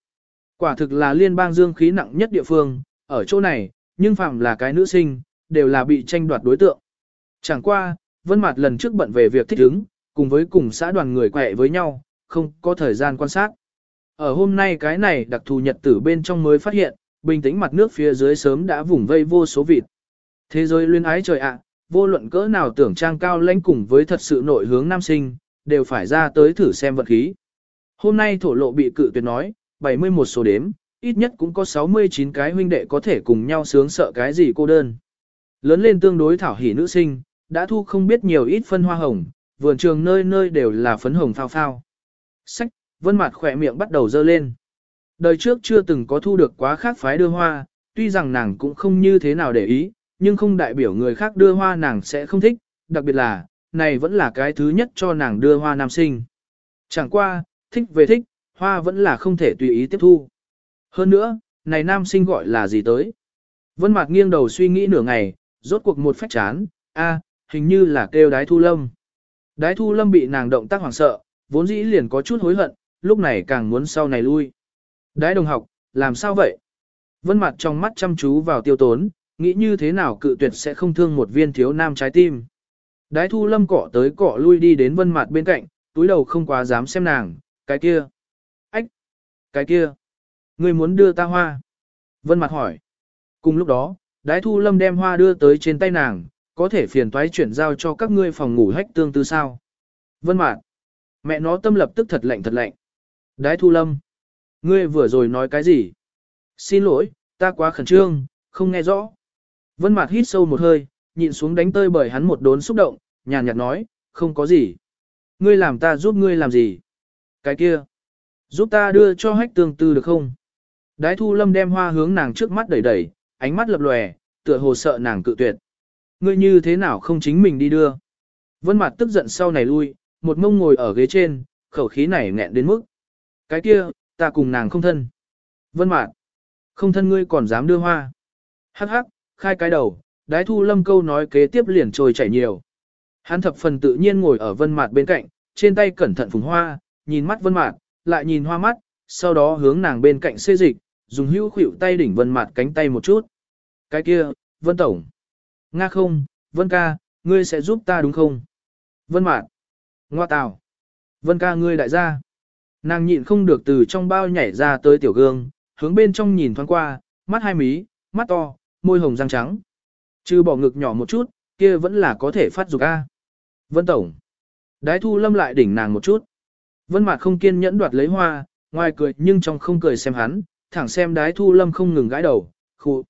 Quả thực là liên bang dương khí nặng nhất địa phương, ở chỗ này, nhưng phạm là cái nữ sinh, đều là bị tranh đoạt đối tượng. Chẳng qua, Vân Mạt lần trước bận về việc thích ứng, cùng với cùng xã đoàn người quẹ với nhau, không có thời gian quan sát. Ở hôm nay cái này đặc thù nhật tử bên trong mới phát hiện, bình tĩnh mặt nước phía dưới sớm đã vùng vây vô số vịt. Thế giới luyến ái trời ạ, vô luận cỡ nào tưởng trang cao lãnh cùng với thật sự nội hướng nam sinh, đều phải ra tới thử xem vận khí. Hôm nay thổ lộ bị cự tuyệt nói, 71 số đếm, ít nhất cũng có 69 cái huynh đệ có thể cùng nhau sướng sợ cái gì cô đơn. Lớn lên tương đối thảo hỉ nữ sinh, đã thu không biết nhiều ít phân hoa hồng, vườn trường nơi nơi đều là phấn hồng phao phao. Sách, vân mặt khỏe miệng bắt đầu dơ lên. Đời trước chưa từng có thu được quá khác phái đưa hoa, tuy rằng nàng cũng không như thế nào để ý, nhưng không đại biểu người khác đưa hoa nàng sẽ không thích, đặc biệt là, này vẫn là cái thứ nhất cho nàng đưa hoa nam sinh. Chẳng qua, thích về thích, hoa vẫn là không thể tùy ý tiếp thu. Hơn nữa, này nam sinh gọi là gì tới? Vân Mạc nghiêng đầu suy nghĩ nửa ngày, rốt cuộc một phách chán, a, hình như là kêu đái thu lâm. Đái thu lâm bị nàng động tác hoảng sợ, vốn dĩ liền có chút hối hận, lúc này càng muốn sau này lui. Đái đồng học, làm sao vậy? Vân mặt trong mắt chăm chú vào tiêu tốn, nghĩ như thế nào cự tuyệt sẽ không thương một viên thiếu nam trái tim. Đái thu lâm cọ tới cọ lui đi đến vân mặt bên cạnh, túi đầu không quá dám xem nàng, cái kia. Ách! Cái kia! Người muốn đưa ta hoa? Vân mặt hỏi. Cùng lúc đó, đái thu lâm đem hoa đưa tới trên tay nàng, có thể phiền toái chuyển giao cho các ngươi phòng ngủ hách tương tư sao. Vân mạn. Mẹ nó tâm lập tức thật lạnh thật lạnh. Đái thu lâm. Ngươi vừa rồi nói cái gì? Xin lỗi, ta quá khẩn trương, không nghe rõ. Vân Mạt hít sâu một hơi, nhịn xuống đánh tơi bởi hắn một đốn xúc động, nhàn nhạt nói, không có gì. Ngươi làm ta giúp ngươi làm gì? Cái kia. Giúp ta đưa cho hách tương tư được không? Đái thu lâm đem hoa hướng nàng trước mắt đẩy đẩy, ánh mắt lập lòe, tựa hồ sợ nàng cự tuyệt. Ngươi như thế nào không chính mình đi đưa? Vân Mạt tức giận sau này lui, một mông ngồi ở ghế trên, khẩu khí này nghẹn đến mức. Cái kia, ta cùng nàng không thân. Vân Mạt, không thân ngươi còn dám đưa hoa. Hắc hắc, khai cái đầu, đái thu lâm câu nói kế tiếp liền trôi chảy nhiều. Hắn thập phần tự nhiên ngồi ở vân mạt bên cạnh, trên tay cẩn thận phùng hoa, nhìn mắt vân mạt, lại nhìn hoa mắt, sau đó hướng nàng bên cạnh xê dịch, dùng hữu khuỷu tay đỉnh vân mạt cánh tay một chút. Cái kia, vân tổng. Nga không, vân ca, ngươi sẽ giúp ta đúng không? Vân mạn, Ngoa tào. Vân ca ngươi đại gia. Nàng nhịn không được từ trong bao nhảy ra tới tiểu gương, hướng bên trong nhìn thoáng qua, mắt hai mí, mắt to, môi hồng răng trắng. Chứ bỏ ngực nhỏ một chút, kia vẫn là có thể phát dục A. Vân Tổng. Đái thu lâm lại đỉnh nàng một chút. Vân mạn không kiên nhẫn đoạt lấy hoa, ngoài cười nhưng trong không cười xem hắn, thẳng xem đái thu lâm không ngừng gãi đầu, khụ.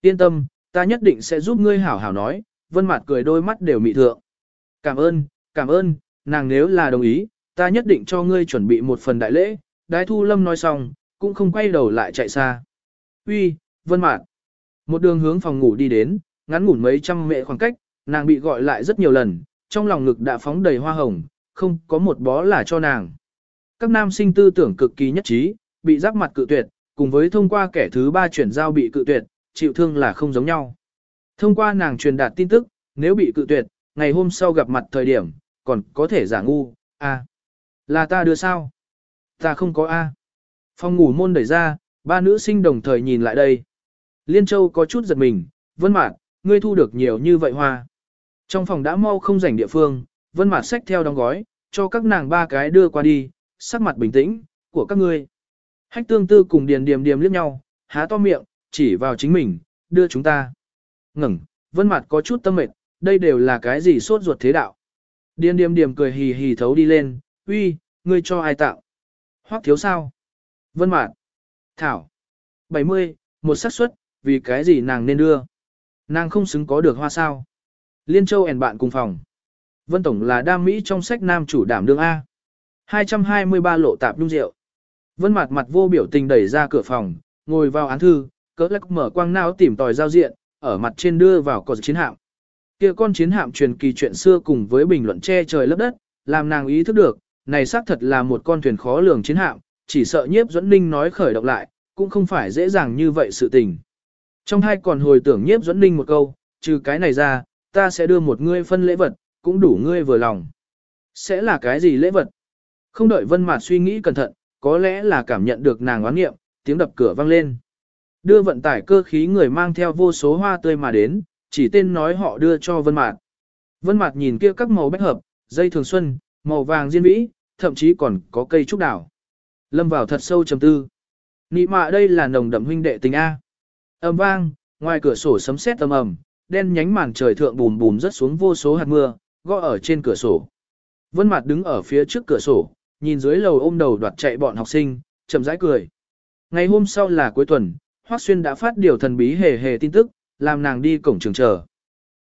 Yên tâm, ta nhất định sẽ giúp ngươi hảo hảo nói, Vân Mạt cười đôi mắt đều mị thượng. Cảm ơn, cảm ơn, nàng nếu là đồng ý, ta nhất định cho ngươi chuẩn bị một phần đại lễ. Đái thu lâm nói xong, cũng không quay đầu lại chạy xa. Uy, Vân Mạt. Một đường hướng phòng ngủ đi đến, ngắn ngủn mấy trăm mệ khoảng cách, nàng bị gọi lại rất nhiều lần, trong lòng ngực đã phóng đầy hoa hồng, không có một bó là cho nàng. Các nam sinh tư tưởng cực kỳ nhất trí, bị giáp mặt cự tuyệt, cùng với thông qua kẻ thứ ba chuyển giao bị cự tuyệt, chịu thương là không giống nhau. Thông qua nàng truyền đạt tin tức, nếu bị cự tuyệt, ngày hôm sau gặp mặt thời điểm, còn có thể giả ngu, a là ta đưa sao? Ta không có a Phòng ngủ môn đẩy ra, ba nữ sinh đồng thời nhìn lại đây. Liên Châu có chút giật mình, vân mạn, ngươi thu được nhiều như vậy hoa. Trong phòng đã mau không rảnh địa phương, vân mạt xách theo đóng gói, cho các nàng ba cái đưa qua đi, sắc mặt bình tĩnh, của các ngươi. Hách tương tư cùng điền điềm điềm liếc nhau, há to miệng, chỉ vào chính mình, đưa chúng ta. Ngừng, vân mặt có chút tâm mệt, đây đều là cái gì sốt ruột thế đạo. Điên điềm điềm cười hì hì thấu đi lên, uy, ngươi cho ai tạo? Hoắc thiếu sao? Vân mặt Thảo. 70, một xác suất, vì cái gì nàng nên đưa? Nàng không xứng có được hoa sao? Liên Châu ẻn bạn cùng phòng. Vân Tổng là đam mỹ trong sách nam chủ đảm đương A. 223 lộ tạp nhung rượu. Vân mặt mặt vô biểu tình đẩy ra cửa phòng, ngồi vào án thư, cỡ lắc mở quang não tìm tòi giao diện, ở mặt trên đưa vào cột chiến hạm. Kia con chiến hạm truyền kỳ chuyện xưa cùng với bình luận che trời lấp đất, làm nàng ý thức được, này xác thật là một con thuyền khó lường chiến hạm, chỉ sợ nhiếp dẫn ninh nói khởi động lại, cũng không phải dễ dàng như vậy sự tình. Trong hai còn hồi tưởng nhiếp dẫn ninh một câu, trừ cái này ra, ta sẽ đưa một ngươi phân lễ vật, cũng đủ ngươi vừa lòng. Sẽ là cái gì lễ vật? Không đợi Vân Mạt suy nghĩ cẩn thận, có lẽ là cảm nhận được nàng oán nghiệm, tiếng đập cửa vang lên. Đưa vận tải cơ khí người mang theo vô số hoa tươi mà đến, chỉ tên nói họ đưa cho Vân Mạt. Vân Mạt nhìn kia các màu bách hợp, dây thường xuân, màu vàng diên vĩ, thậm chí còn có cây trúc đào. Lâm vào thật sâu trầm tư. Nị mạ đây là nồng đậm huynh đệ tình a. Ầm vang, ngoài cửa sổ sấm sét ầm ầm, đen nhánh màn trời thượng bùm bùm rất xuống vô số hạt mưa, gõ ở trên cửa sổ. Vân Mạt đứng ở phía trước cửa sổ, nhìn dưới lầu ôm đầu đoạt chạy bọn học sinh, chậm rãi cười. Ngày hôm sau là cuối tuần, Hoắc Xuyên đã phát điều thần bí hề hề tin tức, làm nàng đi cổng trường chờ.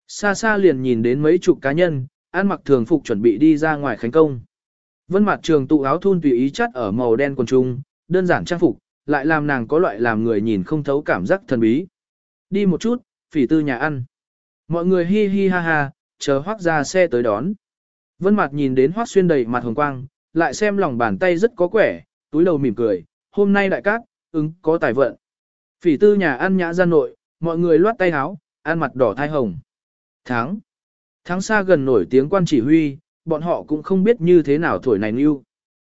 Xa xa liền nhìn đến mấy chục cá nhân, ăn mặc thường phục chuẩn bị đi ra ngoài khánh công. Vân mặt trường tụ áo thun tùy ý chất ở màu đen quần trung, đơn giản trang phục, lại làm nàng có loại làm người nhìn không thấu cảm giác thần bí. Đi một chút, phỉ tư nhà ăn. Mọi người hi hi ha ha, chờ hoác ra xe tới đón. Vân mặt nhìn đến hoác xuyên đầy mặt hồng quang, lại xem lòng bàn tay rất có quẻ, túi đầu mỉm cười, hôm nay đại cát, ứng có tài vận. Phỉ tư nhà ăn nhã ra nội, mọi người loát tay háo, ăn mặt đỏ thai hồng. Tháng. Tháng xa gần nổi tiếng quan chỉ huy, bọn họ cũng không biết như thế nào thổi này như.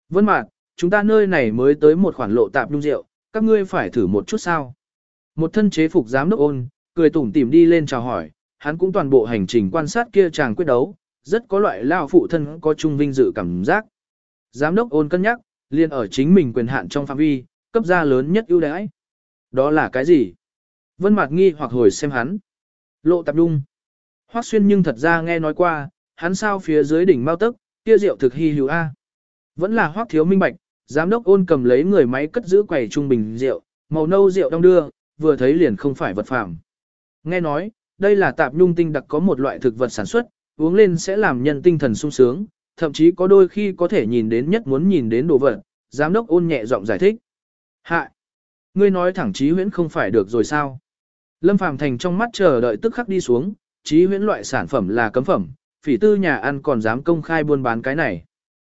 Vân mạc, chúng ta nơi này mới tới một khoản lộ tạp nhung rượu, các ngươi phải thử một chút sao. Một thân chế phục giám đốc ôn, cười tủm tỉm đi lên chào hỏi, hắn cũng toàn bộ hành trình quan sát kia chàng quyết đấu, rất có loại lao phụ thân có trung vinh dự cảm giác. Giám đốc ôn cân nhắc, liền ở chính mình quyền hạn trong phạm vi, cấp gia lớn nhất ưu đãi. Đó là cái gì? Vân Mạc nghi hoặc hồi xem hắn. Lộ tạp dung, Hoắc Xuyên nhưng thật ra nghe nói qua, hắn sao phía dưới đỉnh mao tấc kia rượu thực hi hữu a. Vẫn là Hoắc thiếu minh bạch, giám đốc ôn cầm lấy người máy cất giữ quầy trung bình rượu, màu nâu rượu đông đưa, vừa thấy liền không phải vật phàm. Nghe nói, đây là tạp nhung tinh đặc có một loại thực vật sản xuất, uống lên sẽ làm nhân tinh thần sung sướng, thậm chí có đôi khi có thể nhìn đến nhất muốn nhìn đến đồ vật, giám đốc ôn nhẹ giọng giải thích. Hạ! Ngươi nói thẳng chí huyễn không phải được rồi sao? Lâm Phàm Thành trong mắt chờ đợi tức khắc đi xuống, chí huyễn loại sản phẩm là cấm phẩm, phỉ tư nhà ăn còn dám công khai buôn bán cái này.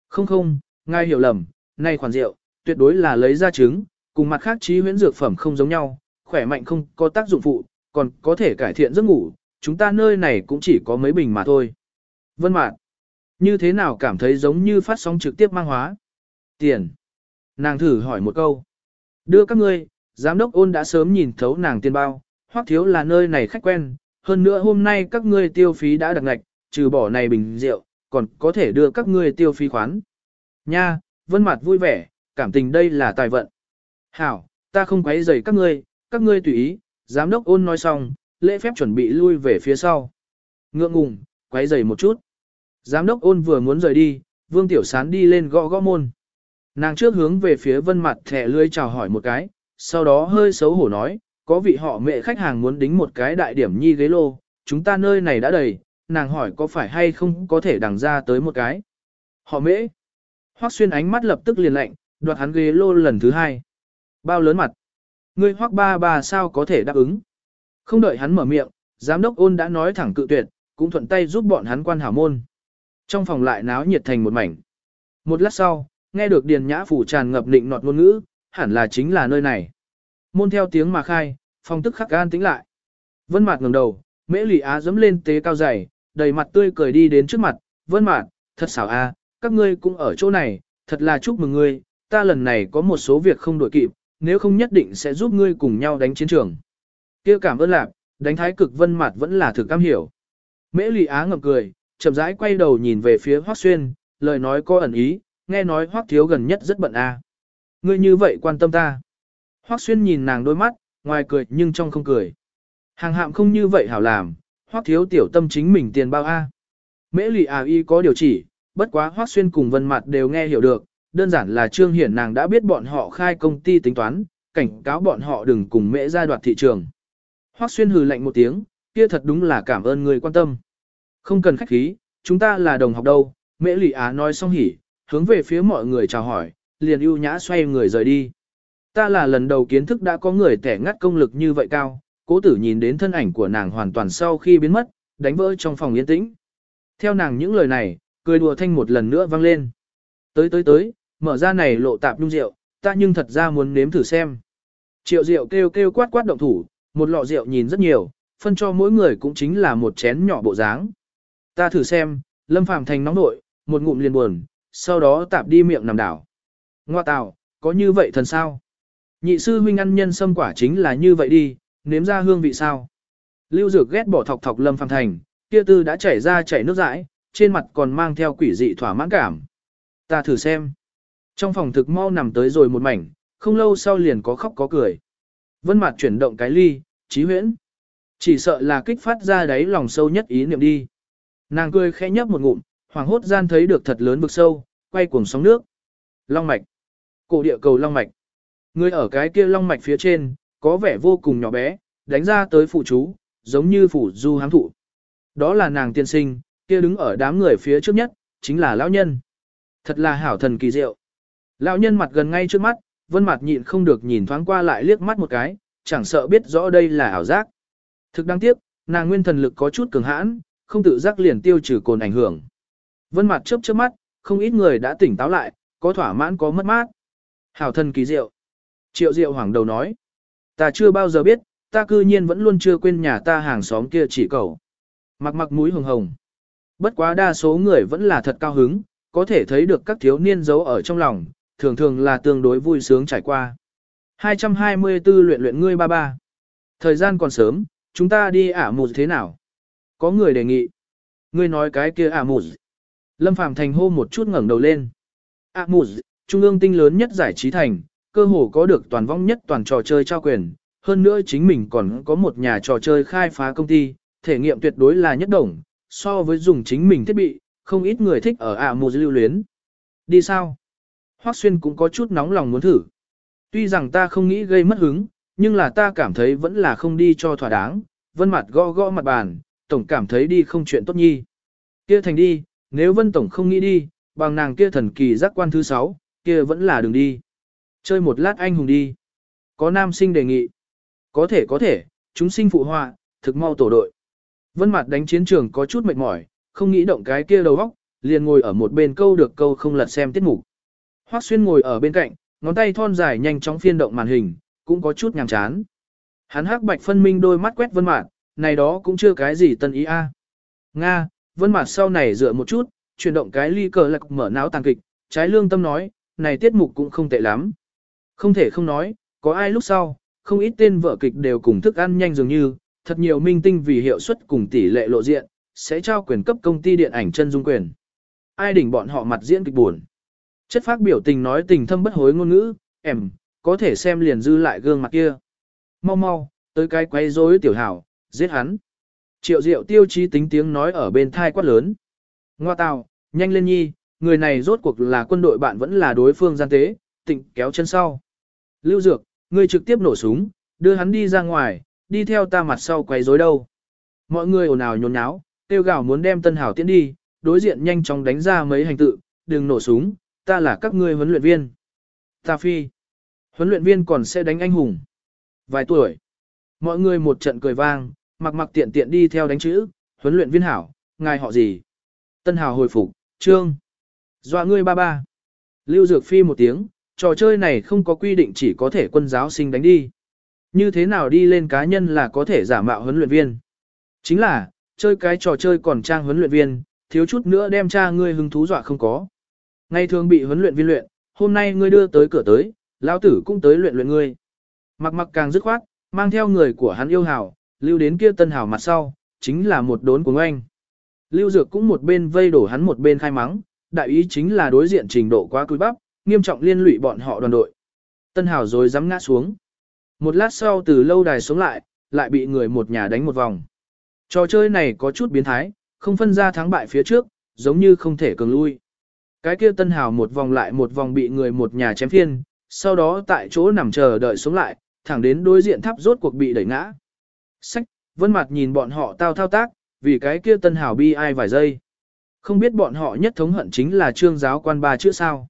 Không không, ngay hiểu lầm, nay khoản rượu, tuyệt đối là lấy ra trứng, cùng mặt khác chí huyễn dược phẩm không giống nhau, khỏe mạnh không có tác dụng phụ, còn có thể cải thiện giấc ngủ, chúng ta nơi này cũng chỉ có mấy bình mà thôi. Vân Mạt, như thế nào cảm thấy giống như phát sóng trực tiếp mang hóa? Tiền. Nàng thử hỏi một câu. Đưa các ngươi, giám đốc ôn đã sớm nhìn thấu nàng tiền bao, hoắc thiếu là nơi này khách quen, hơn nữa hôm nay các ngươi tiêu phí đã đặc ngạch, trừ bỏ này bình rượu, còn có thể đưa các ngươi tiêu phí khoán. Nha, vân mặt vui vẻ, cảm tình đây là tài vận. Hảo, ta không quấy rầy các ngươi, các ngươi tùy ý, giám đốc ôn nói xong, lễ phép chuẩn bị lui về phía sau. Ngượng ngùng, quấy rầy một chút. Giám đốc ôn vừa muốn rời đi, Vương Tiểu Sán đi lên gõ gõ môn. Nàng trước hướng về phía vân mặt thẻ lươi chào hỏi một cái, sau đó hơi xấu hổ nói, có vị họ mẹ khách hàng muốn đính một cái đại điểm nhi ghế lô, chúng ta nơi này đã đầy, nàng hỏi có phải hay không có thể đằng ra tới một cái. Họ mễ. Hoắc xuyên ánh mắt lập tức liền lạnh, đoạt hắn ghế lô lần thứ hai. Bao lớn mặt. Ngươi hoắc ba bà sao có thể đáp ứng. Không đợi hắn mở miệng, giám đốc ôn đã nói thẳng cự tuyệt, cũng thuận tay giúp bọn hắn quan hảo môn. Trong phòng lại náo nhiệt thành một mảnh. Một lát sau, nghe được điền nhã phủ tràn ngập nịnh nọt ngôn ngữ, hẳn là chính là nơi này. Môn theo tiếng mà khai, phong tức khắc gan tính lại. Vân Mạt ngẩng đầu, Mễ Lị Á dẫm lên tế cao dày, đầy mặt tươi cười đi đến trước mặt, "Vân Mạt, thật xảo a, các ngươi cũng ở chỗ này, thật là chúc mừng ngươi, ta lần này có một số việc không đổi kịp, nếu không nhất định sẽ giúp ngươi cùng nhau đánh chiến trường." Kia cảm ơn lạc, đánh thái cực Vân Mạt vẫn là thực cam hiểu. Mễ Lị Á ngậm cười, chậm rãi quay đầu nhìn về phía Hoắc Xuyên, lời nói có ẩn ý, nghe nói Hoắc thiếu gần nhất rất bận a. Ngươi như vậy quan tâm ta. Hoắc Xuyên nhìn nàng đôi mắt, ngoài cười nhưng trong không cười. Hàng hạm không như vậy hảo làm, Hoắc thiếu tiểu tâm chính mình tiền bao a. Mễ Lụy à y có điều chỉ, bất quá Hoắc Xuyên cùng Vân Mặt đều nghe hiểu được, đơn giản là Trương Hiển nàng đã biết bọn họ khai công ty tính toán, cảnh cáo bọn họ đừng cùng Mễ gia đoạt thị trường. Hoắc Xuyên hừ lạnh một tiếng, kia thật đúng là cảm ơn người quan tâm. Không cần khách khí, chúng ta là đồng học đâu, Mễ Lụy Á à nói xong hỉ, hướng về phía mọi người chào hỏi, liền ưu nhã xoay người rời đi. Ta là lần đầu kiến thức đã có người tẻ ngắt công lực như vậy cao, cố tử nhìn đến thân ảnh của nàng hoàn toàn sau khi biến mất, đánh vỡ trong phòng yên tĩnh. Theo nàng những lời này, cười đùa thanh một lần nữa vang lên. Tới tới tới, mở ra này lộ tạp nhung rượu, ta nhưng thật ra muốn nếm thử xem. Triệu rượu kêu kêu quát quát động thủ, một lọ rượu nhìn rất nhiều, phân cho mỗi người cũng chính là một chén nhỏ bộ dáng. Ta thử xem, lâm phàm thành nóng nội, một ngụm liền buồn, sau đó tạp đi miệng nằm đảo. Ngoa tào, có như vậy thần sao? Nhị sư huynh ăn nhân sâm quả chính là như vậy đi, nếm ra hương vị sao? Lưu Dược ghét bỏ thọc thọc Lâm Phàm Thành, kia tư đã chảy ra chảy nước dãi, trên mặt còn mang theo quỷ dị thỏa mãn cảm. Ta thử xem. Trong phòng thực mau nằm tới rồi một mảnh, không lâu sau liền có khóc có cười. Vân mặt chuyển động cái ly, trí huyễn. Chỉ sợ là kích phát ra đáy lòng sâu nhất ý niệm đi. Nàng cười khẽ nhấp một ngụm, hoàng hốt gian thấy được thật lớn vực sâu, quay cuồng sóng nước. Long mạch. Cổ địa cầu long mạch. Người ở cái kia long mạch phía trên, có vẻ vô cùng nhỏ bé, đánh ra tới phụ chú, giống như phủ du hám thụ. Đó là nàng tiên sinh, kia đứng ở đám người phía trước nhất, chính là lão nhân. Thật là hảo thần kỳ diệu. Lão nhân mặt gần ngay trước mắt, vân mặt nhịn không được nhìn thoáng qua lại liếc mắt một cái, chẳng sợ biết rõ đây là ảo giác. Thực đáng tiếc, nàng nguyên thần lực có chút cường hãn, không tự giác liền tiêu trừ cồn ảnh hưởng. Vân mặt chớp chớp mắt, không ít người đã tỉnh táo lại, có thỏa mãn có mất mát. Hảo thần kỳ diệu. Triệu diệu hoàng đầu nói. Ta chưa bao giờ biết, ta cư nhiên vẫn luôn chưa quên nhà ta hàng xóm kia chỉ cầu. Mặc mặc mũi hồng hồng. Bất quá đa số người vẫn là thật cao hứng, có thể thấy được các thiếu niên giấu ở trong lòng, thường thường là tương đối vui sướng trải qua. 224 luyện luyện ngươi ba ba. Thời gian còn sớm, chúng ta đi ả mù thế nào? Có người đề nghị. Ngươi nói cái kia ả mù. Lâm Phàm Thành hô một chút ngẩng đầu lên. À mù, trung ương tinh lớn nhất giải trí thành, cơ hồ có được toàn vong nhất toàn trò chơi trao quyền, hơn nữa chính mình còn có một nhà trò chơi khai phá công ty, thể nghiệm tuyệt đối là nhất đồng, so với dùng chính mình thiết bị, không ít người thích ở ả mù lưu luyến. Đi sao? Hoắc Xuyên cũng có chút nóng lòng muốn thử. Tuy rằng ta không nghĩ gây mất hứng, nhưng là ta cảm thấy vẫn là không đi cho thỏa đáng, vân mặt gõ gõ mặt bàn, tổng cảm thấy đi không chuyện tốt nhi. Kia thành đi, nếu vân tổng không nghĩ đi, bằng nàng kia thần kỳ giác quan thứ sáu, kia vẫn là đường đi. Chơi một lát anh hùng đi. Có nam sinh đề nghị. Có thể có thể, chúng sinh phụ họa, thực mau tổ đội. Vân mạt đánh chiến trường có chút mệt mỏi, không nghĩ động cái kia đầu óc, liền ngồi ở một bên câu được câu không lật xem tiết mục. Hoắc Xuyên ngồi ở bên cạnh, ngón tay thon dài nhanh chóng phiên động màn hình, cũng có chút nhàm chán. Hắn hắc bạch phân minh đôi mắt quét Vân mạt, này đó cũng chưa cái gì tân ý a. Nga, Vân Mạt sau này dựa một chút, chuyển động cái ly cờ lạc mở náo tàng kịch, trái lương tâm nói, này tiết mục cũng không tệ lắm. Không thể không nói, có ai lúc sau, không ít tên vợ kịch đều cùng thức ăn nhanh dường như, thật nhiều minh tinh vì hiệu suất cùng tỷ lệ lộ diện, sẽ trao quyền cấp công ty điện ảnh chân dung quyền. Ai đỉnh bọn họ mặt diễn kịch buồn. Chất phát biểu tình nói tình thâm bất hối ngôn ngữ, em, có thể xem liền dư lại gương mặt kia. Mau mau, tới cái quay rối tiểu hảo, giết hắn. Triệu diệu tiêu chí tính tiếng nói ở bên thai quát lớn. Ngoa tào, nhanh lên nhi, người này rốt cuộc là quân đội bạn vẫn là đối phương gian tế, tịnh kéo chân sau. Lưu Dược, ngươi trực tiếp nổ súng, đưa hắn đi ra ngoài, đi theo ta mặt sau quấy rối đâu. Mọi người ồn ào nhốn nháo, tiêu gào muốn đem Tân Hảo tiến đi, đối diện nhanh chóng đánh ra mấy hành tự, đừng nổ súng, ta là các ngươi huấn luyện viên. Ta phi. Huấn luyện viên còn sẽ đánh anh hùng. Vài tuổi. Mọi người một trận cười vang, mặc mặc tiện tiện đi theo đánh chữ, huấn luyện viên hảo, ngài họ gì? Tân Hào hồi phục, trương. Dọa ngươi ba ba. Lưu Dược Phi một tiếng, trò chơi này không có quy định chỉ có thể quân giáo sinh đánh đi. Như thế nào đi lên cá nhân là có thể giả mạo huấn luyện viên. Chính là, chơi cái trò chơi còn trang huấn luyện viên, thiếu chút nữa đem cha ngươi hứng thú dọa không có. Ngày thường bị huấn luyện viên luyện, hôm nay ngươi đưa tới cửa tới, lão tử cũng tới luyện luyện ngươi. Mặc mặc càng dứt khoát, mang theo người của hắn yêu hào, lưu đến kia tân hào mặt sau, chính là một đốn của anh. Lưu Dược cũng một bên vây đổ hắn một bên khai mắng, đại ý chính là đối diện trình độ quá cúi bắp, nghiêm trọng liên lụy bọn họ đoàn đội. Tân Hào rồi dám ngã xuống. Một lát sau từ lâu đài xuống lại, lại bị người một nhà đánh một vòng. Trò chơi này có chút biến thái, không phân ra thắng bại phía trước, giống như không thể cường lui. Cái kia Tân Hào một vòng lại một vòng bị người một nhà chém phiên, sau đó tại chỗ nằm chờ đợi xuống lại, thẳng đến đối diện tháp rốt cuộc bị đẩy ngã. Sách, vân mặt nhìn bọn họ tao thao tác, vì cái kia Tân Hào bi ai vài giây. Không biết bọn họ nhất thống hận chính là trương giáo quan ba chữ sao.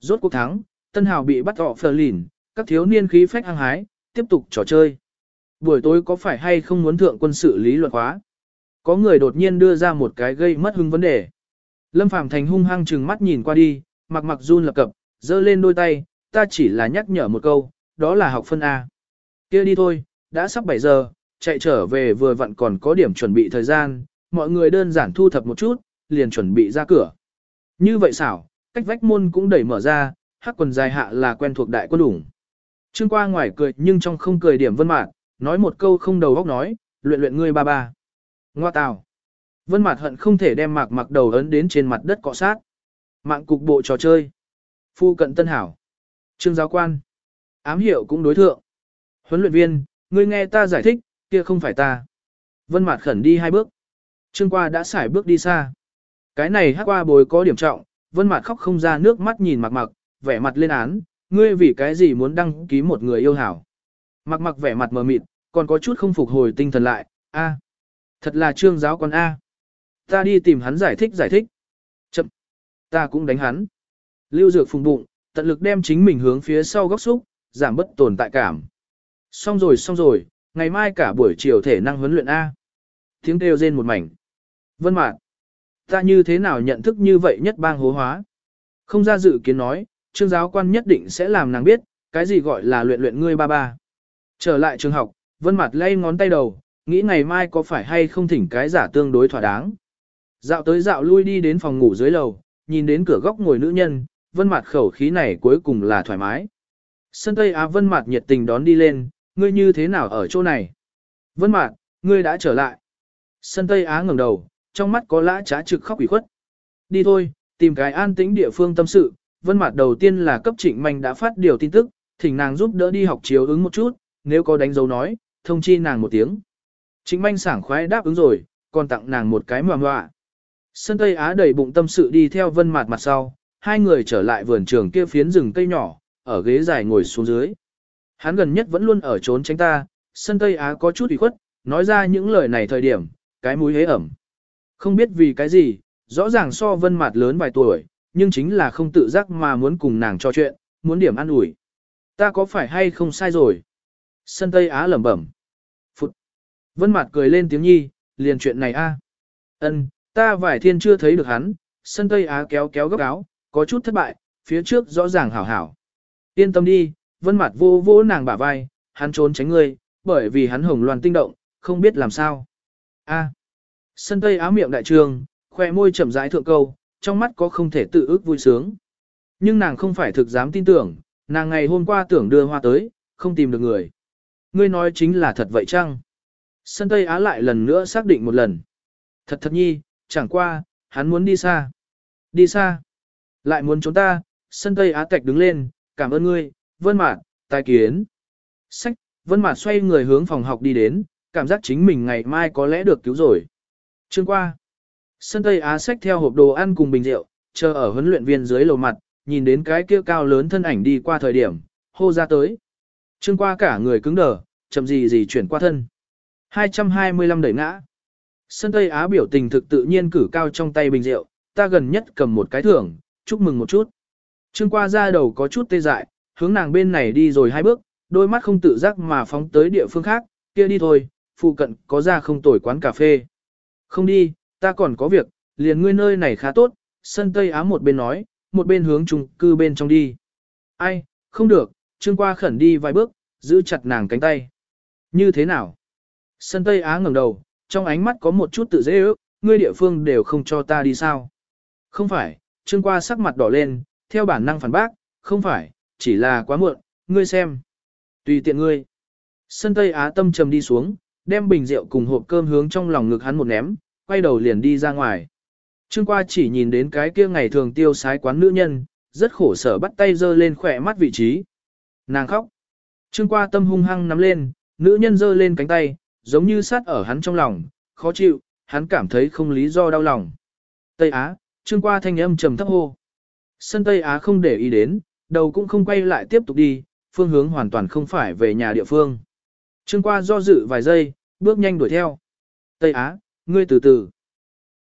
Rốt cuộc thắng, Tân Hào bị bắt họ phờ lìn, các thiếu niên khí phách hăng hái, tiếp tục trò chơi. Buổi tối có phải hay không muốn thượng quân sự lý luận khóa? Có người đột nhiên đưa ra một cái gây mất hứng vấn đề. Lâm Phàm Thành hung hăng chừng mắt nhìn qua đi, mặc mặc run lập cập, giơ lên đôi tay, ta chỉ là nhắc nhở một câu, đó là học phân A. kia đi thôi, đã sắp 7 giờ, chạy trở về vừa vặn còn có điểm chuẩn bị thời gian, mọi người đơn giản thu thập một chút, liền chuẩn bị ra cửa. Như vậy xảo, cách vách môn cũng đẩy mở ra, hắc quần dài hạ là quen thuộc đại quân ủng Trương qua ngoài cười nhưng trong không cười điểm vân mạt, nói một câu không đầu góc nói, luyện luyện ngươi ba ba. Ngoa tào. Vân mạt hận không thể đem mạc mặc đầu ấn đến trên mặt đất cọ sát. Mạng cục bộ trò chơi. Phu cận tân hảo. Trương giáo quan. Ám hiệu cũng đối thượng. Huấn luyện viên, ngươi nghe ta giải thích, kia không phải ta. Vân mạt khẩn đi hai bước. Trương qua đã xài bước đi xa. Cái này hắc qua bồi có điểm trọng, vân mạt khóc không ra nước mắt nhìn mặc mặc, vẻ mặt lên án, ngươi vì cái gì muốn đăng ký một người yêu hảo. Mặc mặc vẻ mặt mờ mịt, còn có chút không phục hồi tinh thần lại, a, thật là trương giáo con a. Ta đi tìm hắn giải thích giải thích. Chậm, ta cũng đánh hắn. Lưu Dược phùng bụng, tận lực đem chính mình hướng phía sau góc xúc, giảm bất tồn tại cảm. Xong rồi xong rồi, ngày mai cả buổi chiều thể năng huấn luyện A. Tiếng kêu rên một mảnh. Vân Mạn, ta như thế nào nhận thức như vậy nhất bang hố hóa. Không ra dự kiến nói, trương giáo quan nhất định sẽ làm nàng biết, cái gì gọi là luyện luyện ngươi ba ba. Trở lại trường học, vân mặt lay ngón tay đầu, nghĩ ngày mai có phải hay không thỉnh cái giả tương đối thỏa đáng. Dạo tới dạo lui đi đến phòng ngủ dưới lầu, nhìn đến cửa góc ngồi nữ nhân, vân mặt khẩu khí này cuối cùng là thoải mái. Sân Tây Á vân mặt nhiệt tình đón đi lên, ngươi như thế nào ở chỗ này? Vân mặt, ngươi đã trở lại. Sân Tây Á ngẩng đầu, trong mắt có lã trá trực khóc ủy khuất. Đi thôi, tìm cái an tĩnh địa phương tâm sự, vân Mạt đầu tiên là cấp trịnh Minh đã phát điều tin tức, thỉnh nàng giúp đỡ đi học chiếu ứng một chút, nếu có đánh dấu nói, thông chi nàng một tiếng. Trịnh Minh sảng khoái đáp ứng rồi, còn tặng nàng một cái ngoà ngoạ. Sân Tây Á đầy bụng tâm sự đi theo vân Mạt mặt sau, hai người trở lại vườn trường kia phiến rừng cây nhỏ, ở ghế dài ngồi xuống dưới. Hắn gần nhất vẫn luôn ở trốn tránh ta, sân Tây Á có chút ủy khuất, nói ra những lời này thời điểm, cái mũi hế ẩm. Không biết vì cái gì, rõ ràng so vân mặt lớn vài tuổi, nhưng chính là không tự giác mà muốn cùng nàng trò chuyện, muốn điểm ăn ủi. Ta có phải hay không sai rồi? Sân Tây Á lẩm bẩm. Phụt. Vân mặt cười lên tiếng nhi, liền chuyện này a. Ân, ta vải thiên chưa thấy được hắn, sân Tây Á kéo kéo góc áo, có chút thất bại, phía trước rõ ràng hảo hảo. Yên tâm đi, vân mặt vô vô nàng bả vai, hắn trốn tránh ngươi, bởi vì hắn hồng loàn tinh động, không biết làm sao. A. Sân Tây Á miệng đại trường, khoe môi chậm rãi thượng câu, trong mắt có không thể tự ước vui sướng. Nhưng nàng không phải thực dám tin tưởng, nàng ngày hôm qua tưởng đưa hoa tới, không tìm được người. Ngươi nói chính là thật vậy chăng? Sân Tây Á lại lần nữa xác định một lần. Thật thật nhi, chẳng qua, hắn muốn đi xa. Đi xa. Lại muốn trốn ta, sân Tây Á Tạch đứng lên, cảm ơn ngươi, vân mạt, tài kiến. Sách, vân mạt xoay người hướng phòng học đi đến, cảm giác chính mình ngày mai có lẽ được cứu rồi. Chương qua. Sân Tây Á sách theo hộp đồ ăn cùng bình rượu, chờ ở huấn luyện viên dưới lầu mặt, nhìn đến cái kia cao lớn thân ảnh đi qua thời điểm, hô ra tới. Trương qua cả người cứng đờ, chậm gì gì chuyển qua thân. 225 đẩy ngã. Sân Tây Á biểu tình thực tự nhiên cử cao trong tay bình rượu, ta gần nhất cầm một cái thưởng, chúc mừng một chút. Trương qua ra đầu có chút tê dại, hướng nàng bên này đi rồi hai bước, đôi mắt không tự giác mà phóng tới địa phương khác, kia đi thôi, phụ cận có ra không tồi quán cà phê. Không đi, ta còn có việc, liền ngươi nơi này khá tốt, sân Tây Á một bên nói, một bên hướng chung cư bên trong đi. Ai, không được, Trương qua khẩn đi vài bước, giữ chặt nàng cánh tay. Như thế nào? Sân Tây Á ngẩng đầu, trong ánh mắt có một chút tự dễ ước, ngươi địa phương đều không cho ta đi sao. Không phải, Trương qua sắc mặt đỏ lên, theo bản năng phản bác, không phải, chỉ là quá muộn, ngươi xem. Tùy tiện ngươi. Sân Tây Á tâm trầm đi xuống, đem bình rượu cùng hộp cơm hướng trong lòng ngực hắn một ném, quay đầu liền đi ra ngoài. Trương qua chỉ nhìn đến cái kia ngày thường tiêu sái quán nữ nhân, rất khổ sở bắt tay giơ lên khỏe mắt vị trí. Nàng khóc. Trương qua tâm hung hăng nắm lên, nữ nhân giơ lên cánh tay, giống như sát ở hắn trong lòng, khó chịu, hắn cảm thấy không lý do đau lòng. Tây Á, Trương qua thanh âm trầm thấp hô. Sân Tây Á không để ý đến, đầu cũng không quay lại tiếp tục đi, phương hướng hoàn toàn không phải về nhà địa phương. Trương qua do dự vài giây, bước nhanh đuổi theo. Tây Á, ngươi từ từ.